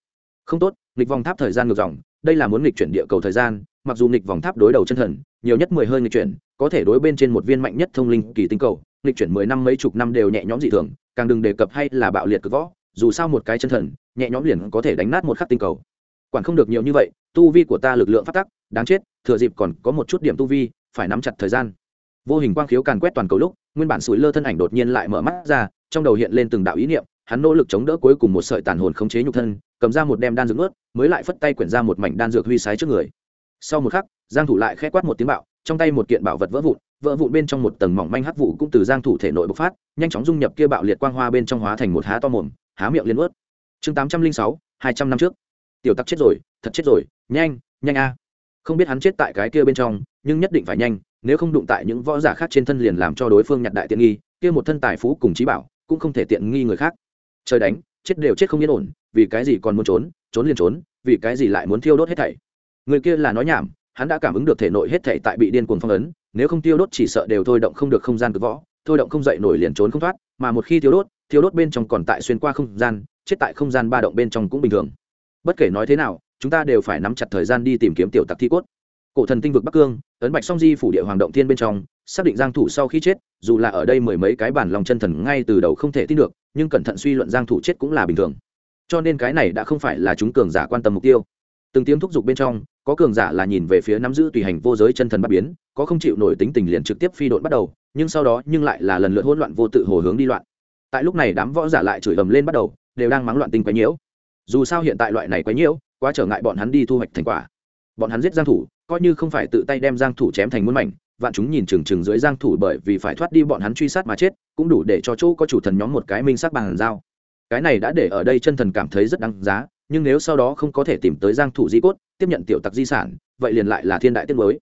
Không tốt, nghịch vòng tháp thời gian ngược dòng, đây là muốn nghịch chuyển địa cầu thời gian, mặc dù nghịch vòng tháp đối đầu chân thần nhiều nhất mười hơi nghịch chuyển, có thể đối bên trên một viên mạnh nhất thông linh kỳ tinh cầu, nghịch chuyển mười năm mấy chục năm đều nhẹ nhõm dị thường, càng đừng đề cập hay là bạo liệt cực võ, dù sao một cái chân thần, nhẹ nhõm liền có thể đánh nát một khắc tinh cầu. Quản không được nhiều như vậy, tu vi của ta lực lượng phát tắc, đáng chết, thừa dịp còn có một chút điểm tu vi, phải nắm chặt thời gian. Vô hình quang khiếu càn quét toàn cầu lúc, nguyên bản sủi lơ thân ảnh đột nhiên lại mở mắt ra, trong đầu hiện lên từng đạo ý niệm, hắn nỗ lực chống đỡ cuối cùng một sợi tàn hồn khống chế nhục thân, cầm ra một đem đan dược ướt mới lại phất tay quyển ra một mảnh đan dược huy sái trước người. Sau một khắc giang thủ lại khẽ quát một tiếng bạo, trong tay một kiện bảo vật vỡ vụn vỡ vụn bên trong một tầng mỏng manh hắc vụ cũng từ giang thủ thể nội bộc phát, nhanh chóng dung nhập kia bạo liệt quang hoa bên trong hóa thành một há to mồm, há miệng liên ướt chương 806 200 năm trước. Tiểu tắc chết rồi, thật chết rồi, nhanh nhanh a. Không biết hắn chết tại cái kia bên trong, nhưng nhất định phải nhanh, nếu không đụng tại những võ giả khác trên thân liền làm cho đối phương nhặt đại tiện nghi, kia một thân tài phú cùng trí bảo cũng không thể tiện nghi người khác. Trời đánh, chết đều chết không yên ổn, vì cái gì còn muốn trốn trốn liền trốn, vì cái gì lại muốn thiêu đốt hết thảy. Người kia là nói nhảm hắn đã cảm ứng được thể nội hết thảy tại bị điên cuồng phong ấn, nếu không tiêu đốt chỉ sợ đều thôi động không được không gian cực võ, thôi động không dậy nổi liền trốn không thoát, mà một khi tiêu đốt tiêu đốt bên trong còn tại xuyên qua không gian, chết tại không gian ba động bên trong cũng bình thường. Bất kể nói thế nào, chúng ta đều phải nắm chặt thời gian đi tìm kiếm tiểu tặc thi cốt. Cổ thần tinh vực bắc cương, ấn bạch song di phủ địa hoàng động thiên bên trong, xác định giang thủ sau khi chết, dù là ở đây mười mấy cái bản lòng chân thần ngay từ đầu không thể tin được, nhưng cẩn thận suy luận giang thủ chết cũng là bình thường. Cho nên cái này đã không phải là chúng cường giả quan tâm mục tiêu. Từng tiếng thúc giục bên trong có cường giả là nhìn về phía nắm giữ tùy hành vô giới chân thần bắt biến, có không chịu nổi tính tình liền trực tiếp phi độn bắt đầu, nhưng sau đó nhưng lại là lần lượt hỗn loạn vô tự hồ hướng đi loạn. Tại lúc này đám võ giả lại chửi ầm lên bắt đầu, đều đang mắng loạn tinh quấy nhiễu. Dù sao hiện tại loại này quấy nhiễu, quá trở ngại bọn hắn đi thu hoạch thành quả. Bọn hắn giết giang thủ, coi như không phải tự tay đem giang thủ chém thành muôn mảnh, vạn chúng nhìn chừng chừng dưới giang thủ bởi vì phải thoát đi bọn hắn truy sát mà chết, cũng đủ để cho chỗ có chủ thần nhóm một cái minh sắc bằng dao. Cái này đã để ở đây chân thần cảm thấy rất đáng giá, nhưng nếu sau đó không có thể tìm tới giang thủ di cốt tiếp nhận tiểu tặc di sản, vậy liền lại là thiên đại tiết mới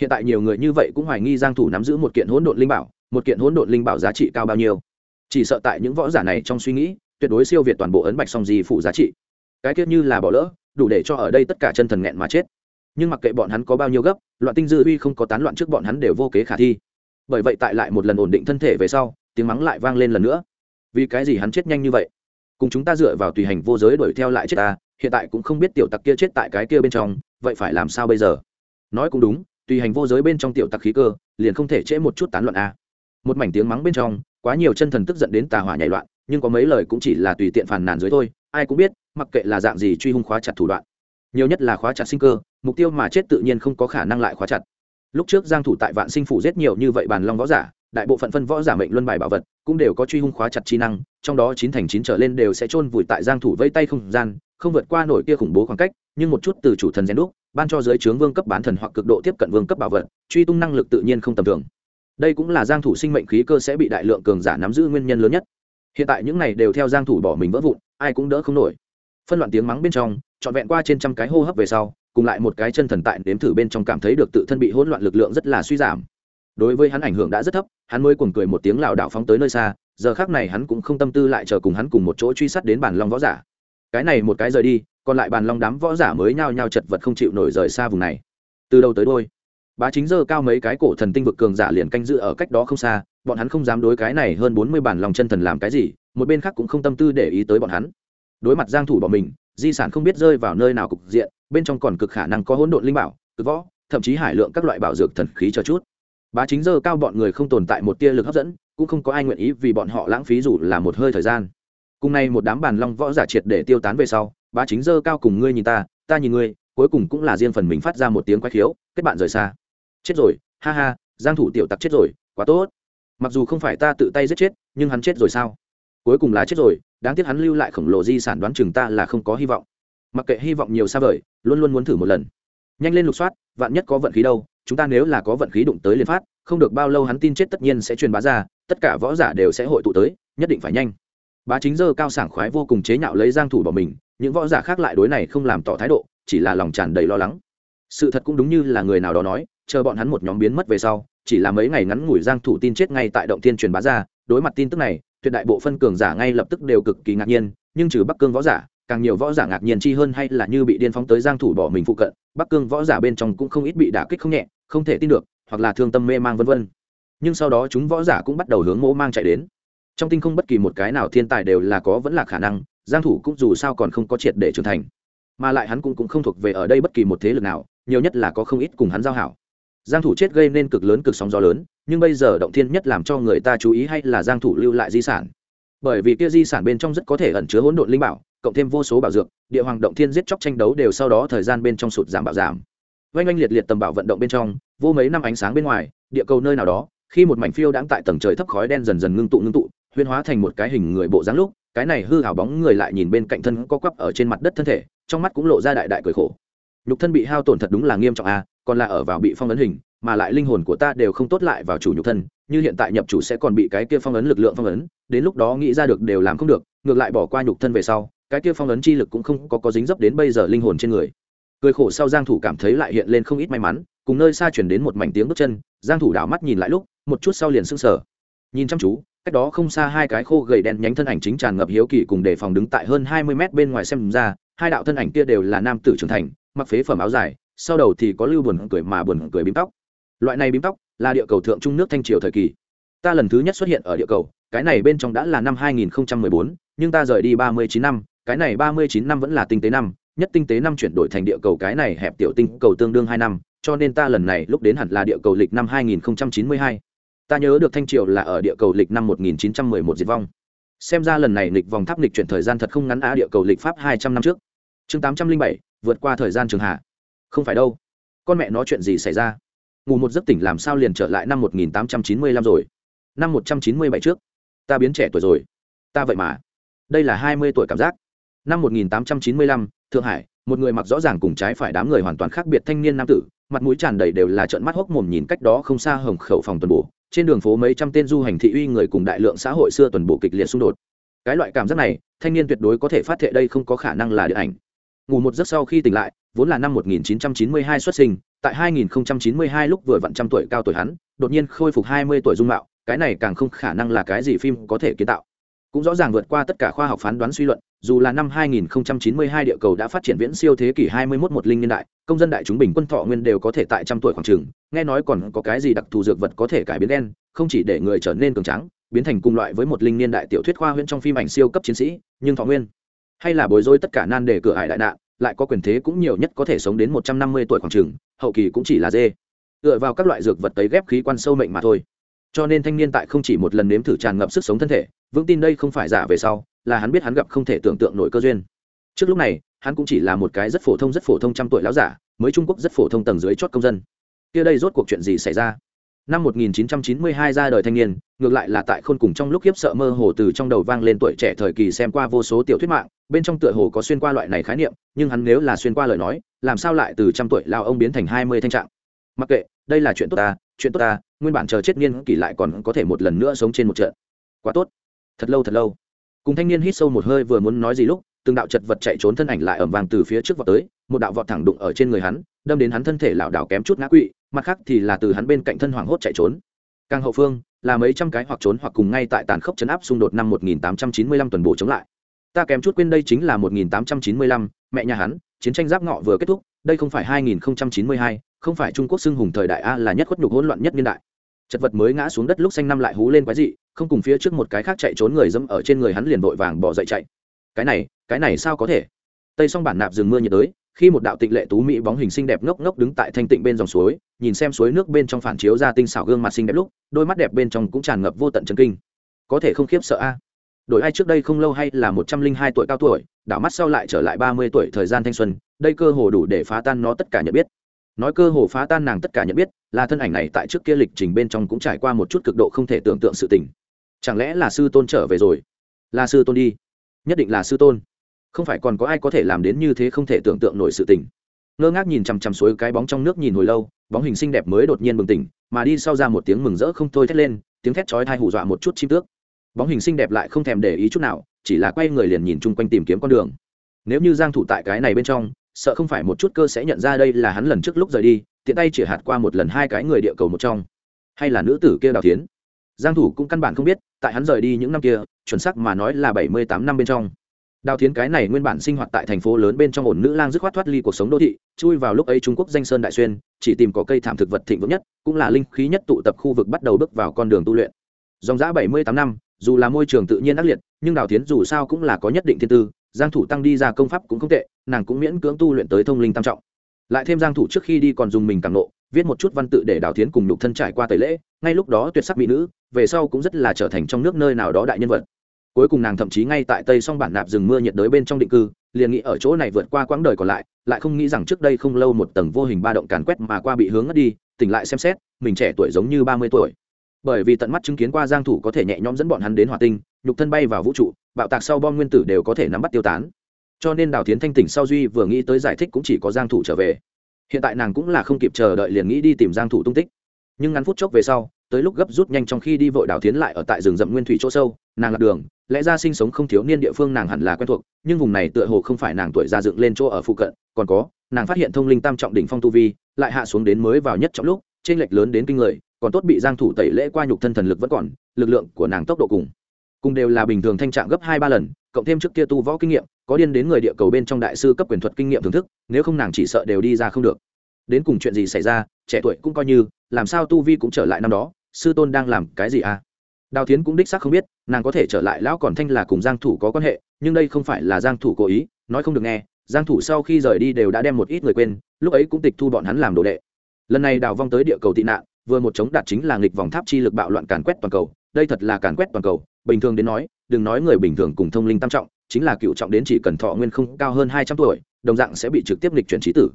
hiện tại nhiều người như vậy cũng hoài nghi giang thủ nắm giữ một kiện hỗn độn linh bảo, một kiện hỗn độn linh bảo giá trị cao bao nhiêu. Chỉ sợ tại những võ giả này trong suy nghĩ, tuyệt đối siêu việt toàn bộ ấn bạch song di phụ giá trị. Cái tiết như là bỏ lỡ, đủ để cho ở đây tất cả chân thần nghẹn mà chết. Nhưng mặc kệ bọn hắn có bao nhiêu gấp, loạn tinh dư uy không có tán loạn trước bọn hắn đều vô kế khả thi. Bởi vậy tại lại một lần ổn định thân thể về sau, tiếng mắng lại vang lên lần nữa. Vì cái gì hắn chết nhanh như vậy? Cùng chúng ta dựa vào tùy hành vô giới đuổi theo lại chết ta hiện tại cũng không biết tiểu tặc kia chết tại cái kia bên trong, vậy phải làm sao bây giờ? Nói cũng đúng, tùy hành vô giới bên trong tiểu tặc khí cơ, liền không thể trễ một chút tán loạn a. Một mảnh tiếng mắng bên trong, quá nhiều chân thần tức giận đến tà hỏa nhảy loạn, nhưng có mấy lời cũng chỉ là tùy tiện phàn nàn dưới thôi, ai cũng biết, mặc kệ là dạng gì truy hung khóa chặt thủ đoạn. Nhiều nhất là khóa chặt sinh cơ, mục tiêu mà chết tự nhiên không có khả năng lại khóa chặt. Lúc trước giang thủ tại vạn sinh phủ giết nhiều như vậy bàn long võ giả, đại bộ phận phân võ giả mệnh luân bài bảo vật, cũng đều có truy hung khóa chặt chi năng, trong đó chín thành chín trở lên đều sẽ chôn vùi tại giang thủ vây tay không gian không vượt qua nổi kia khủng bố khoảng cách, nhưng một chút từ chủ thần rèn đúc, ban cho giới trướng vương cấp bán thần hoặc cực độ tiếp cận vương cấp bảo vật, truy tung năng lực tự nhiên không tầm thường. Đây cũng là giang thủ sinh mệnh khí cơ sẽ bị đại lượng cường giả nắm giữ nguyên nhân lớn nhất. Hiện tại những này đều theo giang thủ bỏ mình vỡ vụn, ai cũng đỡ không nổi. Phân loạn tiếng mắng bên trong, trọn vẹn qua trên trăm cái hô hấp về sau, cùng lại một cái chân thần tại đếm thử bên trong cảm thấy được tự thân bị hỗn loạn lực lượng rất là suy giảm. Đối với hắn ảnh hưởng đã rất thấp, hắn mới cuồng cười một tiếng lảo đảo phóng tới nơi xa, giờ khác này hắn cũng không tâm tư lại chờ cùng hắn cùng một chỗ truy sát đến bản long võ giả cái này một cái rời đi, còn lại bàn long đám võ giả mới nhao nhao chật vật không chịu nổi rời xa vùng này. Từ đầu tới đôi bá chính dơ cao mấy cái cổ thần tinh vực cường giả liền canh giữ ở cách đó không xa, bọn hắn không dám đối cái này hơn bốn mươi bản lòng chân thần làm cái gì, một bên khác cũng không tâm tư để ý tới bọn hắn. Đối mặt giang thủ bọn mình, di sản không biết rơi vào nơi nào cục diện, bên trong còn cực khả năng có hỗn độn linh bảo, cực võ, thậm chí hải lượng các loại bảo dược thần khí cho chút. Bá chính dơ cao bọn người không tồn tại một tia lực hấp dẫn, cũng không có ai nguyện ý vì bọn họ lãng phí dù là một hơi thời gian cùng nay một đám bàn long võ giả triệt để tiêu tán về sau, bá chính dơ cao cùng ngươi nhìn ta ta nhìn ngươi, cuối cùng cũng là riêng phần mình phát ra một tiếng quái khiếu, kết bạn rời xa. Chết rồi, ha ha, giang thủ tiểu tặc chết rồi, quá tốt. Mặc dù không phải ta tự tay giết chết, nhưng hắn chết rồi sao? Cuối cùng là chết rồi, đáng tiếc hắn lưu lại khổng lồ di sản đoán chừng ta là không có hy vọng. Mặc kệ hy vọng nhiều xa vời, luôn luôn muốn thử một lần. Nhanh lên lục soát, vạn nhất có vận khí đâu, chúng ta nếu là có vận khí đụng tới liên phát, không được bao lâu hắn tin chết tất nhiên sẽ truyền bá ra, tất cả võ giả đều sẽ hội tụ tới, nhất định phải nhanh bá chính dơ cao sảng khoái vô cùng chế nhạo lấy giang thủ bỏ mình, những võ giả khác lại đối này không làm tỏ thái độ, chỉ là lòng tràn đầy lo lắng. Sự thật cũng đúng như là người nào đó nói, chờ bọn hắn một nhóm biến mất về sau, chỉ là mấy ngày ngắn ngủi giang thủ tin chết ngay tại động thiên truyền bá ra đối mặt tin tức này, tuyệt đại bộ phân cường giả ngay lập tức đều cực kỳ ngạc nhiên, nhưng trừ bắc cương võ giả, càng nhiều võ giả ngạc nhiên chi hơn hay là như bị điên phóng tới giang thủ bỏ mình phụ cận, bắc cương võ giả bên trong cũng không ít bị đả kích không nhẹ, không thể tin được, hoặc là thương tâm mê mang vân vân. Nhưng sau đó chúng võ giả cũng bắt đầu hướng mỗ mang chạy đến trong tinh không bất kỳ một cái nào thiên tài đều là có vẫn là khả năng, giang thủ cũng dù sao còn không có triệt để trưởng thành. Mà lại hắn cũng cũng không thuộc về ở đây bất kỳ một thế lực nào, nhiều nhất là có không ít cùng hắn giao hảo. Giang thủ chết gây nên cực lớn cực sóng gió lớn, nhưng bây giờ động thiên nhất làm cho người ta chú ý hay là giang thủ lưu lại di sản. Bởi vì kia di sản bên trong rất có thể ẩn chứa hỗn độn linh bảo, cộng thêm vô số bảo dược, địa hoàng động thiên giết chóc tranh đấu đều sau đó thời gian bên trong sụt giảm bảo giảm. Oanh oanh liệt liệt tầm bảo vận động bên trong, vô mấy năm ánh sáng bên ngoài, địa cầu nơi nào đó khi một mảnh phiêu đãng tại tầng trời thấp khói đen dần dần ngưng tụ ngưng tụ huyên hóa thành một cái hình người bộ dáng lúc, cái này hư hào bóng người lại nhìn bên cạnh thân có quắp ở trên mặt đất thân thể, trong mắt cũng lộ ra đại đại cười khổ. Nhục thân bị hao tổn thật đúng là nghiêm trọng a, còn là ở vào bị phong ấn hình, mà lại linh hồn của ta đều không tốt lại vào chủ nhục thân, như hiện tại nhập chủ sẽ còn bị cái kia phong ấn lực lượng phong ấn, đến lúc đó nghĩ ra được đều làm không được, ngược lại bỏ qua nhục thân về sau, cái kia phong ấn chi lực cũng không có có dính dấp đến bây giờ linh hồn trên người. Cười khổ sau giang thủ cảm thấy lại hiện lên không ít may mắn, cùng nơi xa chuyển đến một mảnh tiếng bước chân, giang thủ đảo mắt nhìn lại lúc một chút sau liền sững sờ. Nhìn chăm chú cách đó không xa hai cái khô gầy đen nhánh thân ảnh chính tràn ngập hiếu kỳ cùng đề phòng đứng tại hơn 20 mét bên ngoài xem ra hai đạo thân ảnh kia đều là nam tử trưởng thành mặc phế phẩm áo dài sau đầu thì có lưu buồn cười mà buồn cười bím tóc. Loại này bím tóc là địa cầu thượng trung nước thanh triều thời kỳ. Ta lần thứ nhất xuất hiện ở địa cầu cái này bên trong đã là năm 2014, nhưng ta rời đi 39 năm cái này 39 năm vẫn là tinh tế năm nhất tinh tế năm chuyển đổi thành địa cầu cái này hẹp tiểu tinh cầu tương đương hai năm cho nên ta lần này lúc đến hẳn là địa cầu lịch năm 2092 ta nhớ được thanh triều là ở địa cầu lịch năm 1911 diệt vong. Xem ra lần này lịch vòng tháp lịch chuyển thời gian thật không ngắn á địa cầu lịch pháp 200 năm trước. Chương 807, vượt qua thời gian trường hạ. Không phải đâu. Con mẹ nó chuyện gì xảy ra? Ngủ một giấc tỉnh làm sao liền trở lại năm 1895 rồi? Năm 197 trước. Ta biến trẻ tuổi rồi. Ta vậy mà. Đây là 20 tuổi cảm giác năm 1895, thượng hải một người mặc rõ ràng cùng trái phải đám người hoàn toàn khác biệt thanh niên nam tử mặt mũi tràn đầy đều là trợn mắt hốc mồm nhìn cách đó không xa hồng khẩu phòng tuần bổ. Trên đường phố mấy trăm tên du hành thị uy người cùng đại lượng xã hội xưa tuần bổ kịch liệt xung đột. Cái loại cảm giác này thanh niên tuyệt đối có thể phát thệ đây không có khả năng là điện ảnh. Ngủ một giấc sau khi tỉnh lại vốn là năm 1992 xuất sinh tại 2092 lúc vừa vặn trăm tuổi cao tuổi hắn đột nhiên khôi phục 20 tuổi dung mạo cái này càng không khả năng là cái gì phim có thể kiến tạo cũng rõ ràng vượt qua tất cả khoa học phán đoán suy luận, dù là năm 2092 địa cầu đã phát triển viễn siêu thế kỷ 21 một linh niên đại, công dân đại chúng bình quân thọ nguyên đều có thể tại trăm tuổi khoảng trường nghe nói còn có cái gì đặc thù dược vật có thể cải biến đen không chỉ để người trở nên cường tráng, biến thành cùng loại với một linh niên đại tiểu thuyết khoa huyễn trong phim ảnh siêu cấp chiến sĩ, nhưng thọ nguyên, hay là bối rối tất cả nan đề cửa hải đại nạn, lại có quyền thế cũng nhiều nhất có thể sống đến 150 tuổi khoảng trường hậu kỳ cũng chỉ là dê. Dựa vào các loại dược vật tấy ghép khí quan sâu mệnh mà thôi cho nên thanh niên tại không chỉ một lần nếm thử tràn ngập sức sống thân thể, vững tin đây không phải giả về sau, là hắn biết hắn gặp không thể tưởng tượng nổi cơ duyên. Trước lúc này, hắn cũng chỉ là một cái rất phổ thông, rất phổ thông trăm tuổi lão giả, mới trung quốc rất phổ thông tầng dưới chót công dân. Kia đây rốt cuộc chuyện gì xảy ra? Năm 1992 ra đời thanh niên, ngược lại là tại khôn cùng trong lúc khiếp sợ mơ hồ từ trong đầu vang lên tuổi trẻ thời kỳ xem qua vô số tiểu thuyết mạng, bên trong tựa hồ có xuyên qua loại này khái niệm, nhưng hắn nếu là xuyên qua lời nói, làm sao lại từ trăm tuổi lao ông biến thành hai mươi thanh trạng? Mặc kệ, đây là chuyện tốt ta, chuyện tốt ta nguyên bản chờ chết niên kỷ lại còn có thể một lần nữa sống trên một trận. Quá tốt. Thật lâu thật lâu. Cùng thanh niên hít sâu một hơi vừa muốn nói gì lúc từng đạo chật vật chạy trốn thân ảnh lại ẩm vàng từ phía trước vọt tới một đạo vọt thẳng đụng ở trên người hắn đâm đến hắn thân thể lảo đảo kém chút ngã quỵ mặt khác thì là từ hắn bên cạnh thân hoảng hốt chạy trốn. Càng hậu phương là mấy trăm cái hoặc trốn hoặc cùng ngay tại tàn khốc chấn áp xung đột năm 1895 tuần bộ chống lại. Ta kém chút quên đây chính là 1895, mẹ nhà hắn chiến tranh giáp ngọ vừa kết thúc đây không phải 2092, không phải trung quốc xưng hùng thời đại a là nhất khuất nhục hỗn loạn nhất niên đại. Chật vật mới ngã xuống đất lúc xanh năm lại hú lên quái dị, không cùng phía trước một cái khác chạy trốn người dẫm ở trên người hắn liền vội vàng bỏ dậy chạy. Cái này cái này sao có thể? Tây song bản nạp rừng mưa nhiệt đới, khi một đạo tịnh lệ tú mỹ bóng hình xinh đẹp ngốc ngốc đứng tại thanh tịnh bên dòng suối, nhìn xem suối nước bên trong phản chiếu ra tinh xảo gương mặt xinh đẹp lúc, đôi mắt đẹp bên trong cũng tràn ngập vô tận chân kinh. Có thể không khiếp sợ a. Đổi ai trước đây không lâu hay là một trăm linh hai tuổi cao tuổi, đảo mắt sau lại trở lại ba mươi tuổi thời gian thanh xuân, đây cơ hồ đủ để phá tan nó tất cả nhận biết nói cơ hồ phá tan nàng tất cả nhận biết, là thân ảnh này tại trước kia lịch trình bên trong cũng trải qua một chút cực độ không thể tưởng tượng sự tình. Chẳng lẽ là sư tôn trở về rồi? Là sư tôn đi. Nhất định là sư tôn. Không phải còn có ai có thể làm đến như thế không thể tưởng tượng nổi sự tình. Ngơ ngác nhìn chằm chằm suối cái bóng trong nước nhìn hồi lâu, bóng hình xinh đẹp mới đột nhiên bừng tỉnh, mà đi sau ra một tiếng mừng rỡ không thôi thét lên, tiếng thét chói thai hù dọa một chút chim tước. Bóng hình xinh đẹp lại không thèm để ý chút nào, chỉ là quay người liền nhìn chung quanh tìm kiếm con đường. Nếu như giang thủ tại cái này bên trong sợ không phải một chút cơ sẽ nhận ra đây là hắn lần trước lúc rời đi, tiện tay chỉ hạt qua một lần hai cái người địa cầu một trong. Hay là nữ tử kia đào thiến? Giang thủ cũng căn bản không biết, tại hắn rời đi những năm kia, chuẩn xác mà nói là 78 năm bên trong. Đào thiến cái này nguyên bản sinh hoạt tại thành phố lớn bên trong ổn nữ lang dứt khoát thoát ly cuộc sống đô thị, chui vào lúc ấy trung quốc danh sơn đại xuyên, chỉ tìm có cây thảm thực vật thịnh vượng nhất, cũng là linh khí nhất tụ tập khu vực bắt đầu bước vào con đường tu luyện. Dòng dã 78 năm, dù là môi trường tự nhiên ác liệt, nhưng đào thiến dù sao cũng là có nhất định thiên tư giang thủ tăng đi ra công pháp cũng không tệ, nàng cũng miễn cưỡng tu luyện tới thông linh tam trọng. Lại thêm giang thủ trước khi đi còn dùng mình cảm nộ, viết một chút văn tự để đào thiến cùng nhục thân trải qua tẩy lễ, ngay lúc đó tuyệt sắc mỹ nữ, về sau cũng rất là trở thành trong nước nơi nào đó đại nhân vật. Cuối cùng nàng thậm chí ngay tại tây song bản nạp rừng mưa nhiệt đới bên trong định cư, liền nghĩ ở chỗ này vượt qua quãng đời còn lại lại không nghĩ rằng trước đây không lâu một tầng vô hình ba động càn quét mà qua bị hướng ngất đi, tỉnh lại xem xét, mình trẻ tuổi giống như ba mươi tuổi. Bởi vì tận mắt chứng kiến qua giang thủ có thể nhẹ nhõm dẫn bọn hắn đến hỏa tinh, nhục thân bay vào vũ trụ bạo tạc sau bom nguyên tử đều có thể nắm bắt tiêu tán. Cho nên đào tiến thanh tỉnh sau duy vừa nghĩ tới giải thích cũng chỉ có giang thủ trở về. Hiện tại nàng cũng là không kịp chờ đợi liền nghĩ đi tìm giang thủ tung tích. Nhưng ngắn phút chốc về sau, tới lúc gấp rút nhanh trong khi đi vội đào tiến lại ở tại rừng rậm nguyên thủy chỗ sâu, nàng lạc đường, lẽ ra sinh sống không thiếu niên địa phương nàng hẳn là quen thuộc, nhưng vùng này tựa hồ không phải nàng tuổi ra dựng lên chỗ ở phụ cận, còn có, nàng phát hiện thông linh tam trọng đỉnh phong tu vi, lại hạ xuống đến mới vào nhất trọng lúc trên lệch lớn đến kinh người, còn tốt bị giang thủ tẩy lễ qua nhục thân thần lực vẫn còn, lực lượng của nàng tốc độ cùng cùng đều là bình thường thanh trạng gấp hai ba lần, cộng thêm trước kia tu võ kinh nghiệm, có điên đến người địa cầu bên trong đại sư cấp quyền thuật kinh nghiệm thưởng thức, nếu không nàng chỉ sợ đều đi ra không được. Đến cùng chuyện gì xảy ra, trẻ tuổi cũng coi như, làm sao tu vi cũng trở lại năm đó, sư tôn đang làm cái gì à? Đào thiến cũng đích xác không biết, nàng có thể trở lại lão còn thanh là cùng giang thủ có quan hệ, nhưng đây không phải là giang thủ cố ý, nói không được nghe, giang thủ sau khi rời đi đều đã đem một ít người quên, lúc ấy cũng tịch thu bọn hắn làm đồ đệ. Lần này đào vong tới địa cầu tị nạn, vừa một chống đạt chính là nghịch vòng tháp chi lực bạo loạn càn quét toàn cầu, đây thật là càn quét toàn cầu bình thường đến nói, đừng nói người bình thường cùng thông linh tam trọng, chính là cựu trọng đến chỉ cần thọ nguyên không cao hơn hai trăm tuổi, đồng dạng sẽ bị trực tiếp lịch chuyển trí tử.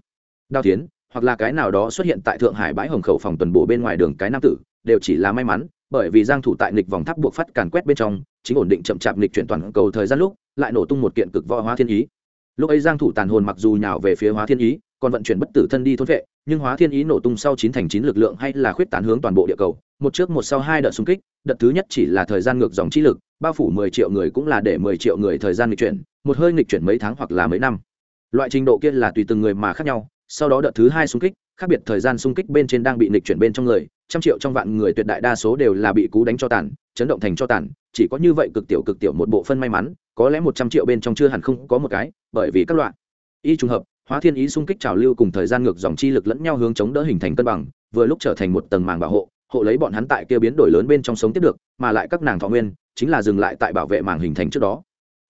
Đao tiến hoặc là cái nào đó xuất hiện tại thượng hải bãi hồng khẩu phòng tuần bộ bên ngoài đường cái nam tử, đều chỉ là may mắn, bởi vì giang thủ tại nghịch vòng tháp buộc phát càn quét bên trong, chính ổn định chậm chạp nghịch chuyển toàn cầu thời gian lúc, lại nổ tung một kiện cực võ hóa thiên ý. Lúc ấy giang thủ tàn hồn mặc dù nhào về phía hóa thiên ý, còn vận chuyển bất tử thân đi thôn vệ, nhưng hóa thiên ý nổ tung sau chín thành chín lực lượng hay là khuyết tán hướng toàn bộ địa cầu, một trước một sau hai đợt xung kích đợt thứ nhất chỉ là thời gian ngược dòng chi lực, bao phủ mười triệu người cũng là để mười triệu người thời gian nghịch chuyển, một hơi nghịch chuyển mấy tháng hoặc là mấy năm. Loại trình độ kia là tùy từng người mà khác nhau, sau đó đợt thứ hai xung kích, khác biệt thời gian xung kích bên trên đang bị nghịch chuyển bên trong người, trăm triệu trong vạn người tuyệt đại đa số đều là bị cú đánh cho tàn, chấn động thành cho tàn, chỉ có như vậy cực tiểu cực tiểu một bộ phân may mắn, có lẽ một trăm triệu bên trong chưa hẳn không có một cái, bởi vì các loại y trùng hợp, hóa thiên ý xung kích trào lưu cùng thời gian ngược dòng chi lực lẫn nhau hướng chống đỡ hình thành cân bằng, vừa lúc trở thành một tầng màng bảo hộ hộ lấy bọn hắn tại kia biến đổi lớn bên trong sống tiếp được, mà lại các nàng thọ nguyên chính là dừng lại tại bảo vệ màng hình thành trước đó.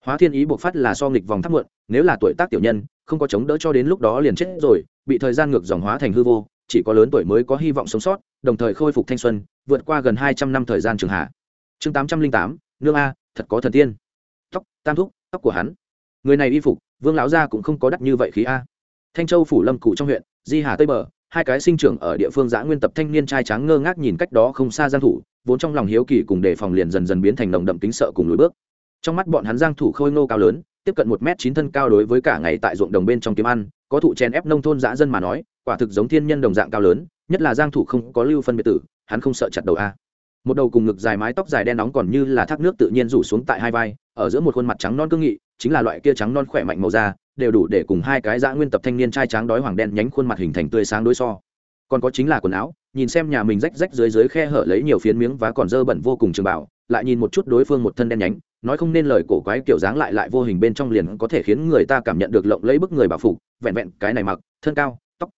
Hóa thiên ý buộc phát là so nghịch vòng thắt muộn, nếu là tuổi tác tiểu nhân, không có chống đỡ cho đến lúc đó liền chết rồi, bị thời gian ngược dòng hóa thành hư vô, chỉ có lớn tuổi mới có hy vọng sống sót, đồng thời khôi phục thanh xuân, vượt qua gần hai trăm năm thời gian trường hạ. Chương tám trăm linh tám, nương a, thật có thần tiên. Tóc, tam thúc, tóc của hắn. Người này y phục, vương lão gia cũng không có đắt như vậy khí a. Thanh châu phủ lâm cụ trong huyện, di hà tây bờ hai cái sinh trưởng ở địa phương giã nguyên tập thanh niên trai tráng ngơ ngác nhìn cách đó không xa giang thủ, vốn trong lòng hiếu kỳ cùng đề phòng liền dần dần biến thành nồng đậm kính sợ cùng lùi bước. Trong mắt bọn hắn giang thủ khôi ngô cao lớn, tiếp cận một mét chín thân cao đối với cả ngày tại ruộng đồng bên trong kiếm ăn, có thụ chen ép nông thôn dã dân mà nói, quả thực giống thiên nhân đồng dạng cao lớn, nhất là giang thủ không có lưu phân biệt tử, hắn không sợ chặt đầu a. Một đầu cùng ngực dài mái tóc dài đen nóng còn như là thác nước tự nhiên rủ xuống tại hai vai, ở giữa một khuôn mặt trắng non cương nghị, chính là loại kia trắng non khỏe mạnh màu da đều đủ để cùng hai cái dã nguyên tập thanh niên trai trắng đói hoàng đen nhánh khuôn mặt hình thành tươi sáng đối so. Còn có chính là quần áo, nhìn xem nhà mình rách rách dưới dưới khe hở lấy nhiều phiến miếng và còn dơ bẩn vô cùng trường bảo lại nhìn một chút đối phương một thân đen nhánh, nói không nên lời cổ quái kiểu dáng lại lại vô hình bên trong liền có thể khiến người ta cảm nhận được lộng lấy bức người bảo phục, vẹn vẹn cái này mặc, thân cao, tóc.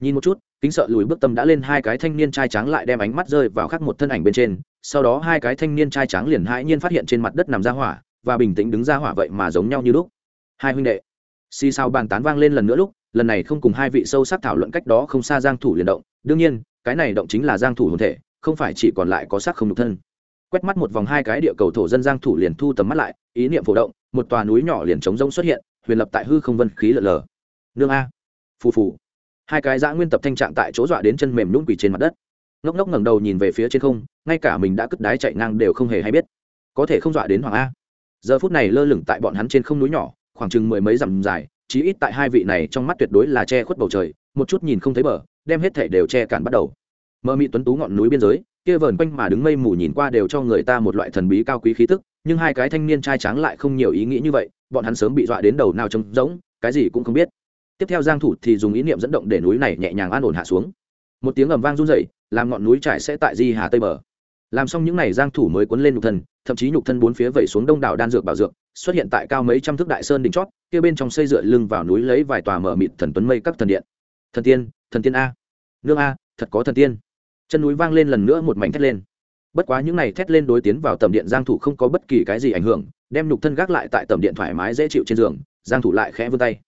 Nhìn một chút, kính sợ lùi bước tâm đã lên hai cái thanh niên trai trắng lại đem ánh mắt rơi vào khắc một thân ảnh bên trên, sau đó hai cái thanh niên trai trắng liền hãi nhiên phát hiện trên mặt đất nằm ra hỏa, và bình tĩnh đứng ra hỏa vậy mà giống nhau như lúc. Hai huynh đệ xì sao bàn tán vang lên lần nữa lúc, lần này không cùng hai vị sâu sắc thảo luận cách đó không xa giang thủ liền động. Đương nhiên, cái này động chính là giang thủ hồn thể, không phải chỉ còn lại có xác không nhục thân. Quét mắt một vòng hai cái địa cầu thổ dân giang thủ liền thu tầm mắt lại, ý niệm phổ động, một tòa núi nhỏ liền trống rỗng xuất hiện, huyền lập tại hư không vân khí lờ lờ. Nương a. Phù phù. Hai cái dã nguyên tập thanh trạng tại chỗ dọa đến chân mềm nhũn quỳ trên mặt đất. Ngốc ngốc ngẩng đầu nhìn về phía trên không, ngay cả mình đã cất đái chạy ngang đều không hề hay biết. Có thể không dọa đến hoàng a. Giờ phút này lơ lửng tại bọn hắn trên không núi nhỏ khoảng chừng mười mấy dặm dài, chí ít tại hai vị này trong mắt tuyệt đối là che khuất bầu trời, một chút nhìn không thấy bờ, đem hết thể đều che cản bắt đầu. Mơ mị tuấn tú ngọn núi biên giới, kia vờn quanh mà đứng mây mù nhìn qua đều cho người ta một loại thần bí cao quý khí tức, nhưng hai cái thanh niên trai tráng lại không nhiều ý nghĩ như vậy, bọn hắn sớm bị dọa đến đầu nào trống rỗng, cái gì cũng không biết. Tiếp theo giang thủ thì dùng ý niệm dẫn động để núi này nhẹ nhàng an ổn hạ xuống. Một tiếng ầm vang run rẩy, làm ngọn núi trải sẽ tại di hà tây bờ làm xong những này giang thủ mới cuốn lên nhục thân, thậm chí nhục thân bốn phía vẩy xuống đông đảo đan dược bảo dược, xuất hiện tại cao mấy trăm thước đại sơn đỉnh chót, kia bên trong xây dựa lưng vào núi lấy vài tòa mở mịt thần tuấn mây các thần điện. Thần tiên thần tiên a. Nương a, thật có thần tiên. Chân núi vang lên lần nữa một mảnh thét lên. Bất quá những này thét lên đối tiến vào tầm điện giang thủ không có bất kỳ cái gì ảnh hưởng, đem nhục thân gác lại tại tầm điện thoải mái dễ chịu trên giường, giang thủ lại khẽ vươn tay.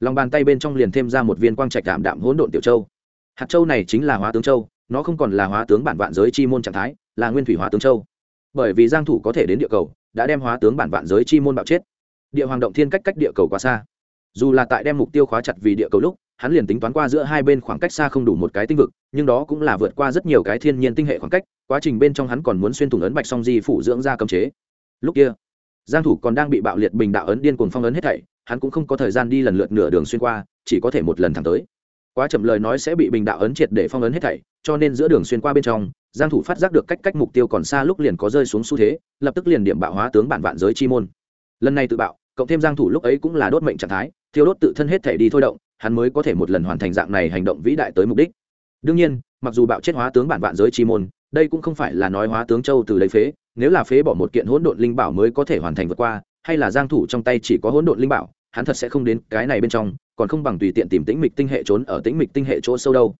Lòng bàn tay bên trong liền thêm ra một viên quang trạch đạm đạm hỗn độn tiểu châu. Hạt châu này chính là hóa tướng châu nó không còn là hóa tướng bản vạn giới chi môn trạng thái, là nguyên thủy hóa tướng châu. Bởi vì giang thủ có thể đến địa cầu, đã đem hóa tướng bản vạn giới chi môn bạo chết. Địa hoàng động thiên cách cách địa cầu quá xa. Dù là tại đem mục tiêu khóa chặt vì địa cầu lúc, hắn liền tính toán qua giữa hai bên khoảng cách xa không đủ một cái tinh vực, nhưng đó cũng là vượt qua rất nhiều cái thiên nhiên tinh hệ khoảng cách, quá trình bên trong hắn còn muốn xuyên thủng ấn bạch song di phủ dưỡng ra cấm chế. Lúc kia, giang thủ còn đang bị bạo liệt bình đạo ấn điên cuồng phong ấn hết thảy, hắn cũng không có thời gian đi lần lượt nửa đường xuyên qua, chỉ có thể một lần thẳng tới. Quá chậm lời nói sẽ bị bình đạo ấn triệt để phong ấn hết thảy cho nên giữa đường xuyên qua bên trong, giang thủ phát giác được cách cách mục tiêu còn xa lúc liền có rơi xuống xu thế, lập tức liền điểm bạo hóa tướng bản vạn giới chi môn. Lần này tự bạo, cộng thêm giang thủ lúc ấy cũng là đốt mệnh trạng thái, thiêu đốt tự thân hết thể đi thôi động, hắn mới có thể một lần hoàn thành dạng này hành động vĩ đại tới mục đích. Đương nhiên, mặc dù bạo chết hóa tướng bản vạn giới chi môn, đây cũng không phải là nói hóa tướng châu từ lấy phế, nếu là phế bỏ một kiện hỗn độn linh bảo mới có thể hoàn thành vượt qua, hay là giang thủ trong tay chỉ có hỗn độn linh bảo, hắn thật sẽ không đến cái này bên trong, còn không bằng tùy tiện tìm tĩnh mịch tinh hệ trốn ở tĩnh mịch tinh hệ chỗ sâu đâu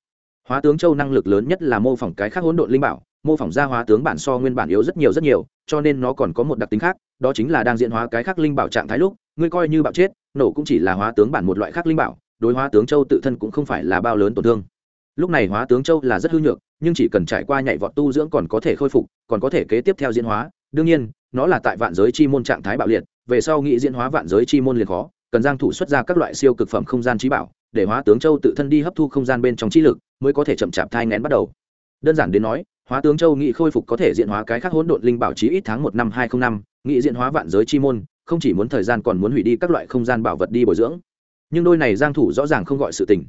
hóa tướng châu năng lực lớn nhất là mô phỏng cái khác hỗn độn linh bảo, mô phỏng ra hóa tướng bản so nguyên bản yếu rất nhiều rất nhiều, cho nên nó còn có một đặc tính khác, đó chính là đang diễn hóa cái khác linh bảo trạng thái lúc, ngươi coi như bạo chết, nổ cũng chỉ là hóa tướng bản một loại khác linh bảo, đối hóa tướng châu tự thân cũng không phải là bao lớn tổn thương. Lúc này hóa tướng châu là rất hư nhược, nhưng chỉ cần trải qua nhảy vọt tu dưỡng còn có thể khôi phục, còn có thể kế tiếp theo diễn hóa. Đương nhiên, nó là tại vạn giới chi môn trạng thái bạo liệt, về sau nghị diễn hóa vạn giới chi môn liền khó, cần giang thủ xuất ra các loại siêu cực phẩm không gian trí bảo để hóa tướng châu tự thân đi hấp thu không gian bên trong chi lực, mới có thể chậm chạp thai ngén bắt đầu. Đơn giản đến nói, hóa tướng châu nghị khôi phục có thể diện hóa cái khác hỗn độn linh bảo chí ít tháng một năm, hai không năm, nghị diện hóa vạn giới chi môn, không chỉ muốn thời gian còn muốn hủy đi các loại không gian bảo vật đi bồi dưỡng. Nhưng đôi này giang thủ rõ ràng không gọi sự tình.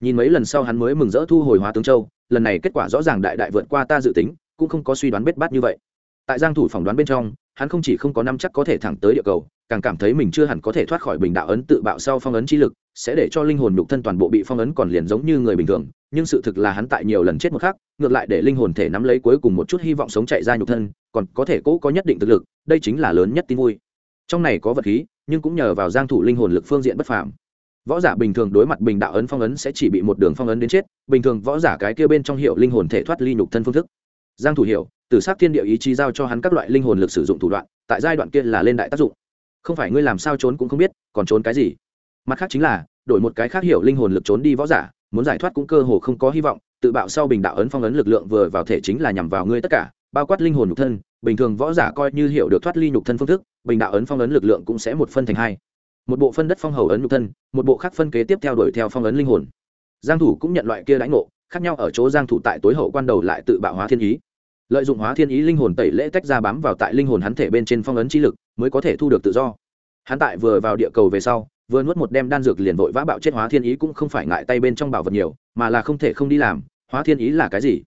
Nhìn mấy lần sau hắn mới mừng rỡ thu hồi hóa tướng châu, lần này kết quả rõ ràng đại đại vượt qua ta dự tính, cũng không có suy đoán bết bát như vậy. Tại giang thủ phỏng đoán bên trong hắn không chỉ không có năm chắc có thể thẳng tới địa cầu, càng cảm thấy mình chưa hẳn có thể thoát khỏi bình đạo ấn tự bạo sau phong ấn chi lực, sẽ để cho linh hồn nhục thân toàn bộ bị phong ấn còn liền giống như người bình thường, nhưng sự thực là hắn tại nhiều lần chết một khắc, ngược lại để linh hồn thể nắm lấy cuối cùng một chút hy vọng sống chạy ra nhục thân, còn có thể cố có nhất định thực lực, đây chính là lớn nhất tin vui. Trong này có vật khí, nhưng cũng nhờ vào giang thủ linh hồn lực phương diện bất phàm. Võ giả bình thường đối mặt bình đạo ấn phong ấn sẽ chỉ bị một đường phong ấn đến chết, bình thường võ giả cái kia bên trong hiệu linh hồn thể thoát ly nhục thân phương thức giang thủ hiểu, từ sát thiên địa ý chí giao cho hắn các loại linh hồn lực sử dụng thủ đoạn, tại giai đoạn kia là lên đại tác dụng. Không phải ngươi làm sao trốn cũng không biết, còn trốn cái gì? Mặt khác chính là, đổi một cái khác hiểu linh hồn lực trốn đi võ giả, muốn giải thoát cũng cơ hồ không có hy vọng, tự bạo sau bình đạo ấn phong ấn lực lượng vừa vào thể chính là nhằm vào ngươi tất cả, bao quát linh hồn nhục thân, bình thường võ giả coi như hiểu được thoát ly nhục thân phương thức, bình đạo ấn phong ấn lực lượng cũng sẽ một phân thành hai. Một bộ phân đất phong hầu ấn nhục thân, một bộ khác phân kế tiếp theo đuổi theo phong ấn linh hồn. Giang thủ cũng nhận loại kia lãnh ngộ khác nhau ở chỗ giang thủ tại tối hậu quan đầu lại tự bạo hóa thiên ý. Lợi dụng hóa thiên ý linh hồn tẩy lễ tách ra bám vào tại linh hồn hắn thể bên trên phong ấn chi lực, mới có thể thu được tự do. Hắn tại vừa vào địa cầu về sau, vừa nuốt một đem đan dược liền vội vã bạo chết hóa thiên ý cũng không phải ngại tay bên trong bảo vật nhiều, mà là không thể không đi làm, hóa thiên ý là cái gì?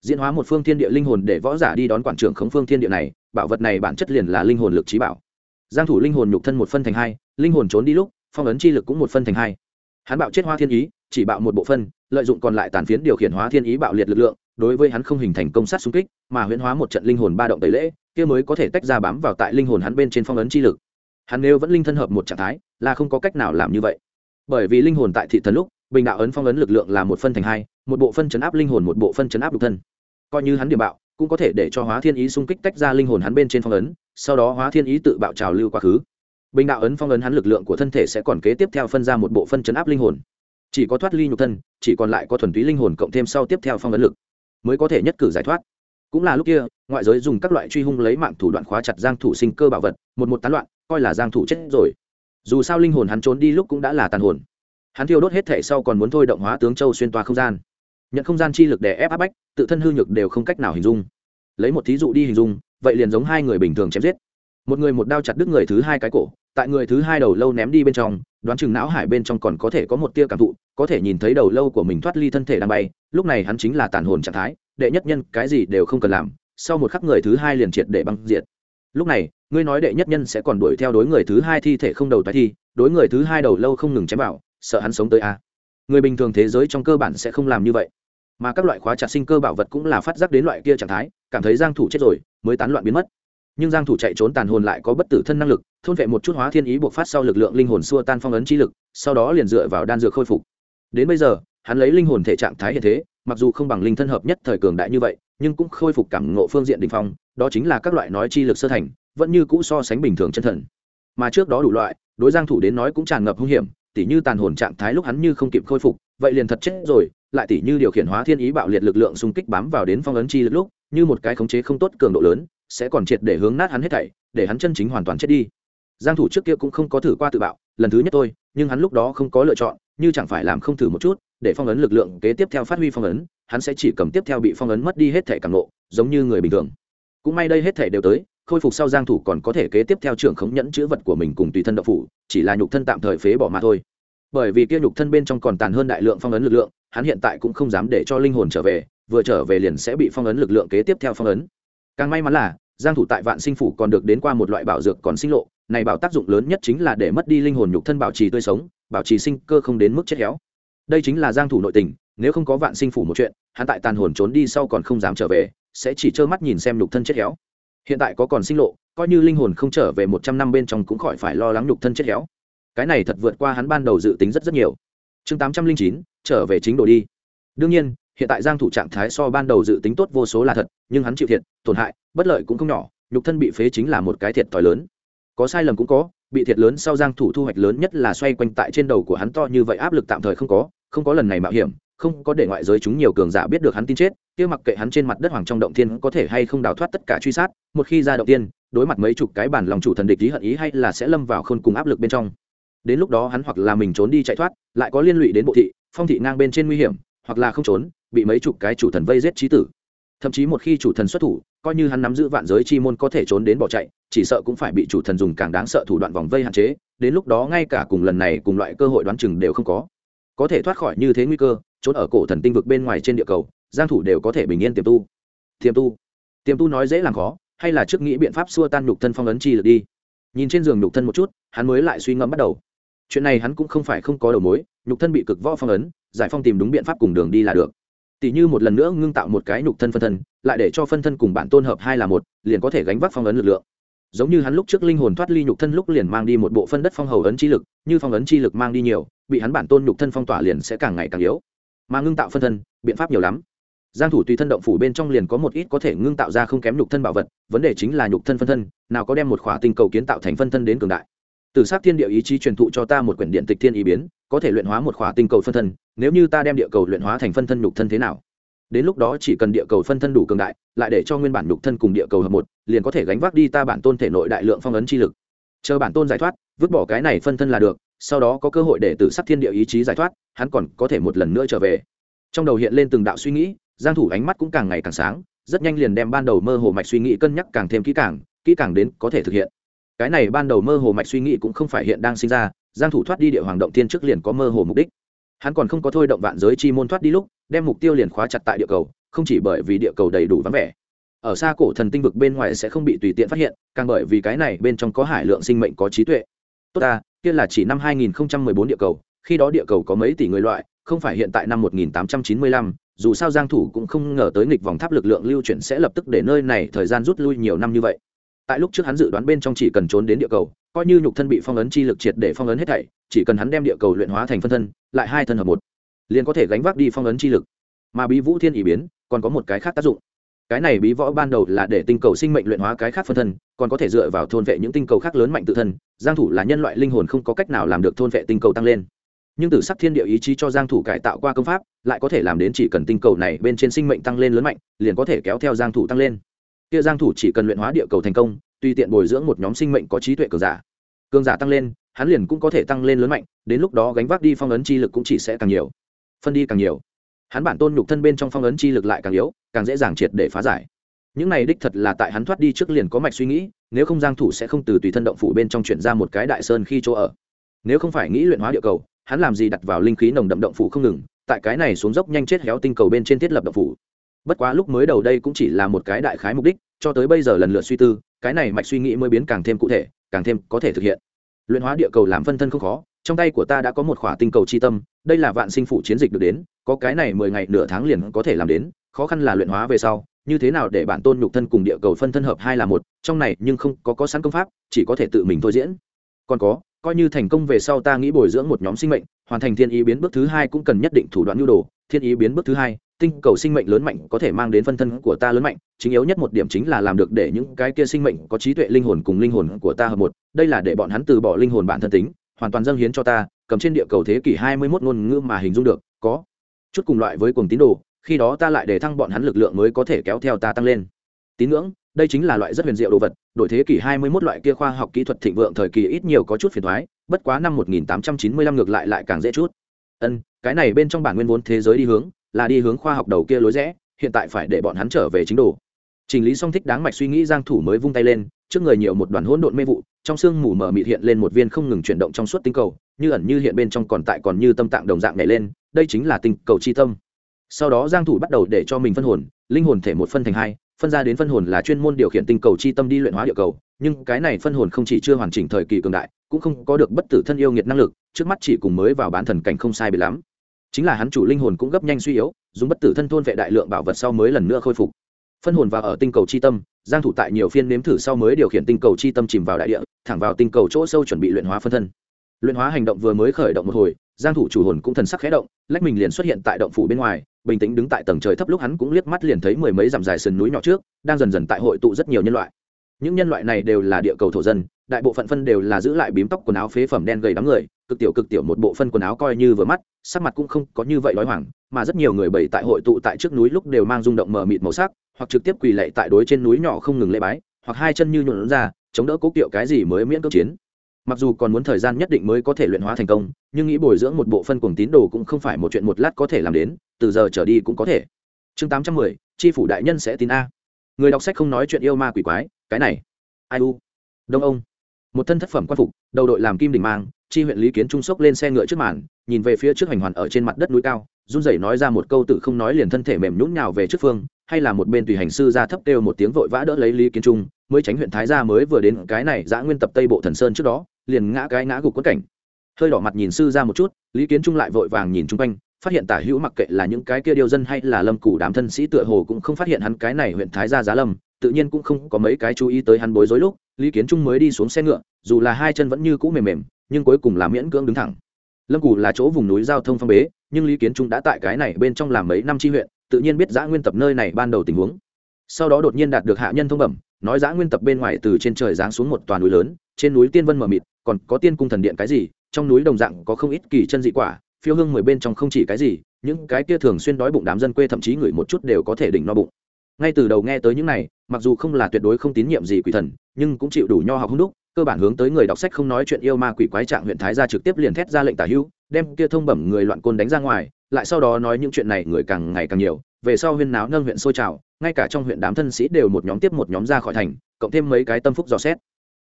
Diễn hóa một phương thiên địa linh hồn để võ giả đi đón quản trưởng khống phương thiên địa này, bảo vật này bản chất liền là linh hồn lực trí bảo. Giang thủ linh hồn nhục thân một phân thành hai, linh hồn trốn đi lúc, phong ấn chi lực cũng một phân thành hai hắn bạo chết Hoa thiên ý, chỉ bạo một bộ phân, lợi dụng còn lại tàn phiến điều khiển hóa thiên ý bạo liệt lực lượng, đối với hắn không hình thành công sát xung kích, mà huyễn hóa một trận linh hồn ba động tẩy lễ, kia mới có thể tách ra bám vào tại linh hồn hắn bên trên phong ấn chi lực. Hắn nếu vẫn linh thân hợp một trạng thái, là không có cách nào làm như vậy. Bởi vì linh hồn tại thị thần lúc, bình đạo ấn phong ấn lực lượng là một phân thành hai, một bộ phân chấn áp linh hồn, một bộ phân chấn áp độc thân. Coi như hắn điểm bạo, cũng có thể để cho hóa thiên ý xung kích tách ra linh hồn hắn bên trên phong ấn, sau đó hóa thiên ý tự bạo trào lưu quá khứ bình đạo ấn phong ấn hắn lực lượng của thân thể sẽ còn kế tiếp theo phân ra một bộ phân chấn áp linh hồn. Chỉ có thoát ly nhục thân, chỉ còn lại có thuần túy linh hồn cộng thêm sau tiếp theo phong ấn lực, mới có thể nhất cử giải thoát. Cũng là lúc kia, ngoại giới dùng các loại truy hung lấy mạng thủ đoạn khóa chặt giang thủ sinh cơ bảo vật, một một tán loạn, coi là giang thủ chết rồi. Dù sao linh hồn hắn trốn đi lúc cũng đã là tàn hồn. Hắn thiêu đốt hết thể sau còn muốn thôi động hóa tướng châu xuyên toa không gian. Nhận không gian chi lực để ép áp bách, tự thân hư nhược đều không cách nào hình dung. Lấy một thí dụ đi hình dung, vậy liền giống hai người bình thường chém giết. Một người một đao chặt đứt người thứ hai cái cổ tại người thứ hai đầu lâu ném đi bên trong, đoán chừng não hải bên trong còn có thể có một tia cảm thụ, có thể nhìn thấy đầu lâu của mình thoát ly thân thể đang bay, lúc này hắn chính là tàn hồn trạng thái, đệ nhất nhân cái gì đều không cần làm, sau một khắc người thứ hai liền triệt để băng diệt. Lúc này, ngươi nói đệ nhất nhân sẽ còn đuổi theo đối người thứ hai thi thể không đầu tái thi, đối người thứ hai đầu lâu không ngừng chém vào, sợ hắn sống tới a. Người bình thường thế giới trong cơ bản sẽ không làm như vậy. Mà các loại khóa chặt sinh cơ bảo vật cũng là phát giác đến loại kia trạng thái, cảm thấy giang thủ chết rồi, mới tán loạn biến mất. Nhưng giang thủ chạy trốn tàn hồn lại có bất tử thân năng lực thôn vệ một chút hóa thiên ý buộc phát sau lực lượng linh hồn xua tan phong ấn chi lực, sau đó liền dựa vào đan dược khôi phục. Đến bây giờ, hắn lấy linh hồn thể trạng thái hiện thế, mặc dù không bằng linh thân hợp nhất thời cường đại như vậy, nhưng cũng khôi phục cảm ngộ phương diện đỉnh phong, đó chính là các loại nói chi lực sơ thành, vẫn như cũ so sánh bình thường chân thần. Mà trước đó đủ loại, đối giang thủ đến nói cũng tràn ngập hung hiểm, tỉ như tàn hồn trạng thái lúc hắn như không kịp khôi phục, vậy liền thật chết rồi, lại tỉ như điều khiển hóa thiên ý bạo liệt lực lượng xung kích bám vào đến phong ấn chi lực lúc, như một cái khống chế không tốt cường độ lớn, sẽ còn triệt để hướng nát hắn hết thảy, để hắn chân chính hoàn toàn chết đi giang thủ trước kia cũng không có thử qua tự bạo, lần thứ nhất thôi, nhưng hắn lúc đó không có lựa chọn, như chẳng phải làm không thử một chút, để phong ấn lực lượng kế tiếp theo phát huy phong ấn, hắn sẽ chỉ cầm tiếp theo bị phong ấn mất đi hết thể càng nộ giống như người bình thường. Cũng may đây hết thể đều tới, khôi phục sau giang thủ còn có thể kế tiếp theo trưởng khống nhẫn chữ vật của mình cùng tùy thân độc phủ, chỉ là nhục thân tạm thời phế bỏ mà thôi. Bởi vì kia nhục thân bên trong còn tàn hơn đại lượng phong ấn lực lượng, hắn hiện tại cũng không dám để cho linh hồn trở về, vừa trở về liền sẽ bị phong ấn lực lượng kế tiếp theo phong ấn. Càng may mắn là giang thủ tại vạn sinh phủ còn được đến qua một loại bảo dược còn sinh lộ, này bảo tác dụng lớn nhất chính là để mất đi linh hồn nhục thân bảo trì tươi sống, bảo trì sinh cơ không đến mức chết héo. Đây chính là giang thủ nội tình, nếu không có vạn sinh phủ một chuyện, hắn tại tàn hồn trốn đi sau còn không dám trở về, sẽ chỉ trơ mắt nhìn xem nhục thân chết héo. Hiện tại có còn sinh lộ, coi như linh hồn không trở về một trăm năm bên trong cũng khỏi phải lo lắng nhục thân chết héo. Cái này thật vượt qua hắn ban đầu dự tính rất rất nhiều. Chương tám trăm linh chín, trở về chính đồ đi. Đương nhiên hiện tại giang thủ trạng thái so ban đầu dự tính tốt vô số là thật, nhưng hắn chịu thiệt, tổn hại, bất lợi cũng không nhỏ, nhục thân bị phế chính là một cái thiệt thòi lớn. Có sai lầm cũng có, bị thiệt lớn sau giang thủ thu hoạch lớn nhất là xoay quanh tại trên đầu của hắn to như vậy, áp lực tạm thời không có không có lần này mạo hiểm, không có để ngoại giới chúng nhiều cường giả biết được hắn tin chết, kia mặc kệ hắn trên mặt đất hoàng trong động thiên có thể hay không đào thoát tất cả truy sát, một khi ra động tiên đối mặt mấy chục cái bản lòng chủ thần địch ý hận ý hay là sẽ lâm vào khôn cùng áp lực bên trong. Đến lúc đó hắn hoặc là mình trốn đi chạy thoát, lại có liên lụy đến bộ thị, phong thị ngang bên trên nguy hiểm, hoặc là không trốn bị mấy chục cái chủ thần vây giết trí tử. Thậm chí một khi chủ thần xuất thủ, coi như hắn nắm giữ vạn giới chi môn có thể trốn đến bỏ chạy, chỉ sợ cũng phải bị chủ thần dùng càng đáng sợ thủ đoạn vòng vây hạn chế, đến lúc đó ngay cả cùng lần này cùng loại cơ hội đoán chừng đều không có. Có thể thoát khỏi như thế nguy cơ, trốn ở cổ thần tinh vực bên ngoài trên địa cầu, giang thủ đều có thể bình yên tiềm tu. Tiềm tu? Tiềm tu nói dễ làm khó, hay là trước nghĩ biện pháp xua tan nhục thân phong ấn chi lực đi. Nhìn trên giường nhục thân một chút, hắn mới lại suy ngẫm bắt đầu. Chuyện này hắn cũng không phải không có đầu mối, nhục thân bị cực võ phong ấn, giải phong tìm đúng biện pháp cùng đường đi là được tỷ như một lần nữa ngưng tạo một cái nhục thân phân thân, lại để cho phân thân cùng bản tôn hợp hai là một, liền có thể gánh vác phong ấn lực lượng. Giống như hắn lúc trước linh hồn thoát ly nhục thân lúc liền mang đi một bộ phân đất phong hầu ấn chi lực, như phong ấn chi lực mang đi nhiều, bị hắn bản tôn nhục thân phong tỏa liền sẽ càng ngày càng yếu. Mà ngưng tạo phân thân, biện pháp nhiều lắm. Giang thủ tùy thân động phủ bên trong liền có một ít có thể ngưng tạo ra không kém nhục thân bảo vật, vấn đề chính là nhục thân phân thân, nào có đem một khỏa tinh cầu kiến tạo thành phân thân đến cường đại từ Sắc thiên địa ý chí truyền thụ cho ta một quyển điện tịch thiên ý biến, có thể luyện hóa một khỏa tinh cầu phân thân, nếu như ta đem địa cầu luyện hóa thành phân thân nhục thân thế nào? Đến lúc đó chỉ cần địa cầu phân thân đủ cường đại, lại để cho nguyên bản nhục thân cùng địa cầu hợp một, liền có thể gánh vác đi ta bản tôn thể nội đại lượng phong ấn chi lực. Chờ bản tôn giải thoát, vứt bỏ cái này phân thân là được, sau đó có cơ hội để tử sắc thiên địa ý chí giải thoát, hắn còn có thể một lần nữa trở về. Trong đầu hiện lên từng đạo suy nghĩ, giang thủ ánh mắt cũng càng ngày càng sáng, rất nhanh liền đem ban đầu mơ hồ mạch suy nghĩ cân nhắc càng thêm kỹ càng kỹ càng đến có thể thực hiện cái này ban đầu mơ hồ mạch suy nghĩ cũng không phải hiện đang sinh ra giang thủ thoát đi địa hoàng động tiên trước liền có mơ hồ mục đích. Hắn còn không có thôi động vạn giới chi môn thoát đi lúc đem mục tiêu liền khóa chặt tại địa cầu không chỉ bởi vì địa cầu đầy đủ vắng vẻ. Ở xa cổ thần tinh vực bên ngoài sẽ không bị tùy tiện phát hiện càng bởi vì cái này bên trong có hải lượng sinh mệnh có trí tuệ. Tốt ta kia là chỉ năm 2014 địa cầu khi đó địa cầu có mấy tỷ người loại không phải hiện tại năm 1895, dù sao giang thủ cũng không ngờ tới nghịch vòng tháp lực lượng lưu chuyển sẽ lập tức để nơi này thời gian rút lui nhiều năm như vậy tại lúc trước hắn dự đoán bên trong chỉ cần trốn đến địa cầu, coi như nhục thân bị phong ấn chi lực triệt để phong ấn hết thảy, chỉ cần hắn đem địa cầu luyện hóa thành phân thân, lại hai thân hợp một, liền có thể gánh vác đi phong ấn chi lực. Mà bí vũ thiên ỷ biến, còn có một cái khác tác dụng. Cái này bí võ ban đầu là để tinh cầu sinh mệnh luyện hóa cái khác phân thân, còn có thể dựa vào thôn vệ những tinh cầu khác lớn mạnh tự thân, giang thủ là nhân loại linh hồn không có cách nào làm được thôn vệ tinh cầu tăng lên. Nhưng từ sắc thiên địa ý chí cho giang thủ cải tạo qua công pháp, lại có thể làm đến chỉ cần tinh cầu này bên trên sinh mệnh tăng lên lớn mạnh, liền có thể kéo theo giang thủ tăng lên kia giang thủ chỉ cần luyện hóa địa cầu thành công, tùy tiện bồi dưỡng một nhóm sinh mệnh có trí tuệ cường giả. Cường giả tăng lên, hắn liền cũng có thể tăng lên lớn mạnh, đến lúc đó gánh vác đi phong ấn chi lực cũng chỉ sẽ càng nhiều. Phân đi càng nhiều. Hắn bản tôn nhục thân bên trong phong ấn chi lực lại càng yếu, càng dễ dàng triệt để phá giải. Những này đích thật là tại hắn thoát đi trước liền có mạch suy nghĩ, nếu không giang thủ sẽ không từ tùy thân động phủ bên trong chuyển ra một cái đại sơn khi chỗ ở. Nếu không phải nghĩ luyện hóa địa cầu, hắn làm gì đặt vào linh khí nồng đậm động phủ không ngừng, tại cái này xuống dốc nhanh chết héo tinh cầu bên trên thiết lập động phủ bất quá lúc mới đầu đây cũng chỉ là một cái đại khái mục đích, cho tới bây giờ lần lượt suy tư, cái này mạch suy nghĩ mới biến càng thêm cụ thể, càng thêm có thể thực hiện. Luyện hóa địa cầu làm phân thân không khó, trong tay của ta đã có một khỏa tinh cầu chi tâm, đây là vạn sinh phủ chiến dịch được đến, có cái này mười ngày nửa tháng liền có thể làm đến, khó khăn là luyện hóa về sau, như thế nào để bản tôn nhục thân cùng địa cầu phân thân hợp hai là một, trong này nhưng không có có sẵn công pháp, chỉ có thể tự mình thôi diễn. Còn có, coi như thành công về sau ta nghĩ bồi dưỡng một nhóm sinh mệnh, hoàn thành thiên ý biến bước thứ hai cũng cần nhất định thủ đoạn nhu đồ, thiên ý biến bước thứ hai tinh cầu sinh mệnh lớn mạnh có thể mang đến phân thân của ta lớn mạnh, chính yếu nhất một điểm chính là làm được để những cái kia sinh mệnh có trí tuệ linh hồn cùng linh hồn của ta hợp một, đây là để bọn hắn từ bỏ linh hồn bản thân tính, hoàn toàn dâng hiến cho ta, cầm trên địa cầu thế kỷ hai mươi 21 ngôn ngữ mà hình dung được, có chút cùng loại với cuồng tín đồ, khi đó ta lại để thăng bọn hắn lực lượng mới có thể kéo theo ta tăng lên. Tín ngưỡng, đây chính là loại rất huyền diệu đồ vật, đổi thế kỷ hai mươi 21 loại kia khoa học kỹ thuật thịnh vượng thời kỳ ít nhiều có chút phiền thoái bất quá năm một nghìn tám trăm chín mươi lăm ngược lại lại càng dễ chút. Ân, cái này bên trong bản nguyên vốn thế giới đi hướng là đi hướng khoa học đầu kia lối rẽ, hiện tại phải để bọn hắn trở về chính đồ. Trình lý song thích đáng mạch suy nghĩ giang thủ mới vung tay lên, trước người nhiều một đoàn hỗn độn mê vụ, trong xương mù mờ mịt hiện lên một viên không ngừng chuyển động trong suốt tinh cầu, như ẩn như hiện bên trong còn tại còn như tâm tạng đồng dạng nhảy lên, đây chính là tinh cầu chi tâm. Sau đó giang thủ bắt đầu để cho mình phân hồn, linh hồn thể một phân thành hai, phân ra đến phân hồn là chuyên môn điều khiển tinh cầu chi tâm đi luyện hóa địa cầu, nhưng cái này phân hồn không chỉ chưa hoàn chỉnh thời kỳ cường đại, cũng không có được bất tử thân yêu nghiệt năng lực, trước mắt chỉ cùng mới vào bán thần cảnh không sai biệt lắm chính là hắn chủ linh hồn cũng gấp nhanh suy yếu, dùng bất tử thân thôn vệ đại lượng bảo vật sau mới lần nữa khôi phục. Phân hồn vào ở tinh cầu chi tâm, giang thủ tại nhiều phiên nếm thử sau mới điều khiển tinh cầu chi tâm chìm vào đại địa, thẳng vào tinh cầu chỗ sâu chuẩn bị luyện hóa phân thân. Luyện hóa hành động vừa mới khởi động một hồi, giang thủ chủ hồn cũng thần sắc khẽ động, lách mình liền xuất hiện tại động phủ bên ngoài, bình tĩnh đứng tại tầng trời thấp lúc hắn cũng liếc mắt liền thấy mười mấy dặm dài sườn núi nhỏ trước, đang dần dần tại hội tụ rất nhiều nhân loại. Những nhân loại này đều là địa cầu thổ dân, đại bộ phận phân đều là giữ lại bím tóc quần áo phế phẩm đen gầy đám người cực tiểu cực tiểu một bộ phân quần áo coi như vừa mắt, sắc mặt cũng không có như vậy đói hoảng, mà rất nhiều người bày tại hội tụ tại trước núi lúc đều mang rung động mờ mịt màu sắc, hoặc trực tiếp quỳ lệ tại đối trên núi nhỏ không ngừng lễ bái, hoặc hai chân như nhuộn ra, chống đỡ cố kiệu cái gì mới miễn cưỡng chiến. Mặc dù còn muốn thời gian nhất định mới có thể luyện hóa thành công, nhưng nghĩ bồi dưỡng một bộ phân cuồng tín đồ cũng không phải một chuyện một lát có thể làm đến, từ giờ trở đi cũng có thể. Chương tám trăm mười tri phủ đại nhân sẽ tin a. Người đọc sách không nói chuyện yêu ma quỷ quái, cái này. Ai u? Đông ông. Một thân thất phẩm quan phục, đầu đội làm kim đỉnh mang chi huyện lý kiến trung sốc lên xe ngựa trước màn, nhìn về phía trước hành hoàn ở trên mặt đất núi cao, run rẩy nói ra một câu tự không nói liền thân thể mềm nhũn nhào về trước phương, hay là một bên tùy hành sư ra thấp kêu một tiếng vội vã đỡ lấy lý kiến trung, mới tránh huyện thái gia mới vừa đến cái này giã nguyên tập tây bộ thần sơn trước đó, liền ngã cái ngã gục quất cảnh. Hơi đỏ mặt nhìn sư ra một chút, lý kiến trung lại vội vàng nhìn chung quanh, phát hiện tả hữu mặc kệ là những cái kia điêu dân hay là lâm củ đám thân sĩ tựa hồ cũng không phát hiện hắn cái này huyện thái gia giá lâm, tự nhiên cũng không có mấy cái chú ý tới hắn bối rối lúc, lý kiến trung mới đi xuống xe ngựa, dù là hai chân vẫn như cũ mềm mềm nhưng cuối cùng là miễn cưỡng đứng thẳng. Lâm cù là chỗ vùng núi giao thông phong bế, nhưng lý kiến trung đã tại cái này bên trong làm mấy năm tri huyện, tự nhiên biết giã nguyên tập nơi này ban đầu tình huống. Sau đó đột nhiên đạt được hạ nhân thông bẩm, nói giã nguyên tập bên ngoài từ trên trời giáng xuống một toàn núi lớn, trên núi tiên vân mờ mịt, còn có tiên cung thần điện cái gì, trong núi đồng dạng có không ít kỳ chân dị quả, phiêu hương mười bên trong không chỉ cái gì, những cái kia thường xuyên đói bụng đám dân quê thậm chí người một chút đều có thể đỉnh no bụng. Ngay từ đầu nghe tới những này, mặc dù không là tuyệt đối không tín nhiệm gì quỷ thần nhưng cũng chịu đủ nho học hung đúc, cơ bản hướng tới người đọc sách không nói chuyện yêu ma quỷ quái trạng huyện thái gia trực tiếp liền thét ra lệnh tả hưu, đem kia thông bẩm người loạn côn đánh ra ngoài, lại sau đó nói những chuyện này người càng ngày càng nhiều, về sau huyên náo nâng huyện sôi trào, ngay cả trong huyện đám thân sĩ đều một nhóm tiếp một nhóm ra khỏi thành, cộng thêm mấy cái tâm phúc dò xét.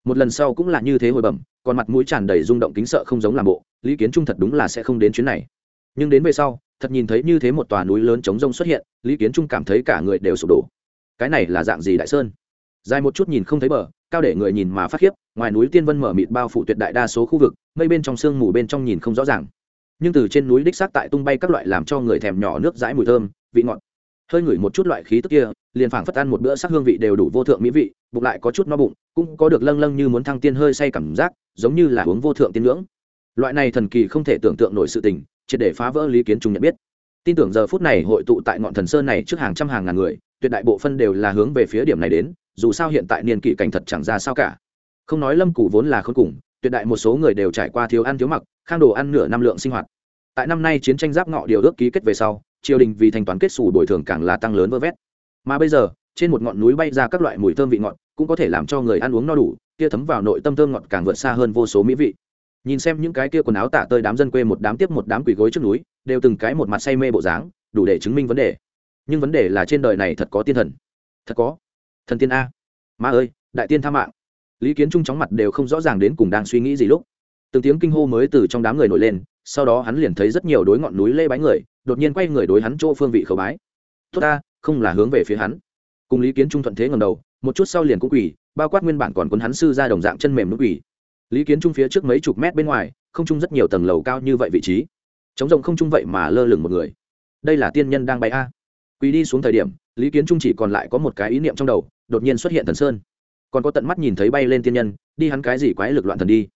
Một lần sau cũng là như thế hồi bẩm, còn mặt mũi tràn đầy rung động kính sợ không giống làm bộ, lý kiến trung thật đúng là sẽ không đến chuyến này. Nhưng đến về sau, thật nhìn thấy như thế một tòa núi lớn chống rông xuất hiện, lý kiến trung cảm thấy cả người đều sụp đổ. Cái này là dạng gì đại sơn? Dài một chút nhìn không thấy bờ cao để người nhìn mà phát khiếp, ngoài núi tiên vân mở mịt bao phủ tuyệt đại đa số khu vực, mây bên trong sương mù bên trong nhìn không rõ ràng. Nhưng từ trên núi đích xác tại tung bay các loại làm cho người thèm nhỏ nước dãi mùi thơm, vị ngọt. Hơi ngửi một chút loại khí tức kia, liền phảng phất ăn một bữa sắc hương vị đều đủ vô thượng mỹ vị, bụng lại có chút no bụng, cũng có được lâng lâng như muốn thăng tiên hơi say cảm giác, giống như là uống vô thượng tiên ngưỡng. Loại này thần kỳ không thể tưởng tượng nổi sự tình, triệt để phá vỡ lý kiến trung nhận biết. Tin tưởng giờ phút này hội tụ tại ngọn thần sơn này trước hàng trăm hàng ngàn người, tuyệt đại bộ phân đều là hướng về phía điểm này đến dù sao hiện tại niên kỷ cảnh thật chẳng ra sao cả. Không nói lâm cụ vốn là khốn cùng, tuyệt đại một số người đều trải qua thiếu ăn thiếu mặc, khang đồ ăn nửa năm lượng sinh hoạt. Tại năm nay chiến tranh giáp ngọ điều ước ký kết về sau, triều đình vì thanh toán kết xù bồi thường càng là tăng lớn vơ vét. Mà bây giờ, trên một ngọn núi bay ra các loại mùi thơm vị ngọt, cũng có thể làm cho người ăn uống no đủ kia thấm vào nội tâm thơm ngọt càng vượt xa hơn vô số mỹ vị. Nhìn xem những cái kia quần áo tả tơi đám dân quê một đám tiếp một đám quỷ gối trước núi, đều từng cái một mặt say mê bộ dáng, đủ để chứng minh vấn đề. Nhưng vấn đề là trên đời này thật có tiên thần. Thật có thần tiên a. Ma ơi, đại tiên tha mạng. Lý kiến trung chóng mặt đều không rõ ràng đến cùng đang suy nghĩ gì lúc. Từng tiếng kinh hô mới từ trong đám người nổi lên, sau đó hắn liền thấy rất nhiều đối ngọn núi lê bái người, đột nhiên quay người đối hắn chỗ phương vị khẩu bái. Tốt ta, không là hướng về phía hắn. Cùng lý kiến trung thuận thế ngầm đầu, một chút sau liền cũng quỳ, bao quát nguyên bản còn cuốn hắn sư ra đồng dạng chân mềm nút quỳ. Lý kiến trung phía trước mấy chục mét bên ngoài, không trung rất nhiều tầng lầu cao như vậy vị trí. Chống rộng không trung vậy mà lơ lửng một người. Đây là tiên nhân đang bay a. Quỳ đi xuống thời điểm lý kiến trung chỉ còn lại có một cái ý niệm trong đầu, đột nhiên xuất hiện thần sơn. Còn có tận mắt nhìn thấy bay lên tiên nhân, đi hắn cái gì quái lực loạn thần đi.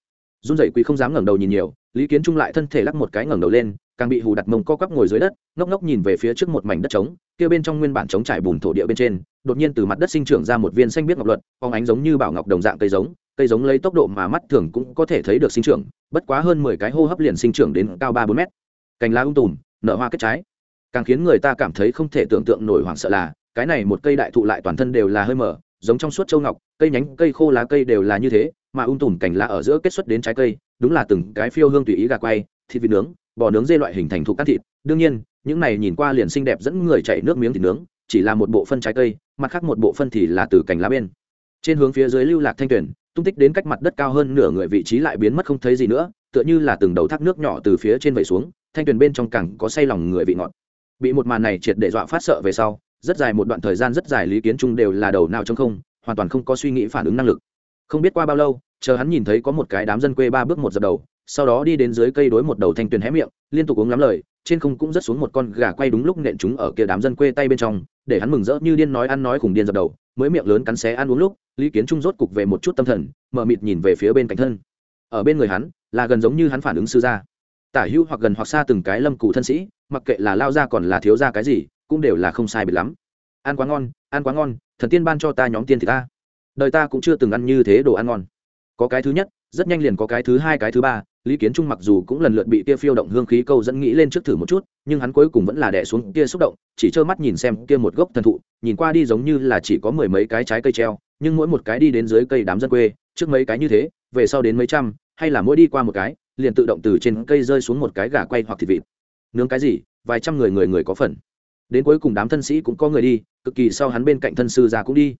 Run dậy quỳ không dám ngẩng đầu nhìn nhiều, lý kiến trung lại thân thể lắc một cái ngẩng đầu lên, càng bị hù đặt mông co quắp ngồi dưới đất, ngốc ngốc nhìn về phía trước một mảnh đất trống, kia bên trong nguyên bản trống trải bùn thổ địa bên trên, đột nhiên từ mặt đất sinh trưởng ra một viên xanh biết ngọc luật, phóng ánh giống như bảo ngọc đồng dạng cây giống cây giống lấy tốc độ mà mắt thường cũng có thể thấy được sinh trưởng, bất quá hơn mười cái hô hấp liền sinh trưởng đến cao ba bốn mét. Cành lá ung tùm, nở hoa kết trái càng khiến người ta cảm thấy không thể tưởng tượng nổi hoảng sợ là, cái này một cây đại thụ lại toàn thân đều là hơi mở, giống trong suốt châu ngọc, cây nhánh, cây khô lá cây đều là như thế, mà ung tùm cành lá ở giữa kết xuất đến trái cây, đúng là từng cái phiêu hương tùy ý gà quay, thịt vịt nướng, bò nướng dê loại hình thành thụ cắt thịt. Đương nhiên, những này nhìn qua liền xinh đẹp dẫn người chạy nước miếng thịt nướng, chỉ là một bộ phân trái cây, mặt khác một bộ phân thì là từ cành lá bên. Trên hướng phía dưới lưu lạc thanh tuyển, tung tích đến cách mặt đất cao hơn nửa người vị trí lại biến mất không thấy gì nữa, tựa như là từng đầu thác nước nhỏ từ phía trên vẩy xuống, thanh tuyển bên trong cẳng có say lòng người vị ngọt bị một màn này triệt để dọa phát sợ về sau, rất dài một đoạn thời gian rất dài lý kiến trung đều là đầu nào trong không, hoàn toàn không có suy nghĩ phản ứng năng lực. Không biết qua bao lâu, chờ hắn nhìn thấy có một cái đám dân quê ba bước một dập đầu, sau đó đi đến dưới cây đối một đầu thanh tuyền hé miệng, liên tục uống lắm lời, trên không cũng rất xuống một con gà quay đúng lúc nện chúng ở kia đám dân quê tay bên trong, để hắn mừng rỡ như điên nói ăn nói khủng điên dập đầu, mới miệng lớn cắn xé ăn uống lúc, lý kiến trung rốt cục về một chút tâm thần, mở mịt nhìn về phía bên cạnh thân. Ở bên người hắn, là gần giống như hắn phản ứng sư gia. Tả hữu hoặc gần hoặc xa từng cái lâm cụ thân sĩ mặc kệ là lao ra còn là thiếu ra cái gì, cũng đều là không sai biệt lắm. Ăn quá ngon, ăn quá ngon, thần tiên ban cho ta nhóm tiên thì ta. Đời ta cũng chưa từng ăn như thế đồ ăn ngon. Có cái thứ nhất, rất nhanh liền có cái thứ hai, cái thứ ba, lý kiến trung mặc dù cũng lần lượt bị kia phiêu động hương khí câu dẫn nghĩ lên trước thử một chút, nhưng hắn cuối cùng vẫn là đẻ xuống kia xúc động, chỉ trơ mắt nhìn xem kia một gốc thần thụ, nhìn qua đi giống như là chỉ có mười mấy cái trái cây treo, nhưng mỗi một cái đi đến dưới cây đám dân quê, trước mấy cái như thế, về sau đến mấy trăm, hay là mỗi đi qua một cái, liền tự động từ trên cây rơi xuống một cái gà quay hoặc thịt vịt nướng cái gì, vài trăm người người người có phần. Đến cuối cùng đám thân sĩ cũng có người đi, cực kỳ sau hắn bên cạnh thân sư già cũng đi.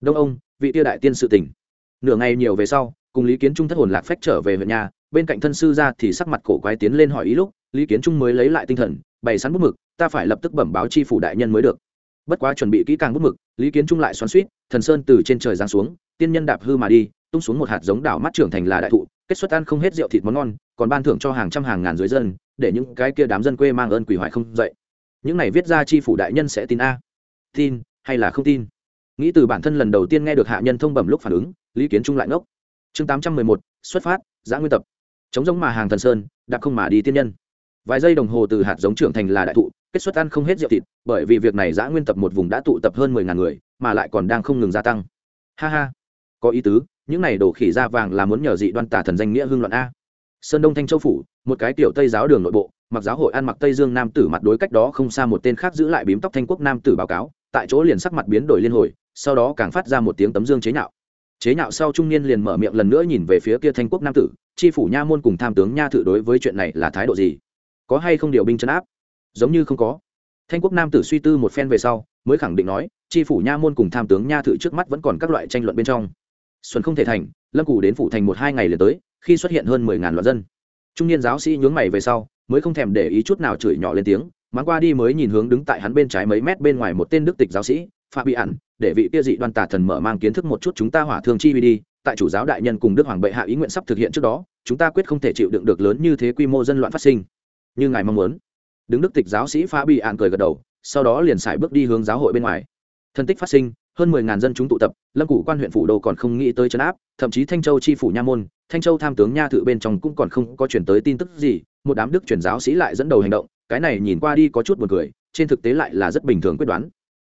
Đông ông, vị tiêu đại tiên sự tỉnh. Nửa ngày nhiều về sau, cùng lý kiến trung thất hồn lạc phách trở về huyện nhà, bên cạnh thân sư ra thì sắc mặt cổ quái tiến lên hỏi ý lúc, lý kiến trung mới lấy lại tinh thần, bày sẵn bút mực, ta phải lập tức bẩm báo chi phủ đại nhân mới được. Bất quá chuẩn bị kỹ càng bút mực, lý kiến trung lại xoắn suýt thần sơn từ trên trời giáng xuống, tiên nhân đạp hư mà đi, tung xuống một hạt giống đảo mắt trưởng thành là đại thụ, kết xuất ăn không hết rượu thịt món ngon, còn ban thưởng cho hàng trăm hàng ngàn dưới dân để những cái kia đám dân quê mang ơn quỷ hoại không dậy. Những này viết ra chi phủ đại nhân sẽ tin a. Tin, hay là không tin? Nghĩ từ bản thân lần đầu tiên nghe được hạ nhân thông bẩm lúc phản ứng, lý kiến trung lại ngốc. Chương tám trăm mười một, xuất phát, giã nguyên tập. Chống giống mà hàng thần sơn, đạp không mà đi tiên nhân. Vài giây đồng hồ từ hạt giống trưởng thành là đại thụ, kết xuất ăn không hết rượu thịt, bởi vì việc này giã nguyên tập một vùng đã tụ tập hơn mười ngàn người, mà lại còn đang không ngừng gia tăng. Ha ha. Có ý tứ, những này đổ khỉ da vàng là muốn nhờ dị đoan tả thần danh nghĩa hương luận a sơn đông thanh châu phủ, một cái tiểu tây giáo đường nội bộ, mặc giáo hội ăn mặc tây dương nam tử mặt đối cách đó không xa một tên khác giữ lại bím tóc thanh quốc nam tử báo cáo, tại chỗ liền sắc mặt biến đổi liên hồi, sau đó càng phát ra một tiếng tấm dương chế nhạo. Chế nhạo sau trung niên liền mở miệng lần nữa nhìn về phía kia thanh quốc nam tử tri phủ nha môn cùng tham tướng nha thự đối với chuyện này là thái độ gì? Có hay không điều binh chấn áp? Giống như không có. Thanh quốc nam tử suy tư một phen về sau, mới khẳng định nói tri phủ nha môn cùng tham tướng nha thự trước mắt vẫn còn các loại tranh luận bên trong. Xuân không thể thành, lâm cù đến phủ thành một hai ngày liền tới khi xuất hiện hơn mười ngàn loạn dân. Trung niên giáo sĩ nhướng mày về sau, mới không thèm để ý chút nào chửi nhỏ lên tiếng, mắng qua đi mới nhìn hướng đứng tại hắn bên trái mấy mét bên ngoài một tên đức tịch giáo sĩ phạm bị ẩn để vị kia dị đoan tà thần mở mang kiến thức một chút chúng ta hỏa thương chi vi đi, tại chủ giáo đại nhân cùng đức hoàng bệ hạ ý nguyện sắp thực hiện trước đó, chúng ta quyết không thể chịu đựng được lớn như thế quy mô dân loạn phát sinh. Như ngài mong muốn. Đứng đức tịch giáo sĩ Pha bị ạn cười gật đầu, sau đó liền xài bước đi hướng giáo hội bên ngoài thân tích phát sinh, hơn mười ngàn dân chúng tụ tập, lâm cụ quan huyện phủ đô còn không nghĩ tới chấn áp, thậm chí thanh châu chi phủ nha môn, thanh châu tham tướng nha thự bên trong cũng còn không có chuyển tới tin tức gì, một đám đức truyền giáo sĩ lại dẫn đầu hành động, cái này nhìn qua đi có chút buồn cười, trên thực tế lại là rất bình thường quyết đoán.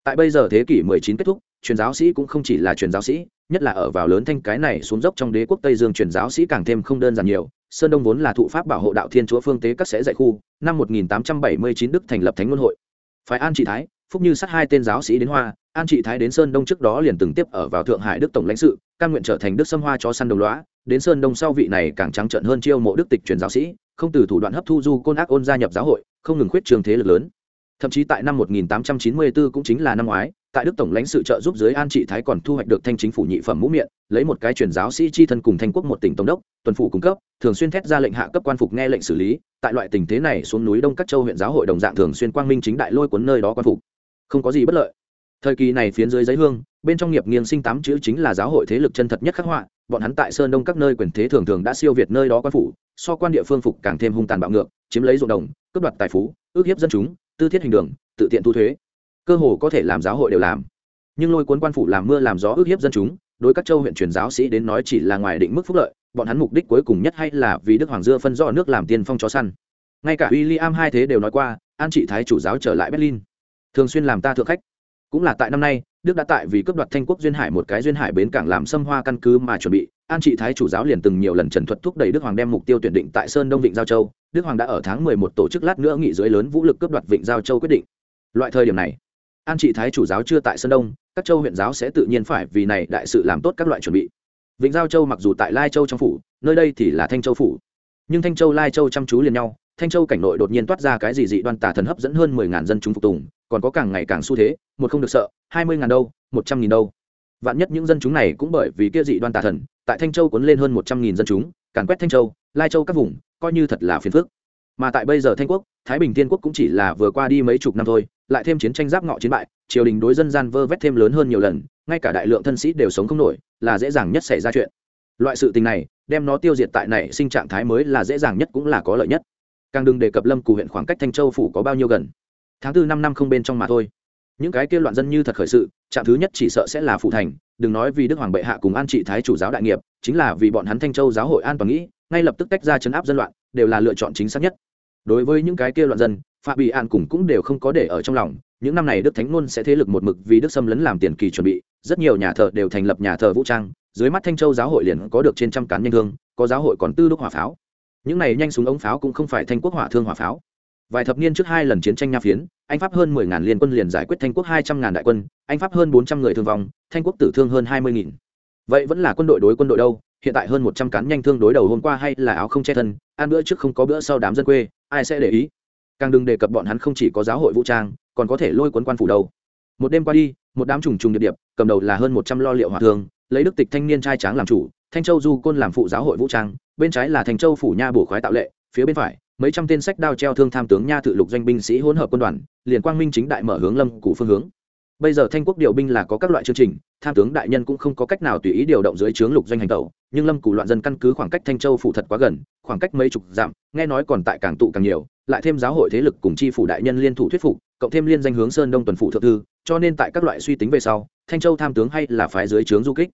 Tại bây giờ thế kỷ 19 kết thúc, truyền giáo sĩ cũng không chỉ là truyền giáo sĩ, nhất là ở vào lớn thanh cái này xuống dốc trong đế quốc tây dương truyền giáo sĩ càng thêm không đơn giản nhiều. Sơn đông vốn là thụ pháp bảo hộ đạo thiên chúa phương tế các sẽ dạy khu, năm 1879 đức thành lập thánh luân hội. Phải an trị thái, phúc như sát hai tên giáo sĩ đến hoa an trị thái đến sơn đông trước đó liền từng tiếp ở vào thượng hải đức tổng lãnh sự căn nguyện trở thành đức sâm hoa cho săn đồng lõa. đến sơn đông sau vị này càng trắng trợn hơn chiêu mộ đức tịch truyền giáo sĩ, không từ thủ đoạn hấp thu du côn ác ôn gia nhập giáo hội, không ngừng khuyết trường thế lực lớn. Thậm chí tại năm 1894 cũng chính là năm ngoái, tại đức tổng lãnh sự trợ giúp dưới an trị thái còn thu hoạch được thanh chính phủ nhị phẩm mũ miệng, lấy một cái truyền giáo sĩ chi thân cùng thanh quốc một tỉnh tổng đốc, tuần phủ cung cấp, thường xuyên thét ra lệnh hạ cấp quan phục nghe lệnh xử lý. Tại loại tình thế này xuống núi đông các châu huyện giáo hội đồng dạng thường xuyên quang minh chính đại lôi cuốn nơi đó quan phục. Không có gì bất lợi thời kỳ này phiến dưới giấy hương, bên trong nghiệp nghiêng sinh tám chữ chính là giáo hội thế lực chân thật nhất khắc họa. Bọn hắn tại sơn đông các nơi quyền thế thường thường đã siêu việt nơi đó quan phủ, so quan địa phương phục càng thêm hung tàn bạo ngược, chiếm lấy ruộng đồng, cướp đoạt tài phú, ước hiếp dân chúng, tư thiết hình đường, tự tiện thu thuế. Cơ hồ có thể làm giáo hội đều làm. Nhưng lôi cuốn quan phủ làm mưa làm gió ước hiếp dân chúng, đối các châu huyện truyền giáo sĩ đến nói chỉ là ngoài định mức phúc lợi, bọn hắn mục đích cuối cùng nhất hay là vì đức hoàng dưa phân do nước làm tiên phong chó săn. Ngay cả w i l l i am hai thế đều nói qua, an trị thái chủ giáo trở lại berlin. Thường xuyên làm ta thượng khách cũng là tại năm nay, đức đã tại vì cướp đoạt thanh quốc duyên hải một cái duyên hải bến cảng làm xâm hoa căn cứ mà chuẩn bị. An trị thái chủ giáo liền từng nhiều lần trần thuật thúc đẩy đức hoàng đem mục tiêu tuyển định tại sơn đông vịnh giao châu. Đức hoàng đã ở tháng mười một tổ chức lát nữa nghị dưới lớn vũ lực cướp đoạt vịnh giao châu quyết định. Loại thời điểm này, an trị thái chủ giáo chưa tại sơn đông, các châu huyện giáo sẽ tự nhiên phải vì này đại sự làm tốt các loại chuẩn bị. Vịnh giao châu mặc dù tại lai châu trong phủ, nơi đây thì là thanh châu phủ. Nhưng thanh châu lai châu chăm chú liền nhau, thanh châu cảnh nội đột nhiên toát ra cái gì dị đoan tà thần hấp dẫn hơn mười ngàn dân chúng phục tùng còn có càng ngày càng xu thế, một không được sợ, hai mươi ngàn đâu, một trăm nghìn đâu. Vạn nhất những dân chúng này cũng bởi vì kia dị đoan tà thần, tại thanh châu cuốn lên hơn một trăm nghìn dân chúng, càn quét thanh châu, lai châu các vùng, coi như thật là phiền phức. Mà tại bây giờ thanh quốc, thái bình thiên quốc cũng chỉ là vừa qua đi mấy chục năm thôi, lại thêm chiến tranh giáp ngọ chiến bại, triều đình đối dân gian vơ vét thêm lớn hơn nhiều lần, ngay cả đại lượng thân sĩ đều sống không nổi, là dễ dàng nhất xảy ra chuyện. Loại sự tình này, đem nó tiêu diệt tại này sinh trạng thái mới là dễ dàng nhất cũng là có lợi nhất. Càng đừng đề cập lâm cù huyện khoảng cách thanh châu phủ có bao nhiêu gần tháng tư năm năm không bên trong mà thôi. Những cái kia loạn dân như thật khởi sự, trạm thứ nhất chỉ sợ sẽ là phụ thành, đừng nói vì đức hoàng bệ hạ cùng an trị thái chủ giáo đại nghiệp, chính là vì bọn hắn thanh châu giáo hội an toàn nghĩ, ngay lập tức tách ra chấn áp dân loạn, đều là lựa chọn chính xác nhất. Đối với những cái kia loạn dân, phạm bị an cùng cũng đều không có để ở trong lòng, những năm này đức thánh ngôn sẽ thế lực một mực vì đức xâm lấn làm tiền kỳ chuẩn bị, rất nhiều nhà thờ đều thành lập nhà thờ vũ trang, dưới mắt thanh châu giáo hội liền có được trên trăm cán nhanh thương, có giáo hội còn tư đúc hỏa pháo. Những này nhanh súng ống pháo cũng không phải thanh quốc hỏa thương hỏa pháo vài thập niên trước hai lần chiến tranh nha phiến, anh pháp hơn mười ngàn liên quân liền giải quyết thanh quốc hai trăm ngàn đại quân, anh pháp hơn bốn trăm người thương vong, thanh quốc tử thương hơn hai mươi nghìn. Vậy vẫn là quân đội đối quân đội đâu? Hiện tại hơn một trăm cán nhanh thương đối đầu hôm qua hay là áo không che thân, ăn bữa trước không có bữa sau đám dân quê, ai sẽ để ý? Càng đừng đề cập bọn hắn không chỉ có giáo hội vũ trang, còn có thể lôi cuốn quan phủ đâu. Một đêm qua đi, một đám trùng trùng điệp điệp, cầm đầu là hơn một trăm lo liệu hòa thương, lấy đức tịch thanh niên trai tráng làm chủ, thanh châu du côn làm phụ giáo hội vũ trang, bên trái là thành châu phủ nha bổ khoái tạo lệ, phía bên phải mấy trăm tên sách đao treo thương tham tướng nha tự lục doanh binh sĩ hỗn hợp quân đoàn, liền quang minh chính đại mở hướng lâm cụ phương hướng. Bây giờ thanh quốc điều binh là có các loại chương trình, tham tướng đại nhân cũng không có cách nào tùy ý điều động dưới trướng lục doanh hành tẩu, nhưng lâm cụ loạn dân căn cứ khoảng cách thanh châu phủ thật quá gần, khoảng cách mấy chục dặm, nghe nói còn tại càng tụ càng nhiều, lại thêm giáo hội thế lực cùng chi phủ đại nhân liên thủ thuyết phục, cộng thêm liên danh hướng sơn đông tuần phủ thượng thư, cho nên tại các loại suy tính về sau, thanh châu tham tướng hay là phái dưới trướng du kích.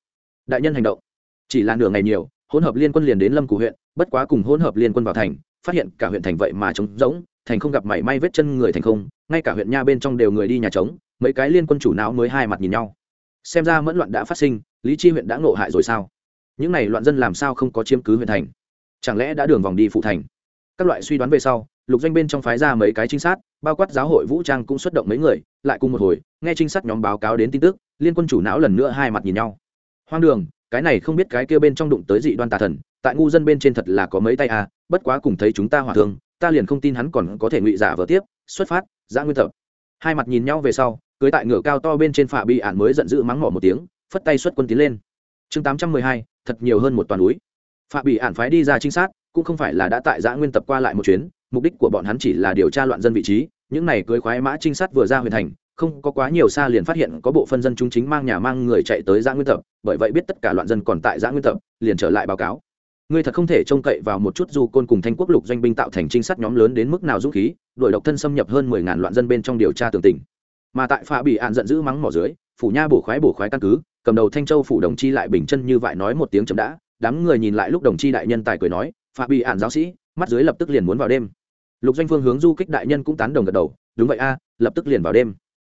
Đại nhân hành động. Chỉ là nửa ngày nhiều, hỗn hợp liên quân liền đến lâm cụ huyện, bất quá cùng hỗn hợp liên quân vào thành phát hiện cả huyện thành vậy mà trống rỗng, thành không gặp mảy may vết chân người thành không, ngay cả huyện nha bên trong đều người đi nhà trống, mấy cái liên quân chủ não mới hai mặt nhìn nhau. Xem ra mẫn loạn đã phát sinh, lý chi huyện đã ngộ hại rồi sao? Những này loạn dân làm sao không có chiếm cứ huyện thành? Chẳng lẽ đã đường vòng đi phụ thành? Các loại suy đoán về sau, lục doanh bên trong phái ra mấy cái trinh sát, bao quát giáo hội vũ trang cũng xuất động mấy người, lại cùng một hồi, nghe trinh sát nhóm báo cáo đến tin tức, liên quân chủ não lần nữa hai mặt nhìn nhau. Hoang đường, cái này không biết cái kia bên trong đụng tới dị đoan tà thần, tại ngu dân bên trên thật là có mấy tay à bất quá cùng thấy chúng ta hỏa thương, ta liền không tin hắn còn có thể ngụy giả vờ tiếp, xuất phát, giã nguyên tập hai mặt nhìn nhau về sau, cưới tại ngựa cao to bên trên phà bị ạn mới giận dữ mắng mỏ một tiếng, phất tay xuất quân tiến lên. Chương tám trăm mười hai, thật nhiều hơn một toàn núi. Phà bị ạn phái đi ra trinh sát, cũng không phải là đã tại giã nguyên tập qua lại một chuyến, mục đích của bọn hắn chỉ là điều tra loạn dân vị trí, những này cưới khoái mã trinh sát vừa ra huyền thành, không có quá nhiều xa liền phát hiện có bộ phân dân chúng chính mang nhà mang người chạy tới giã nguyên tập, bởi vậy biết tất cả loạn dân còn tại giã nguyên tập, liền trở lại báo cáo ngươi thật không thể trông cậy vào một chút du côn cùng thanh quốc lục doanh binh tạo thành trinh sát nhóm lớn đến mức nào dũng khí đội độc thân xâm nhập hơn mười ngàn loạn dân bên trong điều tra tường tình. Mà tại phạ bị ạn giận dữ mắng mỏ dưới, phủ nha bổ khoái bổ khoái căn cứ, cầm đầu thanh châu phủ đồng chi lại bình chân như vậy nói một tiếng chấm đã, đám người nhìn lại lúc đồng chi đại nhân tài cười nói, phạ bị ạn giáo sĩ, mắt dưới lập tức liền muốn vào đêm. Lục doanh phương hướng du kích đại nhân cũng tán đồng gật đầu, đúng vậy a, lập tức liền vào đêm.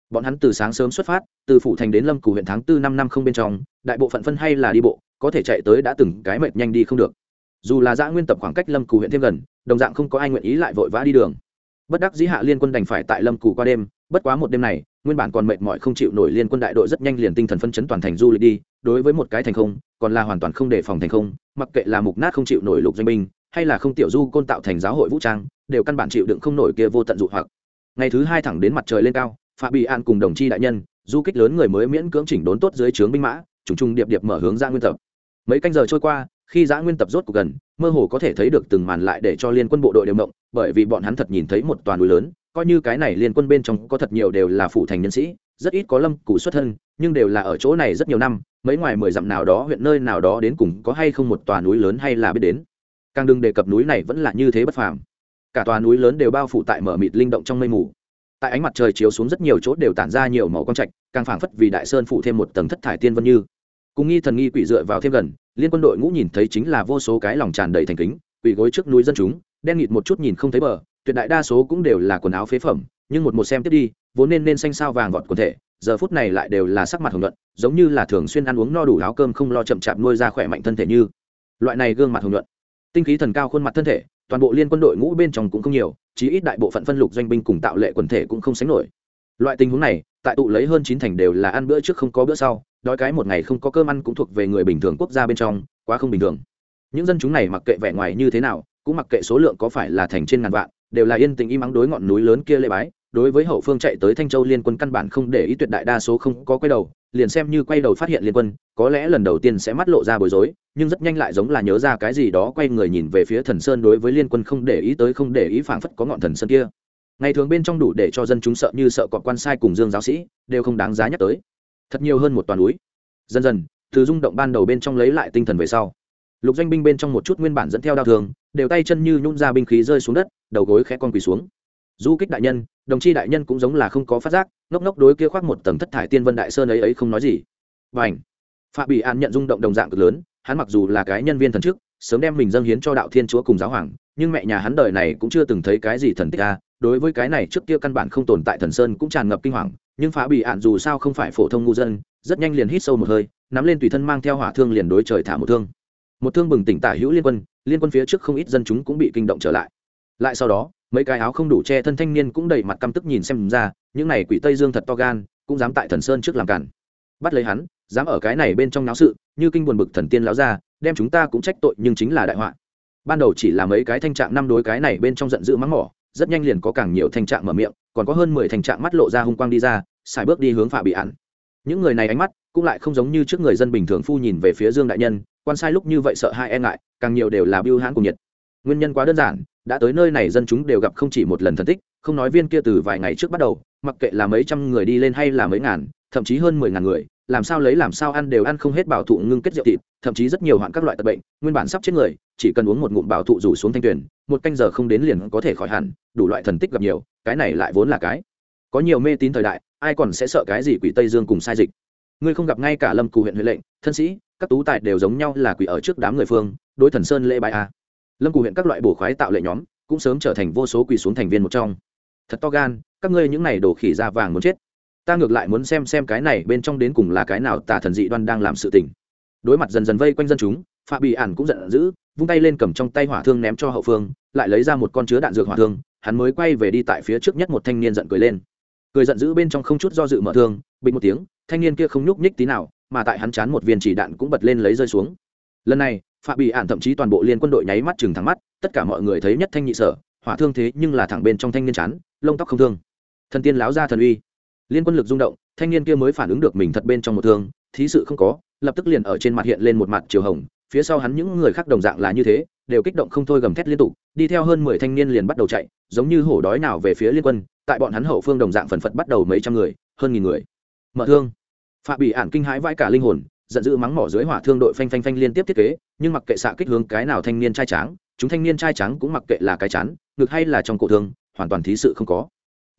Bọn hắn từ sáng sớm xuất phát, từ phủ thành đến lâm cù huyện tháng tư năm năm không bên trong, đại bộ phận phân hay là đi bộ, có thể chạy tới đã từng cái mệt nhanh đi không được dù là giã nguyên tập khoảng cách lâm cù huyện thêm gần, đồng dạng không có ai nguyện ý lại vội vã đi đường. Bất đắc dĩ hạ liên quân đành phải tại lâm cù qua đêm, bất quá một đêm này, nguyên bản còn mệt mỏi không chịu nổi liên quân đại đội rất nhanh liền tinh thần phân chấn toàn thành du lịch đi, đối với một cái thành không, còn là hoàn toàn không đề phòng thành không, mặc kệ là mục nát không chịu nổi lục doanh binh, hay là không tiểu du côn tạo thành giáo hội vũ trang, đều căn bản chịu đựng không nổi kia vô tận dụ hoặc. Ngày thứ hai thẳng đến mặt trời lên cao, phạm bị an cùng đồng chi đại nhân, du kích lớn người mới miễn cưỡng chỉnh đốn tốt dưới trướng binh mã, trùng trùng điệp điệp mở hướng ra nguyên tập. Mấy canh giờ trôi qua khi giã nguyên tập rốt cuộc gần, mơ hồ có thể thấy được từng màn lại để cho liên quân bộ đội đều động, bởi vì bọn hắn thật nhìn thấy một toàn núi lớn, coi như cái này liên quân bên trong có thật nhiều đều là phủ thành nhân sĩ, rất ít có lâm cụ xuất thân, nhưng đều là ở chỗ này rất nhiều năm, mấy ngoài mười dặm nào đó, huyện nơi nào đó đến cùng có hay không một tòa núi lớn hay là biết đến. Càng đừng đề cập núi này vẫn là như thế bất phàm. Cả tòa núi lớn đều bao phủ tại mở mịt linh động trong mây mù. Tại ánh mặt trời chiếu xuống rất nhiều chỗ đều tản ra nhiều màu quang trạch, càng phảng phất vì đại sơn phủ thêm một tầng thất thải tiên vân như. Cùng nghi thần nghi quỷ dựa vào thêm gần liên quân đội ngũ nhìn thấy chính là vô số cái lòng tràn đầy thành kính quỳ gối trước núi dân chúng đen nghịt một chút nhìn không thấy bờ tuyệt đại đa số cũng đều là quần áo phế phẩm nhưng một một xem tiếp đi vốn nên nên xanh sao vàng vọt quần thể giờ phút này lại đều là sắc mặt hồng nhuận, giống như là thường xuyên ăn uống no đủ áo cơm không lo chậm chạp nuôi ra khỏe mạnh thân thể như loại này gương mặt hồng nhuận, tinh khí thần cao khuôn mặt thân thể toàn bộ liên quân đội ngũ bên trong cũng không nhiều chí ít đại bộ phận phân lục doanh binh cùng tạo lệ quần thể cũng không sánh nổi loại tình huống này, tại tụ lấy hơn chín thành đều là ăn bữa trước không có bữa sau, đói cái một ngày không có cơm ăn cũng thuộc về người bình thường quốc gia bên trong, quá không bình thường. Những dân chúng này mặc kệ vẻ ngoài như thế nào, cũng mặc kệ số lượng có phải là thành trên ngàn vạn, đều là yên tình im ắng đối ngọn núi lớn kia lễ bái. Đối với hậu phương chạy tới thanh châu liên quân căn bản không để ý tuyệt đại đa số không có quay đầu, liền xem như quay đầu phát hiện liên quân, có lẽ lần đầu tiên sẽ mắt lộ ra bối rối, nhưng rất nhanh lại giống là nhớ ra cái gì đó quay người nhìn về phía thần sơn đối với liên quân không để ý tới không để ý phảng phất có ngọn thần sơn kia ngày thường bên trong đủ để cho dân chúng sợ như sợ cọp quan sai cùng dương giáo sĩ, đều không đáng giá nhắc tới. Thật nhiều hơn một toàn núi. Dần dần, từ rung động ban đầu bên trong lấy lại tinh thần về sau. Lục doanh binh bên trong một chút nguyên bản dẫn theo đao thường, đều tay chân như nhún ra binh khí rơi xuống đất, đầu gối khẽ con quỳ xuống. Du kích đại nhân, đồng chi đại nhân cũng giống là không có phát giác, ngốc ngốc đối kia khoác một tầng thất thải tiên vân đại sơn ấy ấy không nói gì. Và ảnh phạm bị an nhận rung động đồng dạng cực lớn, hắn mặc dù là cái nhân viên thần chức, sớm đem mình dâng hiến cho đạo thiên chúa cùng giáo hoàng, nhưng mẹ nhà hắn đời này cũng chưa từng thấy cái gì thần tích a đối với cái này trước kia căn bản không tồn tại thần sơn cũng tràn ngập kinh hoàng, nhưng phá bị ạn dù sao không phải phổ thông ngu dân, rất nhanh liền hít sâu một hơi, nắm lên tùy thân mang theo hỏa thương liền đối trời thả một thương. Một thương bừng tỉnh tả hữu liên quân liên quân phía trước không ít dân chúng cũng bị kinh động trở lại. Lại sau đó, mấy cái áo không đủ che thân thanh niên cũng đầy mặt căm tức nhìn xem ra, những này quỷ tây dương thật to gan, cũng dám tại thần sơn trước làm cản. Bắt lấy hắn, dám ở cái này bên trong náo sự, như kinh buồn bực thần tiên láo ra đem chúng ta cũng trách tội nhưng chính là đại họa. Ban đầu chỉ là mấy cái thanh trạng năm đối cái này bên trong giận dữ mắng mỏ rất nhanh liền có càng nhiều thanh trạng mở miệng, còn có hơn mười thanh trạng mắt lộ ra hung quang đi ra, xài bước đi hướng phạ bị ạn những người này ánh mắt cũng lại không giống như trước người dân bình thường phu nhìn về phía dương đại nhân, quan sai lúc như vậy sợ hai e ngại, càng nhiều đều là biêu hãn cùng nhiệt nguyên nhân quá đơn giản, đã tới nơi này dân chúng đều gặp không chỉ một lần thần tích, không nói viên kia từ vài ngày trước bắt đầu, mặc kệ là mấy trăm người đi lên hay là mấy ngàn, thậm chí hơn mười ngàn người, làm sao lấy làm sao ăn đều ăn không hết bảo thụ ngưng kết rượu thịt, thậm chí rất nhiều hoạn các loại tật bệnh, nguyên bản sắp chết người, chỉ cần uống một ngụm bảo thụ rủ xuống thanh tuyển, một canh giờ không đến liền có thể khỏi hẳn, đủ loại thần tích gặp nhiều, cái này lại vốn là cái. Có nhiều mê tín thời đại, ai còn sẽ sợ cái gì quỷ tây dương cùng sai dịch? Ngươi không gặp ngay cả lâm cù huyện huệ lệnh, thân sĩ, các tú tài đều giống nhau là quỷ ở trước đám người phương, đối thần sơn lễ bài a lâm cù huyện các loại bổ khoái tạo lệ nhóm cũng sớm trở thành vô số quỳ xuống thành viên một trong. Thật to gan, các ngươi những này đổ khỉ da vàng muốn chết. Ta ngược lại muốn xem xem cái này bên trong đến cùng là cái nào tà thần dị đoan đang làm sự tình. Đối mặt dần dần vây quanh dân chúng phạm bị ản cũng giận dữ, vung tay lên cầm trong tay hỏa thương ném cho hậu phương, lại lấy ra một con chứa đạn dược hỏa thương, hắn mới quay về đi tại phía trước nhất một thanh niên giận cười lên. Cười giận dữ bên trong không chút do dự mở thương, bình một tiếng, thanh niên kia không nhúc nhích tí nào, mà tại hắn chán một viên chỉ đạn cũng bật lên lấy rơi xuống. Lần này phạm bị ạn thậm chí toàn bộ liên quân đội nháy mắt chừng thẳng mắt, tất cả mọi người thấy nhất thanh nhị sở, hỏa thương thế nhưng là thẳng bên trong thanh niên chán, lông tóc không thương. Thần tiên láo ra thần uy. Liên quân lực rung động, thanh niên kia mới phản ứng được mình thật bên trong một thương, thí sự không có, lập tức liền ở trên mặt hiện lên một mặt chiều hồng, phía sau hắn những người khác đồng dạng là như thế, đều kích động không thôi gầm thét liên tục, đi theo hơn mười thanh niên liền bắt đầu chạy, giống như hổ đói nào về phía liên quân, tại bọn hắn hậu phương đồng dạng phần phật bắt đầu mấy trăm người, hơn nghìn người. Mở thương. Phạm bị ản kinh hãi vãi cả linh hồn giận dữ mắng mỏ dưới hỏa thương đội phanh phanh phanh liên tiếp thiết kế, nhưng mặc kệ xạ kích hướng cái nào thanh niên trai tráng, chúng thanh niên trai trắng cũng mặc kệ là cái chán, ngực hay là trong cổ thương, hoàn toàn thí sự không có.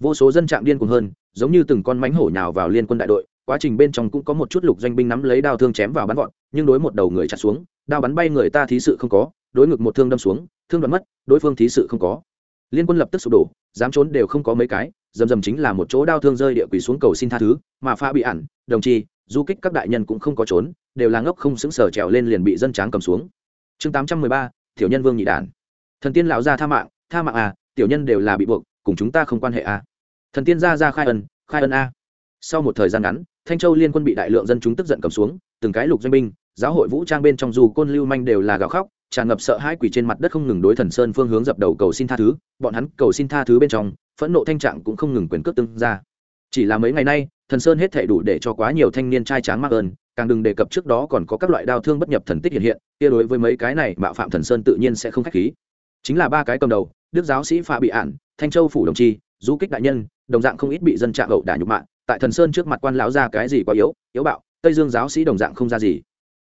Vô số dân trạng điên cuồng hơn, giống như từng con mánh hổ nhào vào liên quân đại đội, quá trình bên trong cũng có một chút lục doanh binh nắm lấy đao thương chém vào bắn gọn nhưng đối một đầu người chặt xuống, đao bắn bay người ta thí sự không có, đối ngực một thương đâm xuống, thương đoạn mất, đối phương thí sự không có. Liên quân lập tức sụp đổ, dám trốn đều không có mấy cái dầm dầm chính là một chỗ đao thương rơi địa quỷ xuống cầu xin tha thứ, mà pha bị ản đồng chi du kích các đại nhân cũng không có trốn, đều là ngốc không xứng sở trèo lên liền bị dân tráng cầm xuống. Chương tám trăm mười ba, tiểu nhân vương nhị đản. Thần tiên lão gia tha mạng tha mạng à tiểu nhân đều là bị buộc, cùng chúng ta không quan hệ à. Thần tiên gia ra khai ân khai ân a. Sau một thời gian ngắn, thanh châu liên quân bị đại lượng dân chúng tức giận cầm xuống, từng cái lục doanh binh, giáo hội vũ trang bên trong dù côn lưu manh đều là gào khóc, tràn ngập sợ hãi quỷ trên mặt đất không ngừng đối thần sơn phương hướng dập đầu cầu xin tha thứ, bọn hắn cầu xin tha thứ bên trong, phẫn nộ thanh trạng cũng không ngừng quyền cước tương ra chỉ là mấy ngày nay thần sơn hết thể đủ để cho quá nhiều thanh niên trai tráng mắc ơn, càng đừng đề cập trước đó còn có các loại đao thương bất nhập thần tích hiện hiện, kia đối với mấy cái này mạo phạm thần sơn tự nhiên sẽ không khách khí. Chính là ba cái cầm đầu, đức giáo sĩ phạm bị ản, thanh châu phủ đồng chi, du kích đại nhân, đồng dạng không ít bị dân trạng hậu đả nhục mạng tại thần sơn trước mặt quan lão ra cái gì quá yếu yếu bạo, tây dương giáo sĩ đồng dạng không ra gì.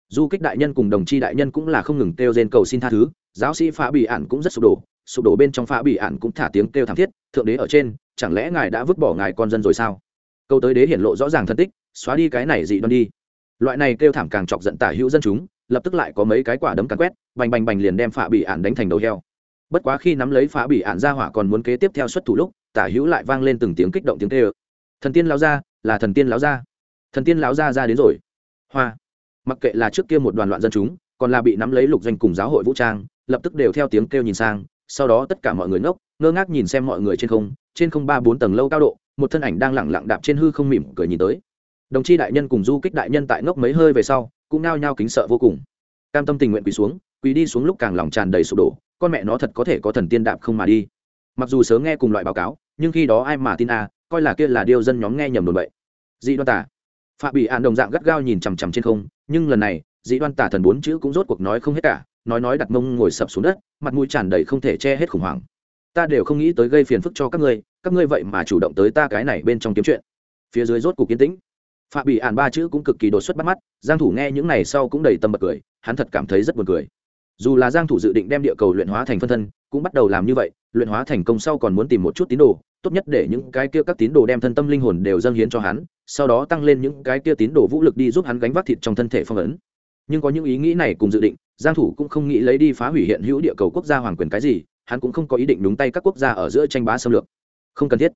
Du kích đại nhân cùng đồng chi đại nhân cũng là không ngừng kêu trên cầu xin tha thứ, giáo sĩ Pha bị ản cũng rất sụp đổ sụp đổ bên trong Pha bị ản cũng thả tiếng kêu thảm thiết, thượng đế ở trên, chẳng lẽ ngài đã vứt bỏ ngài con dân rồi sao? Câu tới đế hiển lộ rõ ràng thân tích, xóa đi cái này dị đoan đi. Loại này kêu thảm càng chọc giận tả hữu dân chúng, lập tức lại có mấy cái quả đấm càng quét, bành bành bành liền đem phạ bị ản đánh thành đầu heo. Bất quá khi nắm lấy phá bị ản ra hỏa còn muốn kế tiếp theo xuất thủ lúc, tả hữu lại vang lên từng tiếng kích động tiếng tê ơ thần tiên lão gia, là thần tiên lão gia. Thần tiên lão gia ra đến rồi. Hoa. Mặc kệ là trước kia một đoàn loạn dân chúng, còn là bị nắm lấy lục doanh cùng giáo hội vũ trang, lập tức đều theo tiếng kêu nhìn sang, sau đó tất cả mọi người ngốc, ngơ ngác nhìn xem mọi người trên không trên không ba bốn tầng lâu cao độ một thân ảnh đang lẳng lặng đạp trên hư không mỉm cười nhìn tới. Đồng chi đại nhân cùng du kích đại nhân tại ngốc mấy hơi về sau, cũng nao nhao kính sợ vô cùng. Cam tâm tình nguyện quỳ xuống, quỳ đi xuống lúc càng lòng tràn đầy sụp đổ, con mẹ nó thật có thể có thần tiên đạp không mà đi. Mặc dù sớm nghe cùng loại báo cáo, nhưng khi đó ai mà tin a coi là kia là điều dân nhóm nghe nhầm đồn bậy. Dị đoan tả phạ bị an đồng dạng gắt gao nhìn chằm chằm trên không, nhưng lần này, dị đoan tả thần bốn chữ cũng rốt cuộc nói không hết cả, nói nói đặt mông ngồi sập xuống đất, mặt mũi tràn đầy không thể che hết khủng hoảng ta đều không nghĩ tới gây phiền phức cho các ngươi các ngươi vậy mà chủ động tới ta cái này bên trong kiếm chuyện. Phía dưới rốt cuộc kiến tĩnh. Phạm bị ản ba chữ cũng cực kỳ đột xuất bắt mắt, giang thủ nghe những này sau cũng đầy tâm bật cười, hắn thật cảm thấy rất buồn cười. Dù là giang thủ dự định đem địa cầu luyện hóa thành phân thân, cũng bắt đầu làm như vậy, luyện hóa thành công sau còn muốn tìm một chút tín đồ, tốt nhất để những cái kia các tín đồ đem thân tâm linh hồn đều dâng hiến cho hắn, sau đó tăng lên những cái kia tín đồ vũ lực đi giúp hắn gánh vác thịt trong thân thể phong ấn. Nhưng có những ý nghĩ này cùng dự định, giang thủ cũng không nghĩ lấy đi phá hủy hiện hữu địa cầu quốc gia hoàng quyền cái gì hắn cũng không có ý định đúng tay các quốc gia ở giữa tranh bá xâm lược. Không cần thiết.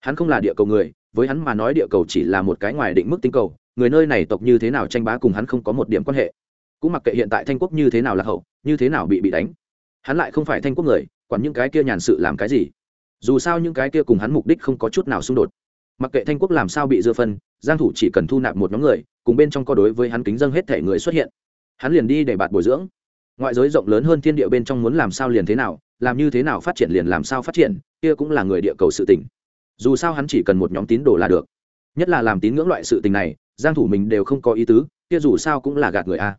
Hắn không là địa cầu người, với hắn mà nói địa cầu chỉ là một cái ngoài định mức tinh cầu, người nơi này tộc như thế nào tranh bá cùng hắn không có một điểm quan hệ. Cũng mặc kệ hiện tại thanh quốc như thế nào là hậu, như thế nào bị bị đánh, hắn lại không phải thanh quốc người, quản những cái kia nhàn sự làm cái gì. Dù sao những cái kia cùng hắn mục đích không có chút nào xung đột. Mặc kệ thanh quốc làm sao bị dưa phân, giang thủ chỉ cần thu nạp một nhóm người, cùng bên trong có đối với hắn kính dân hết thể người xuất hiện, hắn liền đi để bạt bồi dưỡng. Ngoại giới rộng lớn hơn thiên địa bên trong muốn làm sao liền thế nào làm như thế nào phát triển liền làm sao phát triển, kia cũng là người địa cầu sự tình. Dù sao hắn chỉ cần một nhóm tín đồ là được. Nhất là làm tín ngưỡng loại sự tình này, giang thủ mình đều không có ý tứ, kia dù sao cũng là gạt người a.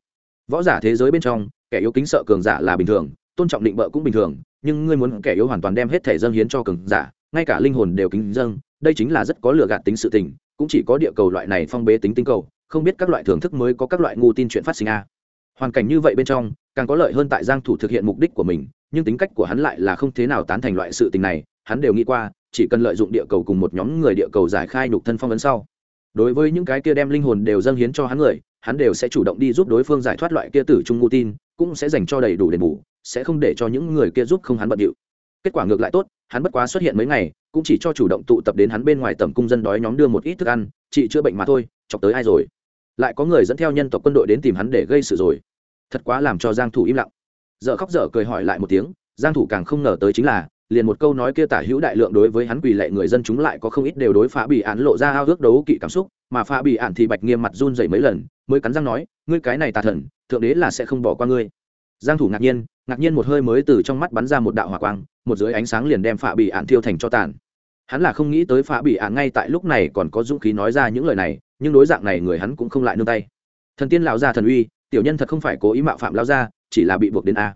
Võ giả thế giới bên trong, kẻ yếu kính sợ cường giả là bình thường, tôn trọng định bợ cũng bình thường, nhưng ngươi muốn kẻ yếu hoàn toàn đem hết thể dâng hiến cho cường giả, ngay cả linh hồn đều kính dâng, đây chính là rất có lừa gạt tính sự tình, cũng chỉ có địa cầu loại này phong bế tính tinh cầu, không biết các loại thưởng thức mới có các loại ngu tin chuyện phát sinh a. Hoàn cảnh như vậy bên trong càng có lợi hơn tại giang thủ thực hiện mục đích của mình, nhưng tính cách của hắn lại là không thế nào tán thành loại sự tình này, hắn đều nghĩ qua, chỉ cần lợi dụng địa cầu cùng một nhóm người địa cầu giải khai nhục thân phong ấn sau. Đối với những cái kia đem linh hồn đều dâng hiến cho hắn người, hắn đều sẽ chủ động đi giúp đối phương giải thoát loại kia tử trung ngu tin, cũng sẽ dành cho đầy đủ đền bù, sẽ không để cho những người kia giúp không hắn bận điệu. Kết quả ngược lại tốt, hắn bất quá xuất hiện mấy ngày, cũng chỉ cho chủ động tụ tập đến hắn bên ngoài tầm cung dân đói nhóm đưa một ít thức ăn trị chữa bệnh mà thôi, chọc tới ai rồi? Lại có người dẫn theo nhân tộc quân đội đến tìm hắn để gây sự rồi thật quá làm cho giang thủ im lặng. Dở khóc dở cười hỏi lại một tiếng, giang thủ càng không ngờ tới chính là, liền một câu nói kia tả hữu đại lượng đối với hắn quỳ lệ người dân chúng lại có không ít đều đối phá bị án lộ ra ao ước đấu kỵ cảm xúc, mà phá bị án thì bạch nghiêm mặt run rẩy mấy lần, mới cắn răng nói, ngươi cái này tà thần, thượng đế là sẽ không bỏ qua ngươi. Giang thủ ngạc nhiên ngạc nhiên một hơi mới từ trong mắt bắn ra một đạo hỏa quang, một dưới ánh sáng liền đem phá bị án thiêu thành cho tàn. Hắn là không nghĩ tới phá bị án ngay tại lúc này còn có dũng khí nói ra những lời này, nhưng đối dạng này người hắn cũng không lại nương tay. Thần tiên lão gia thần uy tiểu nhân thật không phải cố ý mạo phạm lao ra, chỉ là bị buộc đến a.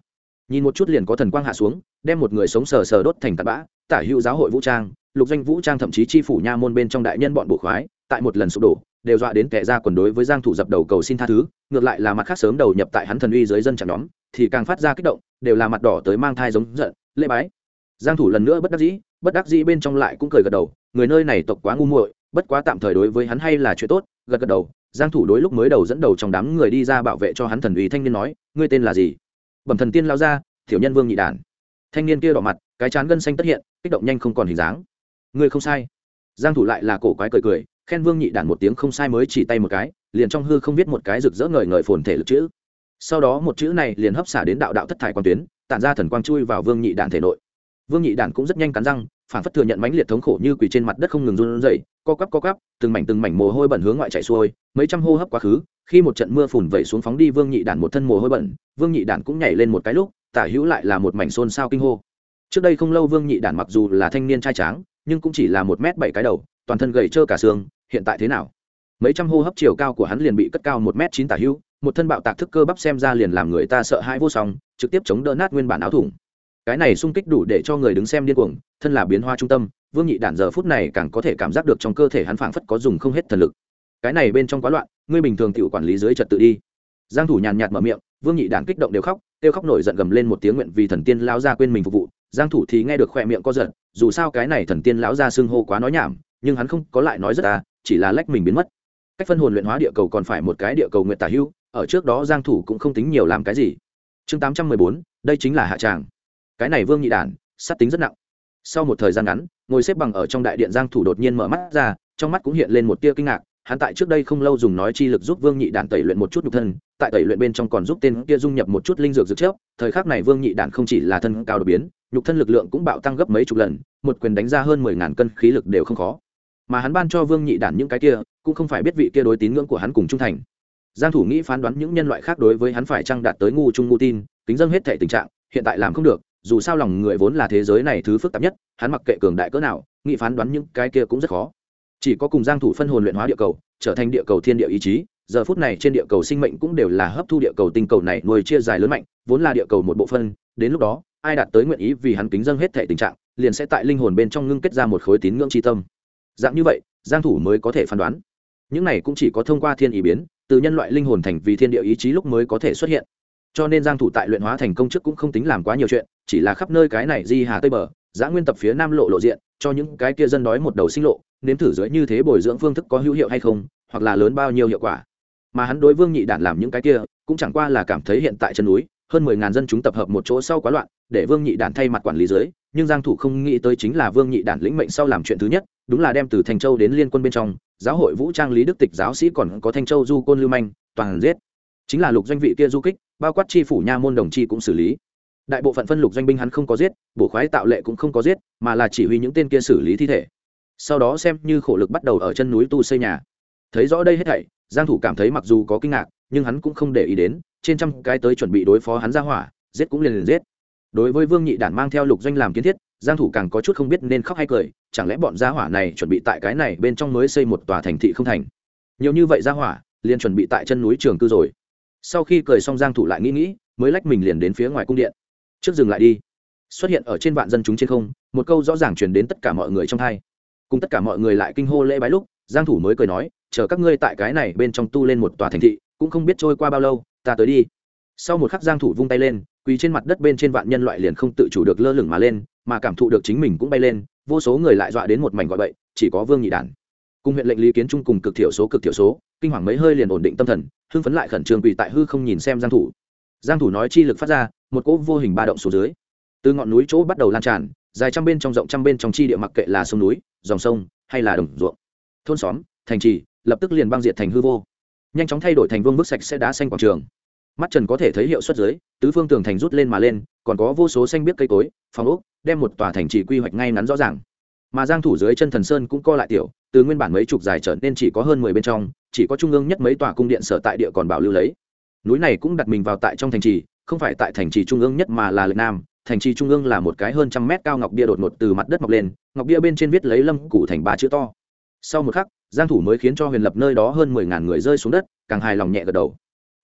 Nhìn một chút liền có thần quang hạ xuống đem một người sống sờ sờ đốt thành tạt bã tả hữu giáo hội vũ trang lục doanh vũ trang thậm chí chi phủ nha môn bên trong đại nhân bọn bộ khoái tại một lần sụp đổ đều dọa đến kẻ ra quần đối với giang thủ dập đầu cầu xin tha thứ ngược lại là mặt khác sớm đầu nhập tại hắn thần uy dưới dân chẳng nhóm thì càng phát ra kích động đều là mặt đỏ tới mang thai giống giận lễ bái. Giang thủ lần nữa bất đắc dĩ bất đắc dĩ bên trong lại cũng cười gật đầu người nơi này tộc quá ngu muội bất quá tạm thời đối với hắn hay là chuyện tốt gật gật đầu giang thủ đối lúc mới đầu dẫn đầu trong đám người đi ra bảo vệ cho hắn thần uy thanh niên nói, ngươi tên là gì? Bẩm thần tiên lao ra, tiểu nhân vương nhị đản. Thanh niên kia đỏ mặt, cái chán gân xanh tất hiện, kích động nhanh không còn hình dáng. Ngươi không sai. Giang thủ lại là cổ quái cười cười, khen vương nhị đản một tiếng không sai mới chỉ tay một cái, liền trong hư không viết một cái rực rỡ ngời ngời phồn thể lực chữ. Sau đó một chữ này liền hấp xả đến đạo đạo thất thải quan tuyến, tản ra thần quang chui vào vương nhị đản thể nội vương nhị đản cũng rất nhanh cắn răng phản phất thừa nhận mãnh liệt thống khổ như quỳ trên mặt đất không ngừng run rẩy, co quắp co quắp, từng mảnh từng mảnh mồ hôi bẩn hướng ngoại chạy xuôi, mấy trăm hô hấp quá khứ, khi một trận mưa phùn vẩy xuống phóng đi vương nhị đản một thân mồ hôi bẩn, vương nhị đản cũng nhảy lên một cái lúc, tả hữu lại là một mảnh xôn xao kinh hô. Trước đây không lâu vương nhị đản mặc dù là thanh niên trai tráng, nhưng cũng chỉ là một m bảy cái đầu, toàn thân gầy trơ cả xương, hiện tại thế nào? Mấy trăm hô hấp chiều cao của hắn liền bị cất cao một m chín tả hữu, một thân bạo tạc thức cơ bắp xem ra liền làm người ta sợ hãi vô song, trực tiếp chống đỡ nát nguyên bản áo thủng cái này sung kích đủ để cho người đứng xem điên cuồng thân là biến hoa trung tâm vương nhị đản giờ phút này càng có thể cảm giác được trong cơ thể hắn phảng phất có dùng không hết thần lực. Cái này bên trong quá loạn ngươi bình thường tự quản lý dưới trật tự đi. Giang thủ nhàn nhạt mở miệng vương nhị đản kích động đều khóc tiêu khóc nổi giận gầm lên một tiếng nguyện vì thần tiên lão gia quên mình phục vụ. Giang thủ thì nghe được khoe miệng co giật dù sao cái này thần tiên lão gia xưng hô quá nói nhảm nhưng hắn không có lại nói rất à chỉ là lách mình biến mất. Cách phân hồn luyện hóa địa cầu còn phải một cái địa cầu nguyện tả hưu ở trước đó giang thủ cũng không tính nhiều làm cái gì. Chương 814, đây chính là hạ tràng cái này vương nhị đản, sát tính rất nặng. Sau một thời gian ngắn, ngồi xếp bằng ở trong đại điện giang thủ đột nhiên mở mắt ra, trong mắt cũng hiện lên một tia kinh ngạc. Hắn tại trước đây không lâu dùng nói chi lực giúp vương nhị đản tẩy luyện một chút nhục thân, tại tẩy luyện bên trong còn giúp tên kia dung nhập một chút linh dược dược chớp. Thời khắc này vương nhị đản không chỉ là thân cao đột biến, nhục thân lực lượng cũng bạo tăng gấp mấy chục lần, một quyền đánh ra hơn mười ngàn cân khí lực đều không khó. Mà hắn ban cho vương nhị đản những cái kia, cũng không phải biết vị kia đối tín ngưỡng của hắn cùng trung thành. Giang thủ nghĩ phán đoán những nhân loại khác đối với hắn phải trang đạt tới ngu trung ngu tin tính dâng hết thể tình trạng, hiện tại làm không được dù sao lòng người vốn là thế giới này thứ phức tạp nhất, hắn mặc kệ cường đại cỡ nào nghị phán đoán những cái kia cũng rất khó. Chỉ có cùng giang thủ phân hồn luyện hóa địa cầu, trở thành địa cầu thiên địa ý chí, giờ phút này trên địa cầu sinh mệnh cũng đều là hấp thu địa cầu tinh cầu này nuôi chia dài lớn mạnh, vốn là địa cầu một bộ phân, đến lúc đó, ai đạt tới nguyện ý vì hắn kính dâng hết thể tình trạng, liền sẽ tại linh hồn bên trong ngưng kết ra một khối tín ngưỡng tri tâm. Dạng như vậy, giang thủ mới có thể phán đoán. Những này cũng chỉ có thông qua thiên ý biến, từ nhân loại linh hồn thành vì thiên địa ý chí lúc mới có thể xuất hiện cho nên giang thủ tại luyện hóa thành công chức cũng không tính làm quá nhiều chuyện, chỉ là khắp nơi cái này di hà tây bờ, giã nguyên tập phía nam lộ lộ diện, cho những cái kia dân đói một đầu sinh lộ, nếm thử dưới như thế bồi dưỡng phương thức có hữu hiệu hay không, hoặc là lớn bao nhiêu hiệu quả. Mà hắn đối vương nhị đản làm những cái kia, cũng chẳng qua là cảm thấy hiện tại chân núi, hơn mười ngàn dân chúng tập hợp một chỗ sau quá loạn, để vương nhị đản thay mặt quản lý dưới, nhưng giang thủ không nghĩ tới chính là vương nhị đản lĩnh mệnh sau làm chuyện thứ nhất, đúng là đem từ thành châu đến liên quân bên trong, giáo hội vũ trang lý đức tịch giáo sĩ còn có thanh châu du côn lưu manh, toàn giết chính là lục doanh vị kia du kích, bao quát chi phủ nha môn đồng chi cũng xử lý. Đại bộ phận phân lục doanh binh hắn không có giết, bổ khoái tạo lệ cũng không có giết, mà là chỉ huy những tên kia xử lý thi thể. Sau đó xem như khổ lực bắt đầu ở chân núi tu xây nhà. Thấy rõ đây hết thảy, giang thủ cảm thấy mặc dù có kinh ngạc, nhưng hắn cũng không để ý đến, trên trăm cái tới chuẩn bị đối phó hắn ra hỏa, giết cũng liền liền giết. Đối với vương nhị đản mang theo lục doanh làm kiến thiết, giang thủ càng có chút không biết nên khóc hay cười, chẳng lẽ bọn gia hỏa này chuẩn bị tại cái này bên trong mới xây một tòa thành thị không thành? Nhiều như vậy gia hỏa, liền chuẩn bị tại chân núi trường cư rồi sau khi cười xong giang thủ lại nghĩ nghĩ, mới lách mình liền đến phía ngoài cung điện. Trước dừng lại đi. Xuất hiện ở trên vạn dân chúng trên không, một câu rõ ràng truyền đến tất cả mọi người trong hai. Cùng tất cả mọi người lại kinh hô lễ bái lúc, giang thủ mới cười nói, chờ các ngươi tại cái này bên trong tu lên một tòa thành thị, cũng không biết trôi qua bao lâu, ta tới đi. Sau một khắc giang thủ vung tay lên, quỳ trên mặt đất bên trên vạn nhân loại liền không tự chủ được lơ lửng mà lên, mà cảm thụ được chính mình cũng bay lên, vô số người lại dọa đến một mảnh gọi bậy, chỉ có vương nhị đản. Cùng huyện lệnh lý kiến trung cùng cực thiểu số cực thiểu số kinh hoàng mấy hơi liền ổn định tâm thần, hưng phấn lại khẩn trương quỳ tại hư không nhìn xem giang thủ. Giang thủ nói chi lực phát ra, một cỗ vô hình ba động xuống dưới. Từ ngọn núi chỗ bắt đầu lan tràn, dài trăm bên trong rộng trăm bên trong chi địa mặc kệ là sông núi, dòng sông, hay là đồng ruộng. Thôn xóm, thành trì, lập tức liền băng diệt thành hư vô. Nhanh chóng thay đổi thành vương bức sạch sẽ đá xanh quảng trường. Mắt trần có thể thấy hiệu suất dưới, tứ phương tường thành rút lên mà lên, còn có vô số xanh biết cây cối, phòng ốc, đem một tòa thành trì quy hoạch ngay ngắn rõ ràng. Mà giang thủ dưới chân thần sơn cũng co lại tiểu, từ nguyên bản mấy chục dài trở nên chỉ có hơn 10 bên trong chỉ có trung ương nhất mấy tòa cung điện sở tại địa còn bảo lưu lấy. Núi này cũng đặt mình vào tại trong thành trì, không phải tại thành trì trung ương nhất mà là lệ nam. Thành trì trung ương là một cái hơn trăm mét cao ngọc bia đột ngột từ mặt đất mọc lên, ngọc bia bên trên viết lấy lâm cụ thành ba chữ to. Sau một khắc, giang thủ mới khiến cho huyền lập nơi đó hơn mười ngàn người rơi xuống đất, càng hài lòng nhẹ gật đầu.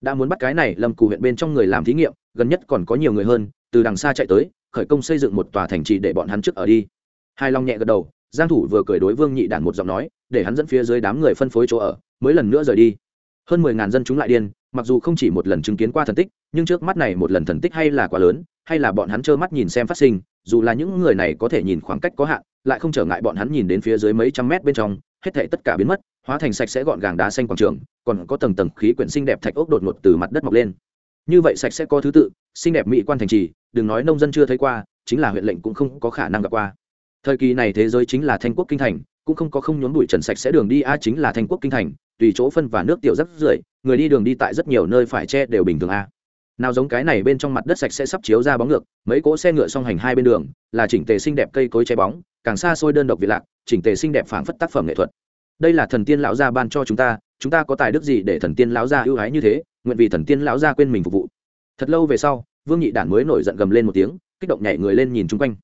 Đã muốn bắt cái này, lâm cụ huyện bên trong người làm thí nghiệm, gần nhất còn có nhiều người hơn, từ đằng xa chạy tới, khởi công xây dựng một tòa thành trì để bọn hắn trước ở đi. Hài lòng nhẹ gật đầu giang thủ vừa cười đối vương nhị đản một giọng nói, để hắn dẫn phía dưới đám người phân phối chỗ ở, mới lần nữa rời đi. Hơn mười ngàn dân chúng lại điên, mặc dù không chỉ một lần chứng kiến qua thần tích, nhưng trước mắt này một lần thần tích hay là quá lớn, hay là bọn hắn trơ mắt nhìn xem phát sinh, dù là những người này có thể nhìn khoảng cách có hạn, lại không trở ngại bọn hắn nhìn đến phía dưới mấy trăm mét bên trong, hết thảy tất cả biến mất, hóa thành sạch sẽ gọn gàng đá xanh quảng trường, còn có tầng tầng khí quyển xinh đẹp thạch ốc đột ngột từ mặt đất mọc lên. Như vậy sạch sẽ có thứ tự, xinh đẹp mỹ quan thành trì, đừng nói nông dân chưa thấy qua, chính là huyện lệnh cũng không có khả năng gặp qua thời kỳ này thế giới chính là thanh quốc kinh thành, cũng không có không nhốn bụi trần sạch sẽ đường đi, a, chính là thanh quốc kinh thành, tùy chỗ phân và nước tiểu rất rưởi người đi đường đi tại rất nhiều nơi phải che đều bình thường, a. Nào giống cái này bên trong mặt đất sạch sẽ sắp chiếu ra bóng ngược, mấy cỗ xe ngựa song hành hai bên đường, là chỉnh tề xinh đẹp cây cối che bóng, càng xa xôi đơn độc vị lạc, chỉnh tề xinh đẹp phảng phất tác phẩm nghệ thuật. Đây là thần tiên lão gia ban cho chúng ta chúng ta có tài đức gì để thần tiên lão gia ưu ái như thế, nguyện vì thần tiên lão gia quên mình phục vụ. Thật lâu về sau, vương nhị đản mới nổi giận gầm lên một tiếng, kích động nhảy người lên nhìn chung quanh.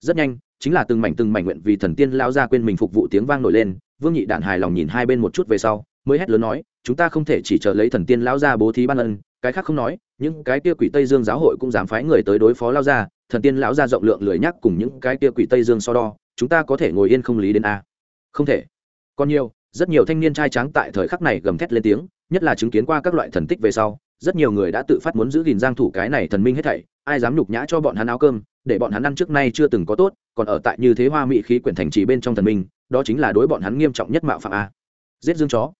Rất nhanh chính là từng mảnh từng mảnh nguyện vì thần tiên lão gia quên mình phục vụ tiếng vang nổi lên, vương nhị đản hài lòng nhìn hai bên một chút về sau, mới hét lớn nói, chúng ta không thể chỉ chờ lấy thần tiên lão gia bố thí ban ân, cái khác không nói, những cái kia quỷ tây dương giáo hội cũng dám phái người tới đối phó lao gia thần tiên lão gia rộng lượng lười nhắc cùng những cái kia quỷ tây dương so đo, chúng ta có thể ngồi yên không lý đến a. Không thể. Còn nhiều, rất nhiều thanh niên trai tráng tại thời khắc này gầm thét lên tiếng, nhất là chứng kiến qua các loại thần tích về sau, rất nhiều người đã tự phát muốn giữ gìn giang thủ cái này thần minh hết thảy, ai dám nhục nhã cho bọn hắn áo cơm để bọn hắn ăn trước nay chưa từng có tốt, còn ở tại như thế hoa mỹ khí quyển thành trì bên trong thần minh, đó chính là đối bọn hắn nghiêm trọng nhất mạo phạm a. Giết dương chó.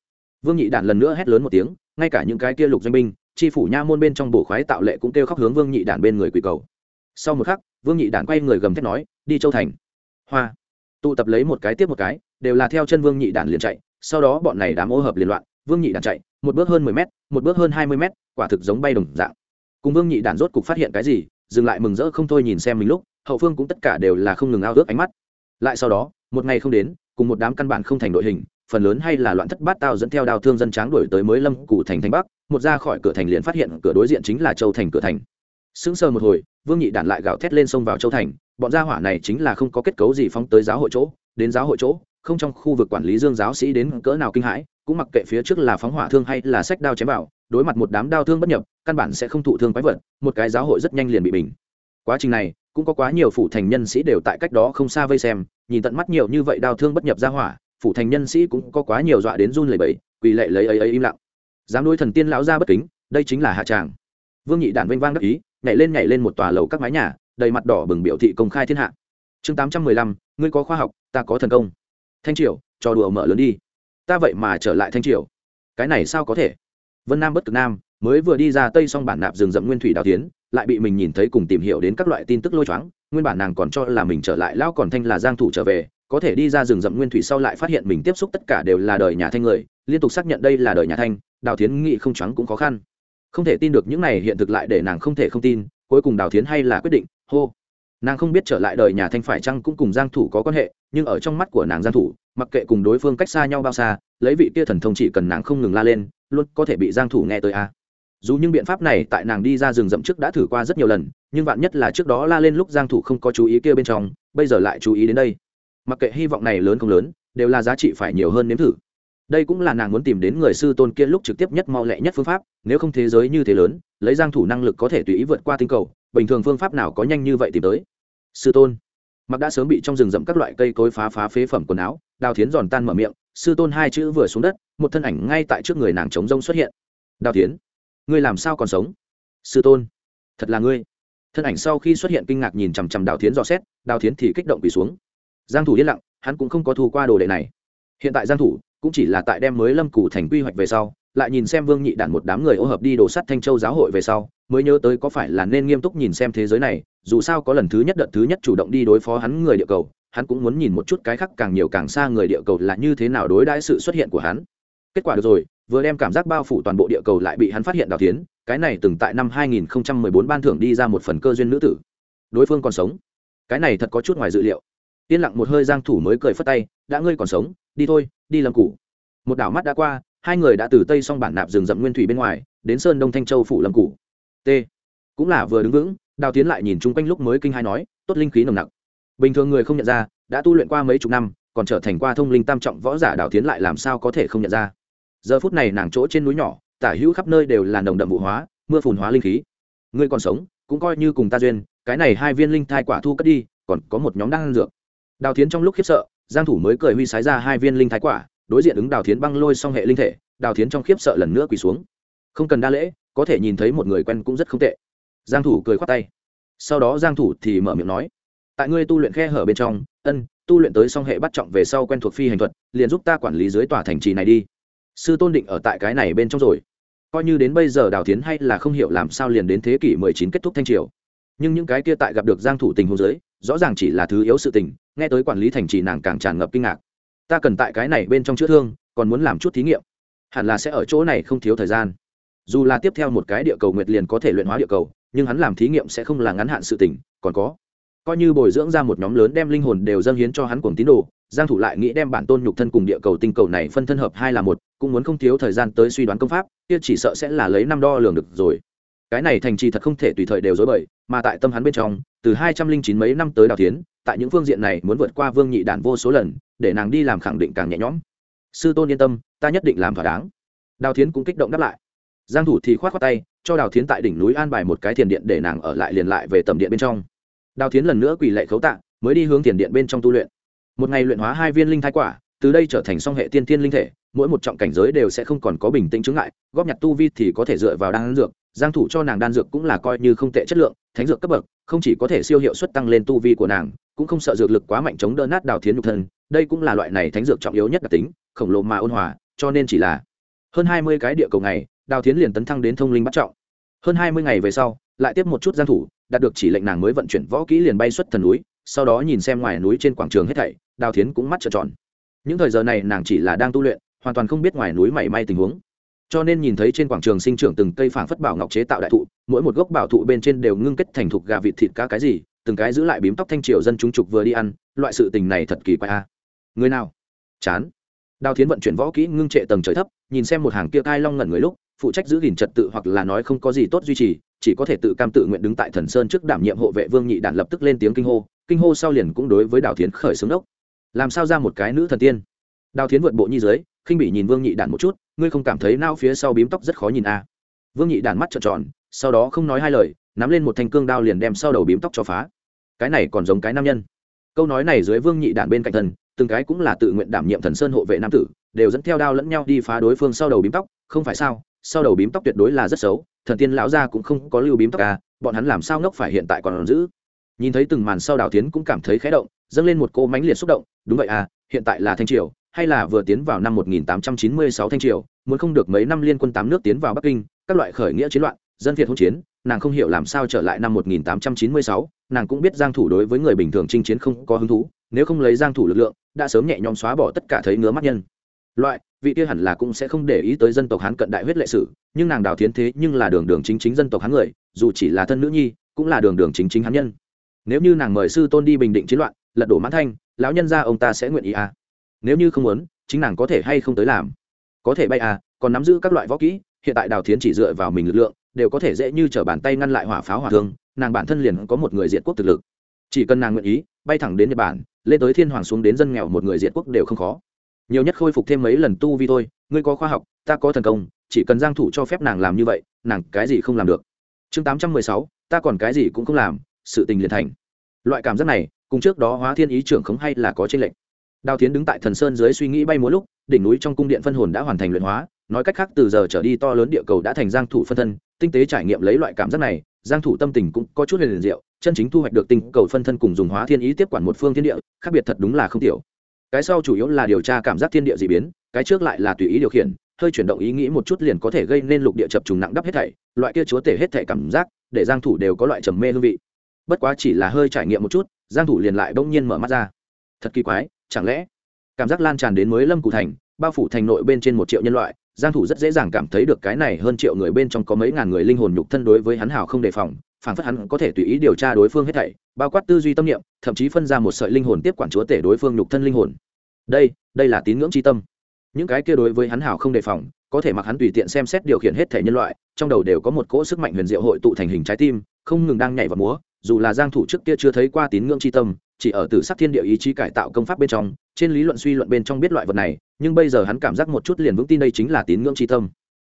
Vương nhị đản lần nữa hét lớn một tiếng, ngay cả những cái kia lục doanh binh, chi phủ nha môn bên trong bổ khoái tạo lệ cũng kêu khóc hướng vương nhị đản bên người quỳ cầu. Sau một khắc, vương nhị đản quay người gầm thét nói, đi châu thành. Hoa. Tụ tập lấy một cái tiếp một cái, đều là theo chân vương nhị đản liền chạy, sau đó bọn này đám ô hợp liền loạn, vương nhị đản chạy, một bước hơn mười m một bước hơn hai mươi m quả thực giống bay đồng dạng. Cùng vương nhị đản rốt cục phát hiện cái gì dừng lại mừng rỡ không thôi nhìn xem mình lúc, hậu phương cũng tất cả đều là không ngừng ao ước ánh mắt. Lại sau đó, một ngày không đến, cùng một đám căn bản không thành đội hình, phần lớn hay là loạn thất bát tao dẫn theo đào thương dân tráng đuổi tới mới lâm cụ thành thành bắc, một ra khỏi cửa thành liền phát hiện cửa đối diện chính là châu thành cửa thành. Sững sờ một hồi, vương nhị đản lại gào thét lên sông vào châu thành, bọn gia hỏa này chính là không có kết cấu gì phóng tới giáo hội chỗ, đến giáo hội chỗ, không trong khu vực quản lý dương giáo sĩ đến cỡ nào kinh hãi, cũng mặc kệ phía trước là phóng hỏa thương hay là sách đao chém vào, đối mặt một đám đao thương bất nhập căn bản sẽ không thụ thương quái vật, một cái giáo hội rất nhanh liền bị bình. Quá trình này, cũng có quá nhiều phủ thành nhân sĩ đều tại cách đó không xa vây xem, nhìn tận mắt nhiều như vậy đao thương bất nhập ra hỏa, phủ thành nhân sĩ cũng có quá nhiều dọa đến run lẩy bẩy, quỳ lệ lấy ấy ấy im lặng. Dám nuôi thần tiên lão ra bất kính, đây chính là hạ tràng. Vương nhị đản vênh vang đắc ý, nhảy lên nhảy lên một tòa lầu các mái nhà, đầy mặt đỏ bừng biểu thị công khai thiên hạ. Chương tám trăm mười lăm, ngươi có khoa học, ta có thần công. Thanh triều, trò đùa mở lớn đi. Ta vậy mà trở lại thanh triều. Cái này sao có thể? Vân nam bất cực nam mới vừa đi ra tây xong bản nạp rừng rậm nguyên thủy đào tiến, lại bị mình nhìn thấy cùng tìm hiểu đến các loại tin tức lôi choáng, nguyên bản nàng còn cho là mình trở lại lão còn thanh là giang thủ trở về, có thể đi ra rừng rậm nguyên thủy sau lại phát hiện mình tiếp xúc tất cả đều là đời nhà thanh người, liên tục xác nhận đây là đời nhà thanh, đào tiến nghị không choáng cũng khó khăn. Không thể tin được những này hiện thực lại để nàng không thể không tin, cuối cùng đào tiến hay là quyết định, hô. Nàng không biết trở lại đời nhà thanh phải chăng cũng cùng giang thủ có quan hệ, nhưng ở trong mắt của nàng giang thủ, mặc kệ cùng đối phương cách xa nhau bao xa, lấy vị kia thần thông chỉ cần nàng không ngừng la lên, luôn có thể bị giang thủ nghe tới a dù những biện pháp này tại nàng đi ra rừng rậm trước đã thử qua rất nhiều lần, nhưng vạn nhất là trước đó la lên lúc giang thủ không có chú ý kia bên trong, bây giờ lại chú ý đến đây. Mặc kệ hy vọng này lớn không lớn, đều là giá trị phải nhiều hơn nếm thử. Đây cũng là nàng muốn tìm đến người sư tôn kia lúc trực tiếp nhất mau lẹ nhất phương pháp, nếu không thế giới như thế lớn, lấy giang thủ năng lực có thể tùy ý vượt qua tinh cầu, bình thường phương pháp nào có nhanh như vậy tìm tới. Sư tôn, mặc đã sớm bị trong rừng rậm các loại cây cối phá phá phế phẩm quần áo, đào thiến giòn tan mở miệng, sư tôn hai chữ vừa xuống đất, một thân ảnh ngay tại trước người nàng trống rông xuất hiện. Đào thiến ngươi làm sao còn sống? Sư tôn, thật là ngươi. Thân ảnh sau khi xuất hiện kinh ngạc nhìn chằm chằm đào thiến dò xét, đào thiến thì kích động quỳ xuống. Giang thủ yên lặng, hắn cũng không có thu qua đồ đệ này. Hiện tại giang thủ cũng chỉ là tại đem mới lâm củ thành quy hoạch về sau, lại nhìn xem vương nhị đản một đám người ô hợp đi đổ sắt thanh châu giáo hội về sau, mới nhớ tới có phải là nên nghiêm túc nhìn xem thế giới này, dù sao có lần thứ nhất đợt thứ nhất chủ động đi đối phó hắn người địa cầu, hắn cũng muốn nhìn một chút cái khác càng nhiều càng xa người địa cầu là như thế nào đối đãi sự xuất hiện của hắn. Kết quả được rồi vừa đem cảm giác bao phủ toàn bộ địa cầu lại bị hắn phát hiện đào tiến, cái này từng tại năm 2014 ban thưởng đi ra một phần cơ duyên nữ tử. Đối phương còn sống. Cái này thật có chút ngoài dự liệu. Yên lặng một hơi giang thủ mới cười phất tay, đã ngươi còn sống, đi thôi, đi lâm củ một đảo mắt đã qua, hai người đã từ tây song bản nạp rừng rậm nguyên thủy bên ngoài, đến sơn đông thanh châu phủ lâm củ t. Cũng là vừa đứng vững, đào tiến lại nhìn chung quanh lúc mới kinh hai nói, tốt linh khí nồng nặc. Bình thường người không nhận ra, đã tu luyện qua mấy chục năm, còn trở thành qua thông linh tam trọng võ giả đào tiến lại làm sao có thể không nhận ra? Giờ phút này nàng chỗ trên núi nhỏ, tả hữu khắp nơi đều là nồng đậm vụ hóa, mưa phùn hóa linh khí. Ngươi còn sống, cũng coi như cùng ta duyên, cái này hai viên linh thai quả thu cất đi, còn có một nhóm đang ăn dược. Đào tiến trong lúc khiếp sợ, giang thủ mới cười huy sái ra hai viên linh thái quả, đối diện ứng đào thiến băng lôi xong hệ linh thể, đào thiến trong khiếp sợ lần nữa quỳ xuống. Không cần đa lễ, có thể nhìn thấy một người quen cũng rất không tệ. Giang thủ cười khoát tay. Sau đó giang thủ thì mở miệng nói, tại ngươi tu luyện khe hở bên trong, ân, tu luyện tới song hệ bắt trọng về sau quen thuộc phi hành thuật, liền giúp ta quản lý dưới tòa thành trì này đi sư tôn định ở tại cái này bên trong rồi. Coi như đến bây giờ đào thiến hay là không hiểu làm sao liền đến thế kỷ 19 kết thúc thanh triều. Nhưng những cái kia tại gặp được giang thủ tình hôn giới rõ ràng chỉ là thứ yếu sự tình, nghe tới quản lý thành trì nàng càng tràn ngập kinh ngạc. Ta cần tại cái này bên trong chữa thương, còn muốn làm chút thí nghiệm. Hẳn là sẽ ở chỗ này không thiếu thời gian. Dù là tiếp theo một cái địa cầu nguyệt liền có thể luyện hóa địa cầu, nhưng hắn làm thí nghiệm sẽ không là ngắn hạn sự tình, còn có. Coi như bồi dưỡng ra một nhóm lớn đem linh hồn đều dâng hiến cho hắn cùng tín đồ giang thủ lại nghĩ đem bản tôn nhục thân cùng địa cầu tinh cầu này phân thân hợp hai là một, cũng muốn không thiếu thời gian tới suy đoán công pháp, kia chỉ sợ sẽ là lấy năm đo lường được rồi. Cái này thành trì thật không thể tùy thời đều dối bời, mà tại tâm hắn bên trong, từ hai trăm linh chín mấy năm tới đào tiến, tại những phương diện này muốn vượt qua vương nhị đản vô số lần, để nàng đi làm khẳng định càng nhẹ nhõm. Sư tôn yên tâm, ta nhất định làm thỏa đáng. Đào thiến cũng kích động đáp lại. Giang thủ thì khoát khoát tay, cho đào thiến tại đỉnh núi an bài một cái thiền điện để nàng ở lại liền lại về tầm điện bên trong. Đào thiến lần nữa quỳ lệ khấu tạ, mới đi hướng thiền điện bên trong tu luyện một ngày luyện hóa hai viên linh thái quả, từ đây trở thành song hệ tiên tiên linh thể, mỗi một trọng cảnh giới đều sẽ không còn có bình tĩnh chứng ngại, góp nhặt tu vi thì có thể dựa vào đan dược, giang thủ cho nàng đan dược cũng là coi như không tệ chất lượng, thánh dược cấp bậc, không chỉ có thể siêu hiệu suất tăng lên tu vi của nàng, cũng không sợ dược lực quá mạnh chống đỡ nát đào thiến nhục thân, đây cũng là loại này thánh dược trọng yếu nhất đặc tính, khổng lồ mà ôn hòa, cho nên chỉ là hơn 20 cái địa cầu ngày, đào thiến liền tấn thăng đến thông linh bắt trọng. Hơn 20 ngày về sau, lại tiếp một chút giang thủ, đạt được chỉ lệnh nàng mới vận chuyển võ kỹ liền bay xuất thần núi, sau đó nhìn xem ngoài núi trên quảng trường hết thảy đào thiến cũng mắt trợn tròn. Những thời giờ này nàng chỉ là đang tu luyện, hoàn toàn không biết ngoài núi mảy may tình huống. Cho nên nhìn thấy trên quảng trường sinh trưởng từng cây phảng phất bảo ngọc chế tạo đại thụ, mỗi một gốc bảo thụ bên trên đều ngưng kết thành thục gà vịt thịt cá cái gì, từng cái giữ lại bím tóc thanh triều dân chúng trục vừa đi ăn, loại sự tình này thật kỳ quái a. Người nào? Chán. Đào thiến vận chuyển võ kỹ ngưng trệ tầng trời thấp, nhìn xem một hàng kia cai long ngẩn người lúc, phụ trách giữ gìn trật tự hoặc là nói không có gì tốt duy trì, chỉ có thể tự cam tự nguyện đứng tại thần sơn trước đảm nhiệm hộ vệ vương nhị đản lập tức lên tiếng kinh hô kinh hô sau liền cũng đối với đào thiến khởi xướng đốc làm sao ra một cái nữ thần tiên? Đào thiến vượt bộ nhi dưới, khinh bị nhìn vương nhị đản một chút, ngươi không cảm thấy nao phía sau bím tóc rất khó nhìn à. vương nhị đản mắt trợn tròn, sau đó không nói hai lời, nắm lên một thanh cương đao liền đem sau đầu bím tóc cho phá. Cái này còn giống cái nam nhân. Câu nói này dưới vương nhị đản bên cạnh thần, từng cái cũng là tự nguyện đảm nhiệm thần sơn hộ vệ nam tử, đều dẫn theo đao lẫn nhau đi phá đối phương sau đầu bím tóc, không phải sao? Sau đầu bím tóc tuyệt đối là rất xấu, thần tiên lão gia cũng không có lưu bím tóc à bọn hắn làm sao ngốc phải hiện tại còn giữ? Nhìn thấy từng màn sau đào tiến cũng cảm thấy khé động dâng lên một cô mánh liệt xúc động đúng vậy à hiện tại là thanh triều hay là vừa tiến vào năm 1896 thanh triều muốn không được mấy năm liên quân tám nước tiến vào bắc kinh các loại khởi nghĩa chiến loạn dân việt hỗn chiến nàng không hiểu làm sao trở lại năm 1896, nàng cũng biết giang thủ đối với người bình thường chinh chiến không có hứng thú nếu không lấy giang thủ lực lượng đã sớm nhẹ nhõm xóa bỏ tất cả thấy ngứa mắt nhân. Loại vị kia hẳn là cũng sẽ không để ý tới dân tộc hán cận đại huyết lệ sử nhưng nàng đào thiến thế nhưng là đường đường chính chính dân tộc hán người dù chỉ là thân nữ nhi cũng là đường đường chính chính hán nhân nếu như nàng mời sư tôn đi bình định chiến loạn lật đổ mãn thanh lão nhân gia ông ta sẽ nguyện ý à? Nếu như không muốn chính nàng có thể hay không tới làm? Có thể bay à còn nắm giữ các loại võ kỹ hiện tại đào thiến chỉ dựa vào mình lực lượng đều có thể dễ như t r ở bàn tay ngăn lại hỏa pháo hỏa thương nàng bản thân liền có một người diệt quốc thực lực. Chỉ cần nàng nguyện ý bay thẳng đến nhật bản lên tới thiên hoàng xuống đến dân nghèo một người diệt quốc đều không khó. Nhiều nhất khôi phục thêm mấy lần tu vi thôi ngươi có khoa học ta có thần công chỉ cần giang thủ cho phép nàng làm như vậy nàng cái gì không làm được. Chương 816, ta còn cái gì cũng không làm sự tình liền thành. Loại cảm giác này, cùng trước đó hóa thiên ý trưởng không hay là có trên lệnh đào tiến đứng tại thần sơn dưới suy nghĩ bay múa lúc, đỉnh núi trong cung điện phân hồn đã hoàn thành luyện hóa, nói cách khác từ giờ trở đi to lớn địa cầu đã thành giang thủ phân thân, tinh tế trải nghiệm lấy loại cảm giác này, giang thủ tâm tình cũng có chút liền diệu, chân chính thu hoạch được tinh cầu phân thân cùng dùng hóa thiên ý tiếp quản một phương thiên địa, khác biệt thật đúng là không tiểu. Cái sau chủ yếu là điều tra cảm giác thiên địa dị biến, cái trước lại là tùy ý điều khiển, hơi chuyển động ý nghĩ một chút liền có thể gây nên lục địa chập trùng nặng đắp hết thảy, loại kia chúa tể hết thảy cảm giác, để giang thủ đều có loại trầm mê hương vị bất quá chỉ là hơi trải nghiệm một chút, giang thủ liền lại bỗng nhiên mở mắt ra. Thật kỳ quái, chẳng lẽ cảm giác lan tràn đến mới lâm cụ thành, bao phủ thành nội bên trên một triệu nhân loại, giang thủ rất dễ dàng cảm thấy được cái này hơn triệu người bên trong có mấy ngàn người linh hồn nhục thân đối với hắn hảo không đề phòng, phản phất hắn có thể tùy ý điều tra đối phương hết thảy, bao quát tư duy tâm niệm, thậm chí phân ra một sợi linh hồn tiếp quản chúa tể đối phương nhục thân linh hồn. Đây đây là tín ngưỡng chi tâm. Những cái kia đối với hắn hảo không đề phòng, có thể mặc hắn tùy tiện xem xét điều khiển hết thể nhân loại, trong đầu đều có một cỗ sức mạnh huyền diệu hội tụ thành hình trái tim, không ngừng đang nhảy vào múa dù là giang thủ trước kia chưa thấy qua tín ngưỡng chi tâm, chỉ ở tử sắc thiên địa ý chí cải tạo công pháp bên trong, trên lý luận suy luận bên trong biết loại vật này, nhưng bây giờ hắn cảm giác một chút liền vững tin đây chính là tín ngưỡng chi tâm.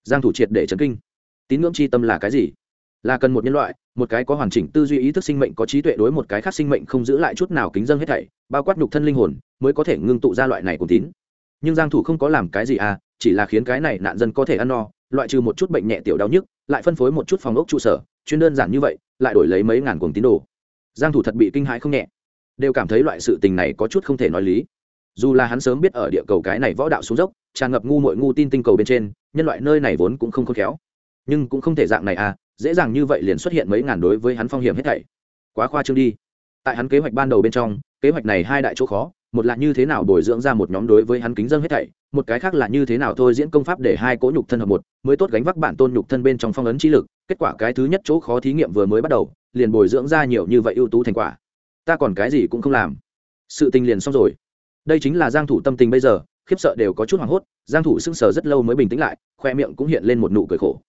Giang thủ triệt để chấn kinh. Tín ngưỡng chi tâm là cái gì? Là cần một nhân loại, một cái có hoàn chỉnh tư duy ý thức sinh mệnh có trí tuệ đối một cái khác sinh mệnh không giữ lại chút nào kính dâng hết thảy, bao quát nhục thân linh hồn, mới có thể ngưng tụ ra loại này của tín. Nhưng giang thủ không có làm cái gì à chỉ là khiến cái này nạn dân có thể ăn no, loại trừ một chút bệnh nhẹ tiểu đau nhức, lại phân phối một chút phòng ốc trụ sở chuyên đơn giản như vậy, lại đổi lấy mấy ngàn cuồng tín đồ. Giang thủ thật bị kinh hãi không nhẹ. Đều cảm thấy loại sự tình này có chút không thể nói lý. Dù là hắn sớm biết ở địa cầu cái này võ đạo xuống dốc, tràn ngập ngu muội ngu tin tinh cầu bên trên, nhân loại nơi này vốn cũng không khôn khéo. Nhưng cũng không thể dạng này à dễ dàng như vậy liền xuất hiện mấy ngàn đối với hắn phong hiểm hết thảy. Quá khoa trương đi. Tại hắn kế hoạch ban đầu bên trong, kế hoạch này hai đại chỗ khó một là như thế nào bồi dưỡng ra một nhóm đối với hắn kính dân hết thảy, một cái khác là như thế nào thôi diễn công pháp để hai cỗ nhục thân hợp một, mới tốt gánh vác bản tôn nhục thân bên trong phong ấn trí lực, kết quả cái thứ nhất chỗ khó thí nghiệm vừa mới bắt đầu, liền bồi dưỡng ra nhiều như vậy ưu tú thành quả. Ta còn cái gì cũng không làm. Sự tình liền xong rồi. Đây chính là giang thủ tâm tình bây giờ, khiếp sợ đều có chút hoảng hốt, giang thủ sững sờ rất lâu mới bình tĩnh lại, khoe miệng cũng hiện lên một nụ cười khổ.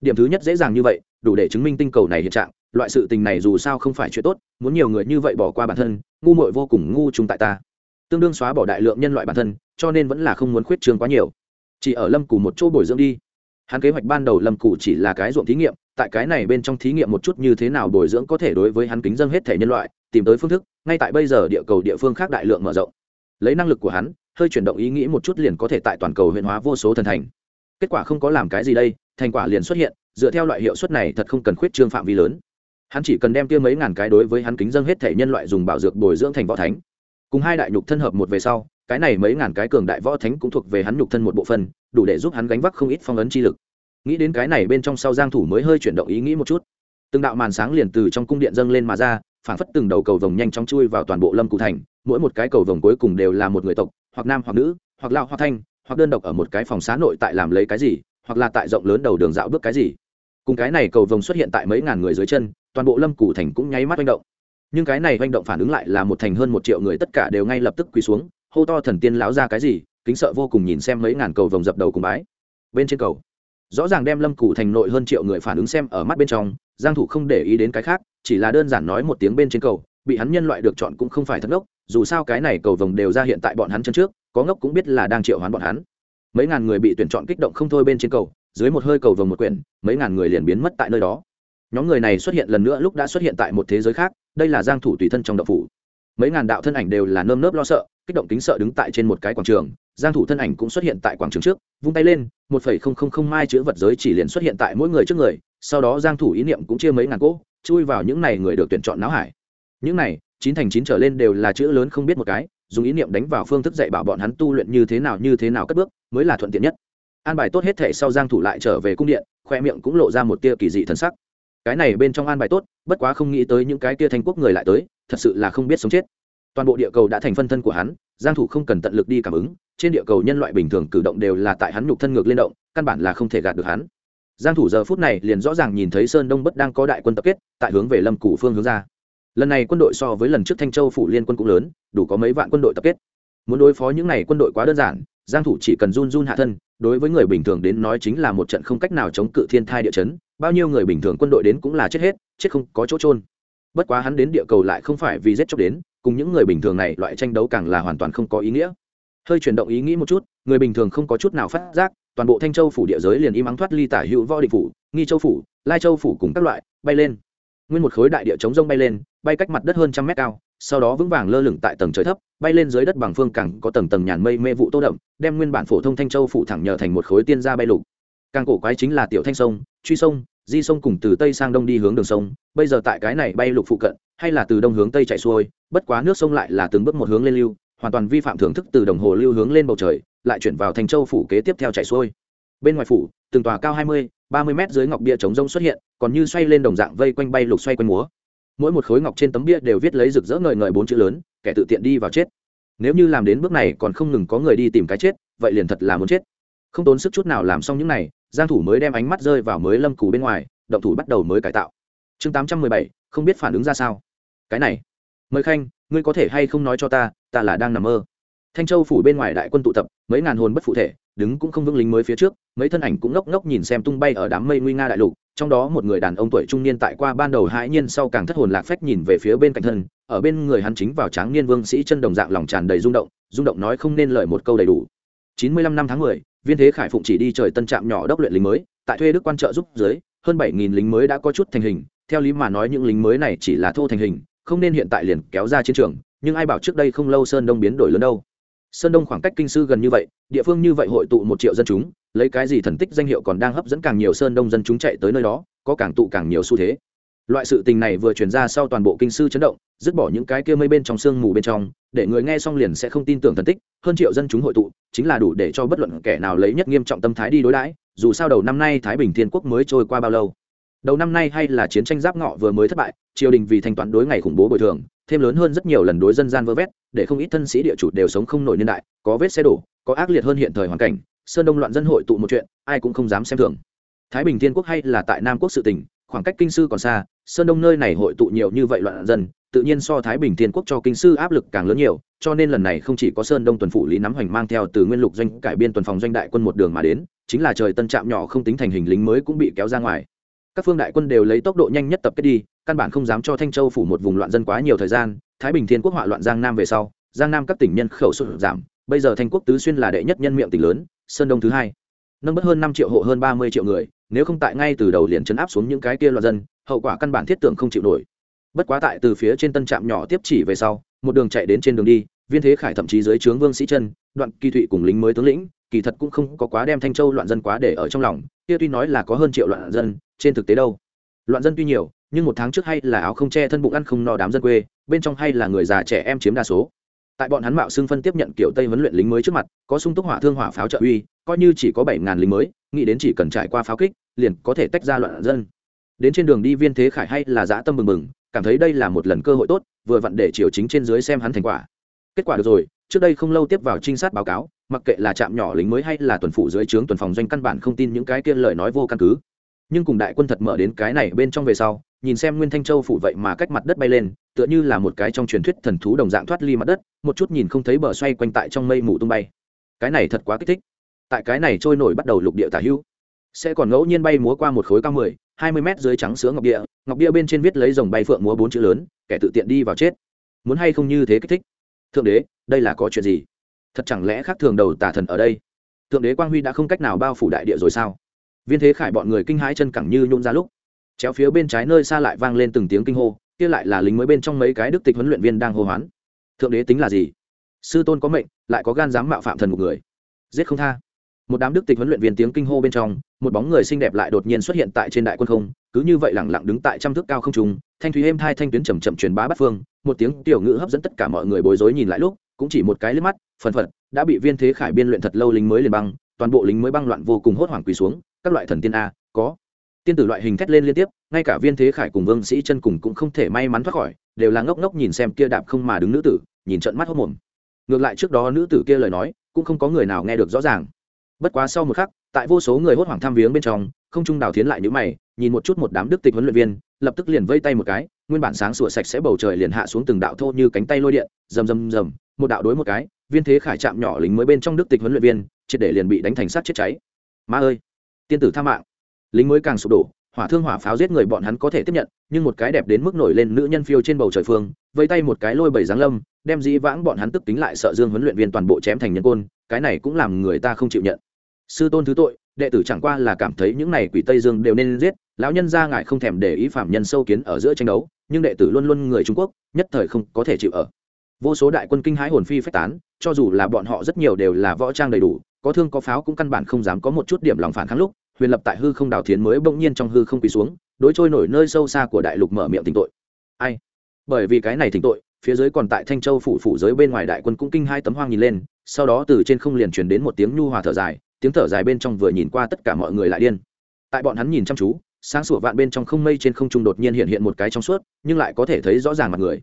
Điểm thứ nhất dễ dàng như vậy, đủ để chứng minh tinh cầu này hiện trạng, loại sự tình này dù sao không phải chuyện tốt, muốn nhiều người như vậy bỏ qua bản thân, ngu muội vô cùng ngu chung tại ta tương đương xóa bỏ đại lượng nhân loại bản thân, cho nên vẫn là không muốn khuyết trường quá nhiều. Chỉ ở lâm cù một chỗ bồi dưỡng đi. Hắn kế hoạch ban đầu lâm cù chỉ là cái ruộng thí nghiệm, tại cái này bên trong thí nghiệm một chút như thế nào bồi dưỡng có thể đối với hắn kính dân hết thể nhân loại, tìm tới phương thức, ngay tại bây giờ địa cầu địa phương khác đại lượng mở rộng. Lấy năng lực của hắn, hơi chuyển động ý nghĩ một chút liền có thể tại toàn cầu huyện hóa vô số thần thành. Kết quả không có làm cái gì đây, thành quả liền xuất hiện, dựa theo loại hiệu suất này thật không cần khuyết trương phạm vi lớn. Hắn chỉ cần đem tiêu mấy ngàn cái đối với hắn kính dân hết thể nhân loại dùng bảo dược bồi dưỡng thành võ thánh cùng hai đại nhục thân hợp một về sau, cái này mấy ngàn cái cường đại võ thánh cũng thuộc về hắn nhục thân một bộ phân đủ để giúp hắn gánh vác không ít phong ấn chi lực. Nghĩ đến cái này bên trong sau giang thủ mới hơi chuyển động ý nghĩ một chút. Từng đạo màn sáng liền từ trong cung điện dâng lên mà ra phản phất từng đầu cầu vồng nhanh chóng chui vào toàn bộ lâm cụ thành, mỗi một cái cầu vồng cuối cùng đều là một người tộc, hoặc nam hoặc nữ, hoặc lao hoặc thanh, hoặc đơn độc ở một cái phòng xá nội tại làm lấy cái gì, hoặc là tại rộng lớn đầu đường dạo bước cái gì. Cùng cái này cầu vồng xuất hiện tại mấy ngàn người dưới chân, toàn bộ lâm cụ thành cũng nháy mắt manh động nhưng cái này manh động phản ứng lại là một thành hơn một triệu người tất cả đều ngay lập tức quỳ xuống, hô to thần tiên lão ra cái gì, kính sợ vô cùng nhìn xem mấy ngàn cầu vồng dập đầu cùng bái. Bên trên cầu, rõ ràng đem lâm cụ thành nội hơn triệu người phản ứng xem ở mắt bên trong, giang thủ không để ý đến cái khác, chỉ là đơn giản nói một tiếng bên trên cầu, bị hắn nhân loại được chọn cũng không phải thật ngốc, dù sao cái này cầu vồng đều ra hiện tại bọn hắn chân trước, có ngốc cũng biết là đang triệu hoán bọn hắn. Mấy ngàn người bị tuyển chọn kích động không thôi bên trên cầu, dưới một hơi cầu vồng một quyển, mấy ngàn người liền biến mất tại nơi đó nhóm người này xuất hiện lần nữa lúc đã xuất hiện tại một thế giới khác, đây là giang thủ tùy thân trong động phủ. Mấy ngàn đạo thân ảnh đều là nơm nớp lo sợ, kích động kính sợ đứng tại trên một cái quảng trường. Giang thủ thân ảnh cũng xuất hiện tại quảng trường trước, vung tay lên, một phẩy không không không mai chữ vật giới chỉ liền xuất hiện tại mỗi người trước người, sau đó giang thủ ý niệm cũng chia mấy ngàn cỗ, chui vào những này người được tuyển chọn não hải. Những này, chín thành chín trở lên đều là chữ lớn không biết một cái, dùng ý niệm đánh vào phương thức dạy bảo bọn hắn tu luyện như thế nào, như thế nào cất bước, mới là thuận tiện nhất. An bài tốt hết thể sau giang thủ lại trở về cung điện, khoe miệng cũng lộ ra một tia kỳ dị thần sắc cái này bên trong an bài tốt, bất quá không nghĩ tới những cái tia thanh quốc người lại tới, thật sự là không biết sống chết. Toàn bộ địa cầu đã thành phân thân của hắn, giang thủ không cần tận lực đi cảm ứng, trên địa cầu nhân loại bình thường cử động đều là tại hắn nhục thân ngược lên động, căn bản là không thể gạt được hắn. Giang thủ giờ phút này liền rõ ràng nhìn thấy sơn đông bất đang có đại quân tập kết, tại hướng về lâm củ phương hướng ra. Lần này quân đội so với lần trước thanh châu phủ liên quân cũng lớn, đủ có mấy vạn quân đội tập kết. Muốn đối phó những này quân đội quá đơn giản, giang thủ chỉ cần run run hạ thân đối với người bình thường đến nói chính là một trận không cách nào chống cự thiên thai địa chấn, bao nhiêu người bình thường quân đội đến cũng là chết hết, chết không có chỗ trôn bất quá hắn đến địa cầu lại không phải vì giết chóc đến, cùng những người bình thường này loại tranh đấu càng là hoàn toàn không có ý nghĩa. Hơi chuyển động ý nghĩ một chút, người bình thường không có chút nào phát giác, toàn bộ thanh châu phủ địa giới liền im ắng thoát ly tả hữu võ định phủ, nghi châu phủ, lai châu phủ cùng các loại, bay lên. Nguyên một khối đại địa chống rông bay lên, bay cách mặt đất hơn trăm mét cao sau đó vững vàng lơ lửng tại tầng trời thấp, bay lên dưới đất bằng phương cẳng có tầng tầng nhàn mây mê vụ tô đậm, đem nguyên bản phổ thông thanh châu phủ thẳng nhờ thành một khối tiên gia bay lục. Càng cổ quái chính là tiểu thanh sông, truy sông, di sông cùng từ tây sang đông đi hướng đường sông, bây giờ tại cái này bay lục phụ cận, hay là từ đông hướng tây chạy xuôi, bất quá nước sông lại là từng bước một hướng lên lưu, hoàn toàn vi phạm thưởng thức từ đồng hồ lưu hướng lên bầu trời, lại chuyển vào thành châu phủ kế tiếp theo chạy xuôi. Bên ngoài phủ, từng tòa cao hai mươi, ba mươi mét dưới ngọc bia chống rông xuất hiện, còn như xoay lên đồng dạng vây quanh bay lục xoay quanh múa mỗi một khối ngọc trên tấm bia đều viết lấy rực rỡ ngời ngời bốn chữ lớn kẻ tự tiện đi vào chết. Nếu như làm đến bước này còn không ngừng có người đi tìm cái chết vậy liền thật là muốn chết. Không tốn sức chút nào làm xong những này giang thủ mới đem ánh mắt rơi vào mới lâm cù bên ngoài động thủ bắt đầu mới cải tạo. Chương 817, không biết phản ứng ra sao. Cái này. Mời khanh ngươi có thể hay không nói cho ta ta là đang nằm mơ. Thanh châu phủ bên ngoài đại quân tụ tập mấy ngàn hồn bất phụ thể đứng cũng không vững lính mới phía trước, mấy thân ảnh cũng ngốc ngốc nhìn xem tung bay ở đám mây nguy nga đại lục, trong đó một người đàn ông tuổi trung niên tại qua ban đầu hãi nhiên sau càng thất hồn lạc phách nhìn về phía bên cạnh thân, ở bên người hắn chính vào tráng niên vương sĩ chân đồng dạng lòng tràn đầy rung động rung động nói không nên lời một câu đầy đủ. Chín mươi lăm năm tháng mười, viên thế khải phụng chỉ đi trời tân trạm nhỏ đốc luyện lính mới, tại thuê đức quan trợ giúp dưới, hơn bảy nghìn lính mới đã có chút thành hình, theo lý mà nói những lính mới này chỉ là thô thành hình, không nên hiện tại liền kéo ra chiến trường, nhưng ai bảo trước đây không lâu sơn đông biến đổi lớn đâu sơn đông khoảng cách kinh sư gần như vậy, địa phương như vậy hội tụ một triệu dân chúng, lấy cái gì thần tích danh hiệu còn đang hấp dẫn càng nhiều sơn đông dân chúng chạy tới nơi đó, có càng tụ càng nhiều xu thế. Loại sự tình này vừa truyền ra sau toàn bộ kinh sư chấn động, dứt bỏ những cái kia mây bên trong sương mù bên trong, để người nghe xong liền sẽ không tin tưởng thần tích, hơn triệu dân chúng hội tụ, chính là đủ để cho bất luận kẻ nào lấy nhất nghiêm trọng tâm thái đi đối đãi, dù sao đầu năm nay thái bình thiên quốc mới trôi qua bao lâu. Đầu năm nay hay là chiến tranh giáp ngọ vừa mới thất bại, triều đình vì thanh toán đối ngày khủng bố bồi thường thêm lớn hơn rất nhiều lần đối dân gian vơ vét, để không ít thân sĩ địa chủ đều sống không nổi niên đại, có vết xe đổ, có ác liệt hơn hiện thời hoàn cảnh, sơn đông loạn dân hội tụ một chuyện, ai cũng không dám xem thường. Thái bình thiên quốc hay là tại nam quốc sự tỉnh, khoảng cách kinh sư còn xa, sơn đông nơi này hội tụ nhiều như vậy loạn dân, tự nhiên so thái bình thiên quốc cho kinh sư áp lực càng lớn nhiều, cho nên lần này không chỉ có sơn đông tuần phủ lý nắm hoành mang theo từ nguyên lục doanh cải biên tuần phòng doanh đại quân một đường mà đến, chính là trời tân trạm nhỏ không tính thành hình lính mới cũng bị kéo ra ngoài các phương đại quân đều lấy tốc độ nhanh nhất tập kết đi, căn bản không dám cho thanh châu phủ một vùng loạn dân quá nhiều thời gian, thái bình thiên quốc họa loạn giang nam về sau, giang nam các tỉnh nhân khẩu sụt giảm, bây giờ thanh quốc tứ xuyên là đệ nhất nhân miệng tỉnh lớn, sơn đông thứ hai. Nâng bất hơn năm triệu hộ hơn ba mươi triệu người, nếu không tại ngay từ đầu liền chấn áp xuống những cái kia loạn dân, hậu quả căn bản thiết tưởng không chịu nổi. Bất quá tại từ phía trên tân trạm nhỏ tiếp chỉ về sau, một đường chạy đến trên đường đi, viên thế khải thậm chí dưới trướng vương sĩ chân đoạn kỳ thụy cùng lính mới tướng lĩnh, kỳ thật cũng không có quá đem thanh châu loạn dân quá để ở trong lòng, kia tuy nói là có hơn triệu loạn dân trên thực tế đâu? Loạn dân tuy nhiều, nhưng một tháng trước hay là áo không che thân bụng ăn không no đám dân quê, bên trong hay là người già trẻ em chiếm đa số. Tại bọn hắn mạo xưng phân tiếp nhận kiểu tây huấn luyện lính mới trước mặt, có sung túc hỏa thương hỏa pháo trợ uy, coi như chỉ có bảy ngàn lính mới, nghĩ đến chỉ cần trải qua pháo kích, liền có thể tách ra loạn dân. Đến trên đường đi viên thế khải hay là dã tâm mừng mừng cảm thấy đây là một lần cơ hội tốt, vừa vặn để triều chính trên dưới xem hắn thành quả. Kết quả được rồi, trước đây không lâu tiếp vào trinh sát báo cáo, mặc kệ là trạm nhỏ lính mới hay là tuần phủ dưới trướng tuần phòng doanh căn bản không tin những cái kia lời nói vô căn cứ nhưng cùng đại quân thật mở đến cái này bên trong về sau, nhìn xem nguyên thanh châu phủ vậy mà cách mặt đất bay lên, tựa như là một cái trong truyền thuyết thần thú đồng dạng thoát ly mặt đất, một chút nhìn không thấy bờ xoay quanh tại trong mây mù tung bay. Cái này thật quá kích thích. Tại cái này trôi nổi bắt đầu lục địa tả hữu, sẽ còn ngẫu nhiên bay múa qua một khối cao mười, hai mươi mét dưới trắng sữa ngọc địa ngọc địa bên trên viết lấy dòng bay phượng múa bốn chữ lớn, kẻ tự tiện đi vào chết. Muốn hay không như thế kích thích? Thượng đế, đây là có chuyện gì? Thật chẳng lẽ khác thường đầu tả thần ở đây? Thượng đế quang huy đã không cách nào bao phủ đại địa rồi sao? Viên thế khải bọn người kinh hãi chân cẳng như nhún ra lúc, chéo phía bên trái nơi xa lại vang lên từng tiếng kinh hô, kia lại là lính mới bên trong mấy cái đức tịch huấn luyện viên đang hô hoán. Thượng đế tính là gì? Sư tôn có mệnh, lại có gan dám mạo phạm thần một người. Giết không tha. Một đám đức tịch huấn luyện viên tiếng kinh hô bên trong, một bóng người xinh đẹp lại đột nhiên xuất hiện tại trên đại quân không, cứ như vậy lẳng lặng đứng tại trăm thước cao không trung, thanh thúy êm thai thanh tuyến chầm chậm truyền bá bát phương, một tiếng tiểu ngữ hấp dẫn tất cả mọi người bối rối nhìn lại lúc, cũng chỉ một cái liếc mắt, phần phật, đã bị viên thế khải biên luyện thật lâu lính mới liền băng, toàn bộ lính mới băng loạn vô cùng hốt hoảng quỳ xuống các loại thần tiên a, có. Tiên tử loại hình thét lên liên tiếp, ngay cả viên thế khải cùng vương sĩ chân cùng cũng không thể may mắn thoát khỏi, đều là ngốc ngốc nhìn xem kia đạp không mà đứng nữ tử, nhìn trận mắt hốc mồm. Ngược lại trước đó nữ tử kia lời nói, cũng không có người nào nghe được rõ ràng. Bất quá sau một khắc, tại vô số người hốt hoảng tham viếng bên trong, không trung đào thiến lại nhữ mày, nhìn một chút một đám đức tịch huấn luyện viên, lập tức liền vây tay một cái, nguyên bản sáng sủa sạch sẽ bầu trời liền hạ xuống từng đạo thô như cánh tay lôi điện, rầm rầm rầm, một đạo đối một cái, viên thế khải chạm nhỏ lính mới bên trong đức tịch huấn luyện viên, triệt để liền bị đánh thành sát chết cháy. Ma ơi! Tiên tử tha mạng. Lính mới càng sụp đổ, hỏa thương hỏa pháo giết người bọn hắn có thể tiếp nhận, nhưng một cái đẹp đến mức nổi lên nữ nhân phiêu trên bầu trời phương, vây tay một cái lôi bảy giáng lâm, đem dĩ vãng bọn hắn tức tính lại sợ dương huấn luyện viên toàn bộ chém thành nhân côn, cái này cũng làm người ta không chịu nhận. Sư tôn thứ tội, đệ tử chẳng qua là cảm thấy những này quỷ tây dương đều nên giết, lão nhân ra ngại không thèm để ý phạm nhân sâu kiến ở giữa tranh đấu, nhưng đệ tử luôn luôn người trung quốc, nhất thời không có thể chịu ở. Vô số đại quân kinh hãi hồn phi phách tán, cho dù là bọn họ rất nhiều đều là võ trang đầy đủ có thương có pháo cũng căn bản không dám có một chút điểm lòng phản kháng lúc, huyền lập tại hư không đào thiến mới bỗng nhiên trong hư không quỳ xuống, đối trôi nổi nơi sâu xa của đại lục mở miệng tình tội. Ai? Bởi vì cái này thỉnh tội, phía dưới còn tại thanh châu phủ phủ giới bên ngoài đại quân cũng kinh hai tấm hoang nhìn lên, sau đó từ trên không liền truyền đến một tiếng nhu hòa thở dài, tiếng thở dài bên trong vừa nhìn qua tất cả mọi người lại điên. Tại bọn hắn nhìn chăm chú, sáng sủa vạn bên trong không mây trên không trung đột nhiên hiện hiện một cái trong suốt, nhưng lại có thể thấy rõ ràng mặt người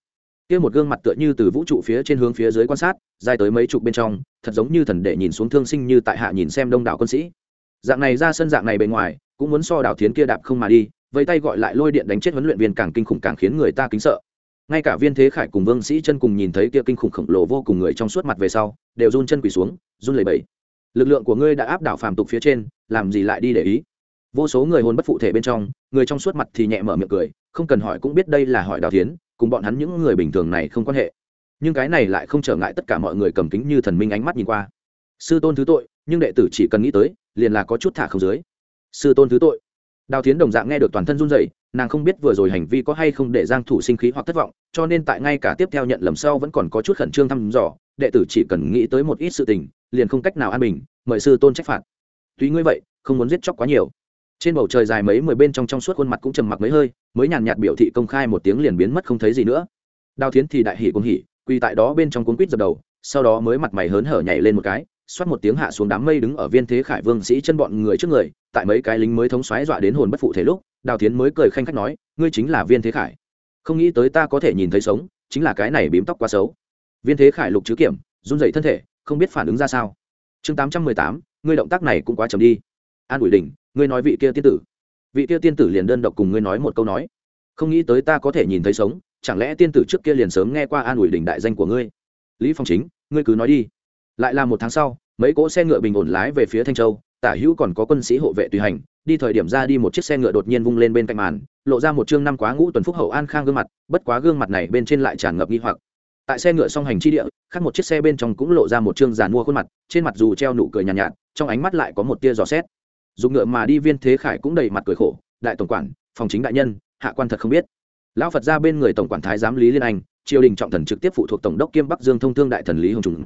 kia một gương mặt tựa như từ vũ trụ phía trên hướng phía dưới quan sát, dài tới mấy chục bên trong, thật giống như thần đệ nhìn xuống thương sinh như tại hạ nhìn xem đông đảo quân sĩ. Dạng này ra sân dạng này bề ngoài, cũng muốn so đào thiến kia đạp không mà đi, vẫy tay gọi lại lôi điện đánh chết huấn luyện viên càng kinh khủng càng khiến người ta kính sợ. Ngay cả viên thế khải cùng vương sĩ chân cùng nhìn thấy kia kinh khủng khổng lồ vô cùng người trong suốt mặt về sau, đều run chân quỳ xuống, run lẩy bẩy. Lực lượng của ngươi đã áp đảo phàm tục phía trên, làm gì lại đi để ý? Vô số người hồn bất phụ thể bên trong, người trong suốt mặt thì nhẹ mở miệng cười, không cần hỏi cũng biết đây là hỏi đào thiến cùng bọn hắn những người bình thường này không quan hệ. Nhưng cái này lại không trở ngại tất cả mọi người cầm kính như thần minh ánh mắt nhìn qua. Sư tôn thứ tội, nhưng đệ tử chỉ cần nghĩ tới, liền là có chút thả không dưới. Sư tôn thứ tội. Đào tiến đồng dạng nghe được toàn thân run rẩy, nàng không biết vừa rồi hành vi có hay không để giang thủ sinh khí hoặc thất vọng, cho nên tại ngay cả tiếp theo nhận lầm sau vẫn còn có chút khẩn trương thăm dò, đệ tử chỉ cần nghĩ tới một ít sự tình, liền không cách nào an bình, mời sư tôn trách phạt. Tuy ngươi vậy, không muốn giết chóc quá nhiều trên bầu trời dài mấy mười bên trong trong suốt khuôn mặt cũng trầm mặc mấy hơi, mới nhàn nhạt biểu thị công khai một tiếng liền biến mất không thấy gì nữa. Đào thiến thì đại hỉ cũng hỉ, quỳ tại đó bên trong cuốn quýt dập đầu, sau đó mới mặt mày hớn hở nhảy lên một cái, xoát một tiếng hạ xuống đám mây đứng ở viên thế khải vương sĩ chân bọn người trước người, tại mấy cái lính mới thống xoáy dọa đến hồn bất phụ thể lúc, đào tiến mới cười khanh khách nói, ngươi chính là viên thế khải. Không nghĩ tới ta có thể nhìn thấy sống, chính là cái này bím tóc quá xấu. Viên thế khải lục chứ kiểm, run dậy thân thể, không biết phản ứng ra sao. Chương tám trăm mười tám, ngươi động tác này cũng quá chậm đi. An ủi đình ngươi nói vị kia tiên tử. Vị kia tiên tử liền đơn độc cùng ngươi nói một câu nói. Không nghĩ tới ta có thể nhìn thấy sống chẳng lẽ tiên tử trước kia liền sớm nghe qua an ủi đỉnh đại danh của ngươi? Lý phong chính ngươi cứ nói đi. Lại là một tháng sau mấy cỗ xe ngựa bình ổn lái về phía thanh châu tả hữu còn có quân sĩ hộ vệ tùy hành đi thời điểm ra đi một chiếc xe ngựa đột nhiên vung lên bên cạnh màn lộ ra một chương năm quá ngũ tuần phúc hậu an khang gương mặt bất quá gương mặt này bên trên lại tràn ngập nghi hoặc. Tại xe ngựa song hành chi địa khác một chiếc xe bên trong cũng lộ ra một chương giàn mua khuôn mặt trên mặt dù treo nụ cười nhàn nhạt, nhạt trong ánh mắt lại có một tia giò xét dùng ngựa mà đi viên thế khải cũng đầy mặt cười khổ, đại tổng quản, phòng chính đại nhân, hạ quan thật không biết. Lão phật ra bên người tổng quản thái giám lý liên anh, triều đình trọng thần trực tiếp phụ thuộc tổng đốc kiêm bắc dương thông thương đại thần lý hồng trùng.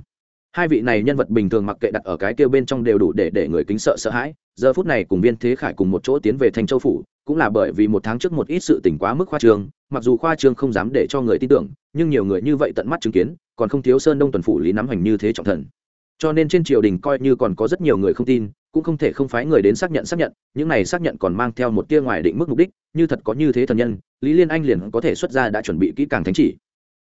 Hai vị này nhân vật bình thường mặc kệ đặt ở cái kia bên trong đều đủ để để người kính sợ sợ hãi, giờ phút này cùng viên thế khải cùng một chỗ tiến về thanh châu phủ, cũng là bởi vì một tháng trước một ít sự tỉnh quá mức khoa trương, mặc dù khoa trương không dám để cho người tin tưởng, nhưng nhiều người như vậy tận mắt chứng kiến, còn không thiếu sơn đông tuần phủ lý nắm hành như thế trọng thần. Cho nên trên triều đình coi như còn có rất nhiều người không tin cũng không thể không phái người đến xác nhận xác nhận, những này xác nhận còn mang theo một tia ngoài định mức mục đích, như thật có như thế thần nhân, lý liên anh liền có thể xuất ra đã chuẩn bị kỹ càng thánh chỉ.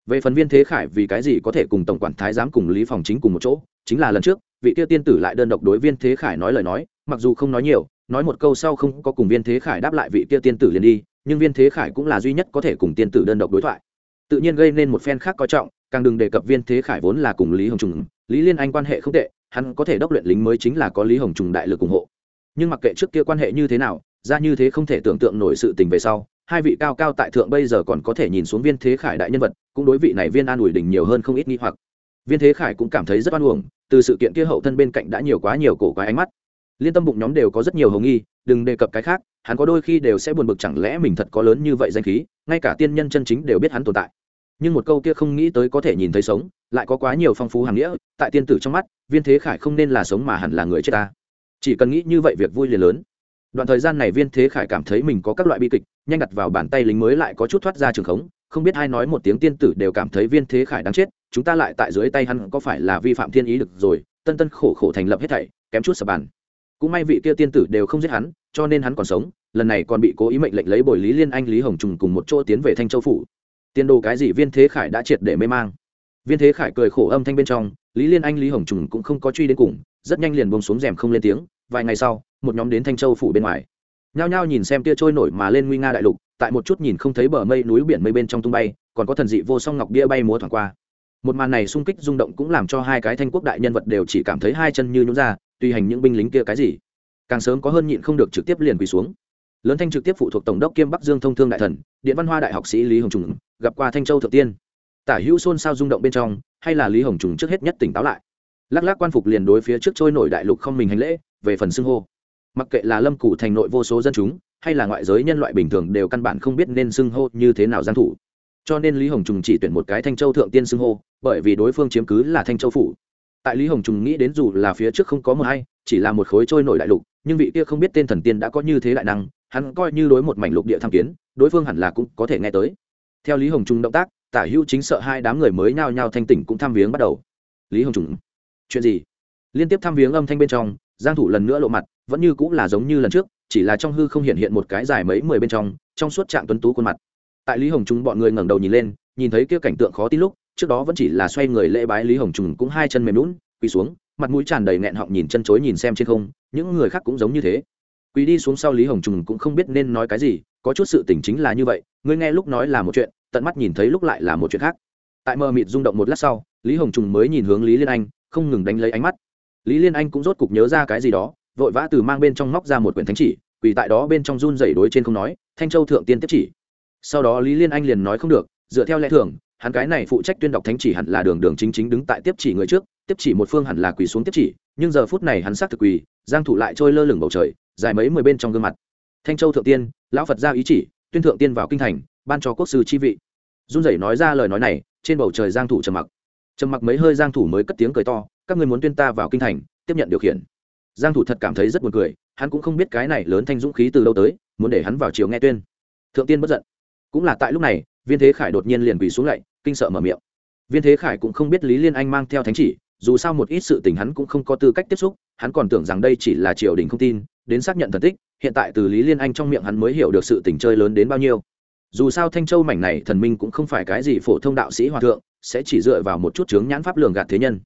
Về phần viên thế khải vì cái gì có thể cùng tổng quản thái giám cùng lý phòng chính cùng một chỗ, chính là lần trước, vị tiêu tiên tử lại đơn độc đối viên thế khải nói lời nói, mặc dù không nói nhiều, nói một câu sau không có cùng viên thế khải đáp lại vị Tiêu tiên tử liền đi, nhưng viên thế khải cũng là duy nhất có thể cùng tiên tử đơn độc đối thoại. Tự nhiên gây nên một phen khác coi trọng, càng đừng đề cập viên thế khải vốn là cùng lý hồng trùng, lý liên anh quan hệ không tệ hắn có thể đốc luyện lính mới chính là có lý hồng trùng đại lực ủng hộ. Nhưng mặc kệ trước kia quan hệ như thế nào, ra như thế không thể tưởng tượng nổi sự tình về sau, hai vị cao cao tại thượng bây giờ còn có thể nhìn xuống viên thế khải đại nhân vật, cũng đối vị này viên an ủi đỉnh nhiều hơn không ít nghi hoặc. Viên thế khải cũng cảm thấy rất oan uổng, từ sự kiện kia hậu thân bên cạnh đã nhiều quá nhiều cổ quái ánh mắt. Liên tâm bụng nhóm đều có rất nhiều hồng nghi, đừng đề cập cái khác, hắn có đôi khi đều sẽ buồn bực chẳng lẽ mình thật có lớn như vậy danh khí, ngay cả tiên nhân chân chính đều biết hắn tồn tại nhưng một câu kia không nghĩ tới có thể nhìn thấy sống, lại có quá nhiều phong phú hàng nghĩa, tại tiên tử trong mắt, viên thế khải không nên là sống mà hẳn là người chết ta. Chỉ cần nghĩ như vậy việc vui liền lớn. Đoạn thời gian này viên thế khải cảm thấy mình có các loại bi kịch, nhanh đặt vào bàn tay lính mới lại có chút thoát ra trường khống, không biết ai nói một tiếng tiên tử đều cảm thấy viên thế khải đáng chết, chúng ta lại tại dưới tay hắn có phải là vi phạm thiên ý được rồi, tân tân khổ khổ thành lập hết thảy, kém chút sập bàn. Cũng may vị kia tiên tử đều không giết hắn, cho nên hắn còn sống, lần này còn bị cố ý mệnh lệnh lấy bồi lý liên anh lý hồng trùng cùng một chỗ tiến về thanh châu phủ tiền đồ cái gì viên thế khải đã triệt để mê mang. Viên thế khải cười khổ âm thanh bên trong, lý liên anh, lý hồng trùng cũng không có truy đến cùng, rất nhanh liền bông xuống rèm không lên tiếng, vài ngày sau, một nhóm đến thanh châu phủ bên ngoài. Nhao nhao nhìn xem tia trôi nổi mà lên nguy nga đại lục, tại một chút nhìn không thấy bờ mây núi biển mây bên trong tung bay, còn có thần dị vô song ngọc bia bay múa thoảng qua. Một màn này xung kích rung động cũng làm cho hai cái thanh quốc đại nhân vật đều chỉ cảm thấy hai chân như nhún ra, tùy hành những binh lính kia cái gì. Càng sớm có hơn nhịn không được trực tiếp liền quỳ xuống. Lớn thanh trực tiếp phụ thuộc tổng đốc kiêm bắc dương thông thương đại thần, điện văn hoa đại học sĩ lý hồng trùng gặp qua thanh châu thượng tiên. Tả hữu xôn xao rung động bên trong, hay là lý hồng trùng trước hết nhất tỉnh táo lại. Lắc lắc quan phục liền đối phía trước trôi nổi đại lục không mình hành lễ, về phần xưng hô. Mặc kệ là lâm cụ thành nội vô số dân chúng, hay là ngoại giới nhân loại bình thường đều căn bản không biết nên xưng hô như thế nào giang thủ. Cho nên lý hồng trùng chỉ tuyển một cái thanh châu thượng tiên xưng hô, bởi vì đối phương chiếm cứ là thanh châu phủ. Tại lý hồng trùng nghĩ đến dù là phía trước không có một hay chỉ là một khối trôi nổi đại lục, nhưng vị kia không biết tên thần tiên đã có như thế đại năng, hắn coi như đối một mảnh lục địa tham kiến, đối phương hẳn là cũng có thể nghe tới theo lý hồng Trung động tác tả hữu chính sợ hai đám người mới nhao nhao thanh tỉnh cũng tham viếng bắt đầu. Lý hồng Trung, chuyện gì? Liên tiếp tham viếng âm thanh bên trong giang thủ lần nữa lộ mặt vẫn như cũng là giống như lần trước chỉ là trong hư không hiện hiện một cái dài mấy mười bên trong trong suốt trạng tuấn tú khuôn mặt. Tại lý hồng trung bọn người ngẩng đầu nhìn lên nhìn thấy kia cảnh tượng khó tin lúc trước đó vẫn chỉ là xoay người lễ bái lý hồng trung cũng hai chân mềm lún quỳ xuống mặt mũi tràn đầy nghẹn họng nhìn chân chối nhìn xem trên không những người khác cũng giống như thế. Quỳ đi xuống sau lý hồng trung cũng không biết nên nói cái gì có chút sự tình chính là như vậy ngươi nghe lúc nói là một chuyện, tận mắt nhìn thấy lúc lại là một chuyện khác. Tại mờ mịt rung động một lát sau, lý hồng trùng mới nhìn hướng lý liên anh, không ngừng đánh lấy ánh mắt. Lý liên anh cũng rốt cục nhớ ra cái gì đó, vội vã từ mang bên trong móc ra một quyển thánh chỉ, quỳ tại đó bên trong run dày đối trên không nói, thanh châu thượng tiên tiếp chỉ. Sau đó lý liên anh liền nói không được, dựa theo lẽ thường, hắn cái này phụ trách tuyên đọc thánh chỉ hẳn là đường đường chính chính đứng tại tiếp chỉ người trước, tiếp chỉ một phương hẳn là quỳ xuống tiếp chỉ, nhưng giờ phút này hắn xác thực quỳ, giang thủ lại trôi lơ lửng bầu trời, dài mấy mười bên trong gương mặt. Thanh châu thượng tiên, lão phật ra ý chỉ tuyên thượng tiên vào kinh thành, ban cho quốc sư chi vị. Run rẩy nói ra lời nói này, trên bầu trời giang thủ trầm mặc. Trầm mặc mấy hơi giang thủ mới cất tiếng cười to, các ngươi muốn tuyên ta vào kinh thành, tiếp nhận điều khiển. Giang thủ thật cảm thấy rất buồn cười, hắn cũng không biết cái này lớn thanh dũng khí từ đâu tới, muốn để hắn vào chiều nghe tuyên. Thượng tiên bất giận. Cũng là tại lúc này, viên thế khải đột nhiên liền quỳ xuống lại, kinh sợ mở miệng. Viên thế khải cũng không biết lý liên anh mang theo thánh chỉ dù sao một ít sự tình hắn cũng không có tư cách tiếp xúc, hắn còn tưởng rằng đây chỉ là triều đình không tin, đến xác nhận thần tích, hiện tại từ lý liên anh trong miệng hắn mới hiểu được sự tình chơi lớn đến bao nhiêu. Dù sao thanh châu mảnh này thần minh cũng không phải cái gì phổ thông đạo sĩ hòa thượng, sẽ chỉ dựa vào một chút chướng nhãn pháp lường gạt thế nhân.